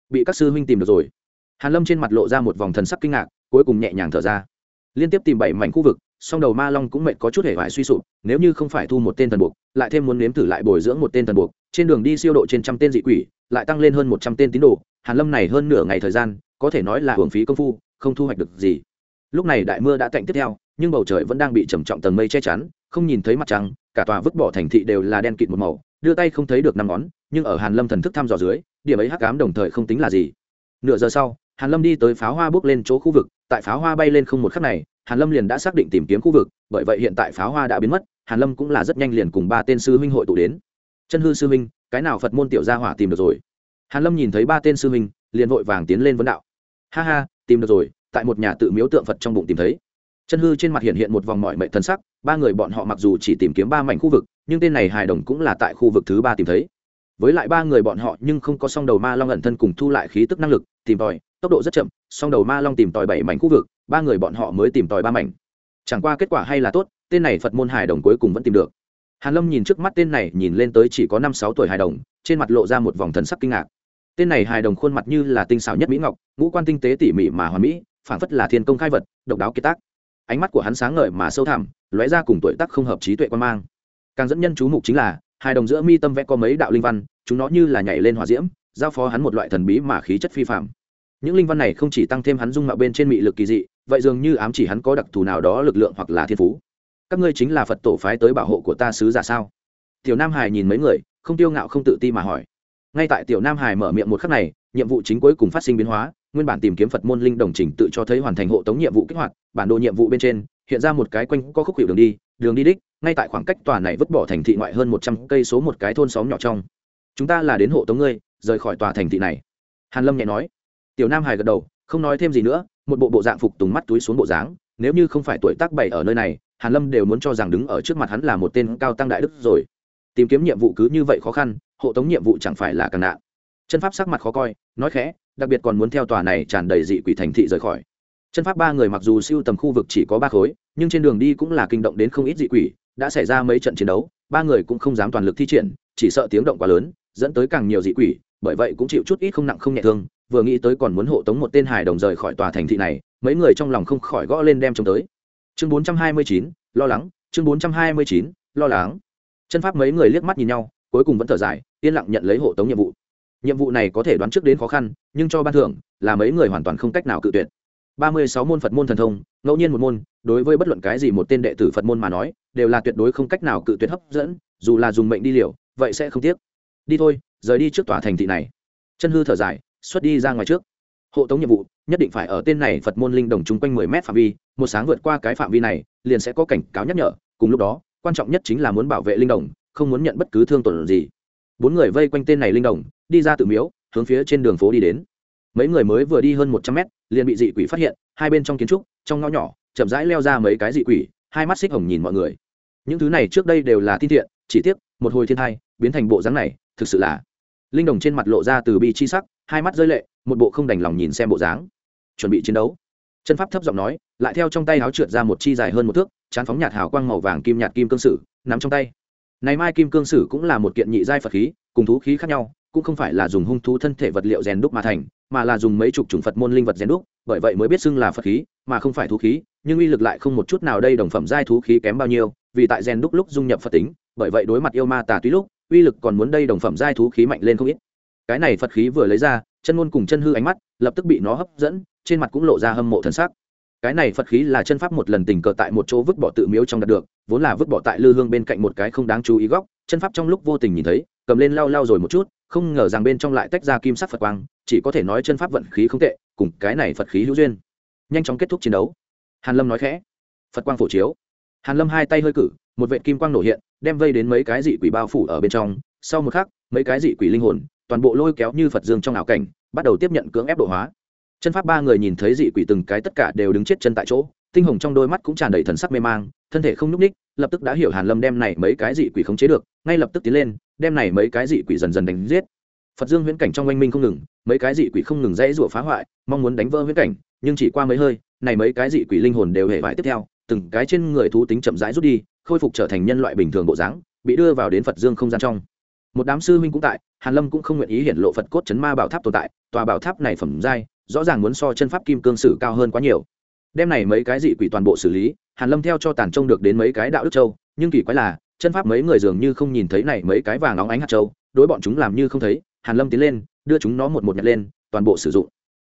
Bị các sư huynh tìm được rồi. Hàn lâm trên mặt lộ ra một vòng thần sắc kinh ngạc, cuối cùng nhẹ nhàng thở ra liên tiếp tìm bảy mảnh khu vực, song đầu ma long cũng mệt có chút hề vải suy sụp, nếu như không phải thu một tên thần buộc, lại thêm muốn nếm thử lại bồi dưỡng một tên thần buộc, trên đường đi siêu độ trên trăm tên dị quỷ, lại tăng lên hơn một trăm tên tín đồ, hàn lâm này hơn nửa ngày thời gian, có thể nói là hưởng phí công phu, không thu hoạch được gì. Lúc này đại mưa đã cạnh tiếp theo, nhưng bầu trời vẫn đang bị trầm trọng tầng mây che chắn, không nhìn thấy mặt trăng, cả tòa vứt bỏ thành thị đều là đen kịt một màu, đưa tay không thấy được năm ngón, nhưng ở hàn lâm thần thức thăm dò dưới, điểm ấy hắc ám đồng thời không tính là gì. Nửa giờ sau hàn lâm đi tới pháo hoa bước lên chỗ khu vực, tại pháo hoa bay lên không một khắc này, hàn lâm liền đã xác định tìm kiếm khu vực, bởi vậy hiện tại pháo hoa đã biến mất, hàn lâm cũng là rất nhanh liền cùng ba tên sư huynh hội tụ đến. Chân hư sư huynh, cái nào phật môn tiểu gia hỏa tìm được rồi? Hàn lâm nhìn thấy ba tên sư huynh, liền vội vàng tiến lên vấn đạo. Ha ha, tìm được rồi, tại một nhà tự miếu tượng phật trong bụng tìm thấy. Chân hư trên mặt hiện hiện một vòng mọi mệnh thần sắc, ba người bọn họ mặc dù chỉ tìm kiếm ba mảnh khu vực, nhưng tên này hài đồng cũng là tại khu vực thứ ba tìm thấy. Với lại ba người bọn họ nhưng không có song đầu ma long ẩn thân cùng thu lại khí tức năng lực, tìm tòi tốc độ rất chậm, song đầu ma long tìm tòi bảy mảnh khu vực, ba người bọn họ mới tìm tòi ba mảnh. Chẳng qua kết quả hay là tốt, tên này phật môn hải đồng cuối cùng vẫn tìm được. Hàn lâm nhìn trước mắt tên này, nhìn lên tới chỉ có năm sáu tuổi hài đồng, trên mặt lộ ra một vòng thần sắc kinh ngạc. Tên này hài đồng khuôn mặt như là tinh xảo nhất mỹ ngọc, ngũ quan tinh tế tỉ mỉ mà hoàn mỹ, phảng phất là thiên công khai vật, độc đáo kiệt tác. Ánh mắt của hắn sáng ngời mà sâu thẳm, lóe ra cùng tuổi tác không hợp trí tuệ quan mang. Càng dẫn nhân chú mục chính là, hài đồng giữa mi tâm vẽ có mấy đạo linh văn, chúng nó như là nhảy lên hỏa diễm, giao phó hắn một loại thần bí mà khí chất phi phạm những linh văn này không chỉ tăng thêm hắn dung mạo bên trên mị lực kỳ dị, vậy dường như ám chỉ hắn có đặc thù nào đó lực lượng hoặc là thiên phú. Các ngươi chính là phật tổ phái tới bảo hộ của ta sứ giả sao? Tiểu nam hải nhìn mấy người, không tiêu ngạo không tự ti mà hỏi. Ngay tại tiểu nam hải mở miệng một khắc này, nhiệm vụ chính cuối cùng phát sinh biến hóa, nguyên bản tìm kiếm phật môn linh đồng trình tự cho thấy hoàn thành hộ tống nhiệm vụ kích hoạt, bản đồ nhiệm vụ bên trên, hiện ra một cái quanh có khúc hiệu đường đi đường đi đích, ngay tại khoảng cách tòa này vứt bỏ thành thị ngoại hơn một trăm cây số một cái thôn xóm nhỏ trong. Chúng ta là đến hộ tống ngươi, rời khỏi tòa thành thị này. Hàn lâm nhẹ nói tiểu nam hải gật đầu, không nói thêm gì nữa, một bộ bộ dạng phục tùng mắt túi xuống bộ dáng. Nếu như không phải tuổi tác bảy ở nơi này, hàn lâm đều muốn cho rằng đứng ở trước mặt hắn là một tên cao tăng đại đức rồi. Tìm kiếm nhiệm vụ cứ như vậy khó khăn, hộ tống nhiệm vụ chẳng phải là càng nạn. Chân pháp sắc mặt khó coi, nói khẽ, đặc biệt còn muốn theo tòa này tràn đầy dị quỷ thành thị rời khỏi. Chân pháp ba người mặc dù siêu tầm khu vực chỉ có ba khối, nhưng trên đường đi cũng là kinh động đến không ít dị quỷ, đã xảy ra mấy trận chiến đấu, ba người cũng không dám toàn lực thi triển, chỉ sợ tiếng động quá lớn, dẫn tới càng nhiều dị quỷ, bởi vậy cũng chịu chút ít không nặng không nhẹ thương vừa nghĩ tới còn muốn hộ tống một tên hài đồng rời khỏi tòa thành thị này, mấy người trong lòng không khỏi gõ lên đem chống tới. Chương bốn trăm hai mươi chín, lo lắng. Chương bốn trăm hai mươi chín, lo lắng. Chân pháp mấy người liếc mắt nhìn nhau, cuối cùng vẫn thở dài, yên lặng nhận lấy hộ tống nhiệm vụ. Nhiệm vụ này có thể đoán trước đến khó khăn, nhưng cho ban thưởng là mấy người hoàn toàn không cách nào cự tuyệt. ba mươi sáu môn phật môn thần thông, ngẫu nhiên một môn, đối với bất luận cái gì một tên đệ tử phật môn mà nói, đều là tuyệt đối không cách nào cự tuyệt hấp dẫn, dù là dùng mệnh đi liều, vậy sẽ không tiếc. Đi thôi, rời đi trước tòa thành thị này. Chân hư thở dài xuất đi ra ngoài trước. Hộ tống nhiệm vụ, nhất định phải ở tên này phật môn linh đồng chung quanh mười mét phạm vi, một sáng vượt qua cái phạm vi này, liền sẽ có cảnh cáo nhắc nhở, cùng lúc đó, quan trọng nhất chính là muốn bảo vệ linh đồng, không muốn nhận bất cứ thương tổn gì. Bốn người vây quanh tên này linh đồng, đi ra tự miếu, hướng phía trên đường phố đi đến. Mấy người mới vừa đi hơn một trăm mét, liền bị dị quỷ phát hiện, hai bên trong kiến trúc, trong ngõ nhỏ, chậm rãi leo ra mấy cái dị quỷ, hai mắt xích hồng nhìn mọi người. Những thứ này trước đây đều là tin thiện, chỉ tiếc, một hồi thiên thai, biến thành bộ dáng này, thực sự là. Linh đồng trên mặt lộ ra từ bi chi sắc hai mắt rơi lệ, một bộ không đành lòng nhìn xem bộ dáng. Chuẩn bị chiến đấu. Chân pháp thấp giọng nói, lại theo trong tay áo trượt ra một chi dài hơn một thước, chán phóng nhạt hào quang màu vàng kim nhạt kim cương sử, nắm trong tay. Này mai kim cương sử cũng là một kiện nhị giai phật khí, cùng thú khí khác nhau, cũng không phải là dùng hung thú thân thể vật liệu rèn đúc mà thành, mà là dùng mấy chục chủng phật môn linh vật rèn đúc, bởi vậy mới biết xưng là phật khí, mà không phải thú khí, nhưng uy lực lại không một chút nào đây đồng phẩm giai thú khí kém bao nhiêu, vì tại rèn đúc lúc dung nhập phật tính, bởi vậy đối mặt yêu ma tà túy lúc, uy lực còn muốn đây đồng phẩm giai thú khí mạnh lên không ít cái này phật khí vừa lấy ra, chân ngôn cùng chân hư ánh mắt lập tức bị nó hấp dẫn, trên mặt cũng lộ ra hâm mộ thần sắc. Cái này phật khí là chân pháp một lần tình cờ tại một chỗ vứt bỏ tự miếu trong đạt được, vốn là vứt bỏ tại lư hương bên cạnh một cái không đáng chú ý góc, chân pháp trong lúc vô tình nhìn thấy, cầm lên lau lau rồi một chút, không ngờ rằng bên trong lại tách ra kim sắc phật quang, chỉ có thể nói chân pháp vận khí không tệ, cùng cái này phật khí hữu duyên. Nhanh chóng kết thúc chiến đấu. Hàn lâm nói khẽ. Phật quang phổ chiếu. Hàn lâm hai tay hơi cử, một vệ kim quang nổ hiện, đem vây đến mấy cái dị quỷ bao phủ ở bên trong. Sau một khắc, mấy cái dị quỷ linh hồn toàn bộ lôi kéo như phật dương trong ảo cảnh, bắt đầu tiếp nhận cưỡng ép độ hóa. Chân pháp ba người nhìn thấy dị quỷ từng cái tất cả đều đứng chết chân tại chỗ, tinh hồng trong đôi mắt cũng tràn đầy thần sắc mê mang, thân thể không nhúc ních lập tức đã hiểu hàn lâm đem này mấy cái dị quỷ khống chế được, ngay lập tức tiến lên, đem này mấy cái dị quỷ dần dần đánh giết. Phật dương huyễn cảnh trong oanh minh không ngừng, mấy cái dị quỷ không ngừng dãy rủa phá hoại, mong muốn đánh vỡ huyễn cảnh, nhưng chỉ qua mấy hơi, này mấy cái dị quỷ linh hồn đều hề vải tiếp theo, từng cái trên người thú tính chậm rãi rút đi, khôi phục trở thành nhân loại bình thường bộ dáng, bị đưa vào đến phật dương không gian trong một đám sư huynh cũng tại, hàn lâm cũng không nguyện ý hiển lộ phật cốt chấn ma bảo tháp tồn tại, tòa bảo tháp này phẩm giai, rõ ràng muốn so chân pháp kim cương sử cao hơn quá nhiều. Đem này mấy cái dị quỷ toàn bộ xử lý, hàn lâm theo cho tàn trông được đến mấy cái đạo đức châu, nhưng kỳ quái là, chân pháp mấy người dường như không nhìn thấy này mấy cái vàng óng ánh hạt châu, đối bọn chúng làm như không thấy, hàn lâm tiến lên, đưa chúng nó một một nhặt lên, toàn bộ sử dụng.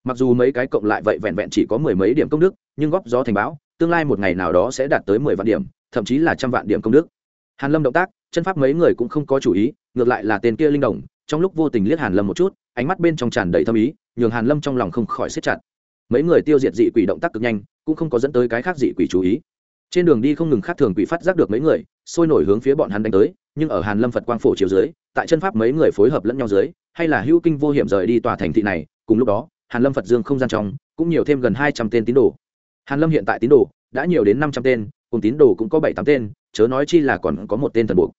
Mặc dù mấy cái cộng lại vậy vẹn vẹn chỉ có mười mấy điểm công đức, nhưng góp gió thành báo tương lai một ngày nào đó sẽ đạt tới mười vạn điểm, thậm chí là trăm vạn điểm công đức hàn lâm động tác, chân pháp mấy người cũng không có chủ ý, ngược lại là tên kia linh đồng trong lúc vô tình liếc hàn lâm một chút, ánh mắt bên trong tràn đầy thâm ý, nhường hàn lâm trong lòng không khỏi siết chặt. Mấy người tiêu diệt dị quỷ động tác cực nhanh, cũng không có dẫn tới cái khác dị quỷ chú ý. Trên đường đi không ngừng khác thường quỷ phát giác được mấy người, sôi nổi hướng phía bọn hắn đánh tới, nhưng ở hàn lâm phật quang phổ chiếu dưới, tại chân pháp mấy người phối hợp lẫn nhau dưới, hay là hữu kinh vô hiểm rời đi tòa thành thị này, cùng lúc đó, hàn lâm phật dương không gian trong, cũng nhiều thêm gần hai trăm tên tín đồ. Hàn lâm hiện tại tín đồ, đã nhiều đến năm trăm tên, cùng tín đồ cũng có bảy tám tên chớ nói chi là còn có một tên thần buộc.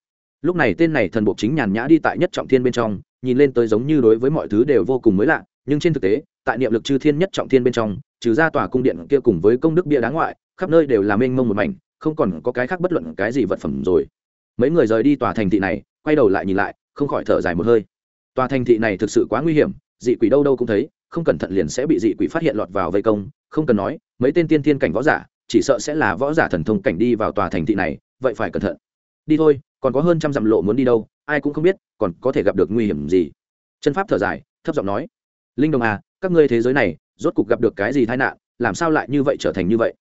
Lúc này tên này thần buộc chính nhàn nhã đi tại nhất trọng thiên bên trong, nhìn lên tới giống như đối với mọi thứ đều vô cùng mới lạ, nhưng trên thực tế, tại niệm lực chư thiên nhất trọng thiên bên trong, trừ ra tòa cung điện kia cùng với công đức bia đá ngoại, khắp nơi đều là mênh mông một mảnh, không còn có cái khác bất luận cái gì vật phẩm rồi. Mấy người rời đi tòa thành thị này, quay đầu lại nhìn lại, không khỏi thở dài một hơi. Tòa thành thị này thực sự quá nguy hiểm, dị quỷ đâu đâu cũng thấy, không cẩn thận liền sẽ bị dị quỷ phát hiện lọt vào vây công, không cần nói, mấy tên tiên thiên cảnh võ giả, chỉ sợ sẽ là võ giả thần thông cảnh đi vào tòa thành thị này vậy phải cẩn thận. Đi thôi, còn có hơn trăm dặm lộ muốn đi đâu, ai cũng không biết, còn có thể gặp được nguy hiểm gì. Chân pháp thở dài, thấp giọng nói, linh đồng à các ngươi thế giới này, rốt cục gặp được cái gì tai nạn, làm sao lại như vậy trở thành như vậy?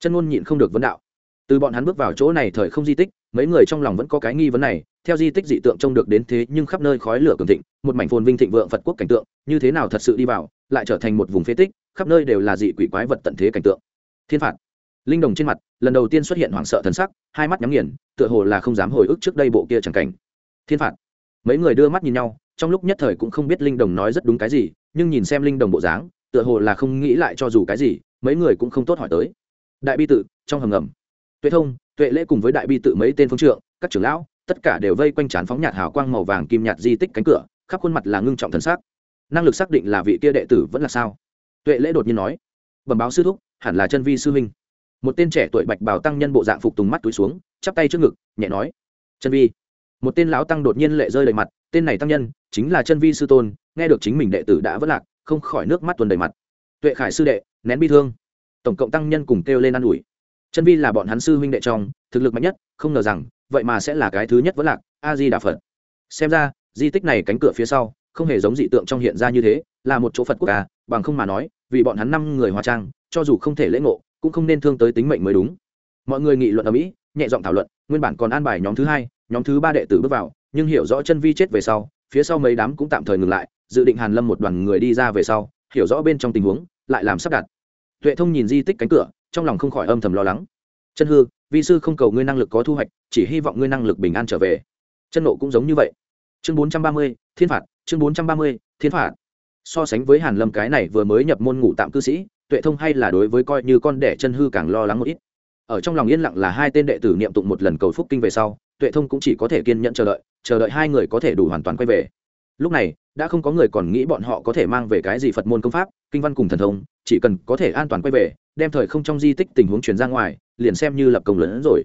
Chân ngôn nhịn không được vấn đạo. Từ bọn hắn bước vào chỗ này thời không di tích, mấy người trong lòng vẫn có cái nghi vấn này, theo di tích dị tượng trông được đến thế nhưng khắp nơi khói lửa cường thịnh, một mảnh phồn vinh thịnh vượng phật quốc cảnh tượng, như thế nào thật sự đi vào, lại trở thành một vùng phế tích, khắp nơi đều là dị quỷ quái vật tận thế cảnh tượng. Thiên phạt linh đồng trên mặt, lần đầu tiên xuất hiện hoảng sợ thần sắc, hai mắt nhắm nghiền, tựa hồ là không dám hồi ức trước đây bộ kia chẳng cảnh. Thiên phạt. Mấy người đưa mắt nhìn nhau, trong lúc nhất thời cũng không biết linh đồng nói rất đúng cái gì, nhưng nhìn xem linh đồng bộ dáng, tựa hồ là không nghĩ lại cho dù cái gì, mấy người cũng không tốt hỏi tới. Đại bi tự, trong hầm ngầm. Tuệ thông, tuệ lễ cùng với đại bi tự mấy tên phương trượng, các trưởng lão, tất cả đều vây quanh trán phóng nhạt hào quang màu vàng kim nhạt di tích cánh cửa, khắp khuôn mặt là ngưng trọng thần sắc. Năng lực xác định là vị kia đệ tử vẫn là sao? Tuệ lễ đột nhiên nói. Bẩm báo sư thúc, hẳn là chân vi sư huynh một tên trẻ tuổi bạch bào tăng nhân bộ dạng phục tùng mắt túi xuống, chắp tay trước ngực, nhẹ nói, chân vi. Một tên lão tăng đột nhiên lệ rơi đầy mặt, tên này tăng nhân chính là chân vi sư tôn, nghe được chính mình đệ tử đã vất lạc, không khỏi nước mắt tuần đầy mặt. Tuệ khải sư đệ, nén bi thương. Tổng cộng tăng nhân cùng kêu lên ă n ủi. Chân vi là bọn hắn sư huynh đệ trong, thực lực mạnh nhất, không ngờ rằng, vậy mà sẽ là cái thứ nhất vẫn lạc a di đà phật. Xem ra, di tích này cánh cửa phía sau, không hề giống dị tượng trong hiện ra như thế, là một chỗ phật quốc ca bằng không mà nói, vì bọn hắn năm người hóa trang, cho dù không thể lễ ngộ cũng không nên thương tới tính mệnh mới đúng. Mọi người nghị luận ở mỹ, nhẹ giọng thảo luận, nguyên bản còn an bài nhóm thứ hai, nhóm thứ ba đệ tử bước vào, nhưng hiểu rõ chân vi chết về sau, phía sau mấy đám cũng tạm thời ngừng lại, dự định hàn lâm một đoàn người đi ra về sau, hiểu rõ bên trong tình huống, lại làm sắp đặt. Tuệ thông nhìn di tích cánh cửa, trong lòng không khỏi âm thầm lo lắng. Chân hư, vi sư không cầu ngươi năng lực có thu hoạch, chỉ hy vọng ngươi năng lực bình an trở về. Chân nộ cũng giống như vậy. Chương bốn trăm ba mươi, thiên phạt, chương bốn trăm ba mươi, thiên phạt. So sánh với hàn lâm cái này vừa mới nhập môn ngủ tạm cư sĩ tuệ thông hay là đối với coi như con đẻ chân hư càng lo lắng một ít. Ở trong lòng yên lặng là hai tên đệ tử niệm tụng một lần cầu phúc kinh về sau, tuệ thông cũng chỉ có thể kiên nhẫn chờ đợi chờ đợi hai người có thể đủ hoàn toàn quay về. Lúc này, đã không có người còn nghĩ bọn họ có thể mang về cái gì phật môn công pháp, kinh văn cùng thần thông, chỉ cần có thể an toàn quay về, đem thời không trong di tích tình huống chuyển ra ngoài, liền xem như lập công lớn hơn rồi.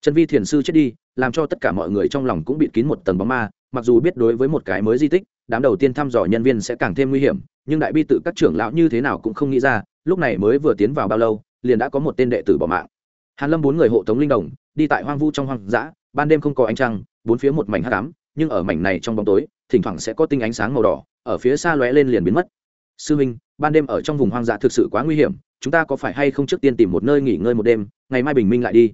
Trần vi thiền sư chết đi, làm cho tất cả mọi người trong lòng cũng bị kín một tầng bóng ma, mặc dù biết đối với một cái mới di tích, đám đầu tiên thăm dò nhân viên sẽ càng thêm nguy hiểm, nhưng đại bi tự các trưởng lão như thế nào cũng không nghĩ ra lúc này mới vừa tiến vào bao lâu, liền đã có một tên đệ tử bỏ mạng. Hàn lâm bốn người hộ tống linh đồng, đi tại hoang vu trong hoang dã, ban đêm không có ánh trăng, bốn phía một mảnh hắc ám, nhưng ở mảnh này trong bóng tối, thỉnh thoảng sẽ có tinh ánh sáng màu đỏ, ở phía xa lóe lên liền biến mất. Sư minh, ban đêm ở trong vùng hoang dã thực sự quá nguy hiểm, chúng ta có phải hay không trước tiên tìm một nơi nghỉ ngơi một đêm, ngày mai bình minh lại đi?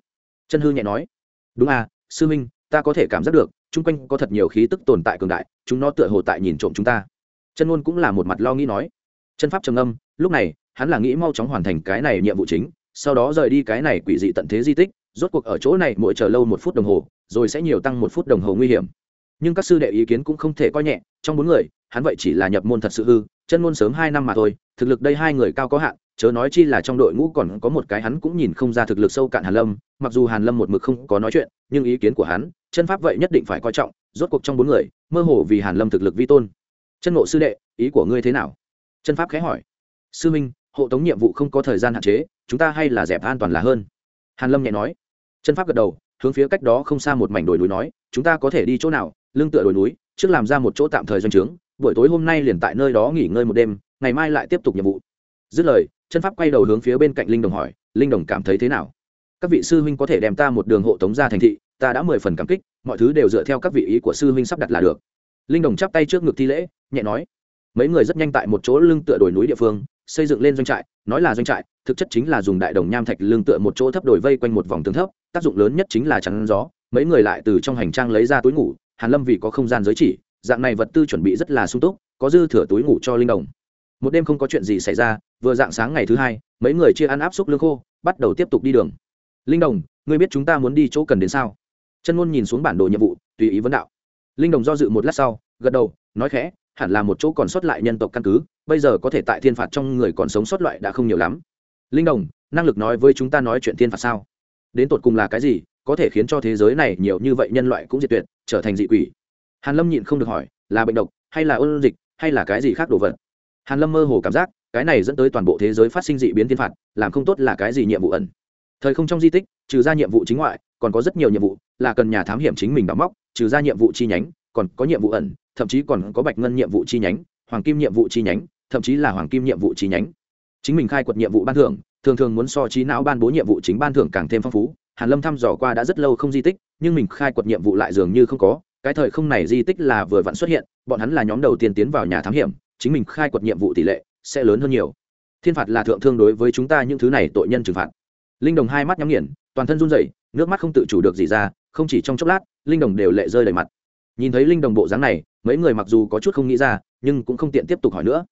Chân hư nhẹ nói. Đúng à sư minh, ta có thể cảm giác được, chung quanh có thật nhiều khí tức tồn tại cường đại, chúng nó tựa hồ tại nhìn trộm chúng ta. Chân ngôn cũng là một mặt lo nghĩ nói. Chân pháp trầm âm lúc này hắn là nghĩ mau chóng hoàn thành cái này nhiệm vụ chính, sau đó rời đi cái này quỷ dị tận thế di tích, rốt cuộc ở chỗ này mỗi chờ lâu một phút đồng hồ, rồi sẽ nhiều tăng một phút đồng hồ nguy hiểm. Nhưng các sư đệ ý kiến cũng không thể coi nhẹ, trong bốn người, hắn vậy chỉ là nhập môn thật sự hư, chân môn sớm hai năm mà thôi, thực lực đây hai người cao có hạn, chớ nói chi là trong đội ngũ còn có một cái hắn cũng nhìn không ra thực lực sâu cạn hàn lâm, mặc dù hàn lâm một mực không có nói chuyện, nhưng ý kiến của hắn, chân pháp vậy nhất định phải coi trọng, rốt cuộc trong bốn người, mơ hồ vì hàn lâm thực lực vi tôn. Chân ngộ sư đệ, ý của ngươi thế nào? Chân pháp khẽ hỏi. Sư minh hộ tống nhiệm vụ không có thời gian hạn chế, chúng ta hay là dẹp an toàn là hơn. Hàn lâm nhẹ nói. Chân pháp gật đầu, hướng phía cách đó không xa một mảnh đồi núi nói, chúng ta có thể đi chỗ nào? Lưng tựa đồi núi, trước làm ra một chỗ tạm thời doanh trướng, buổi tối hôm nay liền tại nơi đó nghỉ ngơi một đêm, ngày mai lại tiếp tục nhiệm vụ. Dứt lời, chân pháp quay đầu hướng phía bên cạnh linh đồng hỏi, linh đồng cảm thấy thế nào? Các vị sư huynh có thể đem ta một đường hộ tống ra thành thị, ta đã mười phần cảm kích, mọi thứ đều dựa theo các vị ý của sư huynh sắp đặt là được. Linh đồng chắp tay trước ngực thi lễ, nhẹ nói, mấy người rất nhanh tại một chỗ lưng tựa đồi núi địa phương xây dựng lên doanh trại, nói là doanh trại, thực chất chính là dùng đại đồng nham thạch lương tựa một chỗ thấp đồi vây quanh một vòng tường thấp, tác dụng lớn nhất chính là chắn gió, mấy người lại từ trong hành trang lấy ra túi ngủ, hàn lâm vì có không gian giới chỉ, dạng này vật tư chuẩn bị rất là sung túc, có dư thừa túi ngủ cho linh đồng. Một đêm không có chuyện gì xảy ra, vừa dạng sáng ngày thứ hai, mấy người chia ăn áp xúc lương khô, bắt đầu tiếp tục đi đường. Linh đồng, ngươi biết chúng ta muốn đi chỗ cần đến sao? Chân ngôn nhìn xuống bản đồ nhiệm vụ, tùy ý vấn đạo. Linh đồng do dự một lát sau, gật đầu, nói khẽ hẳn là một chỗ còn sót lại nhân tộc căn cứ, bây giờ có thể tại thiên phạt trong người còn sống sót loại đã không nhiều lắm. Linh đồng, năng lực nói với chúng ta nói chuyện thiên phạt sao? Đến tột cùng là cái gì, có thể khiến cho thế giới này nhiều như vậy nhân loại cũng diệt tuyệt, trở thành dị quỷ? Hàn lâm nhịn không được hỏi, là bệnh độc, hay là ôn dịch, hay là cái gì khác đồ vật? Hàn lâm mơ hồ cảm giác, cái này dẫn tới toàn bộ thế giới phát sinh dị biến thiên phạt, làm không tốt là cái gì nhiệm vụ ẩn? Thời không trong di tích, trừ ra nhiệm vụ chính ngoại, còn có rất nhiều nhiệm vụ, là cần nhà thám hiểm chính mình đóng móc, trừ ra nhiệm vụ chi nhánh, còn có nhiệm vụ ẩn thậm chí còn có bạch ngân nhiệm vụ chi nhánh, hoàng kim nhiệm vụ chi nhánh, thậm chí là hoàng kim nhiệm vụ chi nhánh. Chính mình khai quật nhiệm vụ ban thưởng, thường thường muốn so trí não ban bố nhiệm vụ chính ban thưởng càng thêm phong phú. Hàn lâm thăm dò qua đã rất lâu không di tích, nhưng mình khai quật nhiệm vụ lại dường như không có. Cái thời không này di tích là vừa vặn xuất hiện, bọn hắn là nhóm đầu tiên tiến vào nhà thám hiểm, chính mình khai quật nhiệm vụ tỷ lệ sẽ lớn hơn nhiều. Thiên phạt là thượng thương đối với chúng ta những thứ này tội nhân trừng phạt. Linh đồng hai mắt nhắm nghiền, toàn thân run rẩy, nước mắt không tự chủ được gì ra, không chỉ trong chốc lát, linh đồng đều lệ rơi đầy mặt. Nhìn thấy linh đồng bộ dáng này mấy người mặc dù có chút không nghĩ ra, nhưng cũng không tiện tiếp tục hỏi nữa.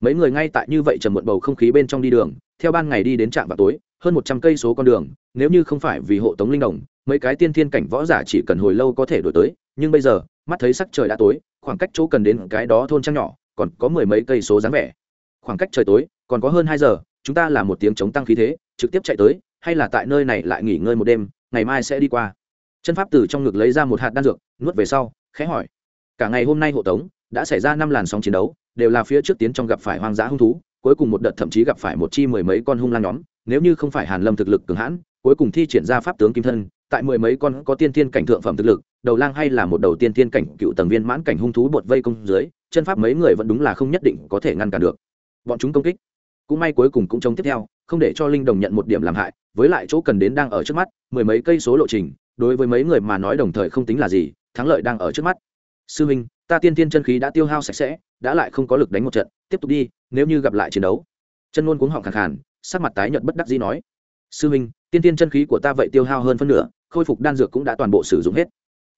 Mấy người ngay tại như vậy trầm muộn bầu không khí bên trong đi đường, theo ban ngày đi đến trạm vào tối, hơn một trăm cây số con đường, nếu như không phải vì hộ tống linh đồng, mấy cái tiên thiên cảnh võ giả chỉ cần hồi lâu có thể đổi tới, nhưng bây giờ, mắt thấy sắc trời đã tối, khoảng cách chỗ cần đến cái đó thôn trăng nhỏ, còn có mười mấy cây số dáng vẻ. Khoảng cách trời tối, còn có hơn hai giờ, chúng ta là một tiếng chống tăng khí thế, trực tiếp chạy tới, hay là tại nơi này lại nghỉ ngơi một đêm, ngày mai sẽ đi qua. Chân pháp từ trong ngực lấy ra một hạt đan dược, nuốt về sau, khẽ hỏi cả ngày hôm nay hộ tống, đã xảy ra năm làn sóng chiến đấu, đều là phía trước tiến trong gặp phải hoang dã hung thú, cuối cùng một đợt thậm chí gặp phải một chi mười mấy con hung lang nhóm, nếu như không phải hàn lâm thực lực cường hãn, cuối cùng thi triển ra pháp tướng kim thân, tại mười mấy con có tiên thiên cảnh thượng phẩm thực lực, đầu lang hay là một đầu tiên thiên cảnh cựu tầng viên mãn cảnh hung thú bột vây công dưới, chân pháp mấy người vẫn đúng là không nhất định có thể ngăn cản được. Bọn chúng công kích, cũng may cuối cùng cũng trông tiếp theo, không để cho linh đồng nhận một điểm làm hại, với lại chỗ cần đến đang ở trước mắt, mười mấy cây số lộ trình, đối với mấy người mà nói đồng thời không tính là gì, thắng lợi đang ở trước mắt sư minh ta tiên tiên chân khí đã tiêu hao sạch sẽ, đã lại không có lực đánh một trận, tiếp tục đi, nếu như gặp lại chiến đấu. Chân ngôn cuống họng khẳng khàn, sắc mặt tái nhợt bất đắc dĩ nói. Sư minh tiên tiên chân khí của ta vậy tiêu hao hơn phân nửa, khôi phục đan dược cũng đã toàn bộ sử dụng hết.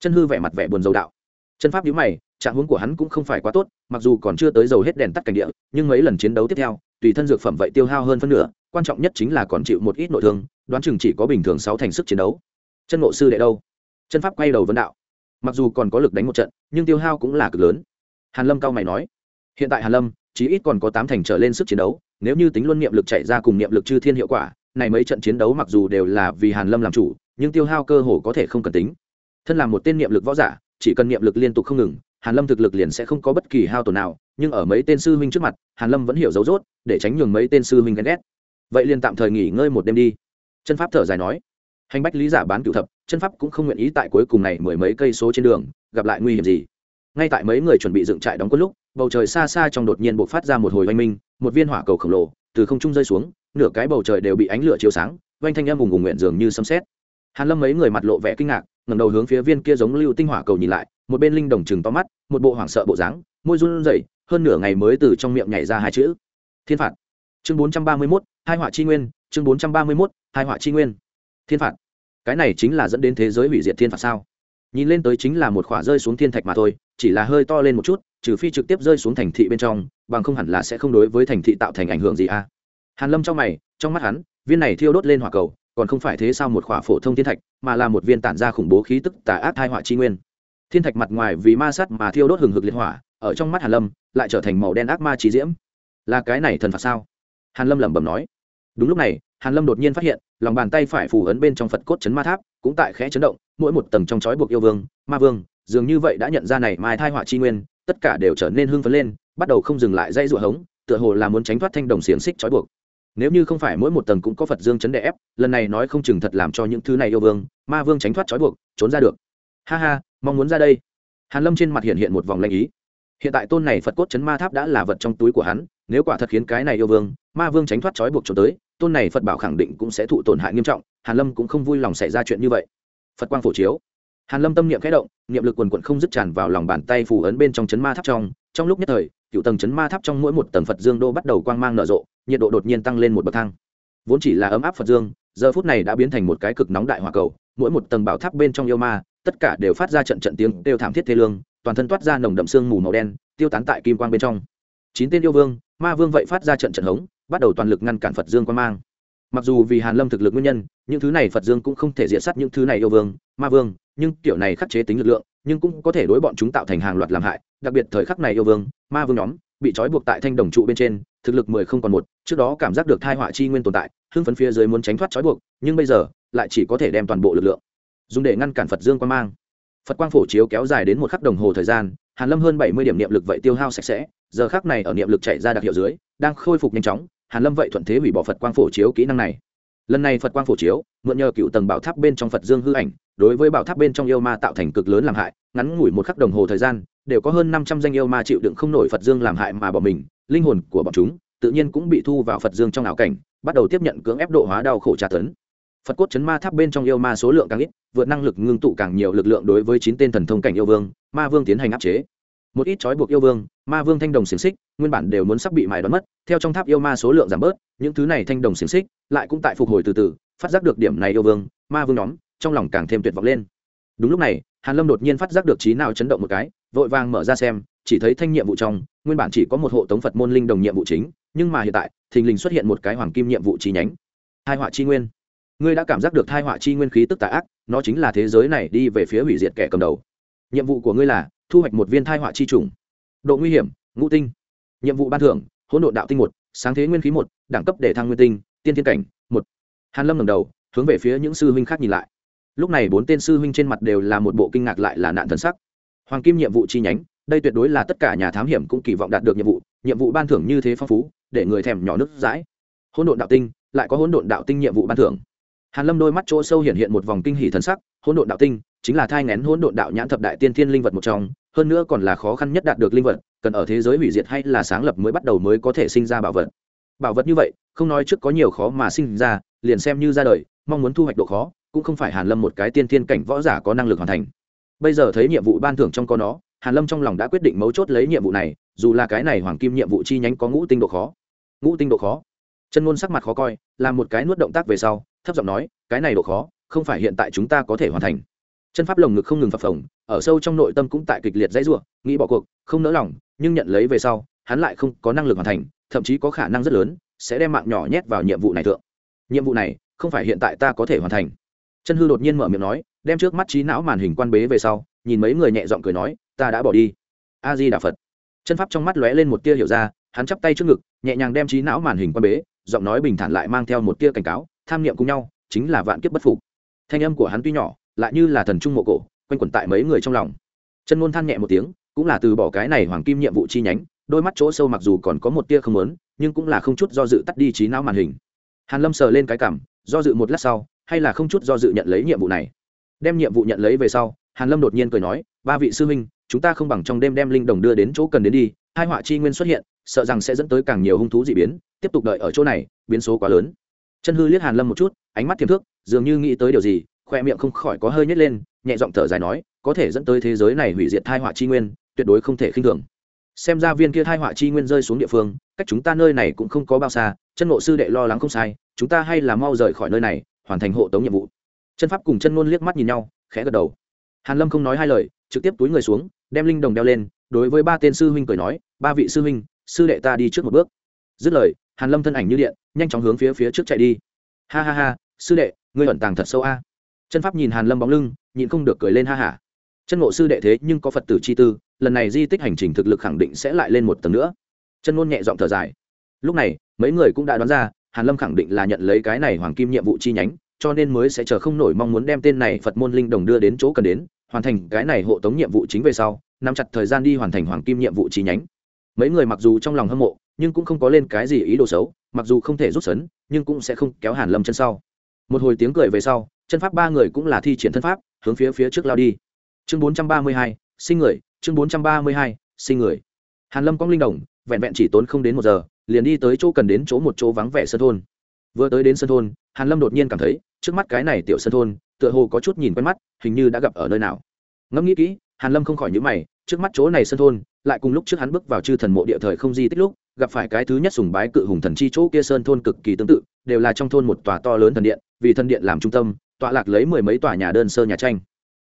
Chân hư vẻ mặt vẻ buồn dầu đạo. Chân pháp nhíu mày, trạng huống của hắn cũng không phải quá tốt, mặc dù còn chưa tới dầu hết đèn tắt cảnh địa, nhưng mấy lần chiến đấu tiếp theo, tùy thân dược phẩm vậy tiêu hao hơn phân nửa, quan trọng nhất chính là còn chịu một ít nội thương, đoán chừng chỉ có bình thường sáu thành sức chiến đấu. Chân ngộ sư đệ đâu? Chân pháp quay đầu vấn đạo mặc dù còn có lực đánh một trận, nhưng tiêu hao cũng là cực lớn. Hàn lâm cao mày nói, hiện tại hàn lâm, chí ít còn có tám thành trở lên sức chiến đấu, nếu như tính luôn niệm lực chạy ra cùng niệm lực chư thiên hiệu quả, này mấy trận chiến đấu mặc dù đều là vì hàn lâm làm chủ, nhưng tiêu hao cơ hồ có thể không cần tính. Thân là một tên niệm lực võ giả, chỉ cần niệm lực liên tục không ngừng, hàn lâm thực lực liền sẽ không có bất kỳ hao tổn nào, nhưng ở mấy tên sư huynh trước mặt, hàn lâm vẫn hiểu dấu rốt, để tránh nhường mấy tên sư huynh ghen ghét. Vậy liền tạm thời nghỉ ngơi một đêm đi. Chân pháp thở dài nói hành bách lý giả bán cựu thập, chân pháp cũng không nguyện ý tại cuối cùng này mười mấy cây số trên đường, gặp lại nguy hiểm gì. Ngay tại mấy người chuẩn bị dựng trại đóng quân lúc, bầu trời xa xa trong đột nhiên bộc phát ra một hồi oanh minh, một viên hỏa cầu khổng lồ từ không trung rơi xuống, nửa cái bầu trời đều bị ánh lửa chiếu sáng, oanh thanh âm ùng ùng nguyện dường như sấm sét. Hàn lâm mấy người mặt lộ vẻ kinh ngạc, ngẩng đầu hướng phía viên kia giống lưu tinh hỏa cầu nhìn lại, một bên linh đồng chừng to mắt, một bộ hoảng sợ bộ dáng, môi run rẩy, hơn nửa ngày mới từ trong miệng nhảy ra hai chữ. Thiên phạt. Chương bốn trăm ba mươi mốt, hai họa chi nguyên, chương bốn trăm ba mươi mốt, hai họa chi nguyên thiên phạt. Cái này chính là dẫn đến thế giới hủy diệt thiên phạt sao? Nhìn lên tới chính là một khỏa rơi xuống thiên thạch mà thôi, chỉ là hơi to lên một chút, trừ phi trực tiếp rơi xuống thành thị bên trong, bằng không hẳn là sẽ không đối với thành thị tạo thành ảnh hưởng gì à hàn lâm trong mày, trong mắt hắn, viên này thiêu đốt lên hỏa cầu, còn không phải thế sao một khỏa phổ thông thiên thạch, mà là một viên tản ra khủng bố khí tức tà ác thai họa chi nguyên. Thiên thạch mặt ngoài vì ma sát mà thiêu đốt hừng hực liệt hỏa, ở trong mắt hàn lâm, lại trở thành màu đen ác ma trí diễm. Là cái này thần phạt sao? Hàn lâm lẩm bẩm nói. Đúng lúc này hàn lâm đột nhiên phát hiện, lòng bàn tay phải phủ ấn bên trong phật cốt chấn ma tháp cũng tại khẽ chấn động, mỗi một tầng trong chói buộc yêu vương, ma vương, dường như vậy đã nhận ra này mai thai họa chi nguyên, tất cả đều trở nên hưng phấn lên, bắt đầu không dừng lại dây rủa hống, tựa hồ là muốn tránh thoát thanh đồng xiềng xích chói buộc. Nếu như không phải mỗi một tầng cũng có phật dương chấn đè ép, lần này nói không chừng thật làm cho những thứ này yêu vương, ma vương tránh thoát trói buộc, trốn ra được. Ha ha, mong muốn ra đây. Hàn lâm trên mặt hiện hiện một vòng lanh ý. Hiện tại tôn này phật cốt chấn ma tháp đã là vật trong túi của hắn, nếu quả thật khiến cái này yêu vương, ma vương tránh thoát trói buộc trốn tới tôn này phật bảo khẳng định cũng sẽ thụ tổn hại nghiêm trọng, hàn lâm cũng không vui lòng xảy ra chuyện như vậy. Phật quang phổ chiếu. Hàn lâm tâm niệm khẽ động, niệm lực quần quận không dứt tràn vào lòng bàn tay phù ấn bên trong chấn ma tháp trong. Trong lúc nhất thời, cựu tầng chấn ma tháp trong mỗi một tầng phật dương đô bắt đầu quang mang nở rộ, nhiệt độ đột nhiên tăng lên một bậc thang. Vốn chỉ là ấm áp phật dương, giờ phút này đã biến thành một cái cực nóng đại hỏa cầu, mỗi một tầng bảo tháp bên trong yêu ma, tất cả đều phát ra trận trận tiếng đều thảm thiết thê lương, toàn thân toát ra nồng đậm xương mù màu đen, tiêu tán tại kim quang bên trong. Chín tên yêu vương, ma vương vậy phát ra trận trận hống bắt đầu toàn lực ngăn cản phật dương quan mang. Mặc dù vì hàn lâm thực lực nguyên nhân, những thứ này phật dương cũng không thể diệt sát những thứ này yêu vương, ma vương, nhưng kiểu này khắc chế tính lực lượng, nhưng cũng có thể đối bọn chúng tạo thành hàng loạt làm hại, đặc biệt thời khắc này yêu vương, ma vương nhóm, bị trói buộc tại thanh đồng trụ bên trên, thực lực mười không còn một, trước đó cảm giác được thai họa chi nguyên tồn tại, hưng phấn phía dưới muốn tránh thoát trói buộc, nhưng bây giờ, lại chỉ có thể đem toàn bộ lực lượng dùng để ngăn cản phật dương quan mang. Phật quang phổ chiếu kéo dài đến một khắc đồng hồ thời gian, hàn lâm hơn bảy mươi điểm niệm lực vậy tiêu hao sạch sẽ, giờ khắc này ở niệm lực chạy ra đặc hiệu dưới, đang khôi phục nhanh chóng hàn lâm vậy thuận thế hủy bỏ phật quang phổ chiếu kỹ năng này. Lần này phật quang phổ chiếu, mượn nhờ cựu tầng bảo tháp bên trong phật dương hư ảnh, đối với bảo tháp bên trong yêu ma tạo thành cực lớn làm hại, ngắn ngủi một khắc đồng hồ thời gian, đều có hơn năm trăm danh yêu ma chịu đựng không nổi phật dương làm hại mà bỏ mình, linh hồn của bọn chúng, tự nhiên cũng bị thu vào phật dương trong ảo cảnh, bắt đầu tiếp nhận cưỡng ép độ hóa đau khổ tra tấn. Phật cốt chấn ma tháp bên trong yêu ma số lượng càng ít, vượt năng lực ngưng tụ càng nhiều lực lượng đối với chín tên thần thông cảnh yêu vương, ma vương tiến hành áp chế một ít trói buộc yêu vương, ma vương thanh đồng xiềng xích, nguyên bản đều muốn sắp bị mài đoán mất, theo trong tháp yêu ma số lượng giảm bớt, những thứ này thanh đồng xiềng xích lại cũng tại phục hồi từ từ, phát giác được điểm này yêu vương, ma vương nhóm, trong lòng càng thêm tuyệt vọng lên. Đúng lúc này, hàn lâm đột nhiên phát giác được trí nào chấn động một cái, vội vàng mở ra xem, chỉ thấy thanh nhiệm vụ trong, nguyên bản chỉ có một hộ tống phật môn linh đồng nhiệm vụ chính, nhưng mà hiện tại, thình lình xuất hiện một cái hoàng kim nhiệm vụ chi nhánh. Hai họa chi nguyên. Ngươi đã cảm giác được thai họa chi nguyên khí tức tà ác, nó chính là thế giới này đi về phía hủy diệt kẻ cầm đầu. Nhiệm vụ của ngươi là thu hoạch một viên thai họa chi trùng. Độ nguy hiểm, ngũ tinh. Nhiệm vụ ban thưởng, hỗn độn đạo tinh một, sáng thế nguyên khí một, đẳng cấp để thăng nguyên tinh, tiên thiên cảnh, một. Hàn lâm ngầm đầu, hướng về phía những sư huynh khác nhìn lại. Lúc này bốn tên sư huynh trên mặt đều là một bộ kinh ngạc lại là nạn thần sắc. Hoàng kim nhiệm vụ chi nhánh, đây tuyệt đối là tất cả nhà thám hiểm cũng kỳ vọng đạt được nhiệm vụ nhiệm vụ ban thưởng như thế phong phú, để người thèm nhỏ nước dãi hỗn độn đạo tinh, lại có hỗn độn đạo tinh nhiệm vụ ban thưởng. Hàn lâm đôi mắt chỗ sâu hiện hiện một vòng kinh hỉ thần sắc, hỗn độn đạo tinh chính là thai ngén hỗn độn đạo nhãn thập đại tiên thiên linh vật một trong hơn nữa còn là khó khăn nhất đạt được linh vật, cần ở thế giới hủy diệt hay là sáng lập mới bắt đầu mới có thể sinh ra bảo vật. Bảo vật như vậy, không nói trước có nhiều khó mà sinh ra, liền xem như ra đời, mong muốn thu hoạch độ khó, cũng không phải hàn lâm một cái tiên thiên cảnh võ giả có năng lực hoàn thành. Bây giờ thấy nhiệm vụ ban thưởng trong có nó, hàn lâm trong lòng đã quyết định mấu chốt lấy nhiệm vụ này, dù là cái này hoàng kim nhiệm vụ chi nhánh có ngũ tinh độ khó. Ngũ tinh độ khó. Chân ngôn sắc mặt khó coi, làm một cái nuốt động tác về sau, thấp giọng nói, cái này độ khó, không phải hiện tại chúng ta có thể hoàn thành chân pháp lồng ngực không ngừng phập phồng, ở sâu trong nội tâm cũng tại kịch liệt dãy ruộng nghĩ bỏ cuộc, không nỡ lòng, nhưng nhận lấy về sau, hắn lại không có năng lực hoàn thành, thậm chí có khả năng rất lớn, sẽ đem mạng nhỏ nhét vào nhiệm vụ này thượng. Nhiệm vụ này, không phải hiện tại ta có thể hoàn thành. Chân hư đột nhiên mở miệng nói, đem trước mắt trí não màn hình quan bế về sau, nhìn mấy người nhẹ giọng cười nói, ta đã bỏ đi. A di đà phật chân pháp trong mắt lóe lên một tia hiểu ra, hắn chắp tay trước ngực, nhẹ nhàng đem trí não màn hình quan bế, giọng nói bình thản lại mang theo một tia cảnh cáo, tham niệm cùng nhau, chính là vạn kiếp bất phục. Thanh âm của hắn tuy nhỏ lại như là thần trung mộ cổ, quanh quẩn tại mấy người trong lòng. Chân ngôn than nhẹ một tiếng, cũng là từ bỏ cái này hoàng kim nhiệm vụ chi nhánh, đôi mắt chỗ sâu mặc dù còn có một tia không lớn nhưng cũng là không chút do dự tắt đi trí não màn hình. Hàn lâm sờ lên cái cảm, do dự một lát sau, hay là không chút do dự nhận lấy nhiệm vụ này. Đem nhiệm vụ nhận lấy về sau, hàn lâm đột nhiên cười nói, ba vị sư huynh, chúng ta không bằng trong đêm đem linh đồng đưa đến chỗ cần đến đi, hai họa chi nguyên xuất hiện, sợ rằng sẽ dẫn tới càng nhiều hung thú dị biến, tiếp tục đợi ở chỗ này, biến số quá lớn. Chân hư liếc hàn lâm một chút, ánh mắt tiềm thức dường như nghĩ tới điều gì khoe miệng không khỏi có hơi nhếch lên, nhẹ giọng thở dài nói, có thể dẫn tới thế giới này hủy diệt thai họa chi nguyên, tuyệt đối không thể khinh thường. Xem ra viên kia thai họa chi nguyên rơi xuống địa phương, cách chúng ta nơi này cũng không có bao xa, chân ngộ sư đệ lo lắng không sai, chúng ta hay là mau rời khỏi nơi này, hoàn thành hộ tống nhiệm vụ. Chân pháp cùng chân ngôn liếc mắt nhìn nhau, khẽ gật đầu. Hàn lâm không nói hai lời, trực tiếp túi người xuống, đem linh đồng đeo lên, đối với ba tên sư huynh cười nói, ba vị sư huynh, sư đệ ta đi trước một bước. Dứt lời, hàn lâm thân ảnh như điện, nhanh chóng hướng phía phía trước chạy đi. Ha ha ha, sư đệ, ngươi ẩn tàng thật sâu a chân pháp nhìn hàn lâm bóng lưng, nhịn không được cười lên ha hả. Chân ngộ sư đệ thế nhưng có phật tử chi tư, lần này di tích hành trình thực lực khẳng định sẽ lại lên một tầng nữa. Chân ngôn nhẹ giọng thở dài. Lúc này, mấy người cũng đã đoán ra, hàn lâm khẳng định là nhận lấy cái này hoàng kim nhiệm vụ chi nhánh, cho nên mới sẽ chờ không nổi mong muốn đem tên này phật môn linh đồng đưa đến chỗ cần đến, hoàn thành cái này hộ tống nhiệm vụ chính về sau, nắm chặt thời gian đi hoàn thành hoàng kim nhiệm vụ chi nhánh. Mấy người mặc dù trong lòng hâm mộ, nhưng cũng không có lên cái gì ý đồ xấu, mặc dù không thể rút sấn, nhưng cũng sẽ không kéo hàn lâm chân sau. Một hồi tiếng cười về sau chân pháp ba người cũng là thi triển thân pháp, hướng phía phía trước lao đi. Chương bốn trăm ba mươi hai, sinh người, chương bốn trăm ba mươi hai, sinh người. Hàn lâm cong linh đồng, vẹn vẹn chỉ tốn không đến một giờ, liền đi tới chỗ cần đến chỗ một chỗ vắng vẻ sân thôn. Vừa tới đến sân thôn, hàn lâm đột nhiên cảm thấy, trước mắt cái này tiểu sân thôn, tựa hồ có chút nhìn quen mắt, hình như đã gặp ở nơi nào. Ngẫm nghĩ kỹ, hàn lâm không khỏi nhíu mày, trước mắt chỗ này sân thôn, lại cùng lúc trước hắn bước vào chư thần mộ địa thời không di tích lúc, gặp phải cái thứ nhất sùng bái cự hùng thần chi chỗ kia sơn thôn cực kỳ tương tự, đều là trong thôn một tòa to lớn thần điện, vì thần điện làm trung tâm tọa lạc lấy mười mấy tòa nhà đơn sơ nhà tranh.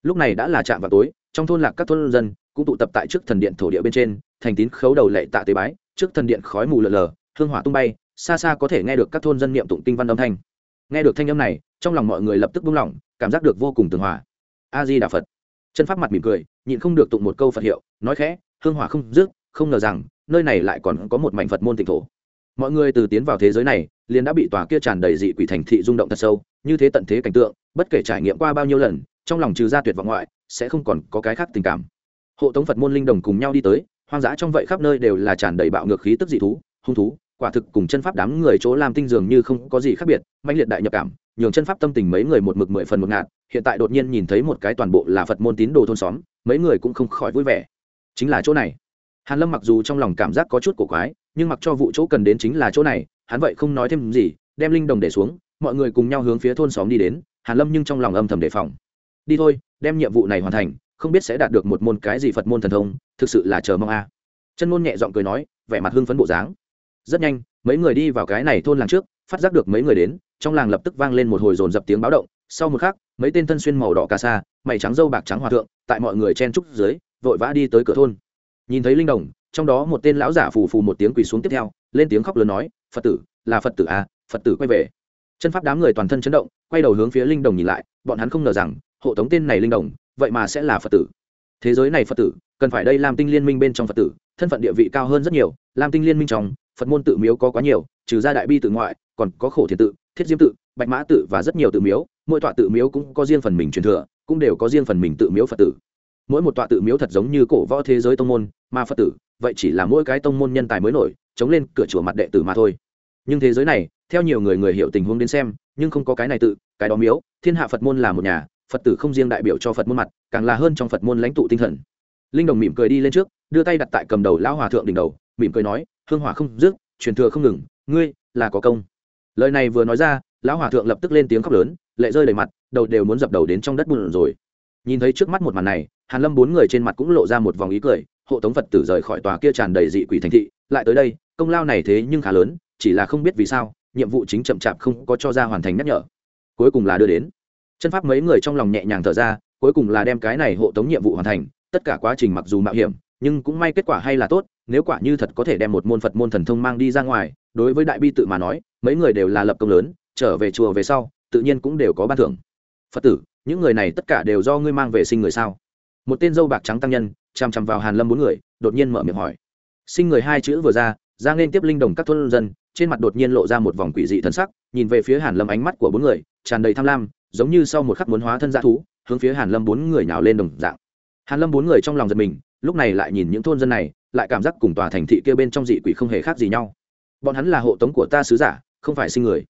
Lúc này đã là trạm vào tối, trong thôn lạc các thôn dân cũng tụ tập tại trước thần điện thổ địa bên trên, thành tín khấu đầu lệ tạ tế bái, trước thần điện khói mù lờ lờ, hương hỏa tung bay, xa xa có thể nghe được các thôn dân niệm tụng kinh văn âm thanh. Nghe được thanh âm này, trong lòng mọi người lập tức buông lỏng, cảm giác được vô cùng tường hòa. A di đà phật. Chân pháp mặt mỉm cười, nhịn không được tụng một câu phật hiệu, nói khẽ, hương hỏa không dứt, không ngờ rằng, nơi này lại còn có một mảnh phật môn tịnh thổ. Mọi người từ tiến vào thế giới này, liền đã bị tòa kia tràn đầy dị quỷ thành thị rung động thật sâu, như thế tận thế cảnh tượng bất kể trải nghiệm qua bao nhiêu lần, trong lòng trừ ra tuyệt vọng ngoại, sẽ không còn có cái khác tình cảm. Hộ tống phật môn linh đồng cùng nhau đi tới, hoang dã trong vậy khắp nơi đều là tràn đầy bạo ngược khí tức dị thú, hung thú, quả thực cùng chân pháp đám người chỗ làm tinh dường như không có gì khác biệt mạnh liệt đại nhập cảm, nhường chân pháp tâm tình mấy người một mực mười phần một ngạt, hiện tại đột nhiên nhìn thấy một cái toàn bộ là phật môn tín đồ thôn xóm, mấy người cũng không khỏi vui vẻ. Chính là chỗ này. Hàn lâm mặc dù trong lòng cảm giác có chút cổ quái, nhưng mặc cho vụ chỗ cần đến chính là chỗ này, hắn vậy không nói thêm gì, đem linh đồng để xuống, mọi người cùng nhau hướng phía thôn xóm đi đến hàn lâm nhưng trong lòng âm thầm đề phòng. Đi thôi, đem nhiệm vụ này hoàn thành, không biết sẽ đạt được một môn cái gì phật môn thần thông, thực sự là chờ mong a. Chân môn nhẹ giọng cười nói, vẻ mặt hưng phấn bộ dáng. Rất nhanh, mấy người đi vào cái này thôn làng trước, phát giác được mấy người đến, trong làng lập tức vang lên một hồi dồn dập tiếng báo động. Sau một khắc, mấy tên thân xuyên màu đỏ cà sa, mày trắng dâu bạc trắng hòa thượng, tại mọi người chen trúc dưới, vội vã đi tới cửa thôn. Nhìn thấy linh đồng, trong đó một tên lão giả phù phù một tiếng quỳ xuống tiếp theo, lên tiếng khóc lớn nói, phật tử, là phật tử à phật tử quay về chân pháp đám người toàn thân chấn động, quay đầu hướng phía linh đồng nhìn lại, bọn hắn không ngờ rằng, hộ tống tên này linh đồng, vậy mà sẽ là phật tử. Thế giới này phật tử, cần phải đây làm tinh liên minh bên trong phật tử, thân phận địa vị cao hơn rất nhiều làm tinh liên minh trong, phật môn tự miếu có quá nhiều, trừ ra đại bi tự ngoại, còn có khổ thiền tự, thiết diêm tự, bạch mã tự và rất nhiều tự miếu, mỗi tọa tự miếu cũng có riêng phần mình truyền thừa, cũng đều có riêng phần mình tự miếu phật tử. Mỗi một tọa tự miếu thật giống như cổ võ thế giới tông môn, mà phật tử, vậy chỉ là mỗi cái tông môn nhân tài mới nổi, chống lên cửa chùa mặt đệ tử mà thôi. Nhưng thế giới này theo nhiều người người hiểu tình huống đến xem, nhưng không có cái này tự, cái đó miếu, thiên hạ phật môn là một nhà, phật tử không riêng đại biểu cho phật môn mặt, càng là hơn trong phật môn lãnh tụ tinh thần. Linh đồng mỉm cười đi lên trước, đưa tay đặt tại cầm đầu lão hòa thượng đỉnh đầu, mỉm cười nói, hương hỏa không dứt, truyền thừa không ngừng, ngươi là có công. Lời này vừa nói ra, lão hòa thượng lập tức lên tiếng khóc lớn, lệ rơi đầy mặt, đầu đều muốn dập đầu đến trong đất bùn rồi. Nhìn thấy trước mắt một màn này, hàn lâm bốn người trên mặt cũng lộ ra một vòng ý cười, hộ tống phật tử rời khỏi tòa kia tràn đầy dị quỷ thành thị, lại tới đây, công lao này thế nhưng khá lớn, chỉ là không biết vì sao nhiệm vụ chính chậm chạp không có cho ra hoàn thành nhắc nhở. Cuối cùng là đưa đến. Chân pháp mấy người trong lòng nhẹ nhàng thở ra, cuối cùng là đem cái này hộ tống nhiệm vụ hoàn thành. Tất cả quá trình mặc dù mạo hiểm, nhưng cũng may kết quả hay là tốt, nếu quả như thật có thể đem một môn phật môn thần thông mang đi ra ngoài, đối với đại bi tự mà nói, mấy người đều là lập công lớn, trở về chùa về sau, tự nhiên cũng đều có ban thưởng. Phật tử, những người này tất cả đều do ngươi mang về sinh người sao? Một tên dâu bạc trắng tăng nhân chằm chằm vào hàn lâm bốn người, đột nhiên mở miệng hỏi. Sinh người hai chữ vừa ra ra nên tiếp linh đồng các thôn dân trên mặt đột nhiên lộ ra một vòng quỷ dị thần sắc, nhìn về phía hàn lâm ánh mắt của bốn người, tràn đầy tham lam, giống như sau một khắc muốn hóa thân dã thú, hướng phía hàn lâm bốn người nhào lên đồng dạng. Hàn lâm bốn người trong lòng giật mình, lúc này lại nhìn những thôn dân này, lại cảm giác cùng tòa thành thị kia bên trong dị quỷ không hề khác gì nhau. Bọn hắn là hộ tống của ta sứ giả, không phải sinh người.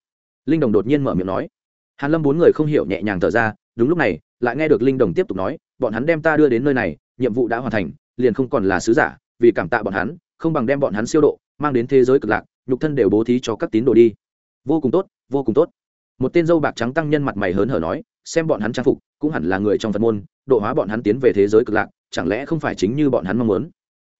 Linh đồng đột nhiên mở miệng nói. Hàn lâm bốn người không hiểu nhẹ nhàng thở ra, đúng lúc này, lại nghe được linh đồng tiếp tục nói, bọn hắn đem ta đưa đến nơi này, nhiệm vụ đã hoàn thành, liền không còn là sứ giả, vì cảm tạ bọn hắn, không bằng đem bọn hắn siêu độ, mang đến thế giới cực lạc nhục thân đều bố thí cho các tín đồ đi. Vô cùng tốt, vô cùng tốt. Một tên dâu bạc trắng tăng nhân mặt mày hớn hở nói, xem bọn hắn trang phục, cũng hẳn là người trong phật môn, độ hóa bọn hắn tiến về thế giới cực lạc, chẳng lẽ không phải chính như bọn hắn mong muốn?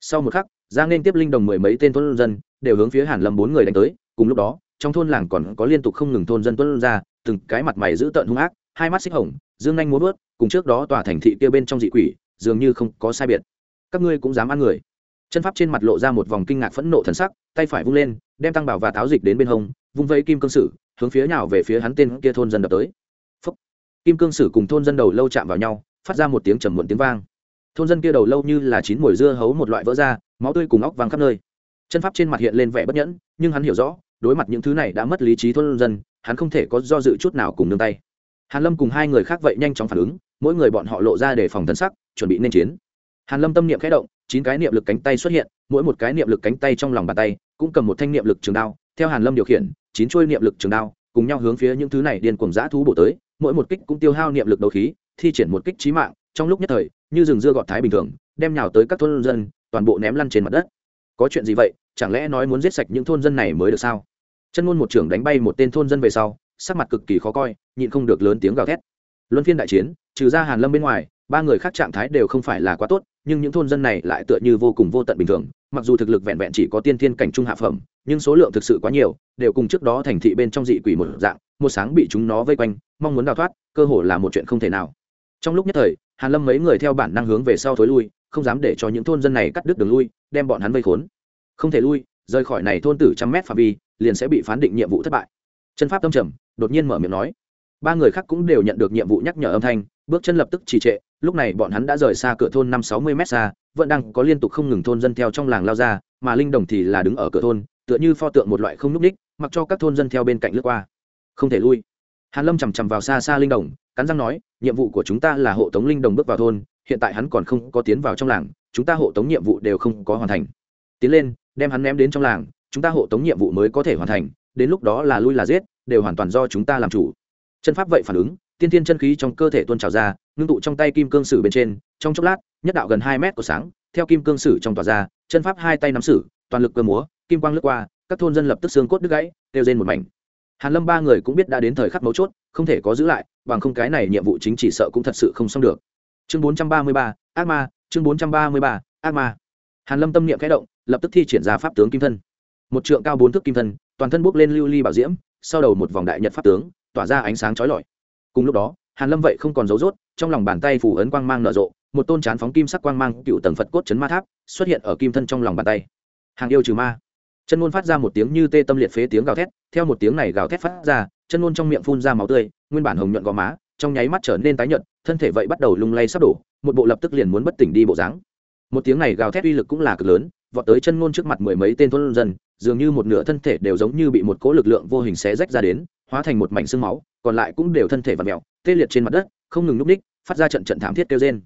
Sau một khắc, giang nên tiếp linh đồng mười mấy tên thôn dân, đều hướng phía hàn lâm bốn người đánh tới, cùng lúc đó, trong thôn làng còn có liên tục không ngừng thôn dân tuân ra, từng cái mặt mày dữ tợn hung ác, hai mắt xích hồng, dương nhanh muốn vớt cùng trước đó tòa thành thị kia bên trong dị quỷ, dường như không có sai biệt. Các ngươi cũng dám ăn người chân pháp trên mặt lộ ra một vòng kinh ngạc phẫn nộ thần sắc, tay phải vung lên, đem tăng bảo và táo dịch đến bên hông, vung vây kim cương sử, hướng phía nào về phía hắn tên kia thôn dân đập tới. Phúc. kim cương sử cùng thôn dân đầu lâu chạm vào nhau, phát ra một tiếng trầm muộn tiếng vang. Thôn dân kia đầu lâu như là chín mồi dưa hấu một loại vỡ ra, máu tươi cùng óc vàng khắp nơi. Chân pháp trên mặt hiện lên vẻ bất nhẫn, nhưng hắn hiểu rõ, đối mặt những thứ này đã mất lý trí thôn dân, hắn không thể có do dự chút nào cùng nương tay. Hàn lâm cùng hai người khác vậy nhanh chóng phản ứng, mỗi người bọn họ lộ ra để phòng thần sắc, chuẩn bị nên chiến hàn lâm tâm niệm khẽ động, chín cái niệm lực cánh tay xuất hiện, mỗi một cái niệm lực cánh tay trong lòng bàn tay cũng cầm một thanh niệm lực trường đao, theo hàn lâm điều khiển, chín chuôi niệm lực trường đao cùng nhau hướng phía những thứ này điên cuồng dã thú bổ tới, mỗi một kích cũng tiêu hao niệm lực đấu khí, thi triển một kích chí mạng, trong lúc nhất thời, như rừng dưa gọt thái bình thường, đem nhào tới các thôn dân, toàn bộ ném lăn trên mặt đất. Có chuyện gì vậy? Chẳng lẽ nói muốn giết sạch những thôn dân này mới được sao? Chân ngôn một trưởng đánh bay một tên thôn dân về sau, sắc mặt cực kỳ khó coi, nhịn không được lớn tiếng gào thét. Luân phiên đại chiến, trừ ra hàn lâm bên ngoài ba người khác trạng thái đều không phải là quá tốt, nhưng những thôn dân này lại tựa như vô cùng vô tận bình thường, mặc dù thực lực vẹn vẹn chỉ có tiên thiên cảnh trung hạ phẩm, nhưng số lượng thực sự quá nhiều, đều cùng trước đó thành thị bên trong dị quỷ một dạng, một sáng bị chúng nó vây quanh, mong muốn đào thoát, cơ hồ là một chuyện không thể nào. Trong lúc nhất thời, hàn lâm mấy người theo bản năng hướng về sau thối lui, không dám để cho những thôn dân này cắt đứt đường lui, đem bọn hắn vây khốn. Không thể lui, rời khỏi này thôn tử trăm mét phạm vi, liền sẽ bị phán định nhiệm vụ thất bại. Chân pháp tâm trầm, đột nhiên mở miệng nói. Ba người khác cũng đều nhận được nhiệm vụ nhắc nhở âm thanh bước chân lập tức trì trệ, lúc này bọn hắn đã rời xa cửa thôn năm sáu mươi m xa, vẫn đang có liên tục không ngừng thôn dân theo trong làng lao ra, mà linh đồng thì là đứng ở cửa thôn, tựa như pho tượng một loại không núp ních, mặc cho các thôn dân theo bên cạnh lướt qua. Không thể lui. Hàn lâm chằm chằm vào xa xa linh đồng, cắn răng nói, nhiệm vụ của chúng ta là hộ tống linh đồng bước vào thôn, hiện tại hắn còn không có tiến vào trong làng, chúng ta hộ tống nhiệm vụ đều không có hoàn thành. Tiến lên, đem hắn ném đến trong làng, chúng ta hộ tống nhiệm vụ mới có thể hoàn thành, đến lúc đó là lui là giết, đều hoàn toàn do chúng ta làm chủ. Chân pháp vậy phản ứng tiên Thiên chân khí trong cơ thể tuôn trào ra ngưng tụ trong tay kim cương sử bên trên trong chốc lát nhất đạo gần hai mét của sáng theo kim cương sử trong tòa ra chân pháp hai tay nắm sử toàn lực cơ múa kim quang lướt qua các thôn dân lập tức xương cốt đứt gãy kêu rên một mảnh. Hàn lâm ba người cũng biết đã đến thời khắc mấu chốt không thể có giữ lại bằng không cái này nhiệm vụ chính chỉ sợ cũng thật sự không xong được. Chương 433, ác ma chương 433, ác ma. Hàn lâm tâm niệm khẽ động lập tức thi triển ra pháp tướng kim thân. Một trượng cao bốn thước kim thân toàn thân bốc lên lưu ly bảo diễm sau đầu một vòng đại nhật pháp tướng tỏa ra ánh sáng chói lọi cùng lúc đó, hàn lâm vậy không còn dấu rốt, trong lòng bàn tay phủ ấn quang mang nở rộ, một tôn chán phóng kim sắc quang mang cựu tầng phật cốt chấn ma tháp xuất hiện ở kim thân trong lòng bàn tay. Hàng yêu trừ ma. Chân ngôn phát ra một tiếng như tê tâm liệt phế tiếng gào thét, theo một tiếng này gào thét phát ra, chân ngôn trong miệng phun ra máu tươi, nguyên bản hồng nhuận gò má, trong nháy mắt trở nên tái nhợt, thân thể vậy bắt đầu lung lay sắp đổ, một bộ lập tức liền muốn bất tỉnh đi bộ dáng. Một tiếng này gào thét uy lực cũng là cực lớn, vọt tới chân ngôn trước mặt mười mấy tên thôn dân, dường như một nửa thân thể đều giống như bị một cỗ lực lượng vô hình xé rách ra đến hóa thành một mảnh xương máu còn lại cũng đều thân thể và mèo, tê liệt trên mặt đất không ngừng núp ních phát ra trận trận thảm thiết kêu trên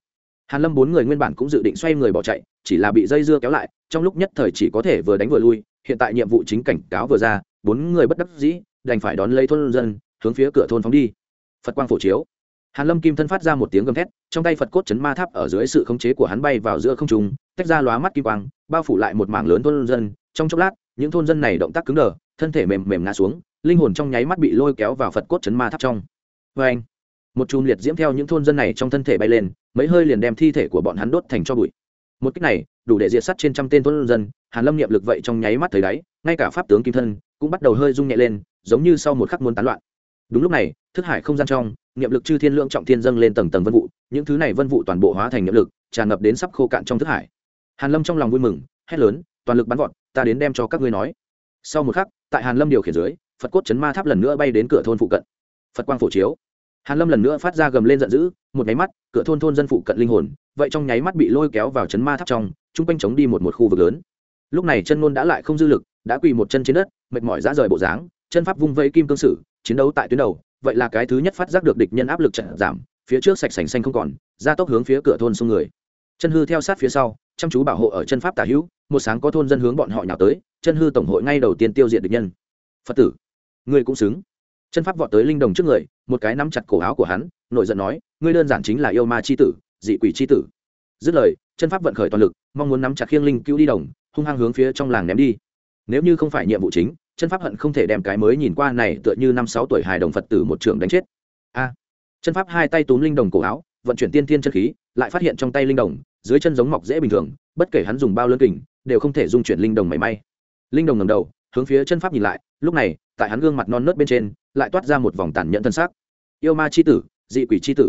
hàn lâm bốn người nguyên bản cũng dự định xoay người bỏ chạy chỉ là bị dây dưa kéo lại trong lúc nhất thời chỉ có thể vừa đánh vừa lui hiện tại nhiệm vụ chính cảnh cáo vừa ra bốn người bất đắc dĩ đành phải đón lấy thôn dân hướng phía cửa thôn phóng đi. Phật quang phổ chiếu. Hàn lâm kim thân phát ra một tiếng gầm thét trong tay phật cốt chấn ma tháp ở dưới sự khống chế của hắn bay vào giữa không trung tách ra lóa mắt kim quang bao phủ lại một mảng lớn thôn dân. Trong chốc lát những thôn dân này động tác cứng đờ thân thể mềm mềm ngã xuống linh hồn trong nháy mắt bị lôi kéo vào phật cốt chấn ma tháp trong. Vê anh, một chùm liệt diễm theo những thôn dân này trong thân thể bay lên, mấy hơi liền đem thi thể của bọn hắn đốt thành cho bụi. Một cách này, đủ để diệt sắt trên trăm tên thôn dân, hàn lâm niệm lực vậy trong nháy mắt thấy đáy, ngay cả pháp tướng kim thân cũng bắt đầu hơi rung nhẹ lên, giống như sau một khắc muốn tán loạn. Đúng lúc này, thức hải không gian trong, niệm lực chư thiên lượng trọng thiên dâng lên tầng tầng vân vụ, những thứ này vân vụ toàn bộ hóa thành niệm lực, tràn ngập đến sắp khô cạn trong thức hải. Hàn lâm trong lòng vui mừng, hét lớn, toàn lực bắn vọt, ta đến đem cho các ngươi nói. Sau một khắc, tại hàn lâm điều khiển dưới phật cốt chấn ma tháp lần nữa bay đến cửa thôn phụ cận phật quang phổ chiếu hàn lâm lần nữa phát ra gầm lên giận dữ một nháy mắt cửa thôn thôn dân phụ cận linh hồn vậy trong nháy mắt bị lôi kéo vào chấn ma tháp trong trung quanh chống đi một một khu vực lớn lúc này chân ngôn đã lại không dư lực đã quỳ một chân trên đất mệt mỏi ra rời bộ dáng chân pháp vung vây kim cương sử chiến đấu tại tuyến đầu vậy là cái thứ nhất phát giác được địch nhân áp lực trận giảm phía trước sạch sành xanh không còn ra tốc hướng phía cửa thôn xung người chân hư theo sát phía sau chăm chú bảo hộ ở chân pháp tả hữu một sáng có thôn dân hướng bọn họ nhào tới chân hư tổng hội ngay đầu tiên tiêu diệt địch nhân phật tử ngươi cũng xứng. Chân pháp vọt tới linh đồng trước người, một cái nắm chặt cổ áo của hắn, nổi giận nói, ngươi đơn giản chính là yêu ma c h i tử, dị quỷ c h i tử. Dứt lời, chân pháp vận khởi toàn lực, mong muốn nắm chặt khiêng linh cứu đi đồng, hung hăng hướng phía trong làng ném đi. Nếu như không phải nhiệm vụ chính, chân pháp hận không thể đem cái mới nhìn qua này tựa như năm sáu tuổi hài đồng phật tử một trường đánh chết. A. Chân pháp hai tay túm linh đồng cổ áo, vận chuyển tiên thiên chân khí, lại phát hiện trong tay linh đồng, dưới chân giống mọc dễ bình thường, bất kể hắn dùng bao lớn kình, đều không thể dung chuyển linh đồng mảy may. Linh đồng ngầm đầu, hướng phía chân pháp nhìn lại lúc này, tại hắn gương mặt non nớt bên trên, lại toát ra một vòng tàn nhẫn thân xác yêu ma c h i tử, dị quỷ c h i tử.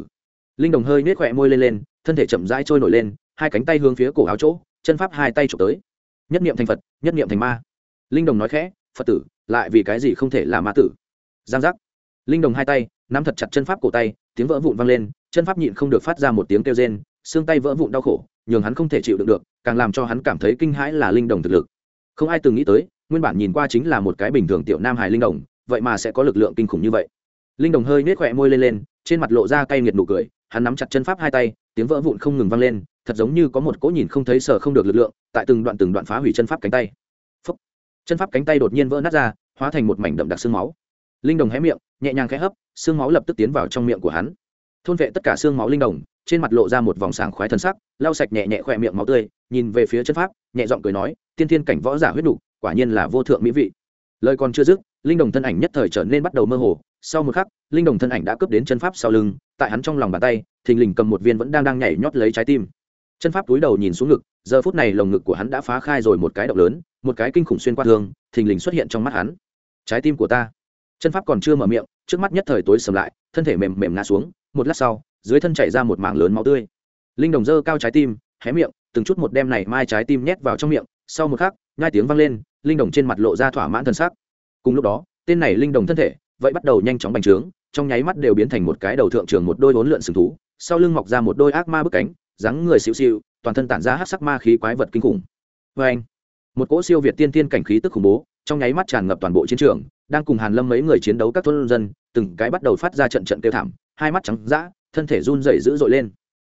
Linh đồng hơi nết khỏe môi lên lên, thân thể chậm rãi trôi nổi lên, hai cánh tay hướng phía cổ áo chỗ, chân pháp hai tay trộm tới. Nhất niệm thành phật, nhất niệm thành ma. Linh đồng nói khẽ, phật tử, lại vì cái gì không thể là ma tử? Giang giác. Linh đồng hai tay, nắm thật chặt chân pháp cổ tay, tiếng vỡ vụn vang lên, chân pháp nhịn không được phát ra một tiếng kêu rên, xương tay vỡ vụn đau khổ, nhường hắn không thể chịu đựng được, càng làm cho hắn cảm thấy kinh hãi là linh đồng thực lực. Không ai từng nghĩ tới nguyên bản nhìn qua chính là một cái bình thường tiểu nam hài linh đồng vậy mà sẽ có lực lượng kinh khủng như vậy. Linh đồng hơi nết khỏe môi lên lên trên mặt lộ ra cay nghiệt nụ cười hắn nắm chặt chân pháp hai tay tiếng vỡ vụn không ngừng vang lên thật giống như có một cỗ nhìn không thấy sở không được lực lượng tại từng đoạn từng đoạn phá hủy chân pháp cánh tay. Phúc. chân pháp cánh tay đột nhiên vỡ nát ra hóa thành một mảnh đậm đặc xương máu. Linh đồng hé miệng nhẹ nhàng khẽ hấp xương máu lập tức tiến vào trong miệng của hắn. Thôn vệ tất cả xương máu linh đồng trên mặt lộ ra một vòng sảng khoái thân sắc lau sạch nhẹ nhẹ khỏe miệng máu tươi nhìn về phía chân pháp nhẹ giọng cười nói tiên thiên cảnh võ giả huyết đủ, quả nhiên là vô thượng mỹ vị. Lời còn chưa dứt, linh đồng thân ảnh nhất thời trở nên bắt đầu mơ hồ. Sau một khắc, linh đồng thân ảnh đã cướp đến chân pháp sau lưng, tại hắn trong lòng bàn tay, thình lình cầm một viên vẫn đang đang nhảy nhót lấy trái tim. Chân pháp túi đầu nhìn xuống ngực, giờ phút này lồng ngực của hắn đã phá khai rồi một cái động lớn, một cái kinh khủng xuyên qua thương, thình lình xuất hiện trong mắt hắn. Trái tim của ta. Chân pháp còn chưa mở miệng, trước mắt nhất thời tối sầm lại, thân thể mềm mềm ngã xuống, một lát sau, dưới thân chảy ra một mảng lớn máu tươi. Linh đồng dơ cao trái tim, hé miệng, từng chút một đem này mai trái tim nhét vào trong miệng, sau một khắc, nhai tiếng vang lên linh đồng trên mặt lộ ra thỏa mãn thân sắc. Cùng lúc đó, tên này linh đồng thân thể vậy bắt đầu nhanh chóng bành trướng, trong nháy mắt đều biến thành một cái đầu thượng trường một đôi bốn lượn sừng thú, sau lưng mọc ra một đôi ác ma bức cánh, dáng người xịu xịu, toàn thân tản ra hát sắc ma khí quái vật kinh khủng. Vê anh, một cỗ siêu việt tiên tiên cảnh khí tức khủng bố, trong nháy mắt tràn ngập toàn bộ chiến trường, đang cùng hàn lâm mấy người chiến đấu các thôn dân, từng cái bắt đầu phát ra trận trận kêu thảm, hai mắt trắng dã, thân thể run rẩy dữ dội lên.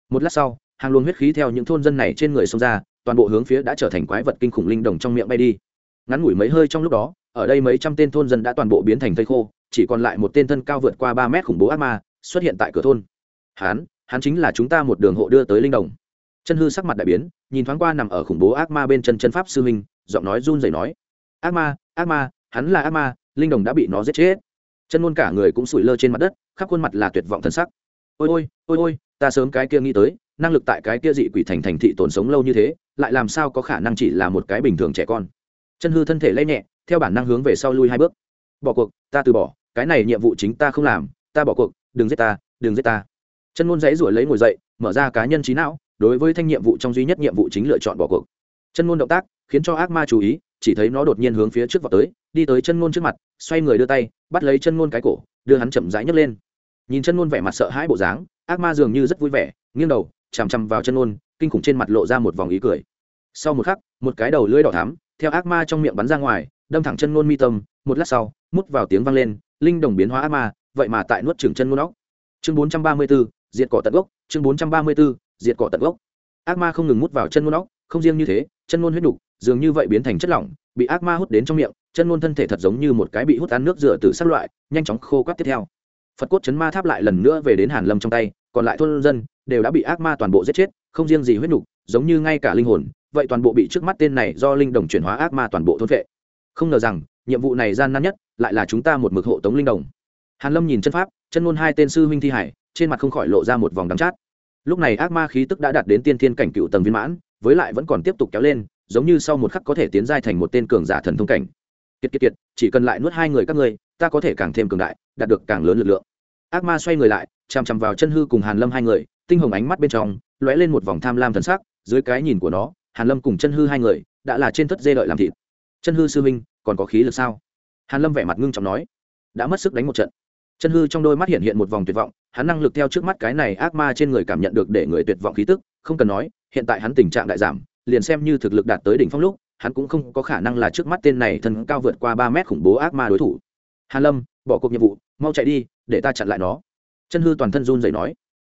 Một lát sau, hàng luồng huyết khí theo những thôn dân này trên người xông ra, toàn bộ hướng phía đã trở thành quái vật kinh khủng linh đồng trong miệng bay đi ngắn ngủi mấy hơi trong lúc đó, ở đây mấy trăm tên thôn dân đã toàn bộ biến thành thây khô, chỉ còn lại một tên thân cao vượt qua ba mét khủng bố ác ma xuất hiện tại cửa thôn. Hắn hắn chính là chúng ta một đường hộ đưa tới linh đồng. Chân hư sắc mặt đại biến, nhìn thoáng qua nằm ở khủng bố ác ma bên chân chân pháp sư minh giọng nói run rẩy nói, ác ma ác ma, hắn là ác ma, linh đồng đã bị nó giết chết. Chân luôn cả người cũng sủi lơ trên mặt đất, khắp khuôn mặt là tuyệt vọng thân sắc. Ôi ôi ôi ôi, ta sớm cái kia nghĩ tới, năng lực tại cái kia dị quỷ thành thành thị tồn sống lâu như thế, lại làm sao có khả năng chỉ là một cái bình thường trẻ con? Chân hư thân thể lay nhẹ, theo bản năng hướng về sau lui hai bước. Bỏ cuộc, ta từ bỏ, cái này nhiệm vụ chính ta không làm, ta bỏ cuộc, đừng giết ta, đừng giết ta. Chân ngôn dãy ruổi lấy ngồi dậy, mở ra cá nhân trí não, đối với thanh nhiệm vụ trong duy nhất nhiệm vụ chính lựa chọn bỏ cuộc. Chân ngôn động tác, khiến cho ác ma chú ý, chỉ thấy nó đột nhiên hướng phía trước vào tới, đi tới chân ngôn trước mặt, xoay người đưa tay, bắt lấy chân ngôn cái cổ, đưa hắn chậm rãi nhấc lên. Nhìn chân ngôn vẻ mặt sợ hãi bộ dáng, ác ma dường như rất vui vẻ, nghiêng đầu, chằm chằm vào chân ngôn, kinh khủng trên mặt lộ ra một vòng ý cười. Sau một khắc, một cái đầu lưỡi đỏ thắm theo ác ma trong miệng bắn ra ngoài đâm thẳng chân ngôn mi tâm một lát sau mút vào tiếng vang lên linh đồng biến hóa ác ma vậy mà tại nuốt trưởng chân ngôn óc. Chương bốn trăm ba mươi 434, diệt cỏ tận gốc. Chương bốn trăm ba mươi 434, diệt cỏ tận gốc. Ác ma không ngừng mút vào chân ngôn óc không riêng như thế chân ngôn huyết đục dường như vậy biến thành chất lỏng bị ác ma hút đến trong miệng chân ngôn thân thể thật giống như một cái bị hút ăn nước rửa từ sắc loại nhanh chóng khô quát tiếp theo. Phật cốt chấn ma tháp lại lần nữa về đến hàn lâm trong tay còn lại thôn dân đều đã bị ác ma toàn bộ giết chết không riêng gì huyết nhục giống như ngay cả linh hồn vậy toàn bộ bị trước mắt tên này do linh đồng chuyển hóa ác ma toàn bộ thôn vệ. Không ngờ rằng, nhiệm vụ này gian nan nhất, lại là chúng ta một mực hộ tống linh đồng. Hàn lâm nhìn chân pháp, chân ngôn hai tên sư huynh thi hải, trên mặt không khỏi lộ ra một vòng đắng chát. Lúc này ác ma khí tức đã đạt đến tiên thiên cảnh cựu tầng viên mãn, với lại vẫn còn tiếp tục kéo lên, giống như sau một khắc có thể tiến giai thành một tên cường giả thần thông cảnh. Kiệt kiệt kiệt, chỉ cần lại nuốt hai người các ngươi, ta có thể càng thêm cường đại, đạt được càng lớn lực lượng. Ác ma xoay người lại chằm chằm vào chân hư cùng hàn lâm hai người, tinh hồng ánh mắt bên trong, lóe lên một vòng tham lam thần sắc, dưới cái nhìn của nó hàn lâm cùng chân hư hai người đã là trên thất dê đợi làm thịt. Chân hư sư minh còn có khí lực sao? Hàn lâm vẻ mặt ngưng trọng nói. Đã mất sức đánh một trận. Chân hư trong đôi mắt hiện hiện một vòng tuyệt vọng, hắn năng lực theo trước mắt cái này ác ma trên người cảm nhận được để người tuyệt vọng khí tức, không cần nói, hiện tại hắn tình trạng đại giảm, liền xem như thực lực đạt tới đỉnh phong lúc, hắn cũng không có khả năng là trước mắt tên này thân cao vượt qua ba mét khủng bố ác ma đối thủ. Hàn lâm, bỏ cuộc nhiệm vụ, mau chạy đi, để ta chặn lại nó. Chân hư toàn thân run rẩy nói.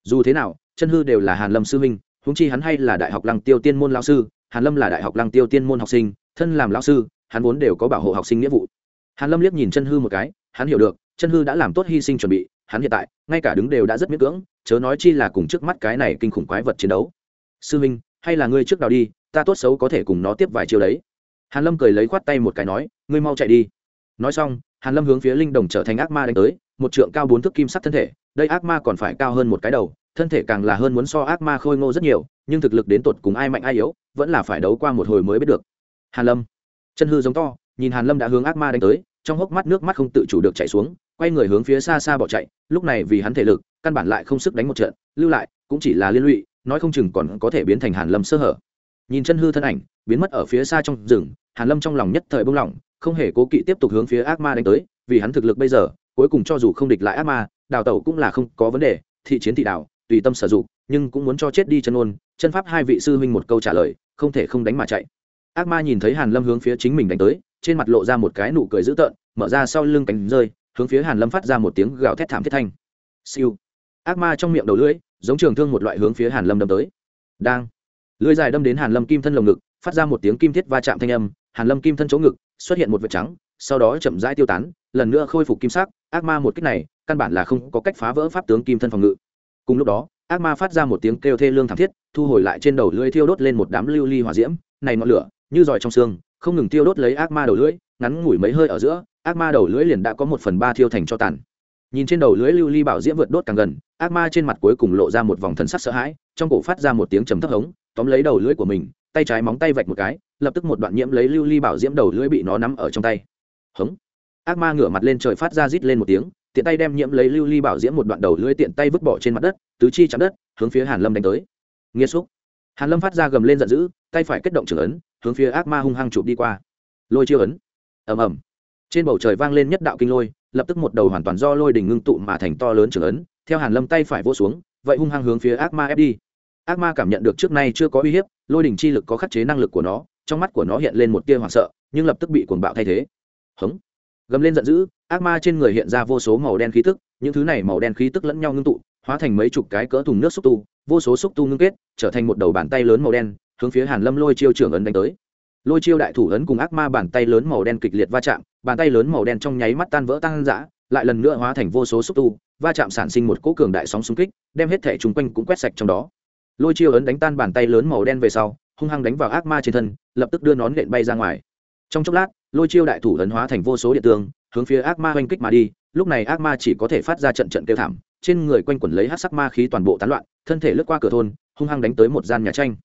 Dù thế nào, chân hư đều là hàn lâm sư huynh huống chi hắn hay là đại học lăng tiêu tiên môn lão sư hàn lâm là đại học lăng tiêu tiên môn học sinh thân làm lão sư hắn vốn đều có bảo hộ học sinh nghĩa vụ. Hàn lâm liếc nhìn chân hư một cái hắn hiểu được chân hư đã làm tốt hy sinh chuẩn bị hắn hiện tại ngay cả đứng đều đã rất miễn cưỡng chớ nói chi là cùng trước mắt cái này kinh khủng quái vật chiến đấu. Sư minh, hay là ngươi trước đào đi ta tốt xấu có thể cùng nó tiếp vài chiêu đấy. Hàn lâm cười lấy khoát tay một cái nói ngươi mau chạy đi. Nói xong hàn lâm hướng phía linh đồng trở thành ác ma đánh tới một trượng cao bốn thước kim sắc thân thể đây ác ma còn phải cao hơn một cái đầu thân thể càng là hơn muốn so ác ma khôi ngô rất nhiều, nhưng thực lực đến tột cùng ai mạnh ai yếu, vẫn là phải đấu qua một hồi mới biết được. Hàn lâm. Chân hư giống to, nhìn hàn lâm đã hướng ác ma đánh tới, trong hốc mắt nước mắt không tự chủ được chảy xuống, quay người hướng phía xa xa bỏ chạy, lúc này vì hắn thể lực, căn bản lại không sức đánh một trận, lưu lại, cũng chỉ là liên lụy, nói không chừng còn có thể biến thành hàn lâm sơ hở. Nhìn chân hư thân ảnh, biến mất ở phía xa trong rừng, hàn lâm trong lòng nhất thời bông lỏng không hề cố kỵ tiếp tục hướng phía ác ma đánh tới, vì hắn thực lực bây giờ, cuối cùng cho dù không địch lại ác ma, đào tẩu cũng là không có vấn đề, thị chiến thị đảo tùy tâm sử dụng, nhưng cũng muốn cho chết đi chân ôn, chân pháp hai vị sư huynh một câu trả lời, không thể không đánh mà chạy. Ác ma nhìn thấy hàn lâm hướng phía chính mình đánh tới, trên mặt lộ ra một cái nụ cười dữ tợn, mở ra sau lưng cánh rơi, hướng phía hàn lâm phát ra một tiếng gào thét thảm thiết thanh. Siêu. Ác ma trong miệng đầu lưỡi, giống trường thương một loại hướng phía hàn lâm đâm tới. Đang. Lưỡi dài đâm đến hàn lâm kim thân lồng ngực, phát ra một tiếng kim thiết va chạm thanh âm, hàn lâm kim thân chỗ ngực, xuất hiện một vệt trắng, sau đó chậm rãi tiêu tán, lần nữa khôi phục kim sắc. Ác ma một kích này, căn bản là không có cách phá vỡ pháp tướng kim thân phòng ngự cùng lúc đó, ác ma phát ra một tiếng kêu thê lương thảm thiết, thu hồi lại trên đầu lưỡi thiêu đốt lên một đám lưu ly hỏa diễm, này ngọn lửa, như giỏi trong xương, không ngừng thiêu đốt lấy ác ma đầu lưỡi, ngắn ngủi mấy hơi ở giữa, ác ma đầu lưỡi liền đã có một phần ba thiêu thành cho tàn. Nhìn trên đầu lưỡi lưu ly bảo diễm vượt đốt càng gần, ác ma trên mặt cuối cùng lộ ra một vòng thần sắc sợ hãi, trong cổ phát ra một tiếng trầm thấp hống, tóm lấy đầu lưỡi của mình, tay trái móng tay vạch một cái, lập tức một đoạn nhiễm lấy lưu ly bảo diễm đầu lưỡi bị nó nắm ở trong tay. Hống. Ác ma ngửa mặt lên trời phát ra rít lên một tiếng tiện tay đem nhiễm lấy lưu ly bảo diễm một đoạn đầu lưỡi tiện tay vứt bỏ trên mặt đất, tứ chi chạm đất, hướng phía hàn lâm đánh tới. Nghiêm xúc. Hàn lâm phát ra gầm lên giận dữ, tay phải kết động trưởng ấn, hướng phía ác ma hung hăng chụp đi qua. Lôi chiêu ấn. Ầm ầm. Trên bầu trời vang lên nhất đạo kinh lôi, lập tức một đầu hoàn toàn do lôi đỉnh ngưng tụ mà thành to lớn trưởng ấn, theo hàn lâm tay phải vỗ xuống, vậy hung hăng hướng phía ác ma ép đi. Ác ma cảm nhận được trước nay chưa có uy hiếp, lôi đỉnh chi lực có khắc chế năng lực của nó, trong mắt của nó hiện lên một tia hoảng sợ, nhưng lập tức bị cuồng bạo thay thế. Hống gầm lên giận dữ, ác ma trên người hiện ra vô số màu đen khí tức, những thứ này màu đen khí tức lẫn nhau ngưng tụ, hóa thành mấy chục cái cỡ thùng nước xúc tu, vô số xúc tu ngưng kết, trở thành một đầu bàn tay lớn màu đen, hướng phía hàn lâm lôi chiêu trưởng ấn đánh tới. Lôi chiêu đại thủ ấn cùng ác ma bàn tay lớn màu đen kịch liệt va chạm, bàn tay lớn màu đen trong nháy mắt tan vỡ tan dã lại lần nữa hóa thành vô số xúc tu, va chạm sản sinh một cỗ cường đại sóng xung kích, đem hết thể chung quanh cũng quét sạch trong đó. Lôi chiêu ấn đánh tan bàn tay lớn màu đen về sau, hung hăng đánh vào ác ma trên thân, lập tức đưa nón nện bay ra ngoài. Trong chốc lát lôi chiêu đại thủ ấn hóa thành vô số địa tương hướng phía ác ma oanh kích mà đi, lúc này ác ma chỉ có thể phát ra trận trận kêu thảm, trên người quanh quẩn lấy hát sắc ma khí toàn bộ tán loạn, thân thể lướt qua cửa thôn, hung hăng đánh tới một gian nhà tranh.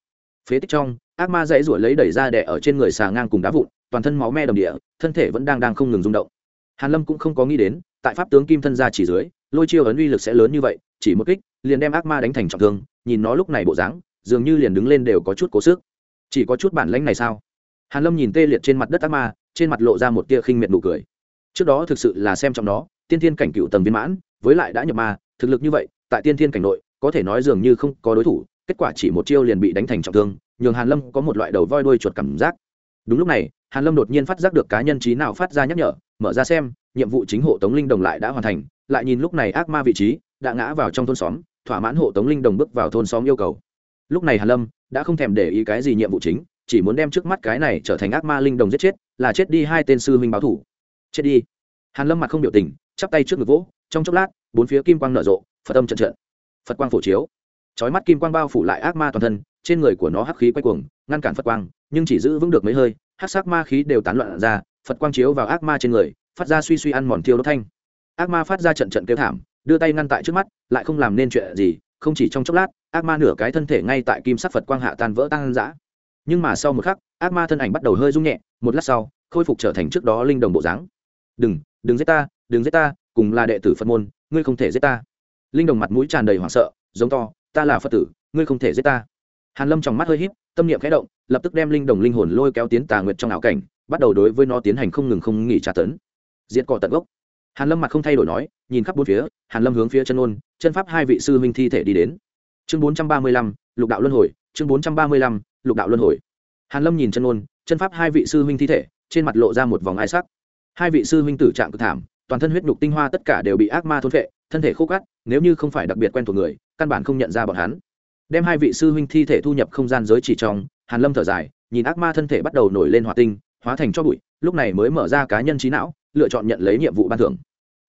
Phế tích trong, ác ma dãy ruổi lấy đẩy ra đẻ ở trên người xà ngang cùng đá vụn, toàn thân máu me đồng địa, thân thể vẫn đang đang không ngừng rung động. Hàn lâm cũng không có nghĩ đến, tại pháp tướng kim thân ra chỉ dưới, lôi chiêu ấn uy lực sẽ lớn như vậy, chỉ một kích, liền đem ác ma đánh thành trọng thương, nhìn nó lúc này bộ dáng, dường như liền đứng lên đều có chút cố sức. Chỉ có chút bản lãnh này sao? Hàn lâm nhìn tê liệt trên mặt đất ác ma trên mặt lộ ra một tia khinh miệt nụ cười. Trước đó thực sự là xem trong đó tiên thiên cảnh cựu tầng viên mãn, với lại đã nhập ma, thực lực như vậy, tại tiên thiên cảnh nội, có thể nói dường như không có đối thủ, kết quả chỉ một chiêu liền bị đánh thành trọng thương, nhường hàn lâm có một loại đầu voi đuôi chuột cảm giác. Đúng lúc này, hàn lâm đột nhiên phát giác được cá nhân trí nào phát ra nhắc nhở, mở ra xem, nhiệm vụ chính hộ tống linh đồng lại đã hoàn thành, lại nhìn lúc này ác ma vị trí, đã ngã vào trong thôn xóm, thỏa mãn hộ tống linh đồng bước vào thôn xóm yêu cầu. Lúc này hàn lâm đã không thèm để ý cái gì nhiệm vụ chính chỉ muốn đem trước mắt cái này trở thành ác ma linh đồng giết chết, là chết đi hai tên sư huynh báo thủ. Chết đi. Hàn lâm mặt không biểu tình, chắp tay trước ngực vỗ, trong chốc lát, bốn phía kim quang nở rộ, phật âm trận trận. Phật quang phổ chiếu. Chói mắt kim quang bao phủ lại ác ma toàn thân, trên người của nó hắc khí quay cuồng, ngăn cản phật quang, nhưng chỉ giữ vững được mấy hơi, hắc sắc ma khí đều tán loạn ra, phật quang chiếu vào ác ma trên người, phát ra suy suy ăn mòn thiêu đốt thanh. Ác ma phát ra trận trận kêu thảm, đưa tay ngăn tại trước mắt, lại không làm nên chuyện gì, không chỉ trong chốc lát, ác ma nửa cái thân thể ngay tại kim sắc phật quang hạ tan vỡ tan rã nhưng mà sau một khắc, ác ma thân ảnh bắt đầu hơi rung nhẹ, một lát sau, khôi phục trở thành trước đó linh đồng bộ dáng. Đừng đừng giết ta, đừng giết ta, cùng là đệ tử phật môn, ngươi không thể giết ta. Linh đồng mặt mũi tràn đầy hoảng sợ, giống to, ta là phật tử, ngươi không thể giết ta. Hàn lâm trong mắt hơi híp, tâm niệm khẽ động, lập tức đem linh đồng linh hồn lôi kéo tiến tà nguyệt trong ảo cảnh, bắt đầu đối với nó tiến hành không ngừng không nghỉ tra tấn. Diệt cỏ tận gốc. Hàn lâm mặt không thay đổi nói, nhìn khắp bốn phía, hàn lâm hướng phía chân ôn, chân pháp hai vị sư minh thi thể đi đến. Chương bốn trăm ba mươi lăm, lục đạo luân hồi, chương bốn trăm ba mươi lăm lục đạo luân hồi. Hàn lâm nhìn chân ôn chân pháp hai vị sư minh thi thể, trên mặt lộ ra một vòng ai sắc. Hai vị sư minh tử trạng cực thảm, toàn thân huyết nhục tinh hoa tất cả đều bị ác ma thôn phệ, thân thể khô cắt nếu như không phải đặc biệt quen thuộc người, căn bản không nhận ra bọn hắn. Đem hai vị sư huynh thi thể thu nhập không gian giới chỉ trong, hàn lâm thở dài, nhìn ác ma thân thể bắt đầu nổi lên hỏa tinh, hóa thành cho bụi, lúc này mới mở ra cá nhân trí não, lựa chọn nhận lấy nhiệm vụ ban thưởng.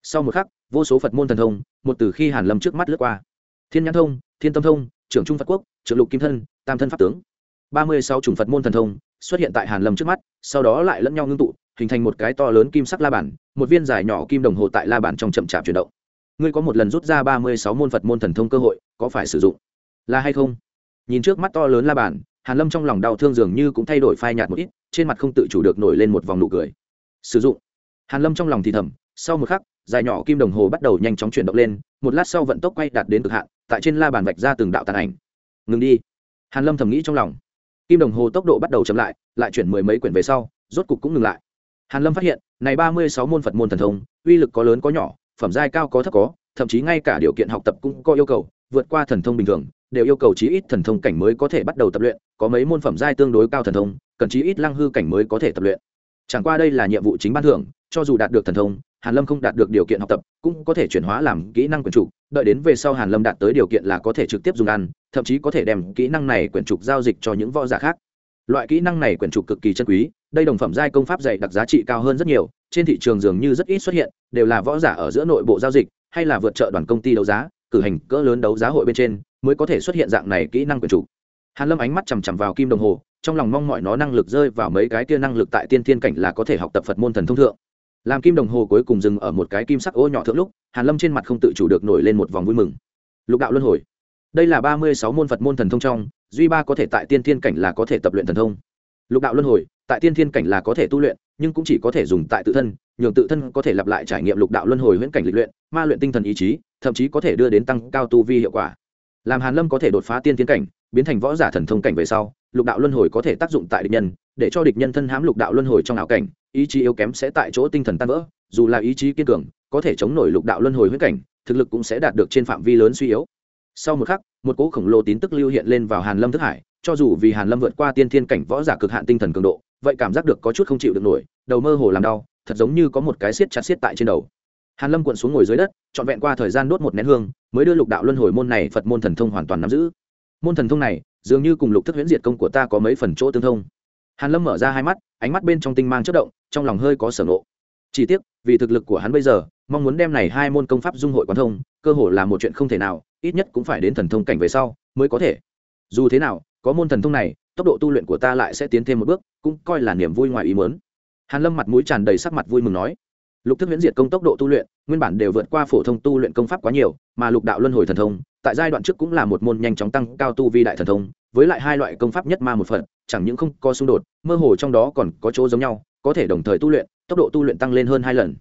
Sau một khắc, vô số phật môn thần thông, một từ khi hàn lâm trước mắt lướt qua. Thiên nhãn thông, thiên tâm thông, trưởng trung phật quốc, trưởng lục kim thân, tam thân pháp tướng ba mươi sáu chủng phật môn thần thông xuất hiện tại hàn lâm trước mắt, sau đó lại lẫn nhau ngưng tụ, hình thành một cái to lớn kim sắc la bản một viên dài nhỏ kim đồng hồ tại la bản trong chậm chạp chuyển động. Ngươi có một lần rút ra ba mươi sáu môn phật môn thần thông cơ hội, có phải sử dụng là hay không? Nhìn trước mắt to lớn la bản hàn lâm trong lòng đau thương dường như cũng thay đổi phai nhạt một ít, trên mặt không tự chủ được nổi lên một vòng nụ cười. Sử dụng. Hàn lâm trong lòng thì thầm, sau một khắc, dài nhỏ kim đồng hồ bắt đầu nhanh chóng chuyển động lên, một lát sau vận tốc quay đạt đến cực hạn, tại trên la bàn vạch ra từng đạo tàn ảnh. Ngừng đi. Hàn lâm thầm nghĩ trong lòng kim đồng hồ tốc độ bắt đầu chậm lại lại chuyển mười mấy quyển về sau, rốt cục cũng ngừng lại. Hàn lâm phát hiện, này ba mươi sáu môn phật môn thần thông, uy lực có lớn có nhỏ, phẩm giai cao có thấp có, thậm chí ngay cả điều kiện học tập cũng có yêu cầu, vượt qua thần thông bình thường, đều yêu cầu chí ít thần thông cảnh mới có thể bắt đầu tập luyện, có mấy môn phẩm giai tương đối cao thần thông, cần chí ít lăng hư cảnh mới có thể tập luyện. Chẳng qua đây là nhiệm vụ chính ban thưởng, cho dù đạt được thần thông hàn lâm không đạt được điều kiện học tập, cũng có thể chuyển hóa làm kỹ năng quyền trục, đợi đến về sau hàn lâm đạt tới điều kiện là có thể trực tiếp dùng ăn, thậm chí có thể đem kỹ năng này quyển trục giao dịch cho những võ giả khác. Loại kỹ năng này quyển trục cực kỳ chân quý, đây đồng phẩm giai công pháp dạy đặc giá trị cao hơn rất nhiều, trên thị trường dường như rất ít xuất hiện, đều là võ giả ở giữa nội bộ giao dịch, hay là vượt trợ đoàn công ty đấu giá, cử hành cỡ lớn đấu giá hội bên trên, mới có thể xuất hiện dạng này kỹ năng quyển trục. Hàn lâm ánh mắt chằm chằm vào kim đồng hồ, trong lòng mong mọi nó năng lực rơi vào mấy cái kia năng lực tại tiên thiên cảnh là có thể học tập phật môn thần thông thượng làm kim đồng hồ cuối cùng dừng ở một cái kim sắc ô nhỏ thượng lúc, hàn lâm trên mặt không tự chủ được nổi lên một vòng vui mừng. Lục đạo luân hồi. Đây là ba mươi sáu môn phật môn thần thông trong, duy ba có thể tại tiên thiên cảnh là có thể tập luyện thần thông. Lục đạo luân hồi, tại tiên thiên cảnh là có thể tu luyện, nhưng cũng chỉ có thể dùng tại tự thân, nhường tự thân có thể lặp lại trải nghiệm lục đạo luân hồi huyễn cảnh lịch luyện, ma luyện tinh thần ý chí, thậm chí có thể đưa đến tăng cao tu vi hiệu quả. Làm hàn lâm có thể đột phá tiên thiên cảnh, biến thành võ giả thần thông cảnh về sau lục đạo luân hồi có thể tác dụng tại địch nhân, để cho địch nhân thân hãm lục đạo luân hồi trong ảo cảnh, ý chí yếu kém sẽ tại chỗ tinh thần tan vỡ, dù là ý chí kiên cường, có thể chống nổi lục đạo luân hồi huyết cảnh, thực lực cũng sẽ đạt được trên phạm vi lớn suy yếu. Sau một khắc, một cỗ khổng lồ tín tức lưu hiện lên vào hàn lâm thức hải, cho dù vì hàn lâm vượt qua tiên thiên cảnh võ giả cực hạn tinh thần cường độ, vậy cảm giác được có chút không chịu được nổi, đầu mơ hồ làm đau, thật giống như có một cái siết chặt siết tại trên đầu. Hàn lâm cuộn xuống ngồi dưới đất, trọn vẹn qua thời gian đốt một nén hương, mới đưa lục đạo luân hồi môn này phật môn thần thông hoàn toàn nắm giữ. Môn thần thông này dường như cùng lục thức huyễn diệt công của ta có mấy phần chỗ tương thông. Hàn lâm mở ra hai mắt, ánh mắt bên trong tinh mang chất động, trong lòng hơi có sở ngộ. Chỉ tiếc, vì thực lực của hắn bây giờ, mong muốn đem này hai môn công pháp dung hội quán thông, cơ hồ là một chuyện không thể nào, ít nhất cũng phải đến thần thông cảnh về sau mới có thể. Dù thế nào, có môn thần thông này, tốc độ tu luyện của ta lại sẽ tiến thêm một bước, cũng coi là niềm vui ngoài ý muốn. Hàn lâm mặt mũi tràn đầy sắc mặt vui mừng nói, lục thức huyễn diệt công tốc độ tu luyện, nguyên bản đều vượt qua phổ thông tu luyện công pháp quá nhiều, mà lục đạo luân hồi thần thông tại giai đoạn trước cũng là một môn nhanh chóng tăng cao tu vi đại thần thông, với lại hai loại công pháp nhất ma một phần chẳng những không có xung đột, mơ hồ trong đó còn có chỗ giống nhau, có thể đồng thời tu luyện, tốc độ tu luyện tăng lên hơn hai lần.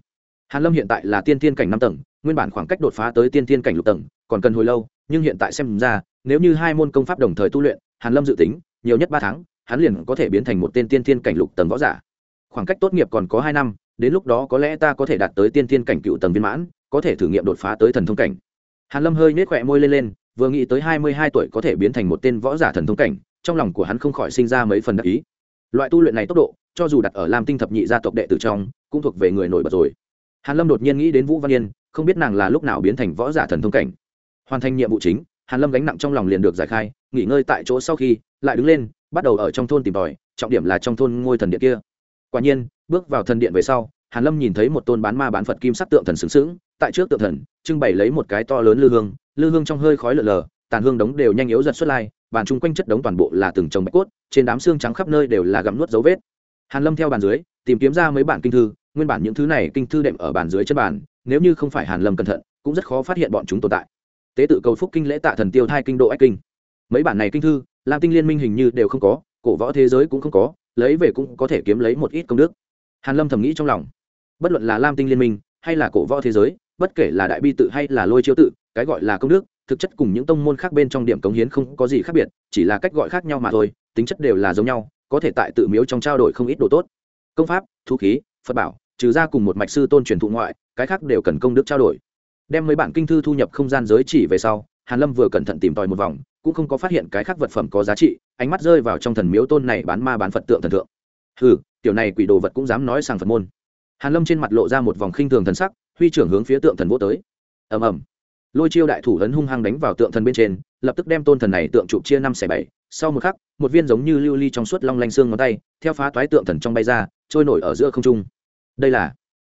Hàn lâm hiện tại là tiên tiên cảnh năm tầng, nguyên bản khoảng cách đột phá tới tiên tiên cảnh lục tầng, còn cần hồi lâu, nhưng hiện tại xem ra, nếu như hai môn công pháp đồng thời tu luyện, hàn lâm dự tính, nhiều nhất ba tháng, hắn liền có thể biến thành một tên tiên tiên cảnh lục tầng võ giả. Khoảng cách tốt nghiệp còn có hai năm, đến lúc đó có lẽ ta có thể đạt tới tiên tiên cảnh cựu tầng viên mãn, có thể thử nghiệm đột phá tới thần thông cảnh hàn lâm hơi nết khỏe môi lên lên, vừa nghĩ tới hai mươi hai tuổi có thể biến thành một tên võ giả thần thông cảnh, trong lòng của hắn không khỏi sinh ra mấy phần đắc ý. Loại tu luyện này tốc độ, cho dù đặt ở lam tinh thập nhị gia tộc đệ tử trong, cũng thuộc về người nổi bật rồi. Hàn lâm đột nhiên nghĩ đến vũ văn yên, không biết nàng là lúc nào biến thành võ giả thần thông cảnh. Hoàn thành nhiệm vụ chính, hàn lâm gánh nặng trong lòng liền được giải khai, nghỉ ngơi tại chỗ sau khi, lại đứng lên, bắt đầu ở trong thôn tìm tòi, trọng điểm là trong thôn ngôi thần điện kia. Quả nhiên, bước vào thần điện về sau, hàn lâm nhìn thấy một tôn bán ma bán phật kim sắc tượng thần sướng sướng tại trước tượng thần, trưng bày lấy một cái to lớn lư hương lư hương trong hơi khói lờ lờ, tàn hương đống đều nhanh yếu giật xuất lai, bàn chung quanh chất đống toàn bộ là từng chồng bạch cốt, trên đám xương trắng khắp nơi đều là gặm nuốt dấu vết. Hàn lâm theo bàn dưới, tìm kiếm ra mấy bản kinh thư, nguyên bản những thứ này kinh thư đệm ở bàn dưới chân bàn, nếu như không phải hàn lâm cẩn thận, cũng rất khó phát hiện bọn chúng tồn tại. Tế tự cầu phúc kinh lễ tạ thần tiêu thai kinh độ ách kinh. Mấy bản này kinh thư, lam tinh liên minh hình như đều không có, cổ võ thế giới cũng không có, lấy về cũng có thể kiếm lấy một ít công đức. Hàn lâm thầm nghĩ trong lòng. Bất luận là lam tinh liên minh hay là cổ võ thế giới bất kể là đại bi tự hay là lôi chiêu tự, cái gọi là công đức, thực chất cùng những tông môn khác bên trong điểm cống hiến không có gì khác biệt, chỉ là cách gọi khác nhau mà thôi, tính chất đều là giống nhau, có thể tại tự miếu trong trao đổi không ít đồ tốt. Công pháp thu khí, phật bảo, trừ ra cùng một mạch sư tôn truyền thụ ngoại, cái khác đều cần công đức trao đổi. Đem mấy bản kinh thư thu nhập không gian giới chỉ về sau, hàn lâm vừa cẩn thận tìm tòi một vòng, cũng không có phát hiện cái khác vật phẩm có giá trị, ánh mắt rơi vào trong thần miếu tôn này bán ma bán phật tượng thần thượng. Hừ, tiểu này quỷ đồ vật cũng dám nói sang phật môn. Hàn lâm trên mặt lộ ra một vòng khinh thường thần sắc huy trưởng hướng phía tượng thần vô tới. Ầm ầm. Lôi chiêu đại thủ ấn hung hăng đánh vào tượng thần bên trên, lập tức đem tôn thần này tượng chụp chia năm xẻ bảy. Sau một khắc, một viên giống như lưu ly trong suốt long lanh xương ngón tay, theo phá toái tượng thần trong bay ra, trôi nổi ở giữa không trung. Đây là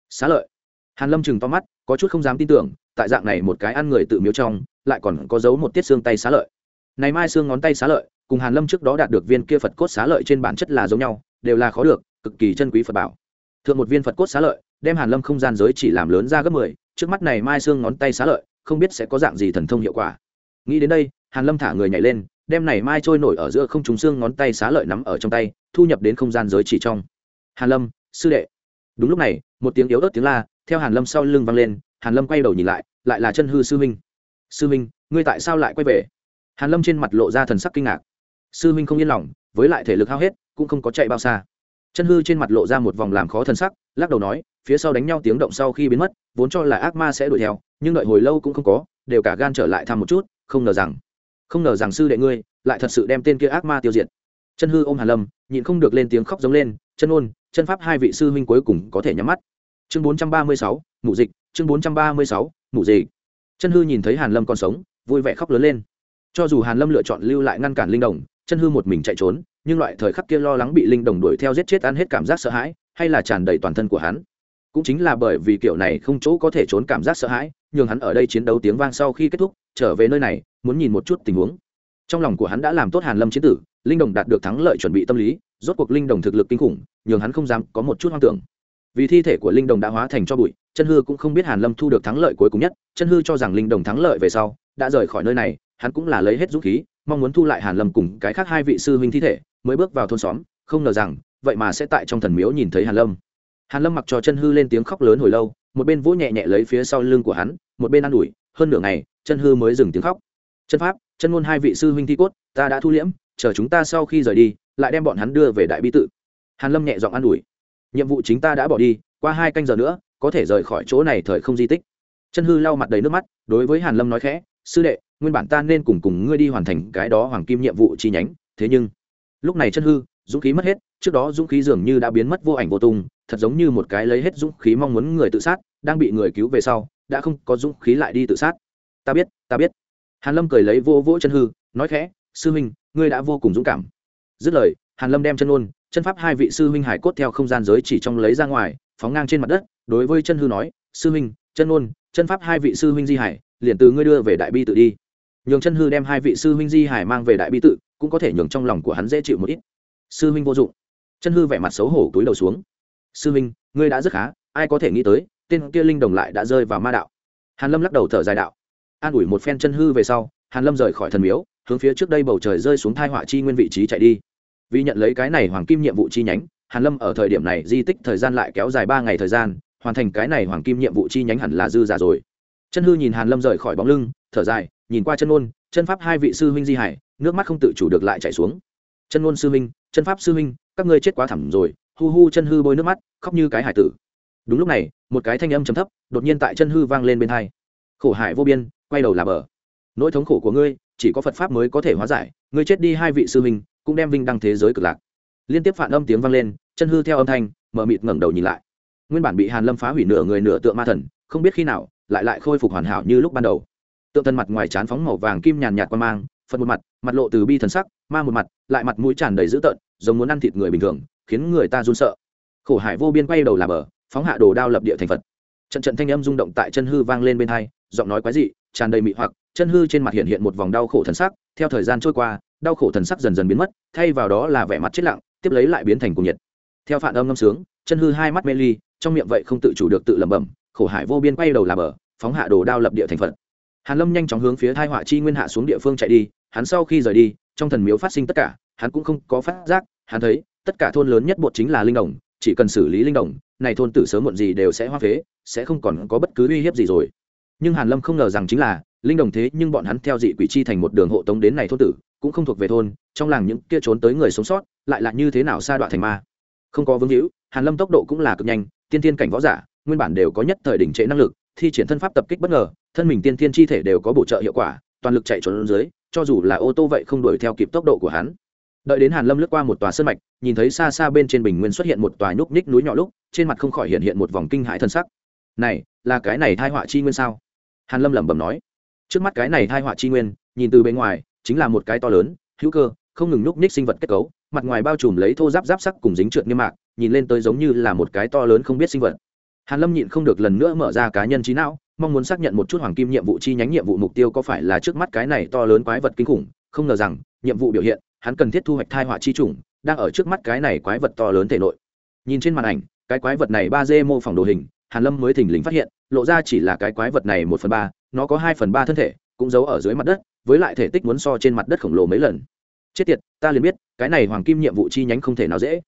xá lợi. Hàn lâm chừng to mắt, có chút không dám tin tưởng, tại dạng này một cái ăn người tự miếu trong, lại còn có giấu một tiết xương tay xá lợi. Này mai xương ngón tay xá lợi, cùng hàn lâm trước đó đạt được viên kia phật cốt xá lợi trên bản chất là giống nhau, đều là khó được, cực kỳ chân quý phật bảo. Thượng một viên phật cốt xá lợi đem hàn lâm không gian giới chỉ làm lớn ra gấp mười, trước mắt này mai xương ngón tay xá lợi, không biết sẽ có dạng gì thần thông hiệu quả. Nghĩ đến đây, hàn lâm thả người nhảy lên, đem này mai trôi nổi ở giữa không trùng xương ngón tay xá lợi nắm ở trong tay, thu nhập đến không gian giới chỉ trong. Hàn lâm, sư đệ. Đúng lúc này, một tiếng yếu ớt tiếng la, theo hàn lâm sau lưng vang lên, hàn lâm quay đầu nhìn lại lại là chân hư sư minh sư minh ngươi tại sao lại quay về? Hàn lâm trên mặt lộ ra thần sắc kinh ngạc. Sư minh không yên lòng, với lại thể lực hao hết, cũng không có chạy bao xa chân hư trên mặt lộ ra một vòng làm khó thân sắc lắc đầu nói phía sau đánh nhau tiếng động sau khi biến mất vốn cho là ác ma sẽ đuổi theo nhưng đợi hồi lâu cũng không có đều cả gan trở lại thăm một chút không ngờ rằng không ngờ rằng sư đệ ngươi lại thật sự đem tên kia ác ma tiêu diệt. Chân hư ôm hàn lâm nhịn không được lên tiếng khóc giống lên chân ôn chân pháp hai vị sư huynh cuối cùng có thể nhắm mắt. Chương 436, mụ dịch chương 436, mụ dịch. Chân hư nhìn thấy hàn lâm còn sống vui vẻ khóc lớn lên. Cho dù hàn lâm lựa chọn lưu lại ngăn cản linh đồng chân hư một mình chạy trốn nhưng loại thời khắc kia lo lắng bị linh đồng đuổi theo giết chết ăn hết cảm giác sợ hãi, hay là tràn đầy toàn thân của hắn. Cũng chính là bởi vì kiểu này không chỗ có thể trốn cảm giác sợ hãi, nhường hắn ở đây chiến đấu tiếng vang sau khi kết thúc, trở về nơi này, muốn nhìn một chút tình huống. Trong lòng của hắn đã làm tốt hàn lâm chiến tử, linh đồng đạt được thắng lợi chuẩn bị tâm lý, rốt cuộc linh đồng thực lực kinh khủng, nhường hắn không dám có một chút hoang tưởng. Vì thi thể của linh đồng đã hóa thành cho bụi, chân hư cũng không biết hàn lâm thu được thắng lợi cuối cùng nhất, chân hư cho rằng linh đồng thắng lợi về sau, đã rời khỏi nơi này, hắn cũng là lấy hết dũng khí, mong muốn thu lại hàn lâm cùng cái khác hai vị sư huynh thi thể mới bước vào thôn xóm, không ngờ rằng, vậy mà sẽ tại trong thần miếu nhìn thấy hàn lâm. Hàn lâm mặc cho chân hư lên tiếng khóc lớn hồi lâu, một bên vỗ nhẹ nhẹ lấy phía sau lưng của hắn, một bên ă n ủi, hơn nửa ngày, chân hư mới dừng tiếng khóc. Chân pháp, chân ngôn hai vị sư huynh thi cốt, ta đã thu liễm, chờ chúng ta sau khi rời đi, lại đem bọn hắn đưa về đại bi tự. Hàn lâm nhẹ giọng an ủi, nhiệm vụ chính ta đã bỏ đi, qua hai canh giờ nữa, có thể rời khỏi chỗ này thời không di tích. Chân hư lau mặt đầy nước mắt, đối với hàn lâm nói khẽ, sư đệ, nguyên bản ta nên cùng cùng ngươi đi hoàn thành cái đó hoàng kim nhiệm vụ chi nhánh, thế nhưng lúc này chân hư, dũng khí mất hết, trước đó dũng khí dường như đã biến mất vô ảnh vô tung, thật giống như một cái lấy hết dũng khí mong muốn người tự sát, đang bị người cứu về sau, đã không có dũng khí lại đi tự sát. Ta biết ta biết. Hàn lâm cười lấy vô vỗ chân hư, nói khẽ, sư huynh, ngươi đã vô cùng dũng cảm. Dứt lời, hàn lâm đem chân ôn, chân pháp hai vị sư huynh hải cốt theo không gian giới chỉ trong lấy ra ngoài, phóng ngang trên mặt đất, đối với chân hư nói, sư huynh, chân ôn, chân pháp hai vị sư huynh di hải, liền từ ngươi đưa về đại bi tự đi. Nhường chân hư đem hai vị sư huynh di hải mang về đại bi tự cũng có thể nhường trong lòng của hắn dễ chịu một ít. Sư huynh vô dụng. Chân hư vẻ mặt xấu hổ túi đầu xuống. Sư huynh, ngươi đã rất khá, ai có thể nghĩ tới, tên kia linh đồng lại đã rơi vào ma đạo. Hàn lâm lắc đầu thở dài đạo. An ủi một phen chân hư về sau, hàn lâm rời khỏi thần miếu, hướng phía trước đây bầu trời rơi xuống thai họa chi nguyên vị trí chạy đi. Vì nhận lấy cái này hoàng kim nhiệm vụ chi nhánh, hàn lâm ở thời điểm này di tích thời gian lại kéo dài ba ngày thời gian, hoàn thành cái này hoàng kim nhiệm vụ chi nhánh hẳn là dư giả rồi. Chân hư nhìn hàn lâm rời khỏi bóng lưng, thở dài, nhìn qua chân ôn, chân pháp hai vị sư huynh di hải nước mắt không tự chủ được lại chảy xuống. Chân ngôn sư huynh, chân pháp sư huynh, các ngươi chết quá thẳm rồi, hu hu chân hư bôi nước mắt, khóc như cái hải tử. Đúng lúc này, một cái thanh âm trầm thấp, đột nhiên tại chân hư vang lên bên hai. Khổ hải vô biên, quay đầu là bờ. Nỗi thống khổ của ngươi, chỉ có phật pháp mới có thể hóa giải, ngươi chết đi hai vị sư huynh, cũng đem vinh đăng thế giới cực lạc. Liên tiếp phản âm tiếng vang lên, chân hư theo âm thanh, mở mịt ngẩng đầu nhìn lại. Nguyên bản bị hàn lâm phá hủy nửa người nửa tượng ma thần, không biết khi nào, lại lại khôi phục hoàn hảo như lúc ban đầu. Tượng thân mặt ngoài chán phóng màu vàng kim nhàn nhạt qua mang phật một mặt mặt lộ từ bi thần sắc, ma một mặt, lại mặt mũi tràn đầy dữ tợn, giống muốn ăn thịt người bình thường, khiến người ta run sợ. Khổ hải vô biên quay đầu là bờ, phóng hạ đồ đao lập địa thành phật. Trận trận thanh âm rung động tại chân hư vang lên bên hai, giọng nói quái dị, tràn đầy mị hoặc, chân hư trên mặt hiện hiện một vòng đau khổ thần sắc, theo thời gian trôi qua, đau khổ thần sắc dần dần biến mất, thay vào đó là vẻ mặt chết lặng, tiếp lấy lại biến thành cuồng nhiệt. Theo phản âm ngâm sướng, chân hư hai mắt mê ly, trong miệng vậy không tự chủ được tự lẩm bẩm, khổ hải vô biên quay đầu là bờ, phóng hạ đồ đao lập địa thành phật hàn lâm nhanh chóng hướng phía thai họa chi nguyên hạ xuống địa phương chạy đi, hắn sau khi rời đi, trong thần miếu phát sinh tất cả, hắn cũng không có phát giác, hắn thấy, tất cả thôn lớn nhất bột chính là linh đồng, chỉ cần xử lý linh đồng, này thôn tử sớm muộn gì đều sẽ hoa phế, sẽ không còn có bất cứ uy hiếp gì rồi. Nhưng hàn lâm không ngờ rằng chính là, linh đồng thế nhưng bọn hắn theo dị quỷ chi thành một đường hộ tống đến này thôn tử, cũng không thuộc về thôn, trong làng những kia trốn tới người sống sót, lại là như thế nào xa đoạn thành ma. Không có vương hữu, hàn lâm tốc độ cũng là cực nhanh, tiên tiên cảnh võ giả, nguyên bản đều có nhất thời đỉnh trệ năng lực thi triển thân pháp tập kích bất ngờ, thân mình tiên tiên chi thể đều có bổ trợ hiệu quả, toàn lực chạy trốn dưới, cho dù là ô tô vậy không đuổi theo kịp tốc độ của hắn. Đợi đến hàn lâm lướt qua một tòa sơn mạch, nhìn thấy xa xa bên trên bình nguyên xuất hiện một tòa nhúc nhích núi nhỏ lúc, trên mặt không khỏi hiện hiện một vòng kinh hãi thân sắc. Này, là cái này thai họa chi nguyên sao? Hàn lâm lẩm bẩm nói. Trước mắt cái này thai họa chi nguyên, nhìn từ bên ngoài, chính là một cái to lớn, hữu cơ, không ngừng nhúc nhích sinh vật kết cấu, mặt ngoài bao trùm lấy thô giáp giáp sắc cùng dính trượt niêm mạc, nhìn lên tới giống như là một cái to lớn không biết sinh vật hàn lâm nhịn không được lần nữa mở ra cá nhân trí não mong muốn xác nhận một chút hoàng kim nhiệm vụ chi nhánh nhiệm vụ mục tiêu có phải là trước mắt cái này to lớn quái vật kinh khủng không ngờ rằng nhiệm vụ biểu hiện hắn cần thiết thu hoạch thai họa chi chủng, đang ở trước mắt cái này quái vật to lớn thể nội. Nhìn trên màn ảnh cái quái vật này ba d mô phỏng đồ hình hàn lâm mới thỉnh lình phát hiện lộ ra chỉ là cái quái vật này một phần ba nó có hai phần ba thân thể cũng giấu ở dưới mặt đất với lại thể tích muốn so trên mặt đất khổng lồ mấy lần. Chết tiệt ta liền biết cái này hoàng kim nhiệm vụ chi nhánh không thể nào dễ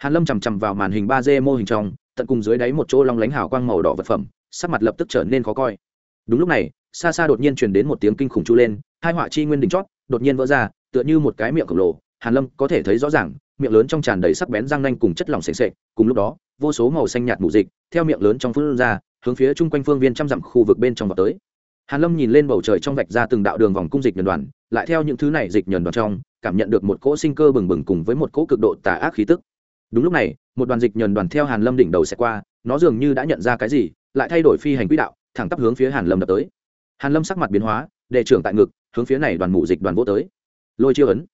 hàn lâm chằm chằm vào màn hình ba d mô hình trong, tận cùng dưới đáy một chỗ long lánh hào quang màu đỏ vật phẩm, sắc mặt lập tức trở nên khó coi. Đúng lúc này, xa xa đột nhiên truyền đến một tiếng kinh khủng chu lên, hai họa chi nguyên đỉnh chót, đột nhiên vỡ ra, tựa như một cái miệng khổng lồ. Hàn lâm có thể thấy rõ ràng, miệng lớn trong tràn đầy sắc bén răng nanh cùng chất lỏng sền sệt, cùng lúc đó, vô số màu xanh nhạt mù dịch, theo miệng lớn trong phun ra, hướng phía chung quanh phương viên trăm dặm khu vực bên trong vào tới. Hàn lâm nhìn lên bầu trời trong vạch ra từng đạo đường vòng cung dịch nhờn đoàn, lại theo những thứ này dịch nhờn đoàn trong, cảm nhận được một cỗ sinh cơ bừng bừng cùng với một cỗ cực độ tà ác khí tức đúng lúc này, một đoàn dịch nhờn đoàn theo hàn lâm đỉnh đầu sẽ qua, nó dường như đã nhận ra cái gì, lại thay đổi phi hành quỹ đạo, thẳng tắp hướng phía hàn lâm đập tới. Hàn lâm sắc mặt biến hóa, đệ trưởng tại ngực, hướng phía này đoàn mù dịch đoàn vô tới. Lôi chiêu ấn.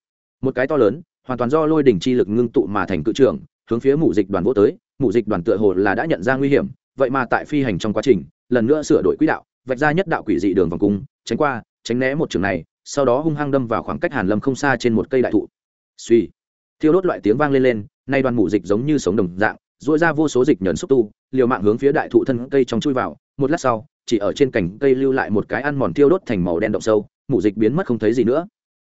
Một cái to lớn, hoàn toàn do lôi đỉnh chi lực ngưng tụ mà thành cự trưởng, hướng phía mù dịch đoàn vô tới. Mù dịch đoàn tựa hồ là đã nhận ra nguy hiểm, vậy mà tại phi hành trong quá trình, lần nữa sửa đổi quỹ đạo, vạch ra nhất đạo quỷ dị đường vòng cung, tránh qua, tránh né một trường này, sau đó hung hăng đâm vào khoảng cách hàn lâm không xa trên một cây đại thụ. Suy thiêu đốt loại tiếng vang lên lên nay đoàn mù dịch giống như sống đồng dạng dội ra vô số dịch nhẫn xúc tu, liều mạng hướng phía đại thụ thân cây trong chui vào. Một lát sau, chỉ ở trên cành cây lưu lại một cái ăn mòn thiêu đốt thành màu đen động sâu, mù dịch biến mất không thấy gì nữa.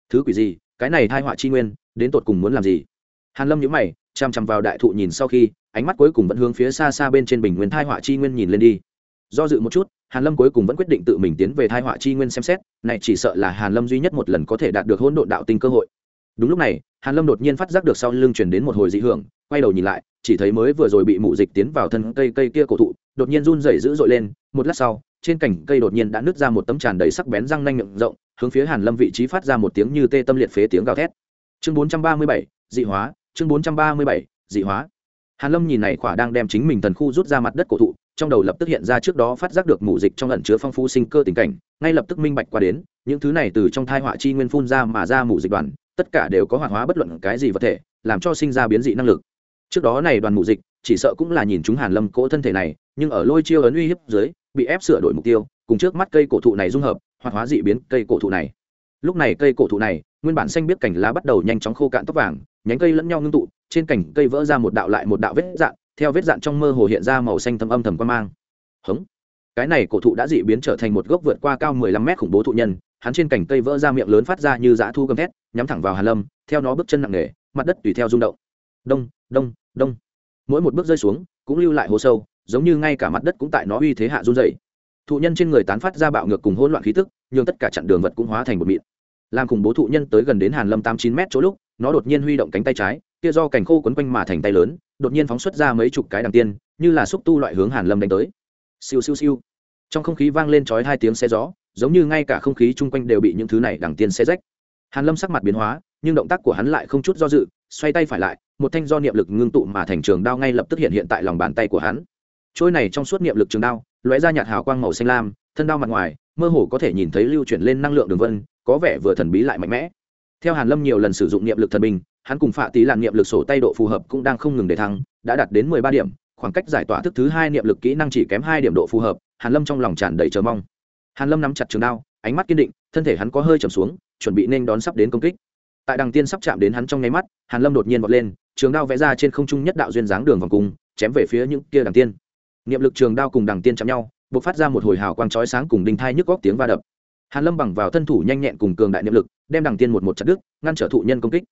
Thứ quỷ gì? Cái này thai họa chi nguyên, đến tột cùng muốn làm gì? Hàn lâm nhíu mày, chăm chăm vào đại thụ nhìn sau khi, ánh mắt cuối cùng vẫn hướng phía xa xa bên trên bình nguyên thai họa chi nguyên nhìn lên đi. Do dự một chút, hàn lâm cuối cùng vẫn quyết định tự mình tiến về thai họa chi nguyên xem xét, này chỉ sợ là hàn lâm duy nhất một lần có thể đạt được hỗn độn đạo tinh cơ hội. Đúng lúc này hàn lâm đột nhiên phát giác được sau lưng truyền đến một hồi dị hưởng quay đầu nhìn lại chỉ thấy mới vừa rồi bị mụ dịch tiến vào thân cây cây kia cổ thụ đột nhiên run rẩy dữ dội lên một lát sau trên cành cây đột nhiên đã nứt ra một tấm tràn đầy sắc bén răng nanh miệng rộng hướng phía hàn lâm vị trí phát ra một tiếng như tê tâm liệt phế tiếng gào thét. Chương 437, dị hóa chương 437, dị hóa. Hàn lâm nhìn này khỏa đang đem chính mình thần khu rút ra mặt đất cổ thụ trong đầu lập tức hiện ra trước đó phát giác được mù dịch trong ẩn chứa phong phú sinh cơ tình cảnh ngay lập tức minh bạch qua đến những thứ này từ trong thai họa chi nguyên phun ra mà ra mù dịch đoàn tất cả đều có hoạt hóa bất luận cái gì vật thể, làm cho sinh ra biến dị năng lực. Trước đó này đoàn mù dịch, chỉ sợ cũng là nhìn chúng hàn lâm cỗ thân thể này, nhưng ở lôi chiêu ấn uy hiếp dưới, bị ép sửa đổi mục tiêu, cùng trước mắt cây cổ thụ này dung hợp, hoạt hóa dị biến cây cổ thụ này. Lúc này cây cổ thụ này, nguyên bản xanh biết cảnh lá bắt đầu nhanh chóng khô cạn tóc vàng, nhánh cây lẫn nhau ngưng tụ, trên cành cây vỡ ra một đạo lại một đạo vết dạn, theo vết dạn trong mơ hồ hiện ra màu xanh thâm âm thầm quan mang. Hống! Cái này cổ thụ đã dị biến trở thành một gốc vượt qua cao 15 mét khủng bố thụ nhân hắn trên cành cây vỡ ra miệng lớn phát ra như dã thu gầm thét, nhắm thẳng vào hàn lâm, theo nó bước chân nặng nề, mặt đất tùy theo rung động. Đông đông đông. Mỗi một bước rơi xuống, cũng lưu lại hố sâu, giống như ngay cả mặt đất cũng tại nó uy thế hạ run dày thụ nhân trên người tán phát ra bạo ngược cùng hỗn loạn khí tức nhưng tất cả chặn đường vật cũng hóa thành một mịn. Làm khủng bố thụ nhân tới gần đến hàn lâm tám chín mét chỗ lúc, nó đột nhiên huy động cánh tay trái, kia do cành khô quấn quanh mà thành tay lớn, đột nhiên phóng xuất ra mấy chục cái đằng tiên, như là xúc tu loại hướng hàn lâm đánh tới. Siêu siêu siêu. Trong không khí vang lên chói hai tiếng xe gió giống như ngay cả không khí chung quanh đều bị những thứ này đằng tiên xe rách. Hàn lâm sắc mặt biến hóa, nhưng động tác của hắn lại không chút do dự, xoay tay phải lại, một thanh do niệm lực ngưng tụ mà thành trường đao ngay lập tức hiện hiện tại lòng bàn tay của hắn. Trôi này trong suốt niệm lực trường đao, lóe ra nhạt hào quang màu xanh lam, thân đao mặt ngoài, mơ hồ có thể nhìn thấy lưu chuyển lên năng lượng đường vân, có vẻ vừa thần bí lại mạnh mẽ. Theo hàn lâm nhiều lần sử dụng niệm lực thần bình, hắn cùng phạ tí làn niệm lực sổ tay độ phù hợp cũng đang không ngừng để thăng, đã đạt đến mười ba điểm, khoảng cách giải tỏa thức thứ hai niệm lực kỹ năng chỉ kém hai điểm độ phù hợp, hàn lâm trong lòng tràn đầy chờ mong hàn lâm nắm chặt trường đao, ánh mắt kiên định, thân thể hắn có hơi trầm xuống, chuẩn bị nên đón sắp đến công kích. Tại đằng tiên sắp chạm đến hắn trong nháy mắt, hàn lâm đột nhiên vọt lên, trường đao vẽ ra trên không trung nhất đạo duyên dáng đường vòng cung, chém về phía những kia đằng tiên. Niệm lực trường đao cùng đằng tiên chạm nhau, bộc phát ra một hồi hào quang chói sáng cùng đinh thai nhức góc tiếng va đập. Hàn lâm bằng vào thân thủ nhanh nhẹn cùng cường đại niệm lực, đem đằng tiên một một chặt đứt, ngăn trở thụ nhân công kích.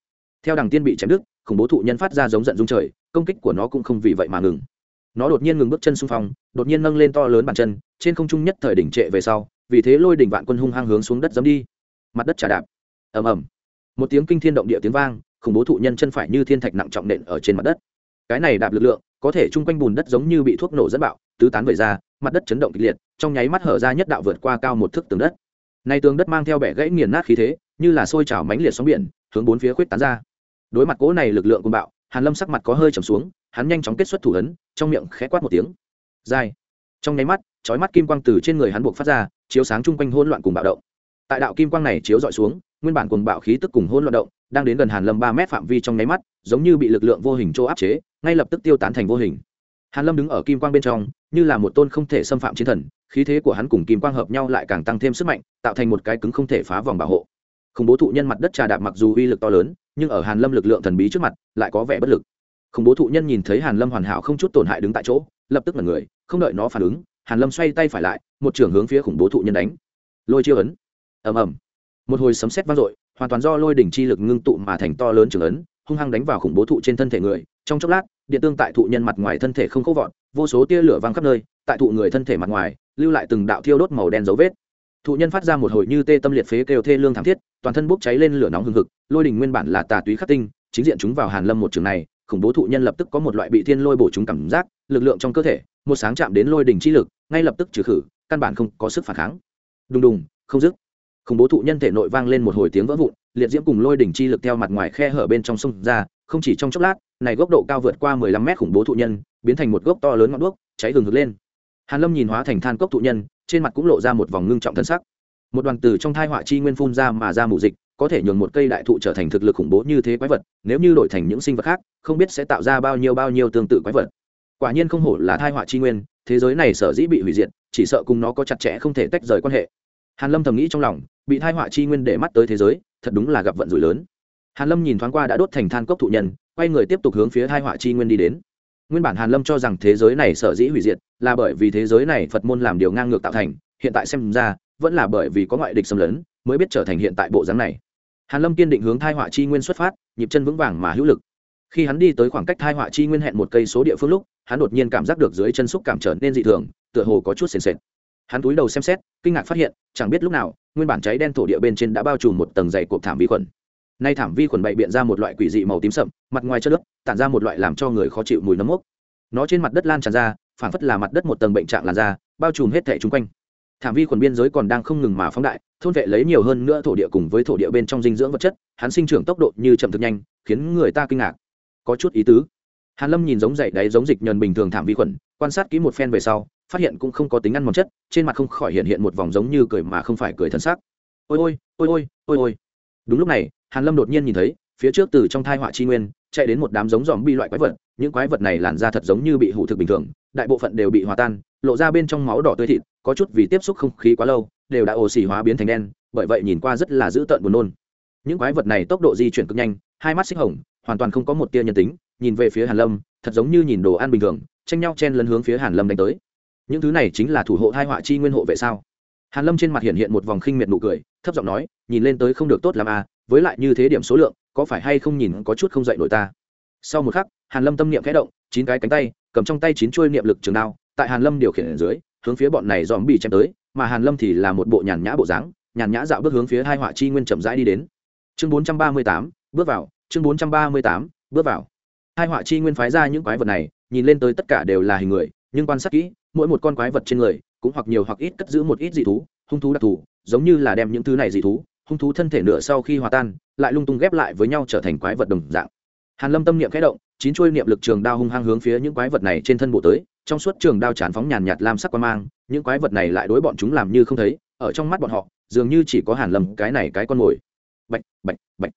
Theo đằng tiên bị chém đứt, khủng bố thụ nhân phát ra giống giận dung trời, công kích của nó cũng không vì vậy mà ngừng. Nó đột nhiên ngừng bước chân xung phong, đột nhiên nâng lên to lớn bàn chân, trên không trung nhất thời đỉnh trệ về sau vì thế lôi đỉnh vạn quân hung hăng hướng xuống đất giấm đi. Mặt đất trà đạp. Ầm ầm. Một tiếng kinh thiên động địa tiếng vang, khủng bố thụ nhân chân phải như thiên thạch nặng trọng nện ở trên mặt đất. Cái này đạp lực lượng, có thể chung quanh bùn đất giống như bị thuốc nổ dẫn bạo, tứ tán vẩy ra, mặt đất chấn động kịch liệt, trong nháy mắt hở ra nhất đạo vượt qua cao một thước tường đất. Nay tường đất mang theo bẻ gãy nghiền nát khí thế, như là sôi trào mánh liệt sóng biển, hướng bốn phía khuyết tán ra. Đối mặt cỗ này lực lượng cùng bạo, hàn lâm sắc mặt có hơi trầm xuống, hắn nhanh chóng kết xuất thủ ấn, trong miệng khẽ quát một tiếng. Dài. Trong nháy mắt chói mắt kim quang từ trên người hắn buộc phát ra, chiếu sáng chung quanh hỗn loạn cùng bạo động. Tại đạo kim quang này chiếu dọi xuống, nguyên bản cùng bạo khí tức cùng hỗn loạn động, đang đến gần hàn lâm ba mét phạm vi trong nháy mắt, giống như bị lực lượng vô hình chỗ áp chế, ngay lập tức tiêu tán thành vô hình. Hàn lâm đứng ở kim quang bên trong, như là một tôn không thể xâm phạm chiến thần, khí thế của hắn cùng kim quang hợp nhau lại càng tăng thêm sức mạnh, tạo thành một cái cứng không thể phá vòng bảo hộ. Khủng bố thụ nhân mặt đất trà đạp mặc dù uy lực to lớn, nhưng ở hàn lâm lực lượng thần bí trước mặt, lại có vẻ bất lực. Khủng bố thụ nhân nhìn thấy hàn lâm hoàn hảo không chút tổn hại đứng tại chỗ, lập tức là người, không đợi nó phản ứng hàn lâm xoay tay phải lại, một trường hướng phía khủng bố thụ nhân đánh. Lôi chiêu ấn. Ầm ầm. Một hồi sấm sét vang dội, hoàn toàn do lôi đỉnh chi lực ngưng tụ mà thành to lớn trường ấn, hung hăng đánh vào khủng bố thụ trên thân thể người. Trong chốc lát, điện tương tại thụ nhân mặt ngoài thân thể không khốc vọt, vô số tia lửa văng khắp nơi, tại thụ người thân thể mặt ngoài, lưu lại từng đạo thiêu đốt màu đen dấu vết. Thụ nhân phát ra một hồi như tê tâm liệt phế kêu thê lương thảm thiết, toàn thân bốc cháy lên lửa nóng hừng hực, lôi đỉnh nguyên bản là tà túy khắc tinh, chính diện chúng vào hàn lâm một trường này, khủng bố thụ nhân lập tức có một loại bị thiên lôi bổ chúng cảm giác, lực lượng trong cơ thể một sáng chạm đến lôi đỉnh chi lực, ngay lập tức trừ khử, căn bản không có sức phản kháng. Đùng đùng, không dứt. Khủng bố thụ nhân thể nội vang lên một hồi tiếng vỡ vụn, liệt diễm cùng lôi đỉnh chi lực theo mặt ngoài khe hở bên trong sông ra, không chỉ trong chốc lát, này gốc độ cao vượt qua mười lăm mét khủng bố thụ nhân, biến thành một gốc to lớn ngọn đuốc, cháy hừng hực lên. Hàn lâm nhìn hóa thành than cốc thụ nhân, trên mặt cũng lộ ra một vòng ngưng trọng thân sắc. Một đoàn từ trong thai họa chi nguyên phun ra mà ra mù dịch, có thể nhường một cây đại thụ trở thành thực lực khủng bố như thế quái vật, nếu như đổi thành những sinh vật khác, không biết sẽ tạo ra bao nhiêu bao nhiêu tương tự quái vật quả nhiên không hổ là thai họa chi nguyên, thế giới này sở dĩ bị hủy diệt, chỉ sợ cùng nó có chặt chẽ không thể tách rời quan hệ. Hàn lâm thầm nghĩ trong lòng, bị thai họa chi nguyên để mắt tới thế giới, thật đúng là gặp vận rủi lớn. Hàn lâm nhìn thoáng qua đã đốt thành than cốc thụ nhân, quay người tiếp tục hướng phía thai họa chi nguyên đi đến. Nguyên bản hàn lâm cho rằng thế giới này sở dĩ hủy diệt, là bởi vì thế giới này phật môn làm điều ngang ngược tạo thành, hiện tại xem ra, vẫn là bởi vì có ngoại địch xâm lấn, mới biết trở thành hiện tại bộ dáng này. Hàn lâm kiên định hướng thai họa chi nguyên xuất phát, nhịp chân vững vàng mà hữu lực. Khi hắn đi tới khoảng cách thai họa chi nguyên hẹn một cây số địa phương lúc hắn đột nhiên cảm giác được dưới chân xúc cảm trở nên dị thường, tựa hồ có chút sền sệt. Hắn túi đầu xem xét, kinh ngạc phát hiện, chẳng biết lúc nào, nguyên bản cháy đen thổ địa bên trên đã bao trùm một tầng dày cộp thảm vi khuẩn. Nay thảm vi khuẩn bậy biện ra một loại quỷ dị màu tím sậm, mặt ngoài chất nước tản ra một loại làm cho người khó chịu mùi nấm mốc. Nó trên mặt đất lan tràn ra phản phất là mặt đất một tầng bệnh trạng làn da, bao trùm hết thể chung quanh. Thảm vi khuẩn biên giới còn đang không ngừng mà phóng đại, thôn vệ lấy nhiều hơn nữa thổ địa cùng với thổ địa bên trong dinh dưỡng vật chất, hắn sinh trưởng tốc độ như chậm thực nhanh, khiến người ta kinh ngạc. Có chút ý tứ hàn lâm nhìn giống dậy đáy giống dịch nhờn bình thường thảm vi khuẩn, quan sát kỹ một phen về sau, phát hiện cũng không có tính ăn mòn chất, trên mặt không khỏi hiện hiện một vòng giống như cười mà không phải cười thân xác. Ôi ôi ôi ôi ôi ôi. Đúng lúc này, hàn lâm đột nhiên nhìn thấy, phía trước từ trong thai họa chi nguyên, chạy đến một đám giống dòm bi loại quái vật, những quái vật này làn da thật giống như bị hủ thực bình thường, đại bộ phận đều bị hòa tan, lộ ra bên trong máu đỏ tươi thịt, có chút vì tiếp xúc không khí quá lâu, đều đã oxy hóa biến thành đen, bởi vậy nhìn qua rất là dữ tợn buồn nôn. Những quái vật này tốc độ di chuyển cực nhanh, hai mắt xích hồng, hoàn toàn không có một tia nhân tính nhìn về phía hàn lâm, thật giống như nhìn đồ ăn bình thường, tranh nhau chen lấn hướng phía hàn lâm đánh tới. Những thứ này chính là thủ hộ thai họa chi nguyên hộ vệ sao? Hàn lâm trên mặt hiện hiện một vòng khinh miệt nụ cười, thấp giọng nói, nhìn lên tới không được tốt làm à với lại như thế điểm số lượng, có phải hay không nhìn có chút không dậy nổi ta? Sau một khắc, hàn lâm tâm niệm khẽ động, chín cái cánh tay, cầm trong tay chín chuôi niệm lực trường đao, tại hàn lâm điều khiển ở dưới, hướng phía bọn này dòm bị chém tới, mà hàn lâm thì là một bộ nhàn nhã bộ dáng, nhàn nhã dạo bước hướng phía hai họa chi nguyên chậm rãi đi đến. Chương bốn trăm ba mươi tám, bước vào, chương bốn trăm ba mươi tám, bước vào hai họa chi nguyên phái ra những quái vật này, nhìn lên tới tất cả đều là hình người, nhưng quan sát kỹ, mỗi một con quái vật trên người, cũng hoặc nhiều hoặc ít cất giữ một ít dị thú, hung thú đặc thù, giống như là đem những thứ này dị thú, hung thú thân thể nửa sau khi hòa tan, lại lung tung ghép lại với nhau trở thành quái vật đồng dạng. Hàn lâm tâm niệm khẽ động, chín chuôi niệm lực trường đao hung hăng hướng phía những quái vật này trên thân bộ tới, trong suốt trường đao chán phóng nhàn nhạt lam sắc qua mang, những quái vật này lại đối bọn chúng làm như không thấy, ở trong mắt bọn họ, dường như chỉ có hàn lâm cái này cái con mồi. Bạch bạch bạch.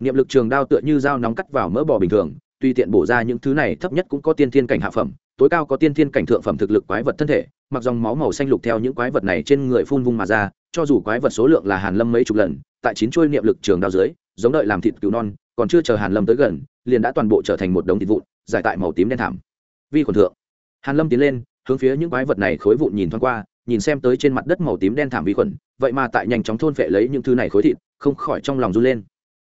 Niệm lực trường đao tựa như dao nóng cắt vào mỡ bò bình thường tùy tiện bổ ra những thứ này thấp nhất cũng có tiên thiên cảnh hạ phẩm, tối cao có tiên thiên cảnh thượng phẩm thực lực quái vật thân thể, mặc dòng máu màu xanh lục theo những quái vật này trên người phun vung mà ra, cho dù quái vật số lượng là hàn lâm mấy chục lần, tại chín chuôi niệm lực trường đao dưới, giống đợi làm thịt cứu non, còn chưa chờ hàn lâm tới gần, liền đã toàn bộ trở thành một đống thịt vụn, giải tại màu tím đen thảm. Vi khuẩn thượng. Hàn lâm tiến lên, hướng phía những quái vật này khối vụn nhìn thoáng qua, nhìn xem tới trên mặt đất màu tím đen thảm vi khuẩn, vậy mà tại nhanh chóng thôn phệ lấy những thứ này khối thịt, không khỏi trong lòng run lên.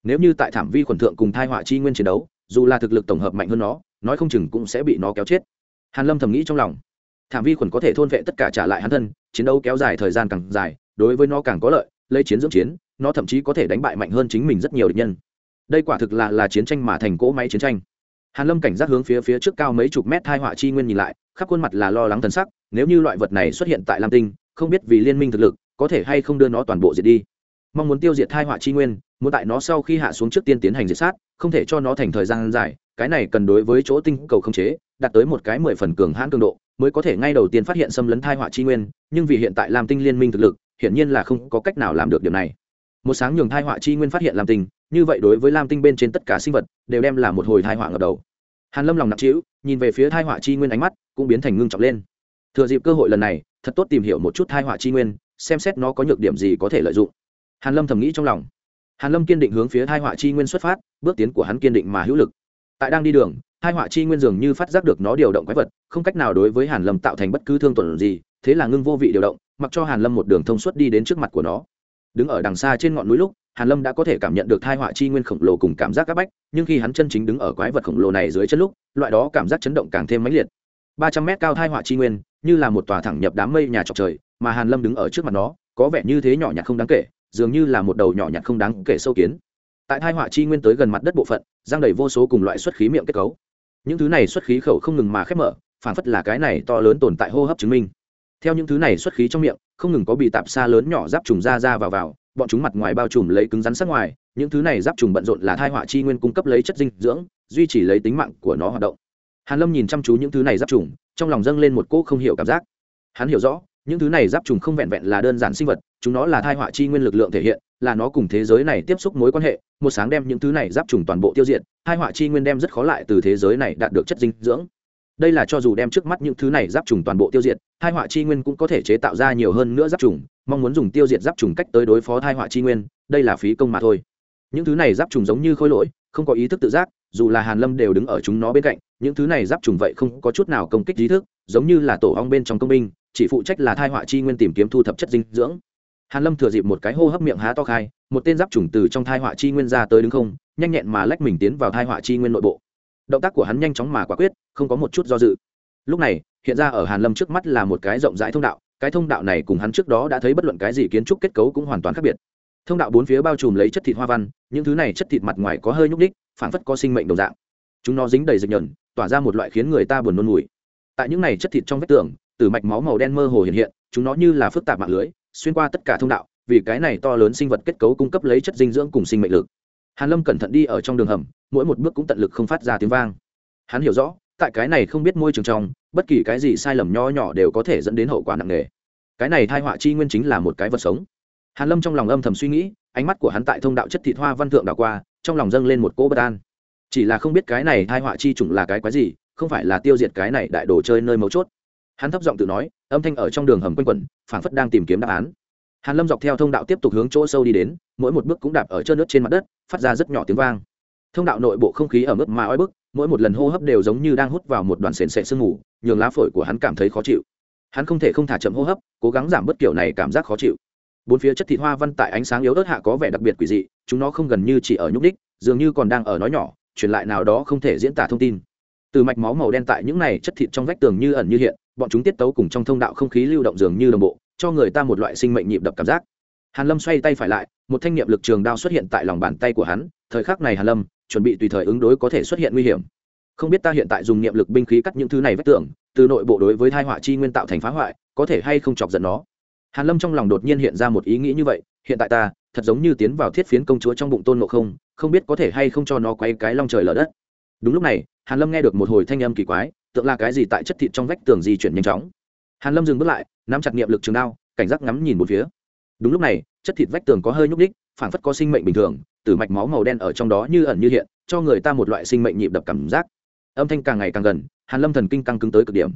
Nếu như tại thảm vi khuẩn thượng cùng thai họa chi nguyên chiến đấu dù là thực lực tổng hợp mạnh hơn nó, nói không chừng cũng sẽ bị nó kéo chết. Hàn lâm thầm nghĩ trong lòng. Thảm vi khuẩn có thể thôn vệ tất cả trả lại hắn thân, chiến đấu kéo dài thời gian càng dài, đối với nó càng có lợi, lấy chiến dưỡng chiến, nó thậm chí có thể đánh bại mạnh hơn chính mình rất nhiều địch nhân. Đây quả thực là là chiến tranh mà thành cỗ máy chiến tranh. Hàn lâm cảnh giác hướng phía phía trước cao mấy chục mét thai họa chi nguyên nhìn lại, khắp khuôn mặt là lo lắng thần sắc, nếu như loại vật này xuất hiện tại lam tinh, không biết vì liên minh thực lực, có thể hay không đưa nó toàn bộ diệt đi. Mong muốn tiêu diệt thai họa chi nguyên muốn tại nó sau khi hạ xuống trước tiên tiến hành diệt sát, không thể cho nó thành thời gian dài, cái này cần đối với chỗ tinh cầu không chế, đạt tới một cái mười phần cường hãn cường độ, mới có thể ngay đầu tiên phát hiện xâm lấn thai họa chi nguyên, nhưng vì hiện tại làm tinh liên minh thực lực, hiển nhiên là không có cách nào làm được điều này. Một sáng nhường thai họa chi nguyên phát hiện làm tinh, như vậy đối với lam tinh bên trên tất cả sinh vật, đều đem là một hồi thai họa ngập đầu. Hàn lâm lòng nặng trĩu, nhìn về phía thai họa chi nguyên ánh mắt cũng biến thành ngưng trọng lên. Thừa dịp cơ hội lần này, thật tốt tìm hiểu một chút thai họa chi nguyên, xem xét nó có nhược điểm gì có thể lợi dụng. Hàn lâm thầm nghĩ trong lòng hàn lâm kiên định hướng phía thai họa chi nguyên xuất phát, bước tiến của hắn kiên định mà hữu lực. Tại đang đi đường hai họa chi nguyên dường như phát giác được nó điều động quái vật, không cách nào đối với hàn lâm tạo thành bất cứ thương tổn gì, thế là ngưng vô vị điều động, mặc cho hàn lâm một đường thông suốt đi đến trước mặt của nó. Đứng ở đằng xa trên ngọn núi lúc, hàn lâm đã có thể cảm nhận được thai họa chi nguyên khổng lồ cùng cảm giác áp bách, nhưng khi hắn chân chính đứng ở quái vật khổng lồ này dưới chân lúc, loại đó cảm giác chấn động càng thêm mãnh liệt. Ba trăm mét cao thai họa chi nguyên, như là một tòa thẳng nhập đám mây nhà trọc trời, mà hàn lâm đứng ở trước mặt nó, có vẻ như thế nhỏ nhặt không đáng kể dường như là một đầu nhỏ nhặt không đáng kể sâu kiến. Tại thai họa chi nguyên tới gần mặt đất bộ phận, giang đầy vô số cùng loại xuất khí miệng kết cấu. Những thứ này xuất khí khẩu không ngừng mà khép mở phản phất là cái này to lớn tồn tại hô hấp chứng minh. Theo những thứ này xuất khí trong miệng, không ngừng có bị tạp xa lớn nhỏ giáp trùng ra ra vào vào, bọn chúng mặt ngoài bao trùm lấy cứng rắn sắc ngoài, những thứ này giáp trùng bận rộn là thai họa chi nguyên cung cấp lấy chất dinh dưỡng, duy trì lấy tính mạng của nó hoạt động. Hàn lâm nhìn chăm chú những thứ này giáp trùng, trong lòng dâng lên một cỗ không hiểu cảm giác. Hắn hiểu rõ những thứ này giáp trùng không vẹn vẹn là đơn giản sinh vật, chúng nó là thai họa chi nguyên lực lượng thể hiện, là nó cùng thế giới này tiếp xúc mối quan hệ, một sáng đem những thứ này giáp trùng toàn bộ tiêu diệt, thai họa chi nguyên đem rất khó lại từ thế giới này đạt được chất dinh dưỡng. Đây là cho dù đem trước mắt những thứ này giáp trùng toàn bộ tiêu diệt, thai họa chi nguyên cũng có thể chế tạo ra nhiều hơn nữa giáp trùng, mong muốn dùng tiêu diệt giáp trùng cách tới đối phó thai họa chi nguyên, đây là phí công mà thôi. Những thứ này giáp trùng giống như khối lỗi, không có ý thức tự giác, dù là hàn lâm đều đứng ở chúng nó bên cạnh, những thứ này giáp trùng vậy không có chút nào công kích ý thức, giống như là tổ ong bên trong công binh chỉ phụ trách là thai họa chi nguyên tìm kiếm thu thập chất dinh dưỡng. Hàn lâm thừa dịp một cái hô hấp miệng há to khai, một tên giáp trùng từ trong thai họa chi nguyên ra tới đứng không, nhanh nhẹn mà lách mình tiến vào thai họa chi nguyên nội bộ. Động tác của hắn nhanh chóng mà quả quyết, không có một chút do dự. Lúc này, hiện ra ở hàn lâm trước mắt là một cái rộng rãi thông đạo, cái thông đạo này cùng hắn trước đó đã thấy bất luận cái gì kiến trúc kết cấu cũng hoàn toàn khác biệt. Thông đạo bốn phía bao trùm lấy chất thịt hoa văn, những thứ này chất thịt mặt ngoài có hơi nhúc ních phản phất có sinh mệnh đồng dạng. Chúng nó dính đầy dịch nhờn, tỏa ra một loại khiến người ta buồn nôn mùi. Tại những này chất thịt trong vách tường từ mạch máu màu đen mơ hồ hiện hiện, chúng nó như là phức tạp mạng lưới, xuyên qua tất cả thông đạo, vì cái này to lớn sinh vật kết cấu cung cấp lấy chất dinh dưỡng cùng sinh mệnh lực. Hàn lâm cẩn thận đi ở trong đường hầm, mỗi một bước cũng tận lực không phát ra tiếng vang. Hắn hiểu rõ, tại cái này không biết môi trường trong, bất kỳ cái gì sai lầm nho nhỏ đều có thể dẫn đến hậu quả nặng nề. Cái này thai họa chi nguyên chính là một cái vật sống. Hàn lâm trong lòng âm thầm suy nghĩ, ánh mắt của hắn tại thông đạo chất thịt hoa văn thượng đảo qua, trong lòng dâng lên một cỗ bất an. Chỉ là không biết cái này thai họa chi chủng là cái quái gì, không phải là tiêu diệt cái này đại đồ chơi nơi mấu chốt hắn thấp giọng tự nói, âm thanh ở trong đường hầm quanh quẩn, phảng phất đang tìm kiếm đáp án. Hàn lâm dọc theo thông đạo tiếp tục hướng chỗ sâu đi đến, mỗi một bước cũng đạp ở trơn nước trên mặt đất, phát ra rất nhỏ tiếng vang. Thông đạo nội bộ không khí ở mức mà oi bức, mỗi một lần hô hấp đều giống như đang hút vào một đoàn sền sệ sương mù, nhường lá phổi của hắn cảm thấy khó chịu. Hắn không thể không thả chậm hô hấp, cố gắng giảm bớt kiểu này cảm giác khó chịu. Bốn phía chất thịt hoa văn tại ánh sáng yếu ớt hạ có vẻ đặc biệt quỷ dị, chúng nó không gần như chỉ ở nhúc đích dường như còn đang ở nói nhỏ, truyền lại nào đó không thể diễn tả thông tin. Từ mạch máu màu đen tại những này chất thịt trong vách tường như ẩn như hiện bọn chúng tiết tấu cùng trong thông đạo không khí lưu động dường như đồng bộ, cho người ta một loại sinh mệnh nhịp đập cảm giác. Hàn lâm xoay tay phải lại, một thanh niệm lực trường đao xuất hiện tại lòng bàn tay của hắn, thời khắc này hàn lâm chuẩn bị tùy thời ứng đối có thể xuất hiện nguy hiểm. Không biết ta hiện tại dùng niệm lực binh khí cắt những thứ này vách tường từ nội bộ đối với thai họa chi nguyên tạo thành phá hoại, có thể hay không chọc giận nó? Hàn lâm trong lòng đột nhiên hiện ra một ý nghĩ như vậy, hiện tại ta, thật giống như tiến vào thiết phiến công chúa trong bụng tôn ngộ không không biết có thể hay không cho nó quay cái long trời lở đất. Đúng lúc này, hàn lâm nghe được một hồi thanh âm kỳ quái tượng là cái gì tại chất thịt trong vách tường di chuyển nhanh chóng. Hàn lâm dừng bước lại, nắm chặt niệm lực trường đao, cảnh giác ngắm nhìn một phía. Đúng lúc này, chất thịt vách tường có hơi nhúc ních phảng phất có sinh mệnh bình thường, từ mạch máu màu đen ở trong đó như ẩn như hiện, cho người ta một loại sinh mệnh nhịp đập cảm giác. Âm thanh càng ngày càng gần, hàn lâm thần kinh căng cứng tới cực điểm.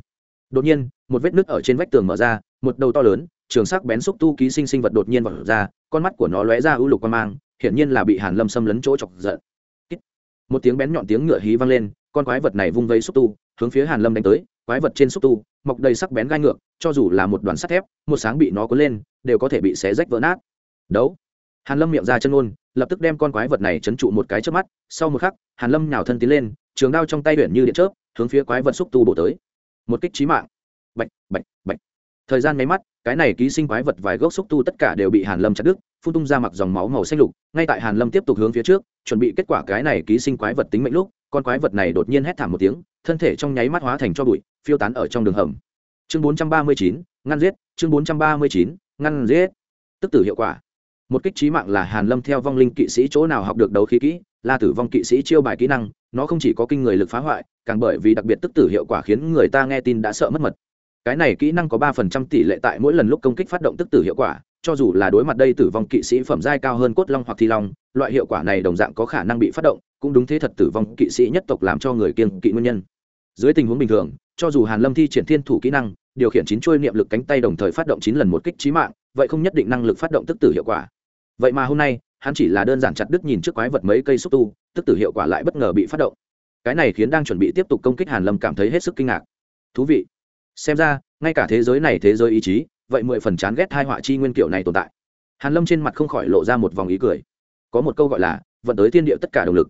Đột nhiên, một vết nứt ở trên vách tường mở ra, một đầu to lớn, trường sắc bén xúc tu ký sinh sinh vật đột nhiên vọt ra, con mắt của nó lóe ra ưu lục quan mang, hiển nhiên là bị hàn lâm xâm lấn chỗ chọc giận. Một tiếng bén nhọn tiếng ngựa hí vang lên, con quái vật này vung vây xúc tu hướng phía hàn lâm đánh tới, quái vật trên xúc tu, mọc đầy sắc bén gai ngược, cho dù là một đoàn sắt thép, một sáng bị nó cuốn lên, đều có thể bị xé rách vỡ nát. Đấu. Hàn lâm miệng ra chân ôn lập tức đem con quái vật này chấn trụ một cái trước mắt, sau một khắc, hàn lâm nhào thân tiến lên, trường đao trong tay huyện như điện chớp, hướng phía quái vật xúc tu bổ tới. Một kích trí mạng. Bạch bạch bạch. Thời gian mấy mắt cái này ký sinh quái vật vài gốc xúc tu tất cả đều bị hàn lâm chặt đứt phun tung ra mặc dòng máu màu xanh lục. Ngay tại hàn lâm tiếp tục hướng phía trước chuẩn bị kết quả cái này ký sinh quái vật tính mệnh lúc con quái vật này đột nhiên hét thảm một tiếng thân thể trong nháy mắt hóa thành cho bụi phiêu tán ở trong đường hầm. Chương 439, ngăn giết chương 439, ngăn giết. Tức tử hiệu quả. Một kích trí mạng là hàn lâm theo vong linh kỵ sĩ chỗ nào học được đấu khí kỹ là tử vong kỵ sĩ chiêu bài kỹ năng nó không chỉ có kinh người lực phá hoại càng bởi vì đặc biệt tức tử hiệu quả khiến người ta nghe tin đã sợ mất mật cái này kỹ năng có ba phần trăm tỷ lệ tại mỗi lần lúc công kích phát động tức tử hiệu quả, cho dù là đối mặt đây tử vong kỵ sĩ phẩm giai cao hơn cốt long hoặc thi long, loại hiệu quả này đồng dạng có khả năng bị phát động, cũng đúng thế thật tử vong kỵ sĩ nhất tộc làm cho người kiêng kỵ nguyên nhân. Dưới tình huống bình thường, cho dù hàn lâm thi triển thiên thủ kỹ năng, điều khiển chín chuôi niệm lực cánh tay đồng thời phát động chín lần một kích trí mạng, vậy không nhất định năng lực phát động tức tử hiệu quả. Vậy mà hôm nay, hắn chỉ là đơn giản chặt đứt nhìn trước quái vật mấy cây xúc tu, tức tử hiệu quả lại bất ngờ bị phát động. Cái này khiến đang chuẩn bị tiếp tục công kích hàn lâm cảm thấy hết sức kinh ngạc. Thú vị xem ra, ngay cả thế giới này thế giới ý chí, vậy mười phần chán ghét hai họa chi nguyên kiểu này tồn tại. Hàn lâm trên mặt không khỏi lộ ra một vòng ý cười. Có một câu gọi là, vận tới thiên địa tất cả động lực.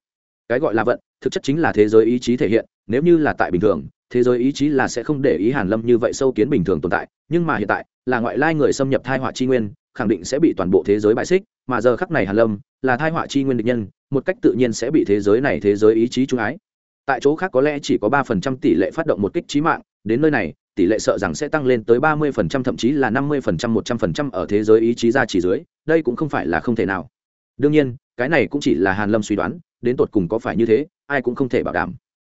Cái gọi là vận, thực chất chính là thế giới ý chí thể hiện, nếu như là tại bình thường, thế giới ý chí là sẽ không để ý hàn lâm như vậy sâu kiến bình thường tồn tại, nhưng mà hiện tại, là ngoại lai người xâm nhập thai họa chi nguyên, khẳng định sẽ bị toàn bộ thế giới bại xích, mà giờ khắc này hàn lâm, là thai họa chi nguyên địch nhân, một cách tự nhiên sẽ bị thế giới này thế giới ý chí trung ái. Tại chỗ khác có lẽ chỉ có ba phần trăm tỷ lệ phát động một kích trí mạng, đến nơi này tỷ lệ sợ rằng sẽ tăng lên tới ba mươi phần trăm, thậm chí là năm mươi phần trăm, một trăm phần trăm ở thế giới ý chí ra chỉ dưới, đây cũng không phải là không thể nào. Đương nhiên, cái này cũng chỉ là hàn lâm suy đoán, đến tột cùng có phải như thế, ai cũng không thể bảo đảm.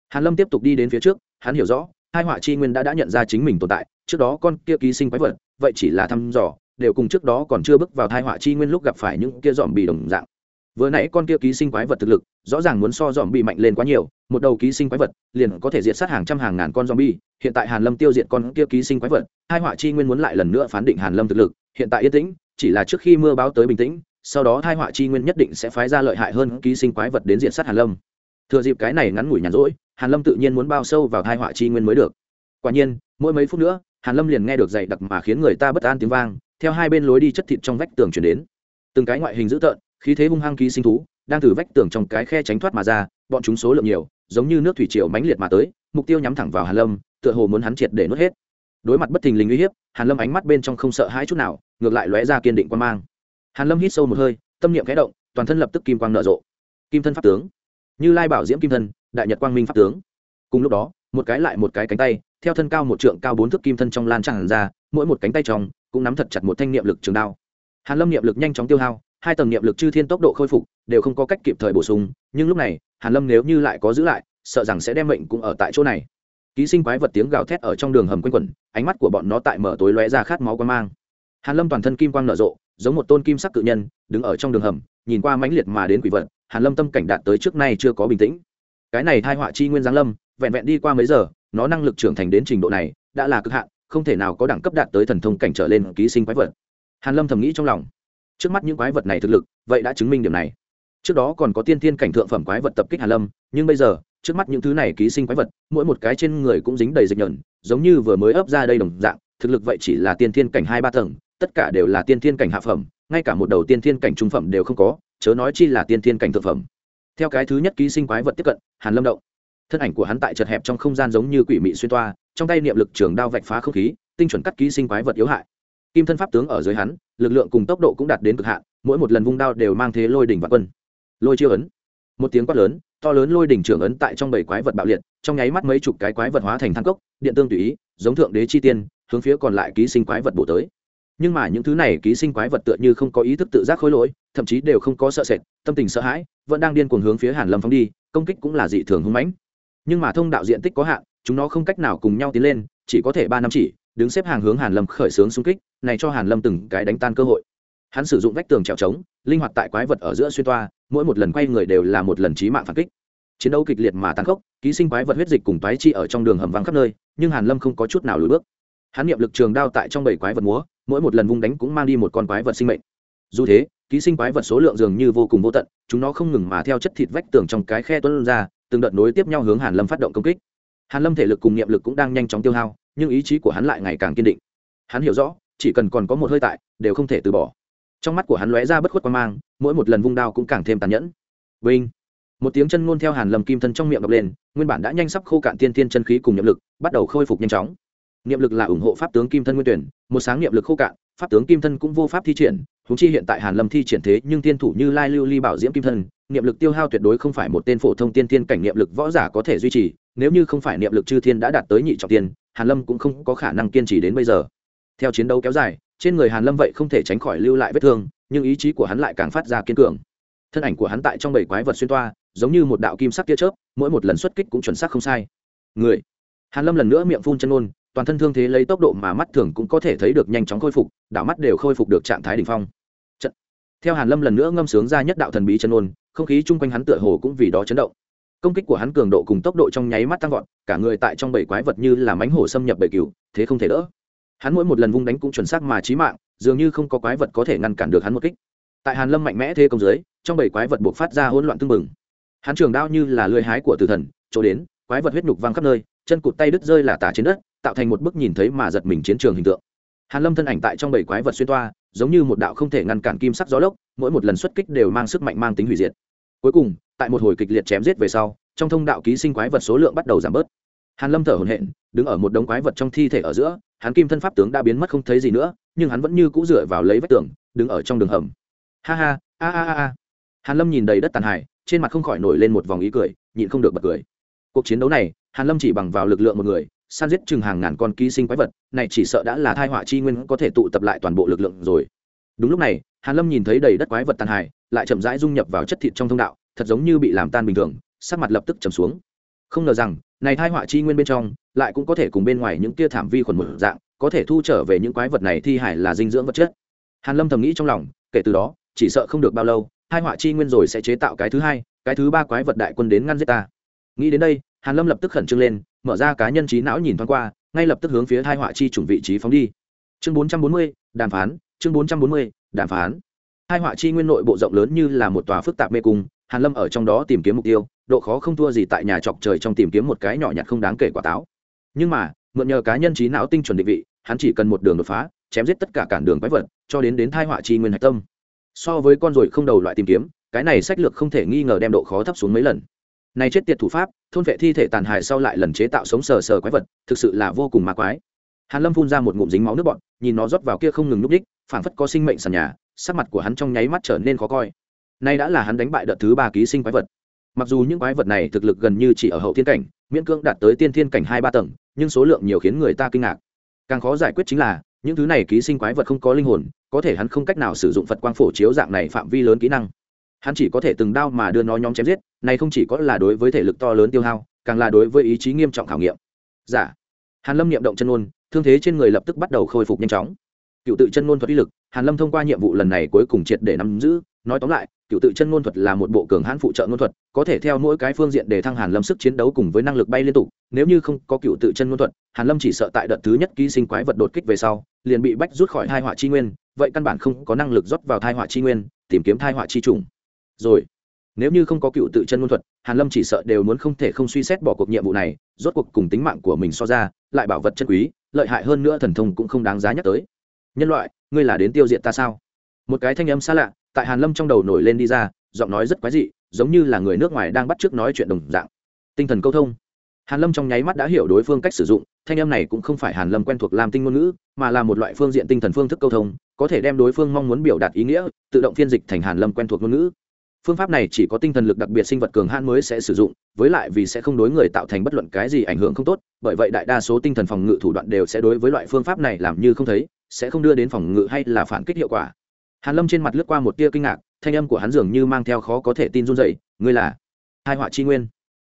Hàn lâm tiếp tục đi đến phía trước, hắn hiểu rõ, hai họa chi nguyên đã đã nhận ra chính mình tồn tại, trước đó con kia ký sinh quái vật, vậy chỉ là thăm dò, đều cùng trước đó còn chưa bước vào thai họa chi nguyên lúc gặp phải những kia dòm bị đồng dạng vừa nãy con kia ký sinh quái vật thực lực, rõ ràng muốn so dòm bị mạnh lên quá nhiều, một đầu ký sinh quái vật liền có thể diệt sát hàng trăm hàng ngàn con zombie hiện tại hàn lâm tiêu diệt con kia ký sinh quái vật, hai họa chi nguyên muốn lại lần nữa phán định hàn lâm thực lực. Hiện tại yên tĩnh, chỉ là trước khi mưa báo tới bình tĩnh, sau đó hai họa chi nguyên nhất định sẽ phái ra lợi hại hơn ký sinh quái vật đến diệt sát hàn lâm. Thừa dịp cái này ngắn ngủi nhàn rỗi, hàn lâm tự nhiên muốn bao sâu vào hai họa chi nguyên mới được. Quả nhiên, mỗi mấy phút nữa, hàn lâm liền nghe được dày đặc mà khiến người ta bất an tiếng vang, theo hai bên lối đi chất thịt trong vách tường chuyển đến. Từng cái ngoại hình dữ tợn khí thế hung hăng ký sinh thú, đang từ vách tường trong cái khe tránh thoát mà ra, bọn chúng số lượng nhiều, giống như nước thủy triều mãnh liệt mà tới, mục tiêu nhắm thẳng vào hàn lâm, tựa hồ muốn hắn triệt để nuốt hết. Đối mặt bất thình lình uy hiếp, hàn lâm ánh mắt bên trong không sợ hãi chút nào, ngược lại lóe ra kiên định quan mang. Hàn lâm hít sâu một hơi, tâm niệm khẽ động, toàn thân lập tức kim quang nở rộ. Kim thân pháp tướng. Như lai bảo diễm kim thân, đại nhật quang minh pháp tướng. Cùng lúc đó, một cái lại một cái cánh tay, theo thân cao một trượng cao bốn thước kim thân trong lan tràn ra, mỗi một cánh tay trong, cũng nắm thật chặt một thanh niệm lực trường đao. Hàn lâm niệm lực nhanh chóng tiêu hao hai tầng niệm lực chư thiên tốc độ khôi phục đều không có cách kịp thời bổ sung, nhưng lúc này, hàn lâm nếu như lại có giữ lại, sợ rằng sẽ đem mệnh cũng ở tại chỗ này. Ký sinh quái vật tiếng gào thét ở trong đường hầm quanh quẩn, ánh mắt của bọn nó tại mở tối lóe ra khát máu quan mang. Hàn lâm toàn thân kim quang nở rộ, giống một tôn kim sắc cự nhân, đứng ở trong đường hầm, nhìn qua mãnh liệt mà đến quỷ vật, hàn lâm tâm cảnh đạt tới trước nay chưa có bình tĩnh. Cái này thai họa chi nguyên giáng lâm, vẹn vẹn đi qua mấy giờ, nó năng lực trưởng thành đến trình độ này, đã là cực hạn, không thể nào có đẳng cấp đạt tới thần thông cảnh trở lên ký sinh quái vật. Hàn lâm thầm nghĩ trong lòng trước mắt những quái vật này thực lực, vậy đã chứng minh điểm này. Trước đó còn có tiên thiên cảnh thượng phẩm quái vật tập kích hàn lâm, nhưng bây giờ, trước mắt những thứ này ký sinh quái vật, mỗi một cái trên người cũng dính đầy dịch nhẫn giống như vừa mới ấp ra đây đồng dạng, thực lực vậy chỉ là tiên thiên cảnh hai ba tầng, tất cả đều là tiên thiên cảnh hạ phẩm, ngay cả một đầu tiên thiên cảnh trung phẩm đều không có, chớ nói chi là tiên thiên cảnh thượng phẩm. Theo cái thứ nhất ký sinh quái vật tiếp cận, hàn lâm động. Thân ảnh của hắn tại chật hẹp trong không gian giống như quỷ mị xuyên toa, trong tay niệm lực trường đao vạch phá không khí, tinh chuẩn cắt ký sinh quái vật yếu hại kim thân pháp tướng ở dưới hắn, lực lượng cùng tốc độ cũng đạt đến cực hạn, mỗi một lần vung đao đều mang thế lôi đỉnh và quân. Lôi chiêu ấn. Một tiếng quát lớn, to lớn lôi đỉnh trưởng ấn tại trong bảy quái vật bạo liệt, trong nháy mắt mấy chục cái quái vật hóa thành thang cốc, điện tương tùy ý, giống thượng đế chi tiên, hướng phía còn lại ký sinh quái vật bổ tới. Nhưng mà những thứ này ký sinh quái vật tựa như không có ý thức tự giác khối lỗi, thậm chí đều không có sợ sệt, tâm tình sợ hãi, vẫn đang điên cuồng hướng phía hàn lâm phóng đi, công kích cũng là dị thường hung mãnh. Nhưng mà thông đạo diện tích có hạn, chúng nó không cách nào cùng nhau tiến lên, chỉ có thể ba năm chỉ đứng xếp hàng hướng hàn lâm khởi xướng xung kích, này cho hàn lâm từng cái đánh tan cơ hội. Hắn sử dụng vách tường trèo trống, linh hoạt tại quái vật ở giữa xuyên toa, mỗi một lần quay người đều là một lần chí mạng phản kích. Chiến đấu kịch liệt mà tăng khốc, ký sinh quái vật huyết dịch cùng toái chi ở trong đường hầm vắng khắp nơi, nhưng hàn lâm không có chút nào lùi bước. Hắn niệm lực trường đao tại trong bảy quái vật múa, mỗi một lần vung đánh cũng mang đi một con quái vật sinh mệnh. Dù thế, ký sinh quái vật số lượng dường như vô cùng vô tận, chúng nó không ngừng mà theo chất thịt vách tường trong cái khe tuôn ra, từng đợt nối tiếp nhau hướng hàn lâm phát động công kích. Hàn lâm thể lực cùng niệm lực cũng đang nhanh chóng tiêu hao nhưng ý chí của hắn lại ngày càng kiên định. Hắn hiểu rõ, chỉ cần còn có một hơi tại, đều không thể từ bỏ. Trong mắt của hắn lóe ra bất khuất quan mang, mỗi một lần vung đao cũng càng thêm tàn nhẫn. Vinh! Một tiếng chân ngôn theo hàn lâm kim thân trong miệng đập lên, nguyên bản đã nhanh sắp khô cạn tiên tiên chân khí cùng niệm lực, bắt đầu khôi phục nhanh chóng. Niệm lực là ủng hộ pháp tướng kim thân nguyên tuyển, một sáng niệm lực khô cạn, pháp tướng kim thân cũng vô pháp thi triển húng chi hiện tại hàn lâm thi triển thế nhưng tiên thủ như lai lưu ly bảo diễm kim thân, niệm lực tiêu hao tuyệt đối không phải một tên phổ thông tiên tiên cảnh niệm lực võ giả có thể duy trì nếu như không phải niệm lực chư thiên đã đạt tới nhị trọng tiên, hàn lâm cũng không có khả năng kiên trì đến bây giờ. Theo chiến đấu kéo dài, trên người hàn lâm vậy không thể tránh khỏi lưu lại vết thương, nhưng ý chí của hắn lại càng phát ra kiên cường. Thân ảnh của hắn tại trong bảy quái vật xuyên toa, giống như một đạo kim sắc tia chớp, mỗi một lần xuất kích cũng chuẩn xác không sai. Người. Hàn lâm lần nữa miệng phun chân ôn toàn thân thương thế lấy tốc độ mà mắt thường cũng có thể thấy được nhanh chóng khôi phục, đảo mắt đều khôi phục được trạng thái đỉnh phong. Trận. theo hàn lâm lần nữa ngâm sướng ra nhất đạo thần bí chân ôn không khí chung quanh hắn tựa hồ cũng vì đó chấn động công kích của hắn cường độ cùng tốc độ trong nháy mắt tăng vọt, cả người tại trong bảy quái vật như là mánh hổ xâm nhập bảy cừu thế không thể đỡ. Hắn mỗi một lần vung đánh cũng chuẩn xác mà chí mạng, dường như không có quái vật có thể ngăn cản được hắn một kích. Tại hàn lâm mạnh mẽ thế công dưới, trong bảy quái vật buộc phát ra hỗn loạn tương mừng hắn trường đao như là lưỡi hái của tử thần, chỗ đến, quái vật huyết nhục văng khắp nơi, chân cụt tay đứt rơi là tả trên đất, tạo thành một bức nhìn thấy mà giật mình chiến trường hình tượng. Hàn lâm thân ảnh tại trong bảy quái vật xuyên toa, giống như một đạo không thể ngăn cản kim sắc gió lốc, mỗi một lần xuất kích đều mang sức mạnh mang tính hủy diệt cuối cùng, tại một hồi kịch liệt chém giết về sau, trong thông đạo ký sinh quái vật số lượng bắt đầu giảm bớt. Hàn lâm thở hổn hển, đứng ở một đống quái vật trong thi thể ở giữa, hắn kim thân pháp tướng đã biến mất không thấy gì nữa, nhưng hắn vẫn như cũ dựa vào lấy vách tường, đứng ở trong đường hầm. Ha ha, a a a hàn lâm nhìn đầy đất tàn hại, trên mặt không khỏi nổi lên một vòng ý cười, nhịn không được bật cười. Cuộc chiến đấu này, hàn lâm chỉ bằng vào lực lượng một người san giết chừng hàng ngàn con ký sinh quái vật, này chỉ sợ đã là thai họa chi nguyên có thể tụ tập lại toàn bộ lực lượng rồi. Đúng lúc này, hàn lâm nhìn thấy đầy đất quái vật tàn hại lại chậm rãi dung nhập vào chất thịt trong thông đạo thật giống như bị làm tan bình thường sắc mặt lập tức trầm xuống. Không ngờ rằng này thai họa chi nguyên bên trong lại cũng có thể cùng bên ngoài những kia thảm vi khuẩn một dạng có thể thu trở về những quái vật này thi hải là dinh dưỡng vật chất. Hàn lâm thầm nghĩ trong lòng kể từ đó chỉ sợ không được bao lâu hai họa chi nguyên rồi sẽ chế tạo cái thứ hai cái thứ ba quái vật đại quân đến ngăn giết ta. Nghĩ đến đây hàn lâm lập tức khẩn trương lên mở ra cá nhân trí não nhìn thoáng qua ngay lập tức hướng phía hai họa chi chủng vị trí phóng đi. Chương 440, đàm phán chương 440, đàm phán hai họa chi nguyên nội bộ rộng lớn như là một tòa phức tạp mê cung, hàn lâm ở trong đó tìm kiếm mục tiêu, độ khó không thua gì tại nhà trọc trời trong tìm kiếm một cái nhỏ nhặt không đáng kể quả táo. Nhưng mà, mượn nhờ cá nhân trí não tinh chuẩn định vị, hắn chỉ cần một đường đột phá, chém giết tất cả cản đường quái vật, cho đến đến thai họa chi nguyên hạch tâm. So với con ruồi không đầu loại tìm kiếm, cái này sách lược không thể nghi ngờ đem độ khó thấp xuống mấy lần. Này chết tiệt thủ pháp, thôn vệ thi thể tàn hại sau lại lần chế tạo sống sờ sờ quái vật, thực sự là vô cùng ma quái. Hàn lâm phun ra một ngụm dính máu nước bọn nhìn nó rót vào kia không ngừng núp đích phảng phất có sinh mệnh sàn nhà sắc mặt của hắn trong nháy mắt trở nên khó coi. Nay đã là hắn đánh bại đợt thứ ba ký sinh quái vật. Mặc dù những quái vật này thực lực gần như chỉ ở hậu thiên cảnh, miễn cưỡng đạt tới tiên thiên cảnh hai ba tầng, nhưng số lượng nhiều khiến người ta kinh ngạc. Càng khó giải quyết chính là, những thứ này ký sinh quái vật không có linh hồn, có thể hắn không cách nào sử dụng phật quang phổ chiếu dạng này phạm vi lớn kỹ năng. Hắn chỉ có thể từng đao mà đưa nó nhóm chém giết, này không chỉ có là đối với thể lực to lớn tiêu hao, càng là đối với ý chí nghiêm trọng khảo nghiệm. Giả dạ. hàn lâm niệm động chân ngôn, thương thế trên người lập tức bắt đầu khôi phục nhanh chóng. Cựu tự chân ngôn thuật uy lực hàn lâm thông qua nhiệm vụ lần này cuối cùng triệt để nắm giữ, nói tóm lại, cựu tự chân ngôn thuật là một bộ cường hãn phụ trợ ngôn thuật, có thể theo mỗi cái phương diện để thăng hàn lâm sức chiến đấu cùng với năng lực bay liên tục. Nếu như không có cựu tự chân ngôn thuật, hàn lâm chỉ sợ tại đợt thứ nhất ký sinh quái vật đột kích về sau, liền bị bách rút khỏi thai họa chi nguyên, vậy căn bản không có năng lực rót vào thai họa chi nguyên, tìm kiếm thai họa chi trùng. Rồi, nếu như không có cựu tự chân ngôn thuật, hàn lâm chỉ sợ đều muốn không thể không suy xét bỏ cuộc nhiệm vụ này, rốt cuộc cùng tính mạng của mình so ra, lại bảo vật chân quý, lợi hại hơn nữa thần thông cũng không đáng giá nhắc tới. Nhân loại ngươi là đến tiêu diệt ta sao? Một cái thanh âm xa lạ, tại hàn lâm trong đầu nổi lên đi ra, giọng nói rất quái dị, giống như là người nước ngoài đang bắt chước nói chuyện đồng dạng. Tinh thần câu thông. Hàn lâm trong nháy mắt đã hiểu đối phương cách sử dụng, thanh âm này cũng không phải hàn lâm quen thuộc làm tinh ngôn ngữ, mà là một loại phương diện tinh thần phương thức câu thông, có thể đem đối phương mong muốn biểu đạt ý nghĩa, tự động phiên dịch thành hàn lâm quen thuộc ngôn ngữ phương pháp này chỉ có tinh thần lực đặc biệt sinh vật cường hãn mới sẽ sử dụng, với lại vì sẽ không đối người tạo thành bất luận cái gì ảnh hưởng không tốt, bởi vậy đại đa số tinh thần phòng ngự thủ đoạn đều sẽ đối với loại phương pháp này làm như không thấy, sẽ không đưa đến phòng ngự hay là phản kích hiệu quả. Hàn lâm trên mặt lướt qua một tia kinh ngạc, thanh âm của hắn dường như mang theo khó có thể tin run dậy ngươi là hai họa chi nguyên?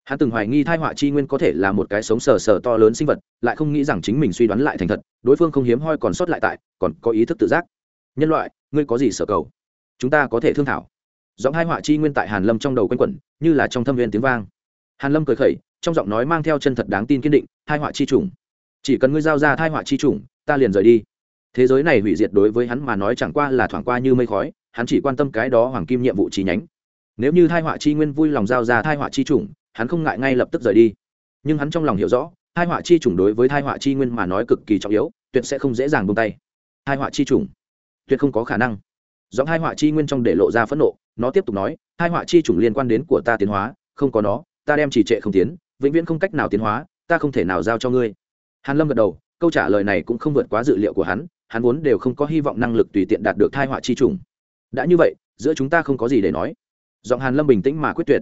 Hắn từng hoài nghi thai họa chi nguyên có thể là một cái sống sờ sờ to lớn sinh vật, lại không nghĩ rằng chính mình suy đoán lại thành thật, đối phương không hiếm hoi còn sót lại tại, còn có ý thức tự giác. Nhân loại, ngươi có gì sở cầu? Chúng ta có thể thương thảo giọng hai họa chi nguyên tại hàn lâm trong đầu quanh quẩn, như là trong thâm viên tiếng vang. Hàn lâm cười khẩy, trong giọng nói mang theo chân thật đáng tin kiên định hai họa chi trùng chỉ cần ngươi giao ra thai họa chi trùng ta liền rời đi. Thế giới này hủy diệt đối với hắn mà nói chẳng qua là thoảng qua như mây khói, hắn chỉ quan tâm cái đó hoàng kim nhiệm vụ chi nhánh. Nếu như thai họa chi nguyên vui lòng giao ra thai họa chi trùng hắn không ngại ngay lập tức rời đi. Nhưng hắn trong lòng hiểu rõ, thai họa chi trùng đối với thai họa chi nguyên mà nói cực kỳ trọng yếu, tuyệt sẽ không dễ dàng buông tay. Thai họa chi trùng tuyệt không có khả năng giọng hai họa chi nguyên trong để lộ ra phẫn nộ, nó tiếp tục nói, hai họa chi chủng liên quan đến của ta tiến hóa, không có nó, ta đem chỉ trệ không tiến, vĩnh viễn không cách nào tiến hóa, ta không thể nào giao cho ngươi. Hàn lâm gật đầu, câu trả lời này cũng không vượt quá dự liệu của hắn hắn vốn đều không có hy vọng năng lực tùy tiện đạt được thai họa chi trùng đã như vậy, giữa chúng ta không có gì để nói. Giọng hàn lâm bình tĩnh mà quyết tuyệt.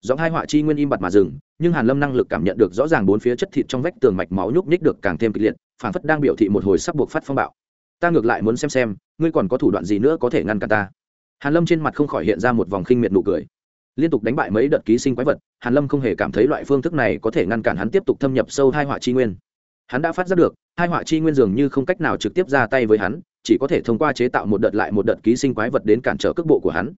Giọng hai họa chi nguyên im bặt mà dừng, nhưng hàn lâm năng lực cảm nhận được rõ ràng bốn phía chất thịt trong vách tường mạch máu nhúc nhích được càng thêm kịch liệt phản phất đang biểu thị một hồi sắp buộc phát phong bạo ta ngược lại muốn xem xem, ngươi còn có thủ đoạn gì nữa có thể ngăn cản ta? Hàn lâm trên mặt không khỏi hiện ra một vòng khinh miệt nụ cười. Liên tục đánh bại mấy đợt ký sinh quái vật, hàn lâm không hề cảm thấy loại phương thức này có thể ngăn cản hắn tiếp tục thâm nhập sâu hai họa chi nguyên. Hắn đã phát giác được, hai họa chi nguyên dường như không cách nào trực tiếp ra tay với hắn, chỉ có thể thông qua chế tạo một đợt lại một đợt ký sinh quái vật đến cản trở cước bộ của hắn.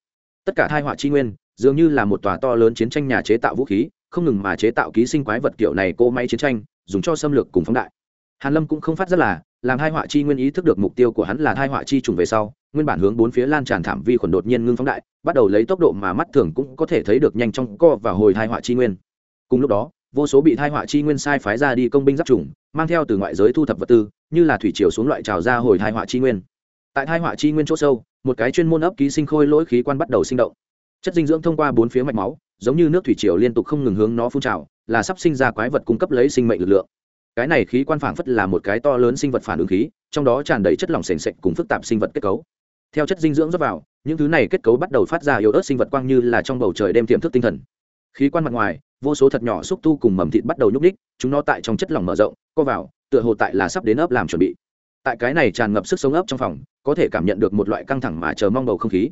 Tất cả hai họa chi nguyên, dường như là một tòa to lớn chiến tranh nhà chế tạo vũ khí, không ngừng mà chế tạo ký sinh quái vật kiểu này cô máy chiến tranh, dùng cho xâm lược cùng phóng đại. Hàn lâm cũng không phát rất là làm hai họa chi nguyên ý thức được mục tiêu của hắn là hai họa chi trùng về sau, nguyên bản hướng bốn phía lan tràn thảm vi khuẩn đột nhiên ngưng phóng đại, bắt đầu lấy tốc độ mà mắt thường cũng có thể thấy được nhanh trong co và hồi hai họa chi nguyên. Cùng lúc đó, vô số bị thai họa chi nguyên sai phái ra đi công binh giáp trùng, mang theo từ ngoại giới thu thập vật tư, như là thủy chiều xuống loại trào ra hồi thai họa chi nguyên. Tại thai họa chi nguyên chỗ sâu, một cái chuyên môn ấp ký sinh khôi lỗi khí quan bắt đầu sinh động. Chất dinh dưỡng thông qua bốn phía mạch máu, giống như nước thủy triều liên tục không ngừng hướng nó phun trào, là sắp sinh ra quái vật cung cấp lấy sinh mệnh lực lượng cái này khí quan phảng phất là một cái to lớn sinh vật phản ứng khí, trong đó tràn đầy chất lỏng sền sệt cùng phức tạp sinh vật kết cấu. Theo chất dinh dưỡng rót vào, những thứ này kết cấu bắt đầu phát ra yếu ớt sinh vật quang như là trong bầu trời đem tiềm thức tinh thần. Khí quan mặt ngoài, vô số thật nhỏ xúc tu cùng mầm thịt bắt đầu nhúc ních chúng nó tại trong chất lỏng mở rộng, co vào, tựa hồ tại là sắp đến ấp làm chuẩn bị. Tại cái này tràn ngập sức sống ấp trong phòng, có thể cảm nhận được một loại căng thẳng mà chờ mong bầu không khí.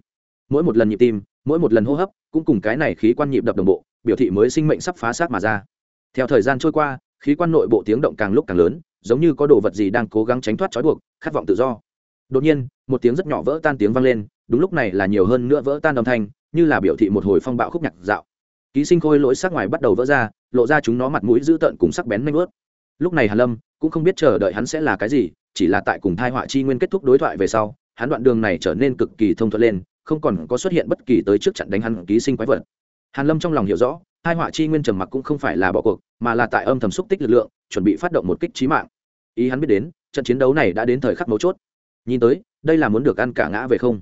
Mỗi một lần nhịp tim, mỗi một lần hô hấp, cũng cùng cái này khí quan nhịp đập đồng bộ, biểu thị mới sinh mệnh sắp phá sát mà ra. Theo thời gian trôi qua khí quan nội bộ tiếng động càng lúc càng lớn, giống như có đồ vật gì đang cố gắng tránh thoát trói buộc, khát vọng tự do. Đột nhiên, một tiếng rất nhỏ vỡ tan tiếng vang lên, đúng lúc này là nhiều hơn nữa vỡ tan âm thanh, như là biểu thị một hồi phong bạo khúc nhạc dạo. Ký sinh khôi lỗi sắc ngoài bắt đầu vỡ ra, lộ ra chúng nó mặt mũi dữ tợn cùng sắc bén nanh ướt. Lúc này hàn lâm cũng không biết chờ đợi hắn sẽ là cái gì, chỉ là tại cùng thai họa chi nguyên kết thúc đối thoại về sau, hắn đoạn đường này trở nên cực kỳ thông thuận lên, không còn có xuất hiện bất kỳ tới trước trận đánh hắn ký sinh quái vật. Hàn lâm trong lòng hiểu rõ hai họa chi nguyên trầm mặc cũng không phải là bỏ cuộc, mà là tại âm thầm xúc tích lực lượng, chuẩn bị phát động một kích trí mạng. Ý hắn biết đến, trận chiến đấu này đã đến thời khắc mấu chốt. Nhìn tới, đây là muốn được ăn cả ngã về không?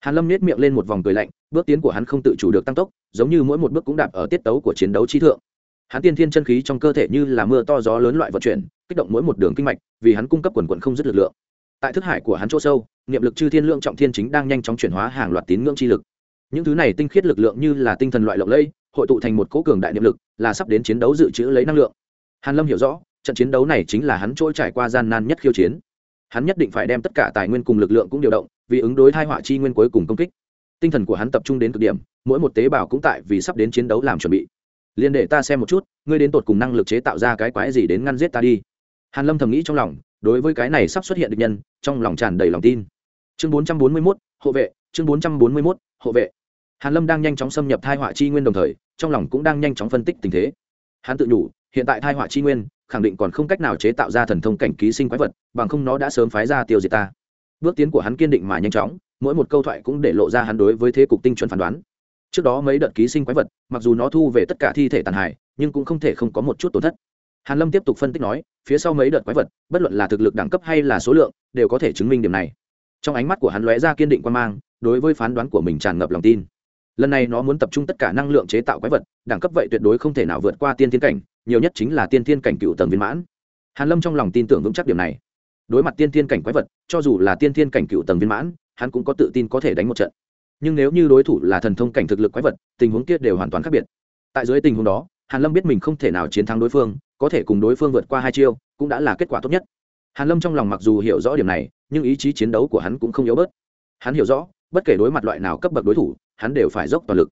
Hàn lâm nết miệng lên một vòng cười lạnh, bước tiến của hắn không tự chủ được tăng tốc, giống như mỗi một bước cũng đạp ở tiết tấu của chiến đấu trí thượng. Hắn tiên thiên chân khí trong cơ thể như là mưa to gió lớn loại vận chuyển, kích động mỗi một đường kinh mạch, vì hắn cung cấp quần quần không dứt lực lượng. Tại thức hải của hắn chỗ sâu, niệm lực chư thiên lượng trọng thiên chính đang nhanh chóng chuyển hóa hàng loạt tín ngưỡng chi lực. Những thứ này tinh khiết lực lượng như là tinh thần loại lộng lây hội tụ thành một cố cường đại niệm lực là sắp đến chiến đấu dự trữ lấy năng lượng. Hàn lâm hiểu rõ trận chiến đấu này chính là hắn trôi trải qua gian nan nhất khiêu chiến. Hắn nhất định phải đem tất cả tài nguyên cùng lực lượng cũng điều động vì ứng đối thai họa chi nguyên cuối cùng công kích. Tinh thần của hắn tập trung đến cực điểm mỗi một tế bào cũng tại vì sắp đến chiến đấu làm chuẩn bị. Liền để ta xem một chút ngươi đến tột cùng năng lực chế tạo ra cái quái gì đến ngăn giết ta đi. Hàn lâm thầm nghĩ trong lòng đối với cái này sắp xuất hiện được nhân trong lòng tràn đầy lòng tin. Chương 441, hộ vệ chương 441, hộ vệ. Hàn lâm đang nhanh chóng xâm nhập thai họa chi nguyên đồng thời trong lòng cũng đang nhanh chóng phân tích tình thế. Hắn tự nhủ, hiện tại thai họa chi nguyên, khẳng định còn không cách nào chế tạo ra thần thông cảnh ký sinh quái vật, bằng không nó đã sớm phái ra tiêu diệt ta. Bước tiến của hắn kiên định mà nhanh chóng, mỗi một câu thoại cũng để lộ ra hắn đối với thế cục tinh chuẩn phán đoán. Trước đó mấy đợt ký sinh quái vật, mặc dù nó thu về tất cả thi thể tàn hại, nhưng cũng không thể không có một chút tổn thất. Hàn lâm tiếp tục phân tích nói, phía sau mấy đợt quái vật, bất luận là thực lực đẳng cấp hay là số lượng, đều có thể chứng minh điểm này. Trong ánh mắt của hắn lóe ra kiên định quan mang, đối với phán đoán của mình tràn ngập lòng tin lần này nó muốn tập trung tất cả năng lượng chế tạo quái vật, đẳng cấp vậy tuyệt đối không thể nào vượt qua tiên thiên cảnh, nhiều nhất chính là tiên thiên cảnh cựu tầng viên mãn. Hàn lâm trong lòng tin tưởng vững chắc điểm này. Đối mặt tiên thiên cảnh quái vật, cho dù là tiên thiên cảnh cựu tầng viên mãn, hắn cũng có tự tin có thể đánh một trận. Nhưng nếu như đối thủ là thần thông cảnh thực lực quái vật, tình huống kia đều hoàn toàn khác biệt. Tại dưới tình huống đó, hàn lâm biết mình không thể nào chiến thắng đối phương, có thể cùng đối phương vượt qua hai chiêu, cũng đã là kết quả tốt nhất. Hàn lâm trong lòng mặc dù hiểu rõ điểm này, nhưng ý chí chiến đấu của hắn cũng không yếu bớt. Hắn hiểu rõ, bất kể đối mặt loại nào cấp bậc đối thủ hắn đều phải dốc toàn lực.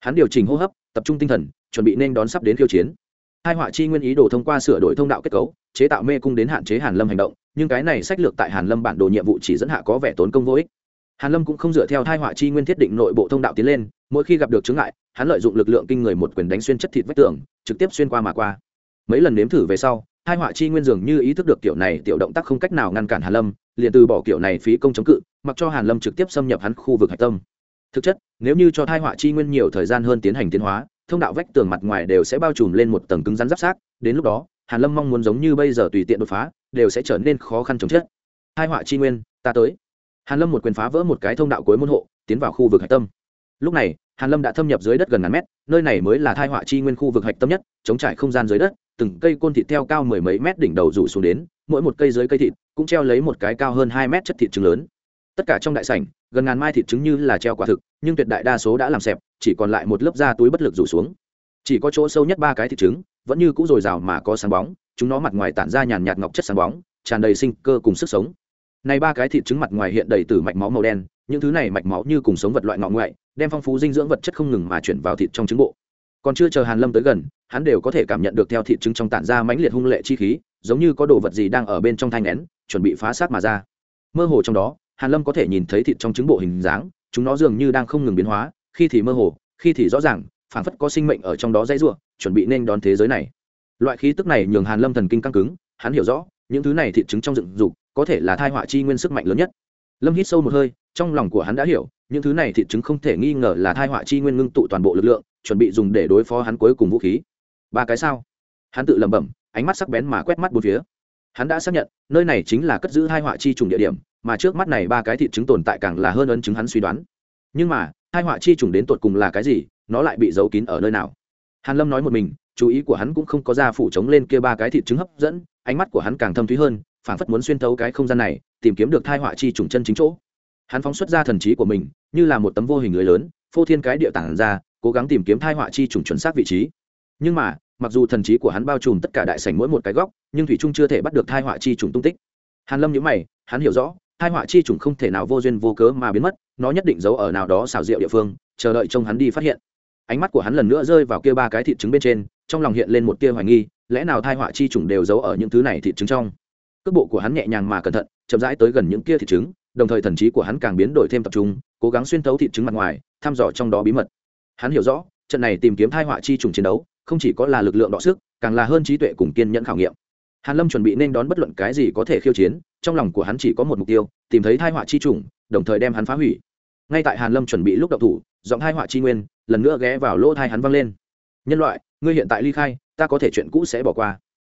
Hắn điều chỉnh hô hấp, tập trung tinh thần, chuẩn bị nên đón sắp đến khiêu chiến. Hai họa chi nguyên ý đồ thông qua sửa đổi thông đạo kết cấu, chế tạo mê cung đến hạn chế hàn lâm hành động, nhưng cái này sách lược tại hàn lâm bản đồ nhiệm vụ chỉ dẫn hạ có vẻ tốn công vô ích. Hàn lâm cũng không dựa theo hai họa chi nguyên thiết định nội bộ thông đạo tiến lên, mỗi khi gặp được chướng ngại, hắn lợi dụng lực lượng kinh người một quyền đánh xuyên chất thịt vách tường, trực tiếp xuyên qua mà qua. Mấy lần nếm thử về sau, hai họa chi nguyên dường như ý thức được kiểu này tiểu động tác không cách nào ngăn cản hàn lâm, liền từ bỏ kiểu này phí công chống cự, mặc cho hàn lâm trực tiếp xâm nhập hắn khu vực hạch tâm thực chất, nếu như cho thai họa chi nguyên nhiều thời gian hơn tiến hành tiến hóa, thông đạo vách tường mặt ngoài đều sẽ bao trùm lên một tầng cứng rắn giáp sát, đến lúc đó, hàn lâm mong muốn giống như bây giờ tùy tiện đột phá, đều sẽ trở nên khó khăn chống chết. Hai họa chi nguyên, ta tới. Hàn lâm một quyền phá vỡ một cái thông đạo cuối môn hộ, tiến vào khu vực hạch tâm. Lúc này, hàn lâm đã thâm nhập dưới đất gần ngàn mét, nơi này mới là thai họa chi nguyên khu vực hạch tâm nhất, chống trải không gian dưới đất, từng cây côn thịt theo cao mười mấy mét đỉnh đầu rủ xuống đến, mỗi một cây dưới cây thịt cũng treo lấy một cái cao hơn hai mét chất thịt trứng lớn tất cả trong đại sảnh, gần ngàn mai thịt trứng như là treo quả thực, nhưng tuyệt đại đa số đã làm xẹp, chỉ còn lại một lớp da túi bất lực rủ xuống. Chỉ có chỗ sâu nhất ba cái thịt trứng, vẫn như cũ dồi dào mà có sáng bóng, chúng nó mặt ngoài tản ra nhàn nhạt ngọc chất sáng bóng, tràn đầy sinh cơ cùng sức sống. Này ba cái thịt trứng mặt ngoài hiện đầy từ mạch máu màu đen, những thứ này mạch máu như cùng sống vật loại ngọ ngoại, đem phong phú dinh dưỡng vật chất không ngừng mà chuyển vào thịt trong trứng bộ. Còn chưa chờ hàn lâm tới gần, hắn đều có thể cảm nhận được theo thịt trứng trong tản ra mãnh liệt hung lệ chi khí, giống như có đồ vật gì đang ở bên trong thanh nén, chuẩn bị phá sát mà ra. Mơ hồ trong đó hàn lâm có thể nhìn thấy thịt trong trứng bộ hình dáng, chúng nó dường như đang không ngừng biến hóa, khi thì mơ hồ, khi thì rõ ràng, phảng phất có sinh mệnh ở trong đó dãy rủa, chuẩn bị nên đón thế giới này. Loại khí tức này nhường hàn lâm thần kinh căng cứng, hắn hiểu rõ, những thứ này thịt trứng trong dựng dục, có thể là thai họa chi nguyên sức mạnh lớn nhất. Lâm hít sâu một hơi, trong lòng của hắn đã hiểu, những thứ này thịt trứng không thể nghi ngờ là thai họa chi nguyên ngưng tụ toàn bộ lực lượng, chuẩn bị dùng để đối phó hắn cuối cùng vũ khí. Ba cái sao? Hắn tự lẩm bẩm, ánh mắt sắc bén mà quét mắt bốn phía hắn đã xác nhận, nơi này chính là cất giữ hai họa chi trùng địa điểm, mà trước mắt này ba cái thịt trứng tồn tại càng là hơn ấn chứng hắn suy đoán. Nhưng mà, hai họa chi trùng đến tột cùng là cái gì, nó lại bị giấu kín ở nơi nào? Hàn lâm nói một mình, chú ý của hắn cũng không có ra phủ chống lên kia ba cái thịt trứng hấp dẫn, ánh mắt của hắn càng thâm thúy hơn, phảng phất muốn xuyên thấu cái không gian này, tìm kiếm được thai họa chi trùng chân chính chỗ. Hắn phóng xuất ra thần trí của mình, như là một tấm vô hình người lớn, phô thiên cái địa tản ra, cố gắng tìm kiếm thai họa chi trùng chuẩn xác vị trí. Nhưng mà mặc dù thần trí của hắn bao trùm tất cả đại sảnh mỗi một cái góc, nhưng thủy trung chưa thể bắt được thai họa chi trùng tung tích. Hàn lâm nhíu mày, hắn hiểu rõ, thai họa chi trùng không thể nào vô duyên vô cớ mà biến mất, nó nhất định giấu ở nào đó xảo diệu địa phương, chờ đợi trông hắn đi phát hiện. Ánh mắt của hắn lần nữa rơi vào kia ba cái thịt trứng bên trên, trong lòng hiện lên một tia hoài nghi, lẽ nào thai họa chi trùng đều giấu ở những thứ này thịt trứng trong? Cước bộ của hắn nhẹ nhàng mà cẩn thận, chậm rãi tới gần những kia thịt trứng, đồng thời thần trí của hắn càng biến đổi thêm tập trung, cố gắng xuyên thấu thịt trứng mặt ngoài, thăm dò trong đó bí mật. Hắn hiểu rõ, trận này tìm kiếm thai họa chi trùng chiến đấu không chỉ có là lực lượng đọ sức càng là hơn trí tuệ cùng kiên nhẫn khảo nghiệm. Hàn lâm chuẩn bị nên đón bất luận cái gì có thể khiêu chiến trong lòng của hắn chỉ có một mục tiêu tìm thấy thai họa chi trùng đồng thời đem hắn phá hủy. Ngay tại hàn lâm chuẩn bị lúc đậu thủ giọng thai họa chi nguyên lần nữa ghé vào lỗ thai hắn văng lên. Nhân loại ngươi hiện tại ly khai ta có thể chuyện cũ sẽ bỏ qua.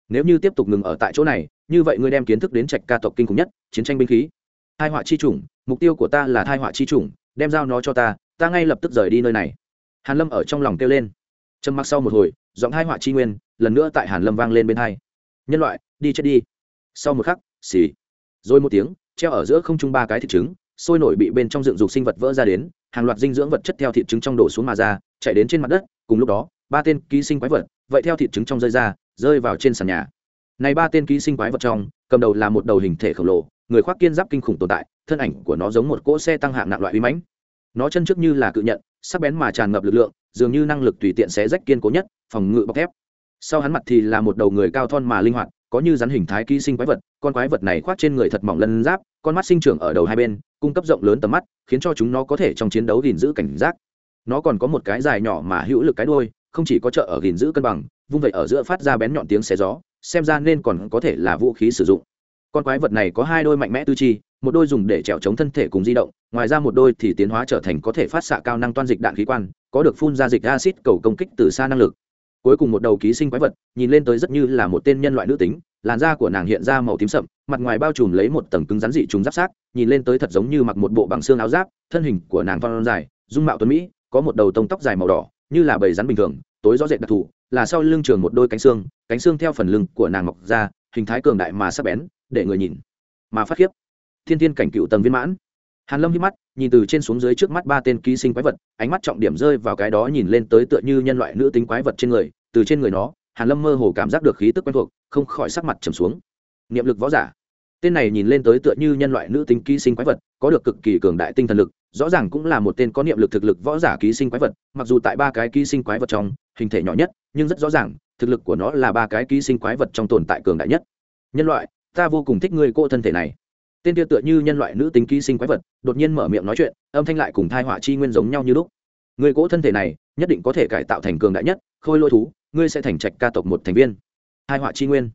Nếu như tiếp tục ngừng ở tại chỗ này như vậy ngươi đem kiến thức đến trạch ca tộc kinh khủng nhất chiến tranh binh khí. Thai họa chi Trùng, mục tiêu của ta là thai họa chi Trùng, đem giao nó cho ta ta ngay lập tức rời đi nơi này. Hàn lâm ở trong lòng kêu lên trầm mặc sau một hồi, giọng hai họa chi nguyên lần nữa tại hàn lâm vang lên bên hai. Nhân loại, đi chết đi. Sau một khắc, xì. Rồi một tiếng, treo ở giữa không trung ba cái thịt trứng, sôi nổi bị bên trong dựng dục sinh vật vỡ ra đến, hàng loạt dinh dưỡng vật chất theo thịt trứng trong đổ xuống mà ra, chạy đến trên mặt đất. Cùng lúc đó, ba tên ký sinh quái vật, vậy theo thịt trứng trong rơi ra, rơi vào trên sàn nhà. Này ba tên ký sinh quái vật trong, cầm đầu là một đầu hình thể khổng lồ, người khoác kiên giáp kinh khủng tồn tại, thân ảnh của nó giống một cỗ xe tăng hạng nặng loại uy mãnh. Nó chân trước như là cự nhận, sắc bén mà tràn ngập lực lượng dường như năng lực tùy tiện xé rách kiên cố nhất, phòng ngự bọc thép. Sau hắn mặt thì là một đầu người cao thon mà linh hoạt, có như rắn hình thái ký sinh quái vật, con quái vật này khoác trên người thật mỏng lân giáp, con mắt sinh trưởng ở đầu hai bên, cung cấp rộng lớn tầm mắt, khiến cho chúng nó có thể trong chiến đấu gìn giữ cảnh giác. Nó còn có một cái dài nhỏ mà hữu lực cái đuôi, không chỉ có trợ ở gìn giữ cân bằng, vung vậy ở giữa phát ra bén nhọn tiếng xé gió, xem ra nên còn có thể là vũ khí sử dụng. Con quái vật này có hai đôi mạnh mẽ tư chi, một đôi dùng để trèo chống thân thể cùng di động, ngoài ra một đôi thì tiến hóa trở thành có thể phát xạ cao năng toan dịch đạn khí quan có được phun ra dịch acid cầu công kích từ xa năng lực. Cuối cùng một đầu ký sinh quái vật, nhìn lên tới rất như là một tên nhân loại nữ tính, làn da của nàng hiện ra màu tím sậm, mặt ngoài bao trùm lấy một tầng cứng rắn dị trùng giáp sát, nhìn lên tới thật giống như mặc một bộ bằng xương áo giáp, thân hình của nàng thon dài, dung mạo tuấn mỹ, có một đầu tông tóc dài màu đỏ, như là bầy rắn bình thường, tối rõ rệt đặc thù, là sau lưng trường một đôi cánh xương cánh xương theo phần lưng của nàng mọc ra, hình thái cường đại mà sắc bén, để người nhìn, mà phát khiếp. Thiên thiên cảnh cựu tầng viên mãn. Hàn lâm hít mắt nhìn từ trên xuống dưới trước mắt ba tên ký sinh quái vật, ánh mắt trọng điểm rơi vào cái đó nhìn lên tới tựa như nhân loại nữ tính quái vật trên người, từ trên người nó, hàn lâm mơ hồ cảm giác được khí tức quen thuộc, không khỏi sắc mặt trầm xuống. Niệm lực võ giả. Tên này nhìn lên tới tựa như nhân loại nữ tính ký sinh quái vật, có được cực kỳ cường đại tinh thần lực, rõ ràng cũng là một tên có niệm lực thực lực võ giả ký sinh quái vật, mặc dù tại ba cái ký sinh quái vật trong, hình thể nhỏ nhất, nhưng rất rõ ràng, thực lực của nó là ba cái ký sinh quái vật trong tồn tại cường đại nhất. Nhân loại, ta vô cùng thích người cô thân thể này tên kia tựa như nhân loại nữ tính ký sinh quái vật đột nhiên mở miệng nói chuyện âm thanh lại cùng thai họa chi nguyên giống nhau như lúc. Người cỗ thân thể này nhất định có thể cải tạo thành cường đại nhất khôi lôi thú ngươi sẽ thành trạch ca tộc một thành viên. Hai họa chi nguyên.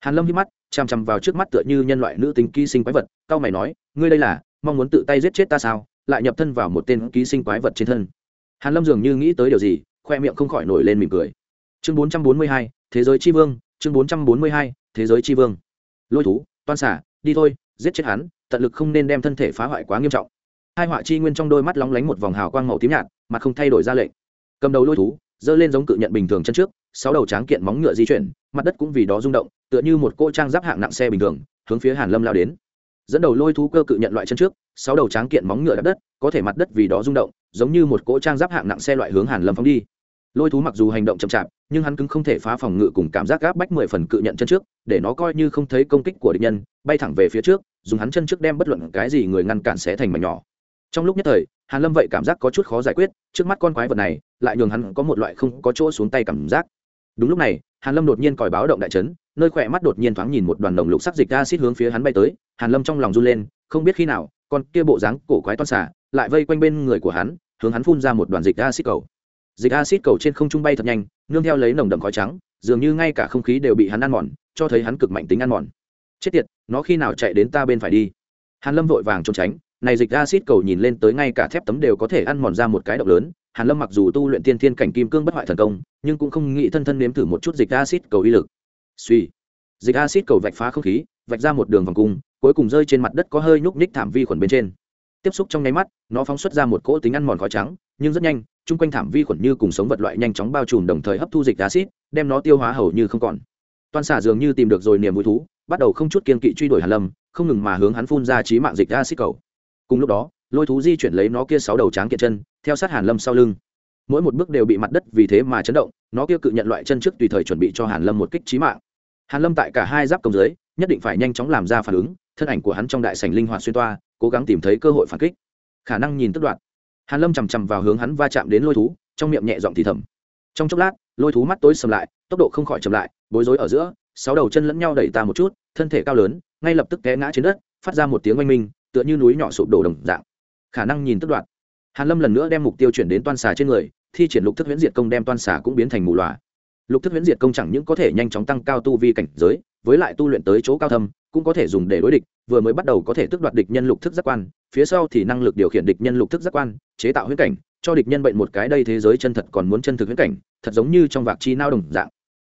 Hàn lâm hít mắt chằm chằm vào trước mắt tựa như nhân loại nữ tính ký sinh quái vật cao mày nói ngươi đây là mong muốn tự tay giết chết ta sao? Lại nhập thân vào một tên ký sinh quái vật trên thân. Hàn lâm dường như nghĩ tới điều gì khoe miệng không khỏi nổi lên mỉm cười. Chương 442, thế giới chi vương chương 442, thế giới chi vương. Lôi thú toan xả đi thôi giết chết hắn, tận lực không nên đem thân thể phá hoại quá nghiêm trọng. Hai họa chi nguyên trong đôi mắt lóng lánh một vòng hào quang màu tím nhạt, mà không thay đổi ra lệnh. Cầm đầu lôi thú, giơ lên giống cự nhận bình thường chân trước, sáu đầu tráng kiện móng ngựa di chuyển, mặt đất cũng vì đó rung động, tựa như một cô trang giáp hạng nặng xe bình thường, hướng phía hàn lâm lao đến. Dẫn đầu lôi thú cơ cự nhận loại chân trước, sáu đầu tráng kiện móng ngựa đạp đất, có thể mặt đất vì đó rung động, giống như một cỗ trang giáp hạng nặng xe loại hướng hàn lâm phóng đi. Lôi thú mặc dù hành động chậm chạp nhưng hắn cứng không thể phá phòng ngự cùng cảm giác gáp bách mười phần cự nhận chân trước, để nó coi như không thấy công kích của địch nhân, bay thẳng về phía trước, dùng hắn chân trước đem bất luận cái gì người ngăn cản sẽ thành mảnh nhỏ. Trong lúc nhất thời, hàn lâm vậy cảm giác có chút khó giải quyết, trước mắt con quái vật này, lại nhường hắn có một loại không có chỗ xuống tay cảm giác. Đúng lúc này, hàn lâm đột nhiên còi báo động đại chấn, nơi khỏe mắt đột nhiên thoáng nhìn một đoàn nồng lục sắc dịch acid hướng phía hắn bay tới, hàn lâm trong lòng run lên, không biết khi nào, con kia bộ dáng cổ quái toan xả lại vây quanh bên người của hắn, hướng hắn phun ra một đoàn dịch acid cầu dịch acid cầu trên không trung bay thật nhanh, nương theo lấy nồng đậm khói trắng, dường như ngay cả không khí đều bị hắn ăn mòn, cho thấy hắn cực mạnh tính ăn mòn. Chết tiệt, nó khi nào chạy đến ta bên phải đi? Hàn lâm vội vàng trốn tránh, này dịch acid cầu nhìn lên tới ngay cả thép tấm đều có thể ăn mòn ra một cái động lớn. Hàn lâm mặc dù tu luyện tiên thiên cảnh kim cương bất hoại thần công, nhưng cũng không nghĩ thân thân nếm thử một chút dịch acid cầu uy lực. Suy. Dịch acid cầu vạch phá không khí, vạch ra một đường vòng cung, cuối cùng rơi trên mặt đất có hơi nhúc nhích thảm vi khuẩn bên trên. Tiếp xúc trong nháy mắt, nó phóng xuất ra một cỗ tính ăn mòn khói trắng, nhưng rất nhanh chung quanh thảm vi khuẩn như cùng sống vật loại nhanh chóng bao trùm đồng thời hấp thu dịch acid đem nó tiêu hóa hầu như không còn. Toàn xả dường như tìm được rồi niềm vui thú, bắt đầu không chút kiên kỵ truy đuổi hàn lâm, không ngừng mà hướng hắn phun ra trí mạng dịch acid cầu. Cùng lúc đó, lôi thú di chuyển lấy nó kia sáu đầu tráng kiện chân, theo sát hàn lâm sau lưng. Mỗi một bước đều bị mặt đất vì thế mà chấn động, nó kia cự nhận loại chân trước tùy thời chuẩn bị cho hàn lâm một kích trí mạng. Hàn lâm tại cả hai giáp công dưới, nhất định phải nhanh chóng làm ra phản ứng, thân ảnh của hắn trong đại sảnh linh hoạt xuyên toa, cố gắng tìm thấy cơ hội phản kích. Khả năng nhìn tức đoạn hàn lâm chầm chầm vào hướng hắn va chạm đến lôi thú, trong miệng nhẹ giọng thì thầm. Trong chốc lát, lôi thú mắt tối sầm lại, tốc độ không khỏi chậm lại, bối rối ở giữa, sáu đầu chân lẫn nhau đẩy ta một chút, thân thể cao lớn, ngay lập tức té ngã trên đất, phát ra một tiếng oanh minh, tựa như núi nhỏ sụp đổ đồng dạng. Khả năng nhìn tức đoạn hàn lâm lần nữa đem mục tiêu chuyển đến toan xà trên người, thi triển lục thức huyễn diệt công đem toan xà cũng biến thành mù loà. Lục thức huyễn diệt công chẳng những có thể nhanh chóng tăng cao tu vi cảnh giới, với lại tu luyện tới chỗ cao thâm, cũng có thể dùng để đối địch, vừa mới bắt đầu có thể tước đoạt địch nhân lục thức giác quan phía sau thì năng lực điều khiển địch nhân lục thức giác quan, chế tạo huyễn cảnh, cho địch nhân bệnh một cái đây thế giới chân thật còn muốn chân thực huyễn cảnh, thật giống như trong vạc chi nao đồng dạng.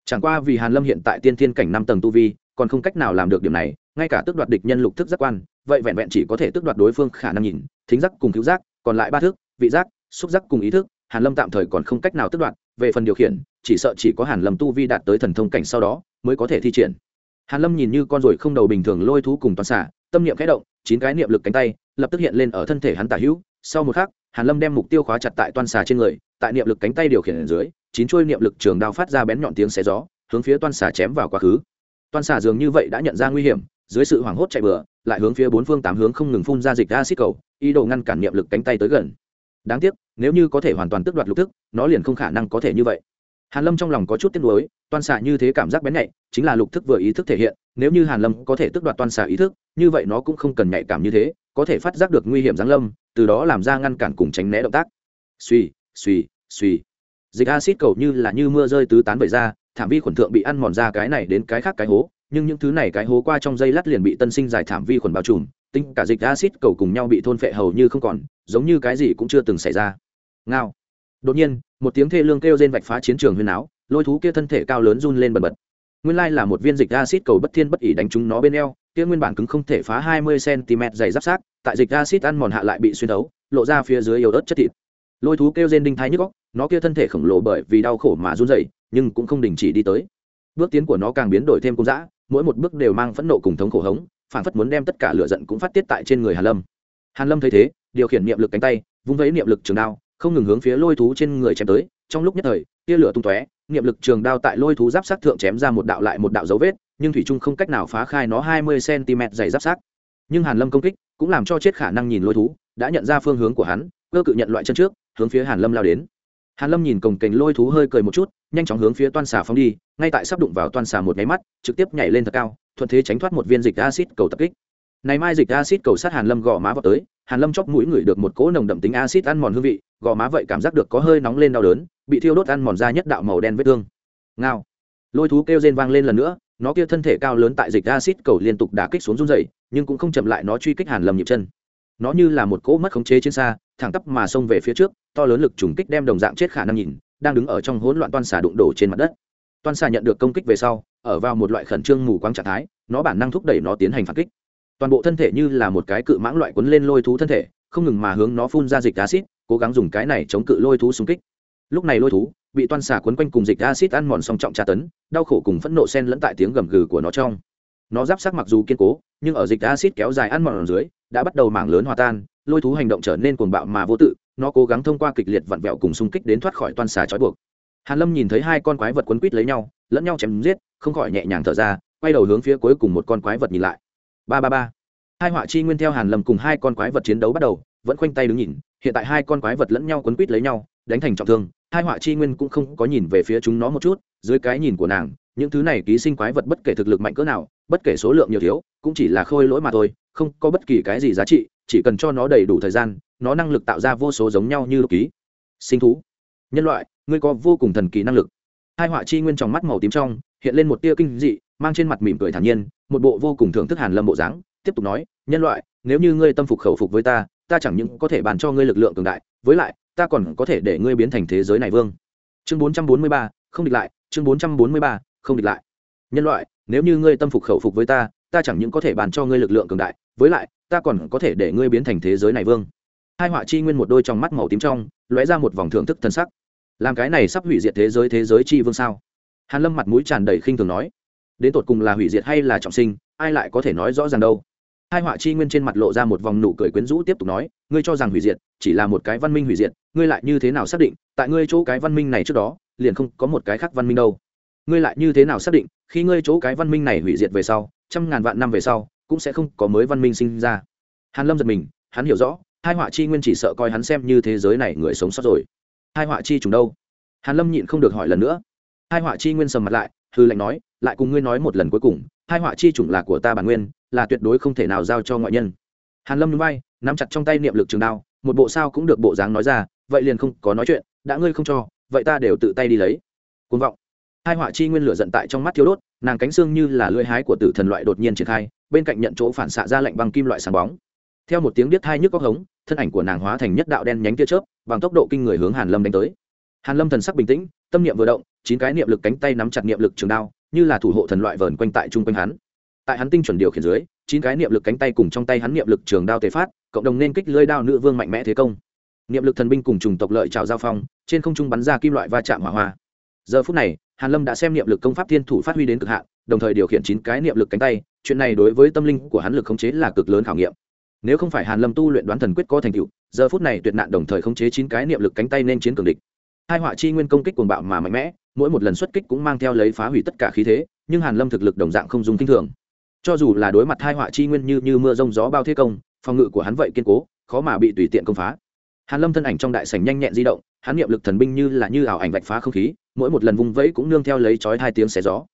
Chẳng qua vì hàn lâm hiện tại tiên thiên cảnh năm tầng tu vi, còn không cách nào làm được điểm này, ngay cả tước đoạt địch nhân lục thức giác quan, vậy vẹn vẹn chỉ có thể tước đoạt đối phương khả năng nhìn, thính giác cùng cứu giác, còn lại ba thức vị giác, xúc giác cùng ý thức, hàn lâm tạm thời còn không cách nào tước đoạt, về phần điều khiển, chỉ sợ chỉ có hàn lâm tu vi đạt tới thần thông cảnh sau đó mới có thể thi triển. Hàn lâm nhìn như con ruồi không đầu bình thường lôi thú cùng toàn xả tâm niệm khẽ động, chín cái niệm lực cánh tay, lập tức hiện lên ở thân thể hắn tả hữu. Sau một khắc, hàn lâm đem mục tiêu khóa chặt tại toàn xà trên người, tại niệm lực cánh tay điều khiển ở dưới, chín chuôi niệm lực trường đao phát ra bén nhọn tiếng xé gió, hướng phía toàn xà chém vào quá khứ. Toàn xà dường như vậy đã nhận ra nguy hiểm, dưới sự hoảng hốt chạy bừa, lại hướng phía bốn phương tám hướng không ngừng phun ra dịch acid cầu, ý đồ ngăn cản niệm lực cánh tay tới gần. Đáng tiếc, nếu như có thể hoàn toàn tước đoạt lục thức, nó liền không khả năng có thể như vậy. Hàn lâm trong lòng có chút tiếc nuối, toan xà như thế cảm giác bén nhạy, chính là lục thức vừa ý thức thể hiện, nếu như hàn lâm có thể tước đoạt toan xà ý thức như vậy nó cũng không cần nhạy cảm như thế, có thể phát giác được nguy hiểm giáng lâm, từ đó làm ra ngăn cản cùng tránh né động tác. Suy suy suy. Dịch axit cầu như là như mưa rơi tứ tán vẩy ra, thảm vi khuẩn thượng bị ăn mòn ra cái này đến cái khác cái hố, nhưng những thứ này cái hố qua trong dây lát liền bị tân sinh giải thảm vi khuẩn bao trùm, tính cả dịch axit cầu cùng nhau bị thôn phệ hầu như không còn, giống như cái gì cũng chưa từng xảy ra. Ngao. Đột nhiên, một tiếng thê lương kêu rên vạch phá chiến trường huyên áo, lôi thú kia thân thể cao lớn run lên bần bật. Nguyên lai là một viên dịch acid cầu bất thiên bất ỉ đánh trúng nó bên eo kia nguyên bản cứng không thể phá hai mươi cm dày giáp sát tại dịch acid ăn mòn hạ lại bị xuyên đấu lộ ra phía dưới yếu ớt chất thịt. Lôi thú kêu rên đinh thái nhức óc, nó kia thân thể khổng lồ bởi vì đau khổ mà run rẩy, nhưng cũng không đình chỉ đi tới. Bước tiến của nó càng biến đổi thêm công dã mỗi một bước đều mang phẫn nộ cùng thống khổ hống phản phất muốn đem tất cả lửa giận cũng phát tiết tại trên người hàn lâm. Hàn lâm thấy thế điều khiển niệm lực cánh tay vung vẫy niệm lực trường đao không ngừng hướng phía lôi thú trên người chém tới trong lúc nhất thời tia lửa tung tóe niệm lực trường đao tại lôi thú giáp sắc thượng chém ra một đạo lại một đạo dấu vết, nhưng thủy trung không cách nào phá khai nó hai mươi cm dày giáp sắc nhưng hàn lâm công kích cũng làm cho chết khả năng nhìn lôi thú, đã nhận ra phương hướng của hắn, cơ cự nhận loại chân trước, hướng phía hàn lâm lao đến. Hàn lâm nhìn cồng kềnh lôi thú hơi cười một chút, nhanh chóng hướng phía toan xà phóng đi, ngay tại sắp đụng vào toan xà một nháy mắt, trực tiếp nhảy lên thật cao, thuận thế tránh thoát một viên dịch acid cầu tập kích này mai dịch acid cầu sát hàn lâm gò má vào tới, hàn lâm chóc mũi ngửi được một cỗ nồng đậm tính acid ăn mòn hương vị, gò má vậy cảm giác được có hơi nóng lên đau đớn, bị thiêu đốt ăn mòn ra nhất đạo màu đen vết thương. Ngao. Lôi thú kêu rên vang lên lần nữa, nó kia thân thể cao lớn tại dịch acid cầu liên tục đả kích xuống run dậy nhưng cũng không chậm lại nó truy kích hàn lâm nhịp chân. Nó như là một cỗ mất khống chế trên xa, thẳng tắp mà xông về phía trước, to lớn lực trùng kích đem đồng dạng chết khả năng nhìn, đang đứng ở trong hỗn loạn toan xà đụng đổ trên mặt đất. Toan xà nhận được công kích về sau, ở vào một loại khẩn trương mù quáng trạng thái, nó bản năng thúc đẩy nó tiến hành phản kích toàn bộ thân thể như là một cái cự mãng loại quấn lên lôi thú thân thể, không ngừng mà hướng nó phun ra dịch acid cố gắng dùng cái này chống cự lôi thú xung kích. Lúc này lôi thú bị toan xà quấn quanh cùng dịch acid ăn mòn song trọng tra tấn, đau khổ cùng phẫn nộ sen lẫn tại tiếng gầm gừ của nó trong. Nó giáp sắc mặc dù kiên cố, nhưng ở dịch acid kéo dài ăn mòn ở dưới, đã bắt đầu mảng lớn hòa tan, lôi thú hành động trở nên cuồng bạo mà vô tự, nó cố gắng thông qua kịch liệt vặn vẹo cùng xung kích đến thoát khỏi toan xà trói buộc. Hàn lâm nhìn thấy hai con quái vật quấn quít lấy nhau, lẫn nhau chém giết, không khỏi nhẹ nhàng thở ra, quay đầu hướng phía cuối cùng một con quái vật nhìn lại ba ba ba. Hai họa chi nguyên theo hàn lâm cùng hai con quái vật chiến đấu bắt đầu, vẫn khoanh tay đứng nhìn, hiện tại hai con quái vật lẫn nhau quấn quít lấy nhau, đánh thành trọng thương, hai họa chi nguyên cũng không có nhìn về phía chúng nó một chút, dưới cái nhìn của nàng, những thứ này ký sinh quái vật bất kể thực lực mạnh cỡ nào, bất kể số lượng nhiều thiếu, cũng chỉ là khôi lỗi mà thôi, không có bất kỳ cái gì giá trị, chỉ cần cho nó đầy đủ thời gian, nó năng lực tạo ra vô số giống nhau như ký. Sinh thú. Nhân loại, ngươi có vô cùng thần kỳ năng lực. Hai họa chi nguyên trong mắt màu tím trong, hiện lên một tia kinh dị, mang trên mặt mỉm cười thản nhiên một bộ vô cùng thưởng thức hàn lâm bộ dáng tiếp tục nói nhân loại nếu như ngươi tâm phục khẩu phục với ta ta chẳng những có thể bàn cho ngươi lực lượng cường đại với lại ta còn có thể để ngươi biến thành thế giới này vương. Chương 443, không địch lại chương 443, không địch lại. Nhân loại nếu như ngươi tâm phục khẩu phục với ta ta chẳng những có thể bàn cho ngươi lực lượng cường đại với lại ta còn có thể để ngươi biến thành thế giới này vương. Hai họa chi nguyên một đôi trong mắt màu tím trong lóe ra một vòng thưởng thức thân sắc. Làm cái này sắp hủy diệt thế giới thế giới chi vương sao? Hàn lâm mặt mũi tràn đầy khinh thường nói đến tột cùng là hủy diệt hay là trọng sinh, ai lại có thể nói rõ ràng đâu. Hai họa chi nguyên trên mặt lộ ra một vòng nụ cười quyến rũ tiếp tục nói, ngươi cho rằng hủy diệt, chỉ là một cái văn minh hủy diệt, ngươi lại như thế nào xác định, tại ngươi chỗ cái văn minh này trước đó, liền không có một cái khác văn minh đâu. Ngươi lại như thế nào xác định, khi ngươi chỗ cái văn minh này hủy diệt về sau, trăm ngàn vạn năm về sau, cũng sẽ không có mới văn minh sinh ra. Hàn lâm giật mình, hắn hiểu rõ, hai họa chi nguyên chỉ sợ coi hắn xem như thế giới này người sống sót rồi. Hai họa chi trùng đâu? Hàn lâm nhịn không được hỏi lần nữa. Hai họa chi nguyên sầm mặt lại hư lệnh nói lại cùng ngươi nói một lần cuối cùng, hai họa chi chủng là của ta bản nguyên, là tuyệt đối không thể nào giao cho ngoại nhân. Hàn lâm núi bay nắm chặt trong tay niệm lực trường đao, một bộ sao cũng được bộ dáng nói ra, vậy liền không có nói chuyện, đã ngươi không cho, vậy ta đều tự tay đi lấy. Côn vọng. Hai họa chi nguyên lửa giận tại trong mắt thiếu đốt, nàng cánh xương như là lưỡi hái của tử thần loại đột nhiên triển khai, bên cạnh nhận chỗ phản xạ ra lạnh bằng kim loại sáng bóng. Theo một tiếng biết hai nhức có hống, thân ảnh của nàng hóa thành nhất đạo đen nhánh tia chớp, bằng tốc độ kinh người hướng hàn lâm đánh tới. Hàn lâm thần sắc bình tĩnh, tâm niệm vừa động, chín cái niệm lực cánh tay nắm chặt niệm lực trường đao như là thủ hộ thần loại vờn quanh tại trung quanh hắn. Tại hắn tinh chuẩn điều khiển dưới, chín cái niệm lực cánh tay cùng trong tay hắn niệm lực trường đao tề phát, cộng đồng nên kích lưỡi đao nữ vương mạnh mẽ thế công. Niệm lực thần binh cùng trùng tộc lợi trào giao phong, trên không trung bắn ra kim loại va chạm hỏa hoa. Giờ phút này, hàn lâm đã xem niệm lực công pháp thiên thủ phát huy đến cực hạn, đồng thời điều khiển chín cái niệm lực cánh tay, chuyện này đối với tâm linh của hắn lực khống chế là cực lớn khảo nghiệm. Nếu không phải hàn lâm tu luyện đoán thần quyết có thành tựu, giờ phút này tuyệt nạn đồng thời khống chế chín cái niệm lực cánh tay nên chiến cường địch. Hai họa chi nguyên công kích cuồng bạo mà mạnh mẽ mỗi một lần xuất kích cũng mang theo lấy phá hủy tất cả khí thế, nhưng hàn lâm thực lực đồng dạng không dùng kinh thường. Cho dù là đối mặt hai họa chi nguyên như như mưa rông gió bao thế công, phòng ngự của hắn vậy kiên cố, khó mà bị tùy tiện công phá. Hàn lâm thân ảnh trong đại sảnh nhanh nhẹn di động, hắn niệm lực thần binh như là như ảo ảnh vạch phá không khí, mỗi một lần vung vẫy cũng nương theo lấy chói hai tiếng xé gió.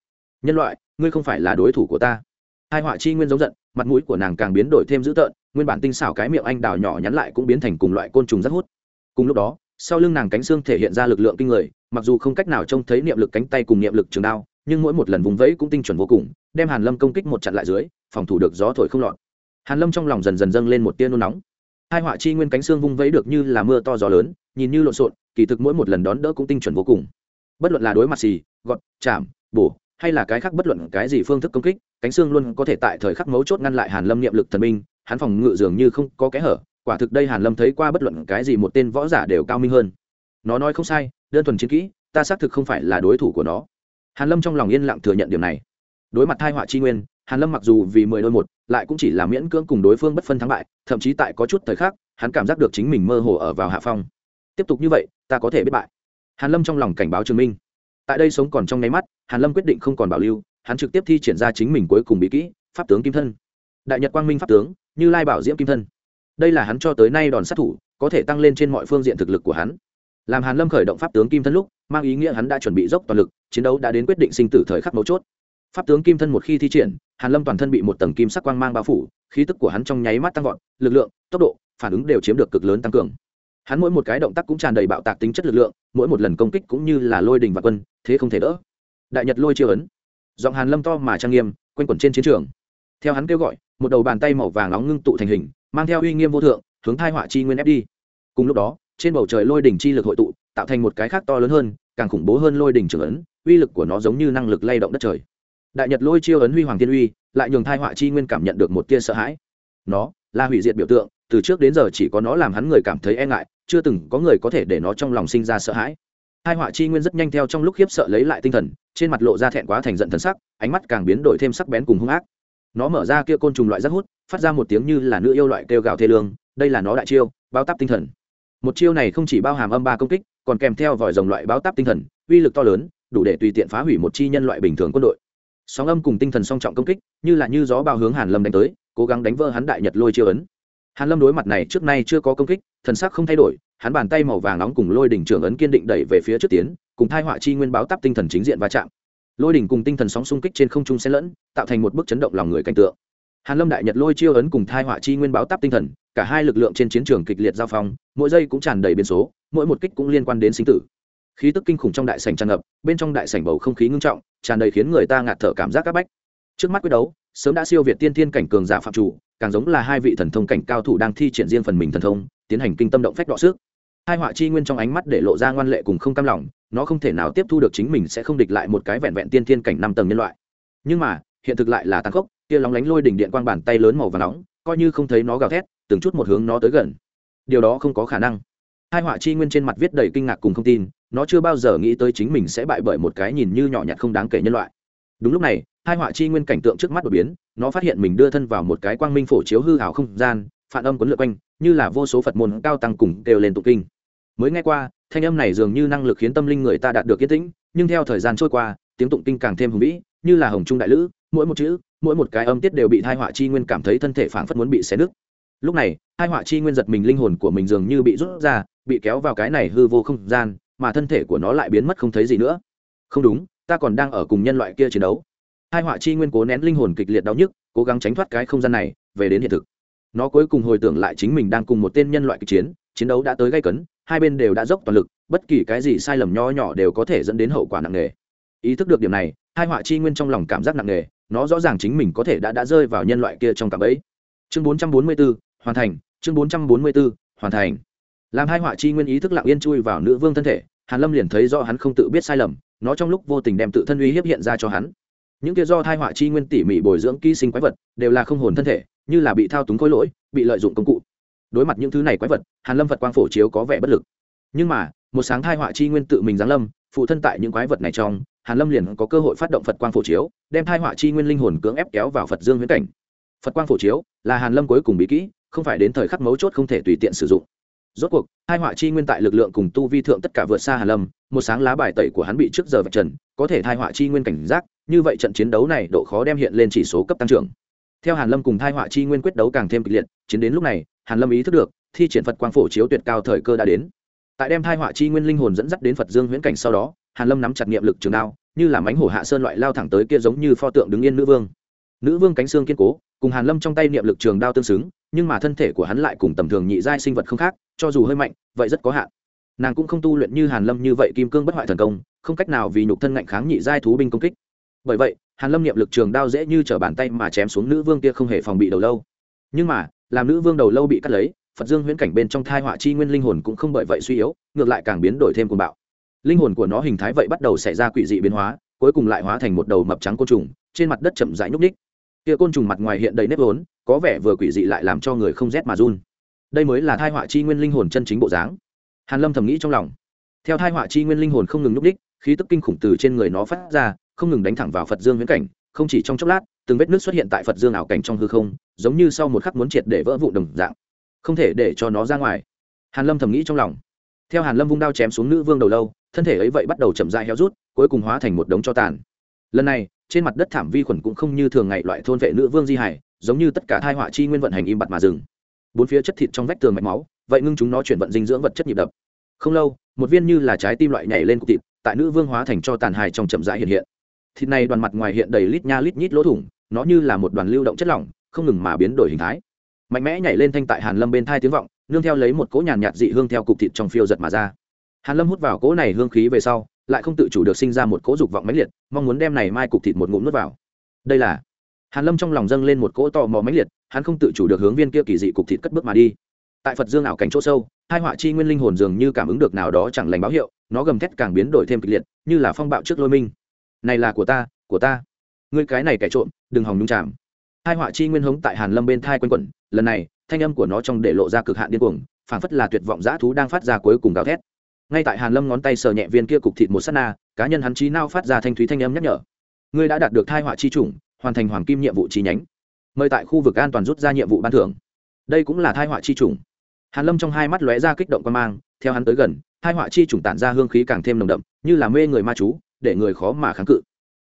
Nhân loại, ngươi không phải là đối thủ của ta. Hai họa chi nguyên giống giận, mặt mũi của nàng càng biến đổi thêm dữ tợn, nguyên bản tinh xảo cái miệng anh đào nhỏ nhắn lại cũng biến thành cùng loại côn trùng rất hút. Cùng lúc đó, sau lưng nàng cánh xương thể hiện ra lực lượng kinh người mặc dù không cách nào trông thấy niệm lực cánh tay cùng niệm lực trường đao, nhưng mỗi một lần vùng vẫy cũng tinh chuẩn vô cùng, đem hàn lâm công kích một chặn lại dưới, phòng thủ được gió thổi không lọt. Hàn lâm trong lòng dần dần dâng lên một tia nôn nóng. Hai họa chi nguyên cánh xương vung vẫy được như là mưa to gió lớn, nhìn như lộn xộn, kỳ thực mỗi một lần đón đỡ cũng tinh chuẩn vô cùng. Bất luận là đối mặt xì, gọt, chạm, bổ, hay là cái khác bất luận cái gì phương thức công kích, cánh xương luôn có thể tại thời khắc mấu chốt ngăn lại hàn lâm niệm lực thần minh, hắn phòng ngự dường như không có kẽ hở, quả thực đây hàn lâm thấy qua bất luận cái gì một tên võ giả đều cao minh hơn. Nó nói không sai đơn thuần chiến kỹ, ta xác thực không phải là đối thủ của nó. Hàn lâm trong lòng yên lặng thừa nhận điểm này. Đối mặt thai họa chi nguyên, hàn lâm mặc dù vì mười đôi một, lại cũng chỉ là miễn cưỡng cùng đối phương bất phân thắng bại, thậm chí tại có chút thời khắc, hắn cảm giác được chính mình mơ hồ ở vào hạ phong. Tiếp tục như vậy, ta có thể biết bại. Hàn lâm trong lòng cảnh báo trường minh. Tại đây sống còn trong nháy mắt, hàn lâm quyết định không còn bảo lưu, hắn trực tiếp thi triển ra chính mình cuối cùng bí kỹ, pháp tướng kim thân. Đại nhật quang minh pháp tướng, như lai bảo diễm kim thân. Đây là hắn cho tới nay đòn sát thủ, có thể tăng lên trên mọi phương diện thực lực của hắn làm hàn lâm khởi động pháp tướng kim thân lúc, mang ý nghĩa hắn đã chuẩn bị dốc toàn lực, chiến đấu đã đến quyết định sinh tử thời khắc mấu chốt. Pháp tướng kim thân một khi thi triển, hàn lâm toàn thân bị một tầng kim sắc quang mang bao phủ, khí tức của hắn trong nháy mắt tăng vọt, lực lượng, tốc độ, phản ứng đều chiếm được cực lớn tăng cường. Hắn mỗi một cái động tác cũng tràn đầy bạo tạc tính chất lực lượng, mỗi một lần công kích cũng như là lôi đình và quân, thế không thể đỡ. Đại nhật lôi chiêu ấn. Giọng hàn lâm to mà trang nghiêm, quanh quẩn trên chiến trường. Theo hắn kêu gọi, một đầu bàn tay màu vàng nóng ngưng tụ thành hình, mang theo uy nghiêm vô thượng, hướng thai họa chi nguyên ép đi. Cùng lúc đó trên bầu trời lôi đỉnh chi lực hội tụ, tạo thành một cái khác to lớn hơn, càng khủng bố hơn lôi đỉnh trưởng ấn, uy lực của nó giống như năng lực lay động đất trời. Đại nhật lôi chiêu ấn huy hoàng tiên uy, lại nhường thai họa chi nguyên cảm nhận được một tia sợ hãi. Nó là hủy diệt biểu tượng, từ trước đến giờ chỉ có nó làm hắn người cảm thấy e ngại, chưa từng có người có thể để nó trong lòng sinh ra sợ hãi. Hai họa chi nguyên rất nhanh theo trong lúc khiếp sợ lấy lại tinh thần, trên mặt lộ ra thẹn quá thành giận thần sắc, ánh mắt càng biến đổi thêm sắc bén cùng hung ác. Nó mở ra kia côn trùng loại rất hút, phát ra một tiếng như là nữ yêu loại kêu gào thê lương, đây là nó đại chiêu, bao tắp tinh thần một chiêu này không chỉ bao hàm âm ba công kích, còn kèm theo vòi rồng loại báo táp tinh thần, uy lực to lớn, đủ để tùy tiện phá hủy một chi nhân loại bình thường quân đội. Sóng âm cùng tinh thần song trọng công kích, như là như gió bao hướng hàn lâm đánh tới, cố gắng đánh vỡ hắn đại nhật lôi chiêu ấn. Hàn lâm đối mặt này trước nay chưa có công kích, thần sắc không thay đổi, hắn bàn tay màu vàng nóng cùng lôi đỉnh trưởng ấn kiên định đẩy về phía trước tiến, cùng thai họa chi nguyên báo táp tinh thần chính diện va chạm. Lôi đỉnh cùng tinh thần sóng xung kích trên không trung xen lẫn, tạo thành một bức chấn động lòng người cảnh tượng hàn lâm đại nhật lôi chiêu ấn cùng thai họa chi nguyên báo táp tinh thần, cả hai lực lượng trên chiến trường kịch liệt giao phong, mỗi giây cũng tràn đầy biến số, mỗi một kích cũng liên quan đến sinh tử. Khí tức kinh khủng trong đại sảnh tràn ngập, bên trong đại sảnh bầu không khí ngưng trọng, tràn đầy khiến người ta ngạt thở cảm giác các bách. Trước mắt quyết đấu, sớm đã siêu việt tiên thiên cảnh cường giả phạm chủ, càng giống là hai vị thần thông cảnh cao thủ đang thi triển riêng phần mình thần thông, tiến hành kinh tâm động phách đọ sức. Hai họa chi nguyên trong ánh mắt để lộ ra ngoan lệ cùng không cam lòng, nó không thể nào tiếp thu được chính mình sẽ không địch lại một cái vẹn vẹn tiên thiên cảnh năm tầng nhân loại. Nhưng mà, hiện thực lại là tàn khốc kia lóng lánh lôi đỉnh điện quang bàn tay lớn màu và nóng, coi như không thấy nó gào thét, từng chút một hướng nó tới gần. Điều đó không có khả năng. Hai họa chi nguyên trên mặt viết đầy kinh ngạc cùng không tin, nó chưa bao giờ nghĩ tới chính mình sẽ bại bởi một cái nhìn như nhỏ nhặt không đáng kể nhân loại. Đúng lúc này, hai họa chi nguyên cảnh tượng trước mắt đột biến, nó phát hiện mình đưa thân vào một cái quang minh phổ chiếu hư hảo không gian, phản âm quấn lượt quanh, như là vô số phật môn cao tăng cùng đều lên tụ kinh. Mới nghe qua, thanh âm này dường như năng lực khiến tâm linh người ta đạt được yên tĩnh, nhưng theo thời gian trôi qua, tiếng tụng kinh càng thêm hùng vĩ, như là hồng trung đại lữ, mỗi một chữ mỗi một cái âm tiết đều bị thai họa chi nguyên cảm thấy thân thể phảng phất muốn bị xé nứt. Lúc này, thai họa chi nguyên giật mình, linh hồn của mình dường như bị rút ra, bị kéo vào cái này hư vô không gian, mà thân thể của nó lại biến mất không thấy gì nữa. Không đúng, ta còn đang ở cùng nhân loại kia chiến đấu. Hai họa chi nguyên cố nén linh hồn kịch liệt đau nhức, cố gắng tránh thoát cái không gian này, về đến hiện thực. Nó cuối cùng hồi tưởng lại chính mình đang cùng một tên nhân loại kịch chiến chiến đấu đã tới gây cấn, hai bên đều đã dốc toàn lực, bất kỳ cái gì sai lầm nho nhỏ đều có thể dẫn đến hậu quả nặng nề. Ý thức được điểm này hai họa chi nguyên trong lòng cảm giác nặng nề nó rõ ràng chính mình có thể đã đã rơi vào nhân loại kia trong cạm ấy chương 444, hoàn thành. Chương 444, hoàn thành. Làm hai họa chi nguyên ý thức lặng yên chui vào nữ vương thân thể hàn lâm liền thấy do hắn không tự biết sai lầm nó trong lúc vô tình đem tự thân uy hiếp hiện ra cho hắn. Những kia do thai họa chi nguyên tỉ mỉ bồi dưỡng ký sinh quái vật đều là không hồn thân thể như là bị thao túng khối lỗi bị lợi dụng công cụ. Đối mặt những thứ này quái vật hàn lâm phật quang phổ chiếu có vẻ bất lực. Nhưng mà một sáng thai họa chi nguyên tự mình giáng lâm phụ thân tại những quái vật này trong hàn lâm liền có cơ hội phát động phật quang phổ chiếu, đem thai họa chi nguyên linh hồn cưỡng ép kéo vào phật dương huyễn cảnh. Phật quang phổ chiếu là hàn lâm cuối cùng bí kỹ, không phải đến thời khắc mấu chốt không thể tùy tiện sử dụng. Rốt cuộc hai họa chi nguyên tại lực lượng cùng tu vi thượng tất cả vượt xa hàn lâm, một sáng lá bài tẩy của hắn bị trước giờ vạch trần, có thể thai họa chi nguyên cảnh giác, như vậy trận chiến đấu này độ khó đem hiện lên chỉ số cấp tăng trưởng. Theo hàn lâm cùng thai họa chi nguyên quyết đấu càng thêm kịch liệt, chiến đến lúc này, hàn lâm ý thức được, thi triển phật quang phổ chiếu tuyệt cao thời cơ đã đến. Tại đem thai họa chi nguyên linh hồn dẫn dắt đến phật dương huyễn cảnh sau đó hàn lâm nắm chặt niệm lực trường đao, như là mánh hổ hạ sơn loại lao thẳng tới kia giống như pho tượng đứng yên nữ vương. Nữ vương cánh xương kiên cố, cùng hàn lâm trong tay niệm lực trường đao tương xứng, nhưng mà thân thể của hắn lại cùng tầm thường nhị giai sinh vật không khác, cho dù hơi mạnh, vậy rất có hạn. Nàng cũng không tu luyện như hàn lâm như vậy kim cương bất hoại thần công, không cách nào vì nhục thân ngạnh kháng nhị giai thú binh công kích. Bởi vậy, hàn lâm niệm lực trường đao dễ như trở bàn tay mà chém xuống nữ vương kia không hề phòng bị đầu lâu. Nhưng mà, làm nữ vương đầu lâu bị cắt lấy, phật dương huyễn cảnh bên trong thai họa chi nguyên linh hồn cũng không bởi vậy suy yếu, ngược lại càng biến đổi thêm cuồng bạo linh hồn của nó hình thái vậy bắt đầu xảy ra quỷ dị biến hóa, cuối cùng lại hóa thành một đầu mập trắng côn trùng, trên mặt đất chậm rãi nhúc ních kia côn trùng mặt ngoài hiện đầy nếp vốn, có vẻ vừa quỷ dị lại làm cho người không rét mà run. Đây mới là thai họa chi nguyên linh hồn chân chính bộ dáng. Hàn lâm thầm nghĩ trong lòng. Theo thai họa chi nguyên linh hồn không ngừng nhúc ních khí tức kinh khủng từ trên người nó phát ra, không ngừng đánh thẳng vào phật dương viễn cảnh, không chỉ trong chốc lát, từng vết nước xuất hiện tại phật dương ảo cảnh trong hư không, giống như sau một khắc muốn triệt để vỡ vụn đồng dạng. Không thể để cho nó ra ngoài. Hàn lâm thầm nghĩ trong lòng. Theo hàn lâm vung đao chém xuống nữ vương đầu lâu thân thể ấy vậy bắt đầu chậm rãi héo rút, cuối cùng hóa thành một đống cho tàn. Lần này, trên mặt đất thảm vi khuẩn cũng không như thường ngày loại thôn vệ nữ vương di hải, giống như tất cả thai họa chi nguyên vận hành im bặt mà dừng. Bốn phía chất thịt trong vách tường mạch máu, vậy ngưng chúng nó chuyển vận dinh dưỡng vật chất nhịp đập. Không lâu, một viên như là trái tim loại nhảy lên cục thịt, tại nữ vương hóa thành cho tàn hài trong chậm rãi hiện hiện. Thịt này đoàn mặt ngoài hiện đầy lít nha lít nhít lỗ thủng, nó như là một đoàn lưu động chất lỏng, không ngừng mà biến đổi hình thái. Mạnh mẽ nhảy lên thanh tại hàn lâm bên thai tiếng vọng, nương theo lấy một cỗ nhàn nhạt dị hương theo cục thịt trong phiêu giật mà ra hàn lâm hút vào cỗ này hương khí về sau, lại không tự chủ được sinh ra một cỗ dục vọng mãnh liệt, mong muốn đem này mai cục thịt một ngụm nuốt vào. Đây là hàn lâm trong lòng dâng lên một cỗ tò mò mãnh liệt, hắn không tự chủ được hướng viên kia kỳ dị cục thịt cất bước mà đi. Tại phật dương ảo cảnh chỗ sâu, hai họa chi nguyên linh hồn dường như cảm ứng được nào đó chẳng lành báo hiệu, nó gầm thét càng biến đổi thêm kịch liệt, như là phong bạo trước lôi minh. Này là của ta của ta. Ngươi cái này kẻ trộm, đừng hòng nhung chạm hai họa chi nguyên hống tại hàn lâm bên thai quanh quẩn, lần này, thanh âm của nó trong để lộ ra cực hạn điên cuồng, phảng phất là tuyệt vọng dã thú đang phát ra cuối cùng gào thét ngay tại hàn lâm ngón tay sờ nhẹ viên kia cục thịt một sát na, cá nhân hắn trí nao phát ra thanh thúy thanh âm nhắc nhở. Ngươi đã đạt được thai họa chi chủng, hoàn thành hoàng kim nhiệm vụ chi nhánh. Mời tại khu vực an toàn rút ra nhiệm vụ ban thưởng. Đây cũng là thai họa chi chủng. Hàn lâm trong hai mắt lóe ra kích động quan mang, theo hắn tới gần, thai họa chi chủng tản ra hương khí càng thêm nồng đậm, như là mê người ma chú, để người khó mà kháng cự.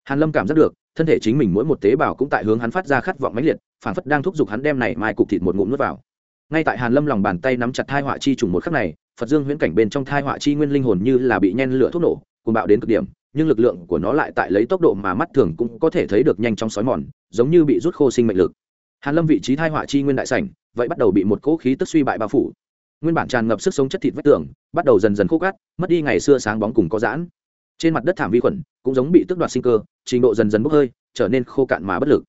Hàn lâm cảm giác được, thân thể chính mình mỗi một tế bào cũng tại hướng hắn phát ra khát vọng mãnh liệt, phản phất đang thúc giục hắn đem này mai cục thịt một ngụm nuốt vào. Ngay tại hàn lâm lòng bàn tay nắm chặt thai họa chi trùng một khắc này phật dương huyễn cảnh bên trong thai họa chi nguyên linh hồn như là bị nhen lửa thuốc nổ, cuồng bạo đến cực điểm, nhưng lực lượng của nó lại tại lấy tốc độ mà mắt thường cũng có thể thấy được nhanh trong sói mòn, giống như bị rút khô sinh mệnh lực. Hàn lâm vị trí thai họa chi nguyên đại sảnh, vậy bắt đầu bị một cỗ khí tức suy bại bao phủ. Nguyên bản tràn ngập sức sống chất thịt vách tường, bắt đầu dần dần khô cát, mất đi ngày xưa sáng bóng cùng có giãn. Trên mặt đất thảm vi khuẩn, cũng giống bị tước đoạt sinh cơ, trình độ dần dần bốc hơi, trở nên khô cạn mà bất lực.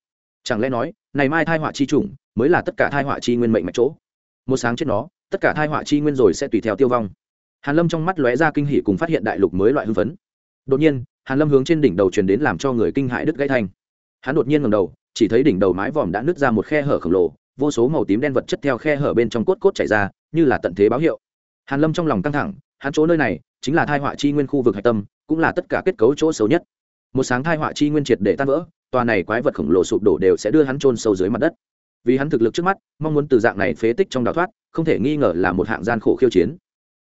Chẳng lẽ nói, này mai thai họa chi chủng, mới là tất cả thai họa chi nguyên mệnh mạch chỗ? Một sáng chết nó tất cả thai họa chi nguyên rồi sẽ tùy theo tiêu vong. Hàn lâm trong mắt lóe ra kinh hỉ cùng phát hiện đại lục mới loại hưng phấn. Đột nhiên, hàn lâm hướng trên đỉnh đầu truyền đến làm cho người kinh hãi đứt gãy thanh. Hắn đột nhiên ngẩng đầu, chỉ thấy đỉnh đầu mái vòm đã nứt ra một khe hở khổng lồ, vô số màu tím đen vật chất theo khe hở bên trong cốt cốt chảy ra, như là tận thế báo hiệu. Hàn lâm trong lòng căng thẳng, hắn chỗ nơi này chính là thai họa chi nguyên khu vực hạch tâm, cũng là tất cả kết cấu chỗ xấu nhất. Một sáng thai họa chi nguyên triệt để tan vỡ, tòa này quái vật khổng lồ sụp đổ đều sẽ đưa hắn chôn sâu dưới mặt đất vì hắn thực lực trước mắt, mong muốn từ dạng này phế tích trong đào thoát, không thể nghi ngờ là một hạng gian khổ khiêu chiến.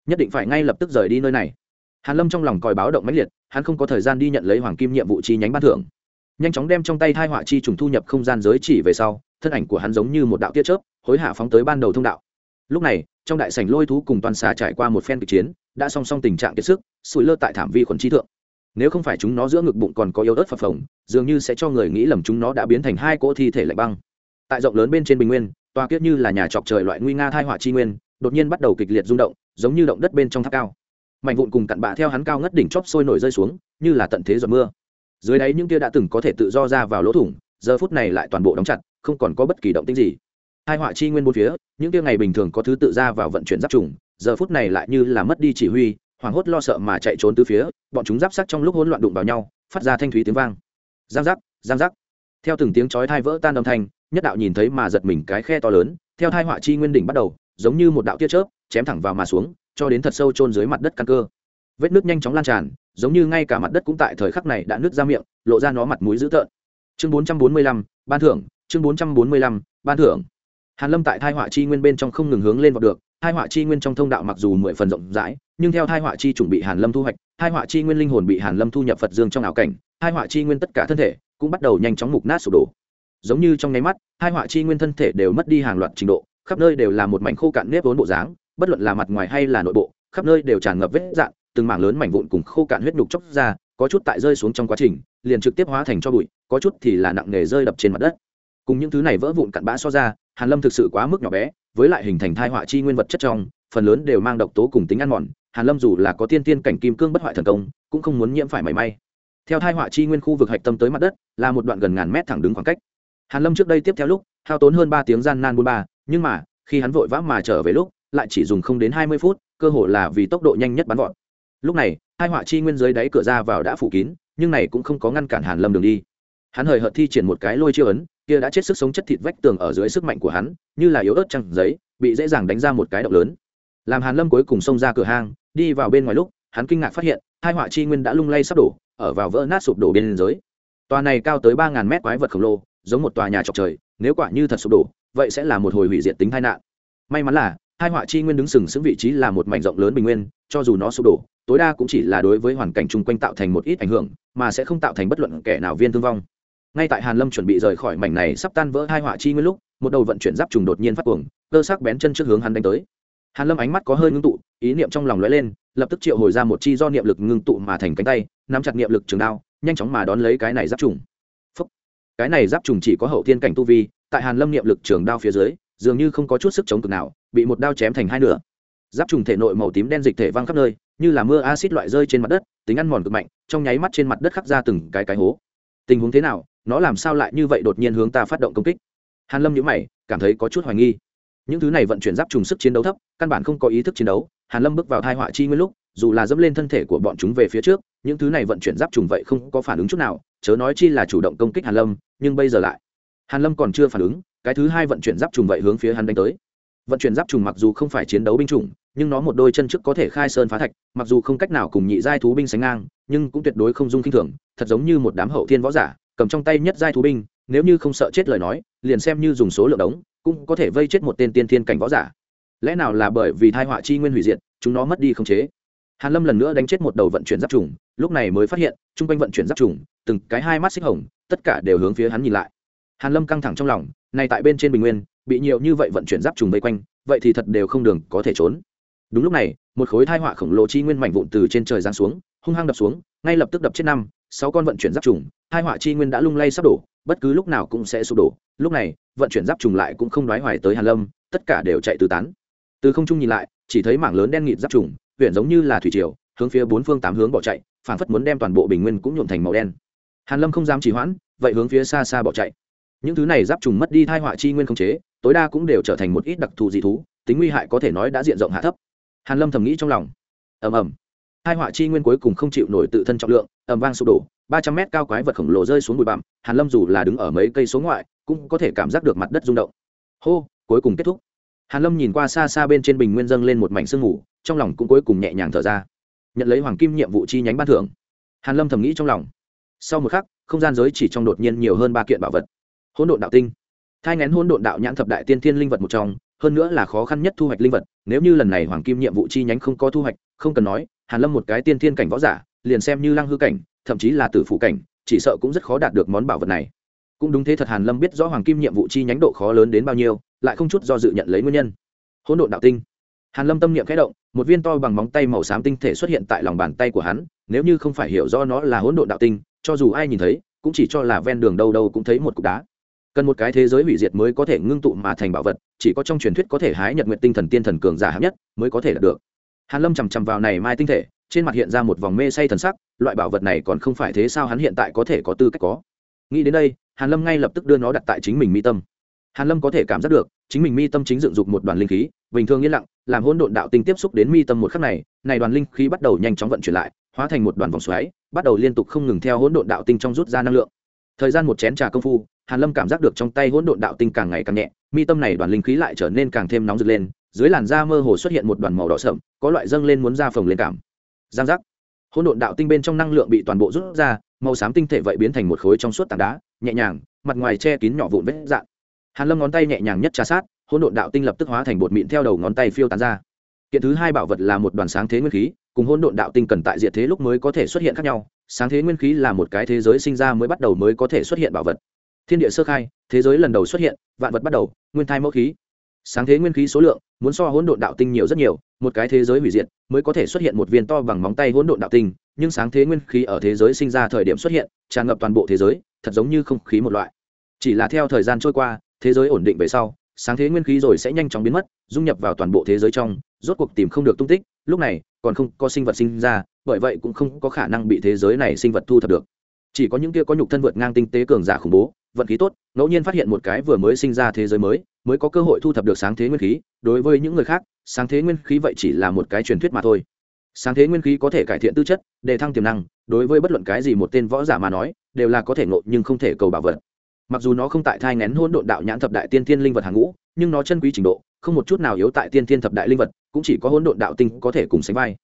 Nhất định phải ngay lập tức rời đi nơi này. Hàn lâm trong lòng còi báo động mãnh liệt, hắn không có thời gian đi nhận lấy hoàng kim nhiệm vụ chi nhánh ban thưởng. Nhanh chóng đem trong tay thai họa chi trùng thu nhập không gian giới chỉ về sau, thân ảnh của hắn giống như một đạo tia chớp, hối hả phóng tới ban đầu thông đạo. Lúc này, trong đại sảnh lôi thú cùng toàn xà trải qua một phen kịch chiến, đã song song tình trạng kiệt sức, sủi lơ tại thảm vi khuẩn trí thượng. Nếu không phải chúng nó giữa ngực bụng còn có yếu ớt phập phồng, dường như sẽ cho người nghĩ lầm chúng nó đã biến thành hai cỗ thi thể lạnh băng tại rộng lớn bên trên bình nguyên toa kiết như là nhà chọc trời loại nguy nga thai họa chi nguyên, đột nhiên bắt đầu kịch liệt rung động, giống như động đất bên trong tháp cao. Mạnh vụn cùng cặn bạ theo hắn cao ngất đỉnh chóp sôi nổi rơi xuống, như là tận thế giọt mưa. Dưới đáy những kia đã từng có thể tự do ra vào lỗ thủng, giờ phút này lại toàn bộ đóng chặt, không còn có bất kỳ động tĩnh gì. Hai họa chi nguyên bốn phía, những kia ngày bình thường có thứ tự ra vào vận chuyển giáp trùng, giờ phút này lại như là mất đi chỉ huy, hoảng hốt lo sợ mà chạy trốn từ phía, bọn chúng giáp sắc trong lúc hỗn loạn đụng vào nhau, phát ra thanh thúy tiếng vang. Giang giác giang giác. Theo từng tiếng chói thai vỡ tan âm thanh nhất đạo nhìn thấy mà giật mình cái khe to lớn theo thai họa chi nguyên đỉnh bắt đầu giống như một đạo tia chớp chém thẳng vào mà xuống cho đến thật sâu chôn dưới mặt đất căn cơ. Vết nước nhanh chóng lan tràn giống như ngay cả mặt đất cũng tại thời khắc này đã nứt ra miệng lộ ra nó mặt mũi dữ tợn. Chương 445, ban thưởng chương 445, ban thưởng. Hàn lâm tại thai họa chi nguyên bên trong không ngừng hướng lên vào được thai họa chi nguyên trong thông đạo mặc dù mười phần rộng rãi nhưng theo thai họa chi chuẩn bị hàn lâm thu hoạch thai họa chi nguyên linh hồn bị hàn lâm thu nhập phật dương trong ảo cảnh thai họa chi nguyên tất cả thân thể cũng bắt đầu nhanh chóng mục nát sụp đổ giống như trong nháy mắt, hai họa chi nguyên thân thể đều mất đi hàng loạt trình độ, khắp nơi đều là một mảnh khô cạn nếp vốn bộ dáng, bất luận là mặt ngoài hay là nội bộ, khắp nơi đều tràn ngập vết dạn từng mảng lớn mảnh vụn cùng khô cạn huyết nhục chóc ra, có chút tại rơi xuống trong quá trình, liền trực tiếp hóa thành cho bụi, có chút thì là nặng nề rơi đập trên mặt đất. Cùng những thứ này vỡ vụn cặn bã so ra, hàn lâm thực sự quá mức nhỏ bé, với lại hình thành thai họa chi nguyên vật chất trong, phần lớn đều mang độc tố cùng tính ăn mòn, hàn lâm dù là có tiên tiên cảnh kim cương bất hoại thần công, cũng không muốn nhiễm phải mảy may. Theo thai họa chi nguyên khu vực hạch tâm tới mặt đất, là một đoạn gần ngàn mét thẳng đứng khoảng cách hàn lâm trước đây tiếp theo lúc, hao tốn hơn ba tiếng gian nan buôn ba, nhưng mà, khi hắn vội vã mà trở về lúc, lại chỉ dùng không đến hai mươi phút, cơ hội là vì tốc độ nhanh nhất bắn vọt. Lúc này, hai họa chi nguyên dưới đáy cửa ra vào đã phủ kín, nhưng này cũng không có ngăn cản hàn lâm đường đi. Hắn hời hợt thi triển một cái lôi chiêu ấn, kia đã chết sức sống chất thịt vách tường ở dưới sức mạnh của hắn, như là yếu ớt trăng giấy, bị dễ dàng đánh ra một cái động lớn. Làm hàn lâm cuối cùng xông ra cửa hang, đi vào bên ngoài lúc, hắn kinh ngạc phát hiện, hai họa chi nguyên đã lung lay sắp đổ, ở vào vỡ nát sụp đổ bên dưới tòa này cao tới ba ngàn mét quái vật khổng lồ giống một tòa nhà chọc trời, nếu quả như thật sụp đổ, vậy sẽ là một hồi hủy diệt tính tai nạn. May mắn là, hai họa chi nguyên đứng sừng sững vị trí là một mảnh rộng lớn bình nguyên, cho dù nó sụp đổ, tối đa cũng chỉ là đối với hoàn cảnh chung quanh tạo thành một ít ảnh hưởng, mà sẽ không tạo thành bất luận kẻ nào viên thương vong. Ngay tại hàn lâm chuẩn bị rời khỏi mảnh này sắp tan vỡ hai họa chi nguyên lúc, một đầu vận chuyển giáp trùng đột nhiên phát cuồng, cơ sắc bén chân trước hướng hắn đánh tới. Hàn lâm ánh mắt có hơi ngưng tụ, ý niệm trong lòng lóe lên, lập tức triệu hồi ra một chi do niệm lực ngưng tụ mà thành cánh tay, nắm chặt niệm lực trường đao, nhanh chóng mà đón lấy cái này giáp trùng cái này giáp trùng chỉ có hậu thiên cảnh tu vi, tại hàn lâm niệm lực trường đao phía dưới, dường như không có chút sức chống cực nào, bị một đao chém thành hai nửa. Giáp trùng thể nội màu tím đen dịch thể văng khắp nơi, như là mưa acid loại rơi trên mặt đất, tính ăn mòn cực mạnh, trong nháy mắt trên mặt đất khắc ra từng cái cái hố. Tình huống thế nào, nó làm sao lại như vậy đột nhiên hướng ta phát động công kích? Hàn lâm nhíu mày, cảm thấy có chút hoài nghi. Những thứ này vận chuyển giáp trùng sức chiến đấu thấp, căn bản không có ý thức chiến đấu. Hàn lâm bước vào thai họa chi nguyên lúc, dù là dẫm lên thân thể của bọn chúng về phía trước những thứ này vận chuyển giáp trùng vậy không có phản ứng chút nào, chớ nói chi là chủ động công kích hàn lâm, nhưng bây giờ lại, hàn lâm còn chưa phản ứng, cái thứ hai vận chuyển giáp trùng vậy hướng phía hắn đánh tới. Vận chuyển giáp trùng mặc dù không phải chiến đấu binh chủng, nhưng nó một đôi chân trước có thể khai sơn phá thạch, mặc dù không cách nào cùng nhị giai thú binh sánh ngang, nhưng cũng tuyệt đối không dung kinh thường, thật giống như một đám hậu thiên võ giả, cầm trong tay nhất giai thú binh, nếu như không sợ chết lời nói, liền xem như dùng số lượng đống, cũng có thể vây chết một tên tiên thiên cảnh võ giả. Lẽ nào là bởi vì thai họa chi nguyên hủy diệt, chúng nó mất đi không chế? Hàn lâm lần nữa đánh chết một đầu vận chuyển giáp trùng, lúc này mới phát hiện, chung quanh vận chuyển giáp trùng, từng cái hai mắt xích hồng, tất cả đều hướng phía hắn nhìn lại. Hàn lâm căng thẳng trong lòng, này tại bên trên bình nguyên, bị nhiều như vậy vận chuyển giáp trùng vây quanh, vậy thì thật đều không đường có thể trốn. Đúng lúc này, một khối thai họa khổng lồ chi nguyên mảnh vụn từ trên trời giáng xuống, hung hăng đập xuống, ngay lập tức đập chết năm, sáu con vận chuyển giáp trùng hai họa chi nguyên đã lung lay sắp đổ, bất cứ lúc nào cũng sẽ sụp đổ. Lúc này, vận chuyển giáp trùng lại cũng không đoái hoài tới hàn lâm, tất cả đều chạy tứ tán. Từ không trung nhìn lại, chỉ thấy mảng lớn đen nghịt giáp trùng huyện giống như là thủy triều, hướng phía bốn phương tám hướng bỏ chạy, phảng phất muốn đem toàn bộ bình nguyên cũng nhuộm thành màu đen. Hàn lâm không dám trì hoãn, vậy hướng phía xa xa bỏ chạy. Những thứ này giáp trùng mất đi thai họa chi nguyên không chế, tối đa cũng đều trở thành một ít đặc thù dị thú, tính nguy hại có thể nói đã diện rộng hạ thấp. Hàn lâm thầm nghĩ trong lòng. Ầm ầm. Hai họa chi nguyên cuối cùng không chịu nổi tự thân trọng lượng, ầm vang sụp đổ, ba trăm mét cao quái vật khổng lồ rơi xuống bụi bặm, hàn lâm dù là đứng ở mấy cây số ngoại, cũng có thể cảm giác được mặt đất rung động. Hô, cuối cùng kết thúc hàn lâm nhìn qua xa xa bên trên bình nguyên dâng lên một mảnh sương mù, trong lòng cũng cuối cùng nhẹ nhàng thở ra. Nhận lấy hoàng kim nhiệm vụ chi nhánh ban thưởng, hàn lâm thầm nghĩ trong lòng. Sau một khắc, không gian giới chỉ trong đột nhiên nhiều hơn ba kiện bảo vật. Hỗn độn đạo tinh. Thai ngén hỗn độn đạo nhãn thập đại tiên thiên linh vật một trong, hơn nữa là khó khăn nhất thu hoạch linh vật, nếu như lần này hoàng kim nhiệm vụ chi nhánh không có thu hoạch, không cần nói, hàn lâm một cái tiên thiên cảnh võ giả, liền xem như lăng hư cảnh, thậm chí là tử phụ cảnh, chỉ sợ cũng rất khó đạt được món bảo vật này cũng đúng thế thật hàn lâm biết rõ hoàng kim nhiệm vụ chi nhánh độ khó lớn đến bao nhiêu, lại không chút do dự nhận lấy nguyên nhân. Hỗn độn đạo tinh. Hàn lâm tâm niệm khẽ động, một viên to bằng móng tay màu xám tinh thể xuất hiện tại lòng bàn tay của hắn, nếu như không phải hiểu do nó là hỗn độn đạo tinh, cho dù ai nhìn thấy, cũng chỉ cho là ven đường đâu đâu cũng thấy một cục đá. Cần một cái thế giới hủy diệt mới có thể ngưng tụ mà thành bảo vật, chỉ có trong truyền thuyết có thể hái nhật nguyện tinh thần tiên thần cường giả hạng nhất mới có thể đạt được. Hàn lâm chằm chằm vào này mai tinh thể, trên mặt hiện ra một vòng mê say thần sắc, loại bảo vật này còn không phải thế sao hắn hiện tại có thể có tư cách có? Nghĩ đến đây, hàn lâm ngay lập tức đưa nó đặt tại chính mình mi tâm. Hàn lâm có thể cảm giác được, chính mình mi tâm chính dựng dục một đoàn linh khí, bình thường yên lặng, làm hỗn độn đạo tinh tiếp xúc đến mi tâm một khắc này này đoàn linh khí bắt đầu nhanh chóng vận chuyển lại, hóa thành một đoàn vòng xoáy, bắt đầu liên tục không ngừng theo hỗn độn đạo tinh trong rút ra năng lượng. Thời gian một chén trà công phu, hàn lâm cảm giác được trong tay hỗn độn đạo tinh càng ngày càng nhẹ, mi tâm này đoàn linh khí lại trở nên càng thêm nóng rực lên, dưới làn da mơ hồ xuất hiện một đoàn màu đỏ sậm có loại dâng lên muốn ra phồng lên cảm. Giang giác. Hỗn độn đạo tinh bên trong năng lượng bị toàn bộ rút ra màu xám tinh thể vậy biến thành một khối trong suốt tảng đá, nhẹ nhàng, mặt ngoài che kín nhỏ vụn vết dạn. Hàn lâm ngón tay nhẹ nhàng nhất trà sát, hỗn độn đạo tinh lập tức hóa thành bột mịn theo đầu ngón tay phiêu tán ra. Kiện thứ hai bảo vật là một đoàn sáng thế nguyên khí, cùng hỗn độn đạo tinh cần tại diệt thế lúc mới có thể xuất hiện khác nhau. Sáng thế nguyên khí là một cái thế giới sinh ra mới bắt đầu mới có thể xuất hiện bảo vật. Thiên địa sơ khai, thế giới lần đầu xuất hiện, vạn vật bắt đầu, nguyên thai mẫu khí sáng thế nguyên khí số lượng, muốn so hỗn độn đạo tinh nhiều rất nhiều, một cái thế giới hủy diệt, mới có thể xuất hiện một viên to bằng móng tay hỗn độn đạo tinh, nhưng sáng thế nguyên khí ở thế giới sinh ra thời điểm xuất hiện, tràn ngập toàn bộ thế giới, thật giống như không khí một loại. Chỉ là theo thời gian trôi qua, thế giới ổn định về sau, sáng thế nguyên khí rồi sẽ nhanh chóng biến mất, dung nhập vào toàn bộ thế giới trong, rốt cuộc tìm không được tung tích, lúc này, còn không có sinh vật sinh ra, bởi vậy cũng không có khả năng bị thế giới này sinh vật thu thập được. Chỉ có những kia có nhục thân vượt ngang tinh tế cường giả khủng bố vận khí tốt, ngẫu nhiên phát hiện một cái vừa mới sinh ra thế giới mới mới có cơ hội thu thập được sáng thế nguyên khí. Đối với những người khác, sáng thế nguyên khí vậy chỉ là một cái truyền thuyết mà thôi. Sáng thế nguyên khí có thể cải thiện tư chất, đề thăng tiềm năng, đối với bất luận cái gì một tên võ giả mà nói, đều là có thể ngộ nhưng không thể cầu bảo vật. Mặc dù nó không tại thai ngén hôn độn đạo nhãn thập đại tiên thiên linh vật hàng ngũ, nhưng nó chân quý trình độ, không một chút nào yếu tại tiên thiên thập đại linh vật, cũng chỉ có hôn độn đạo tinh có thể cùng sánh vai.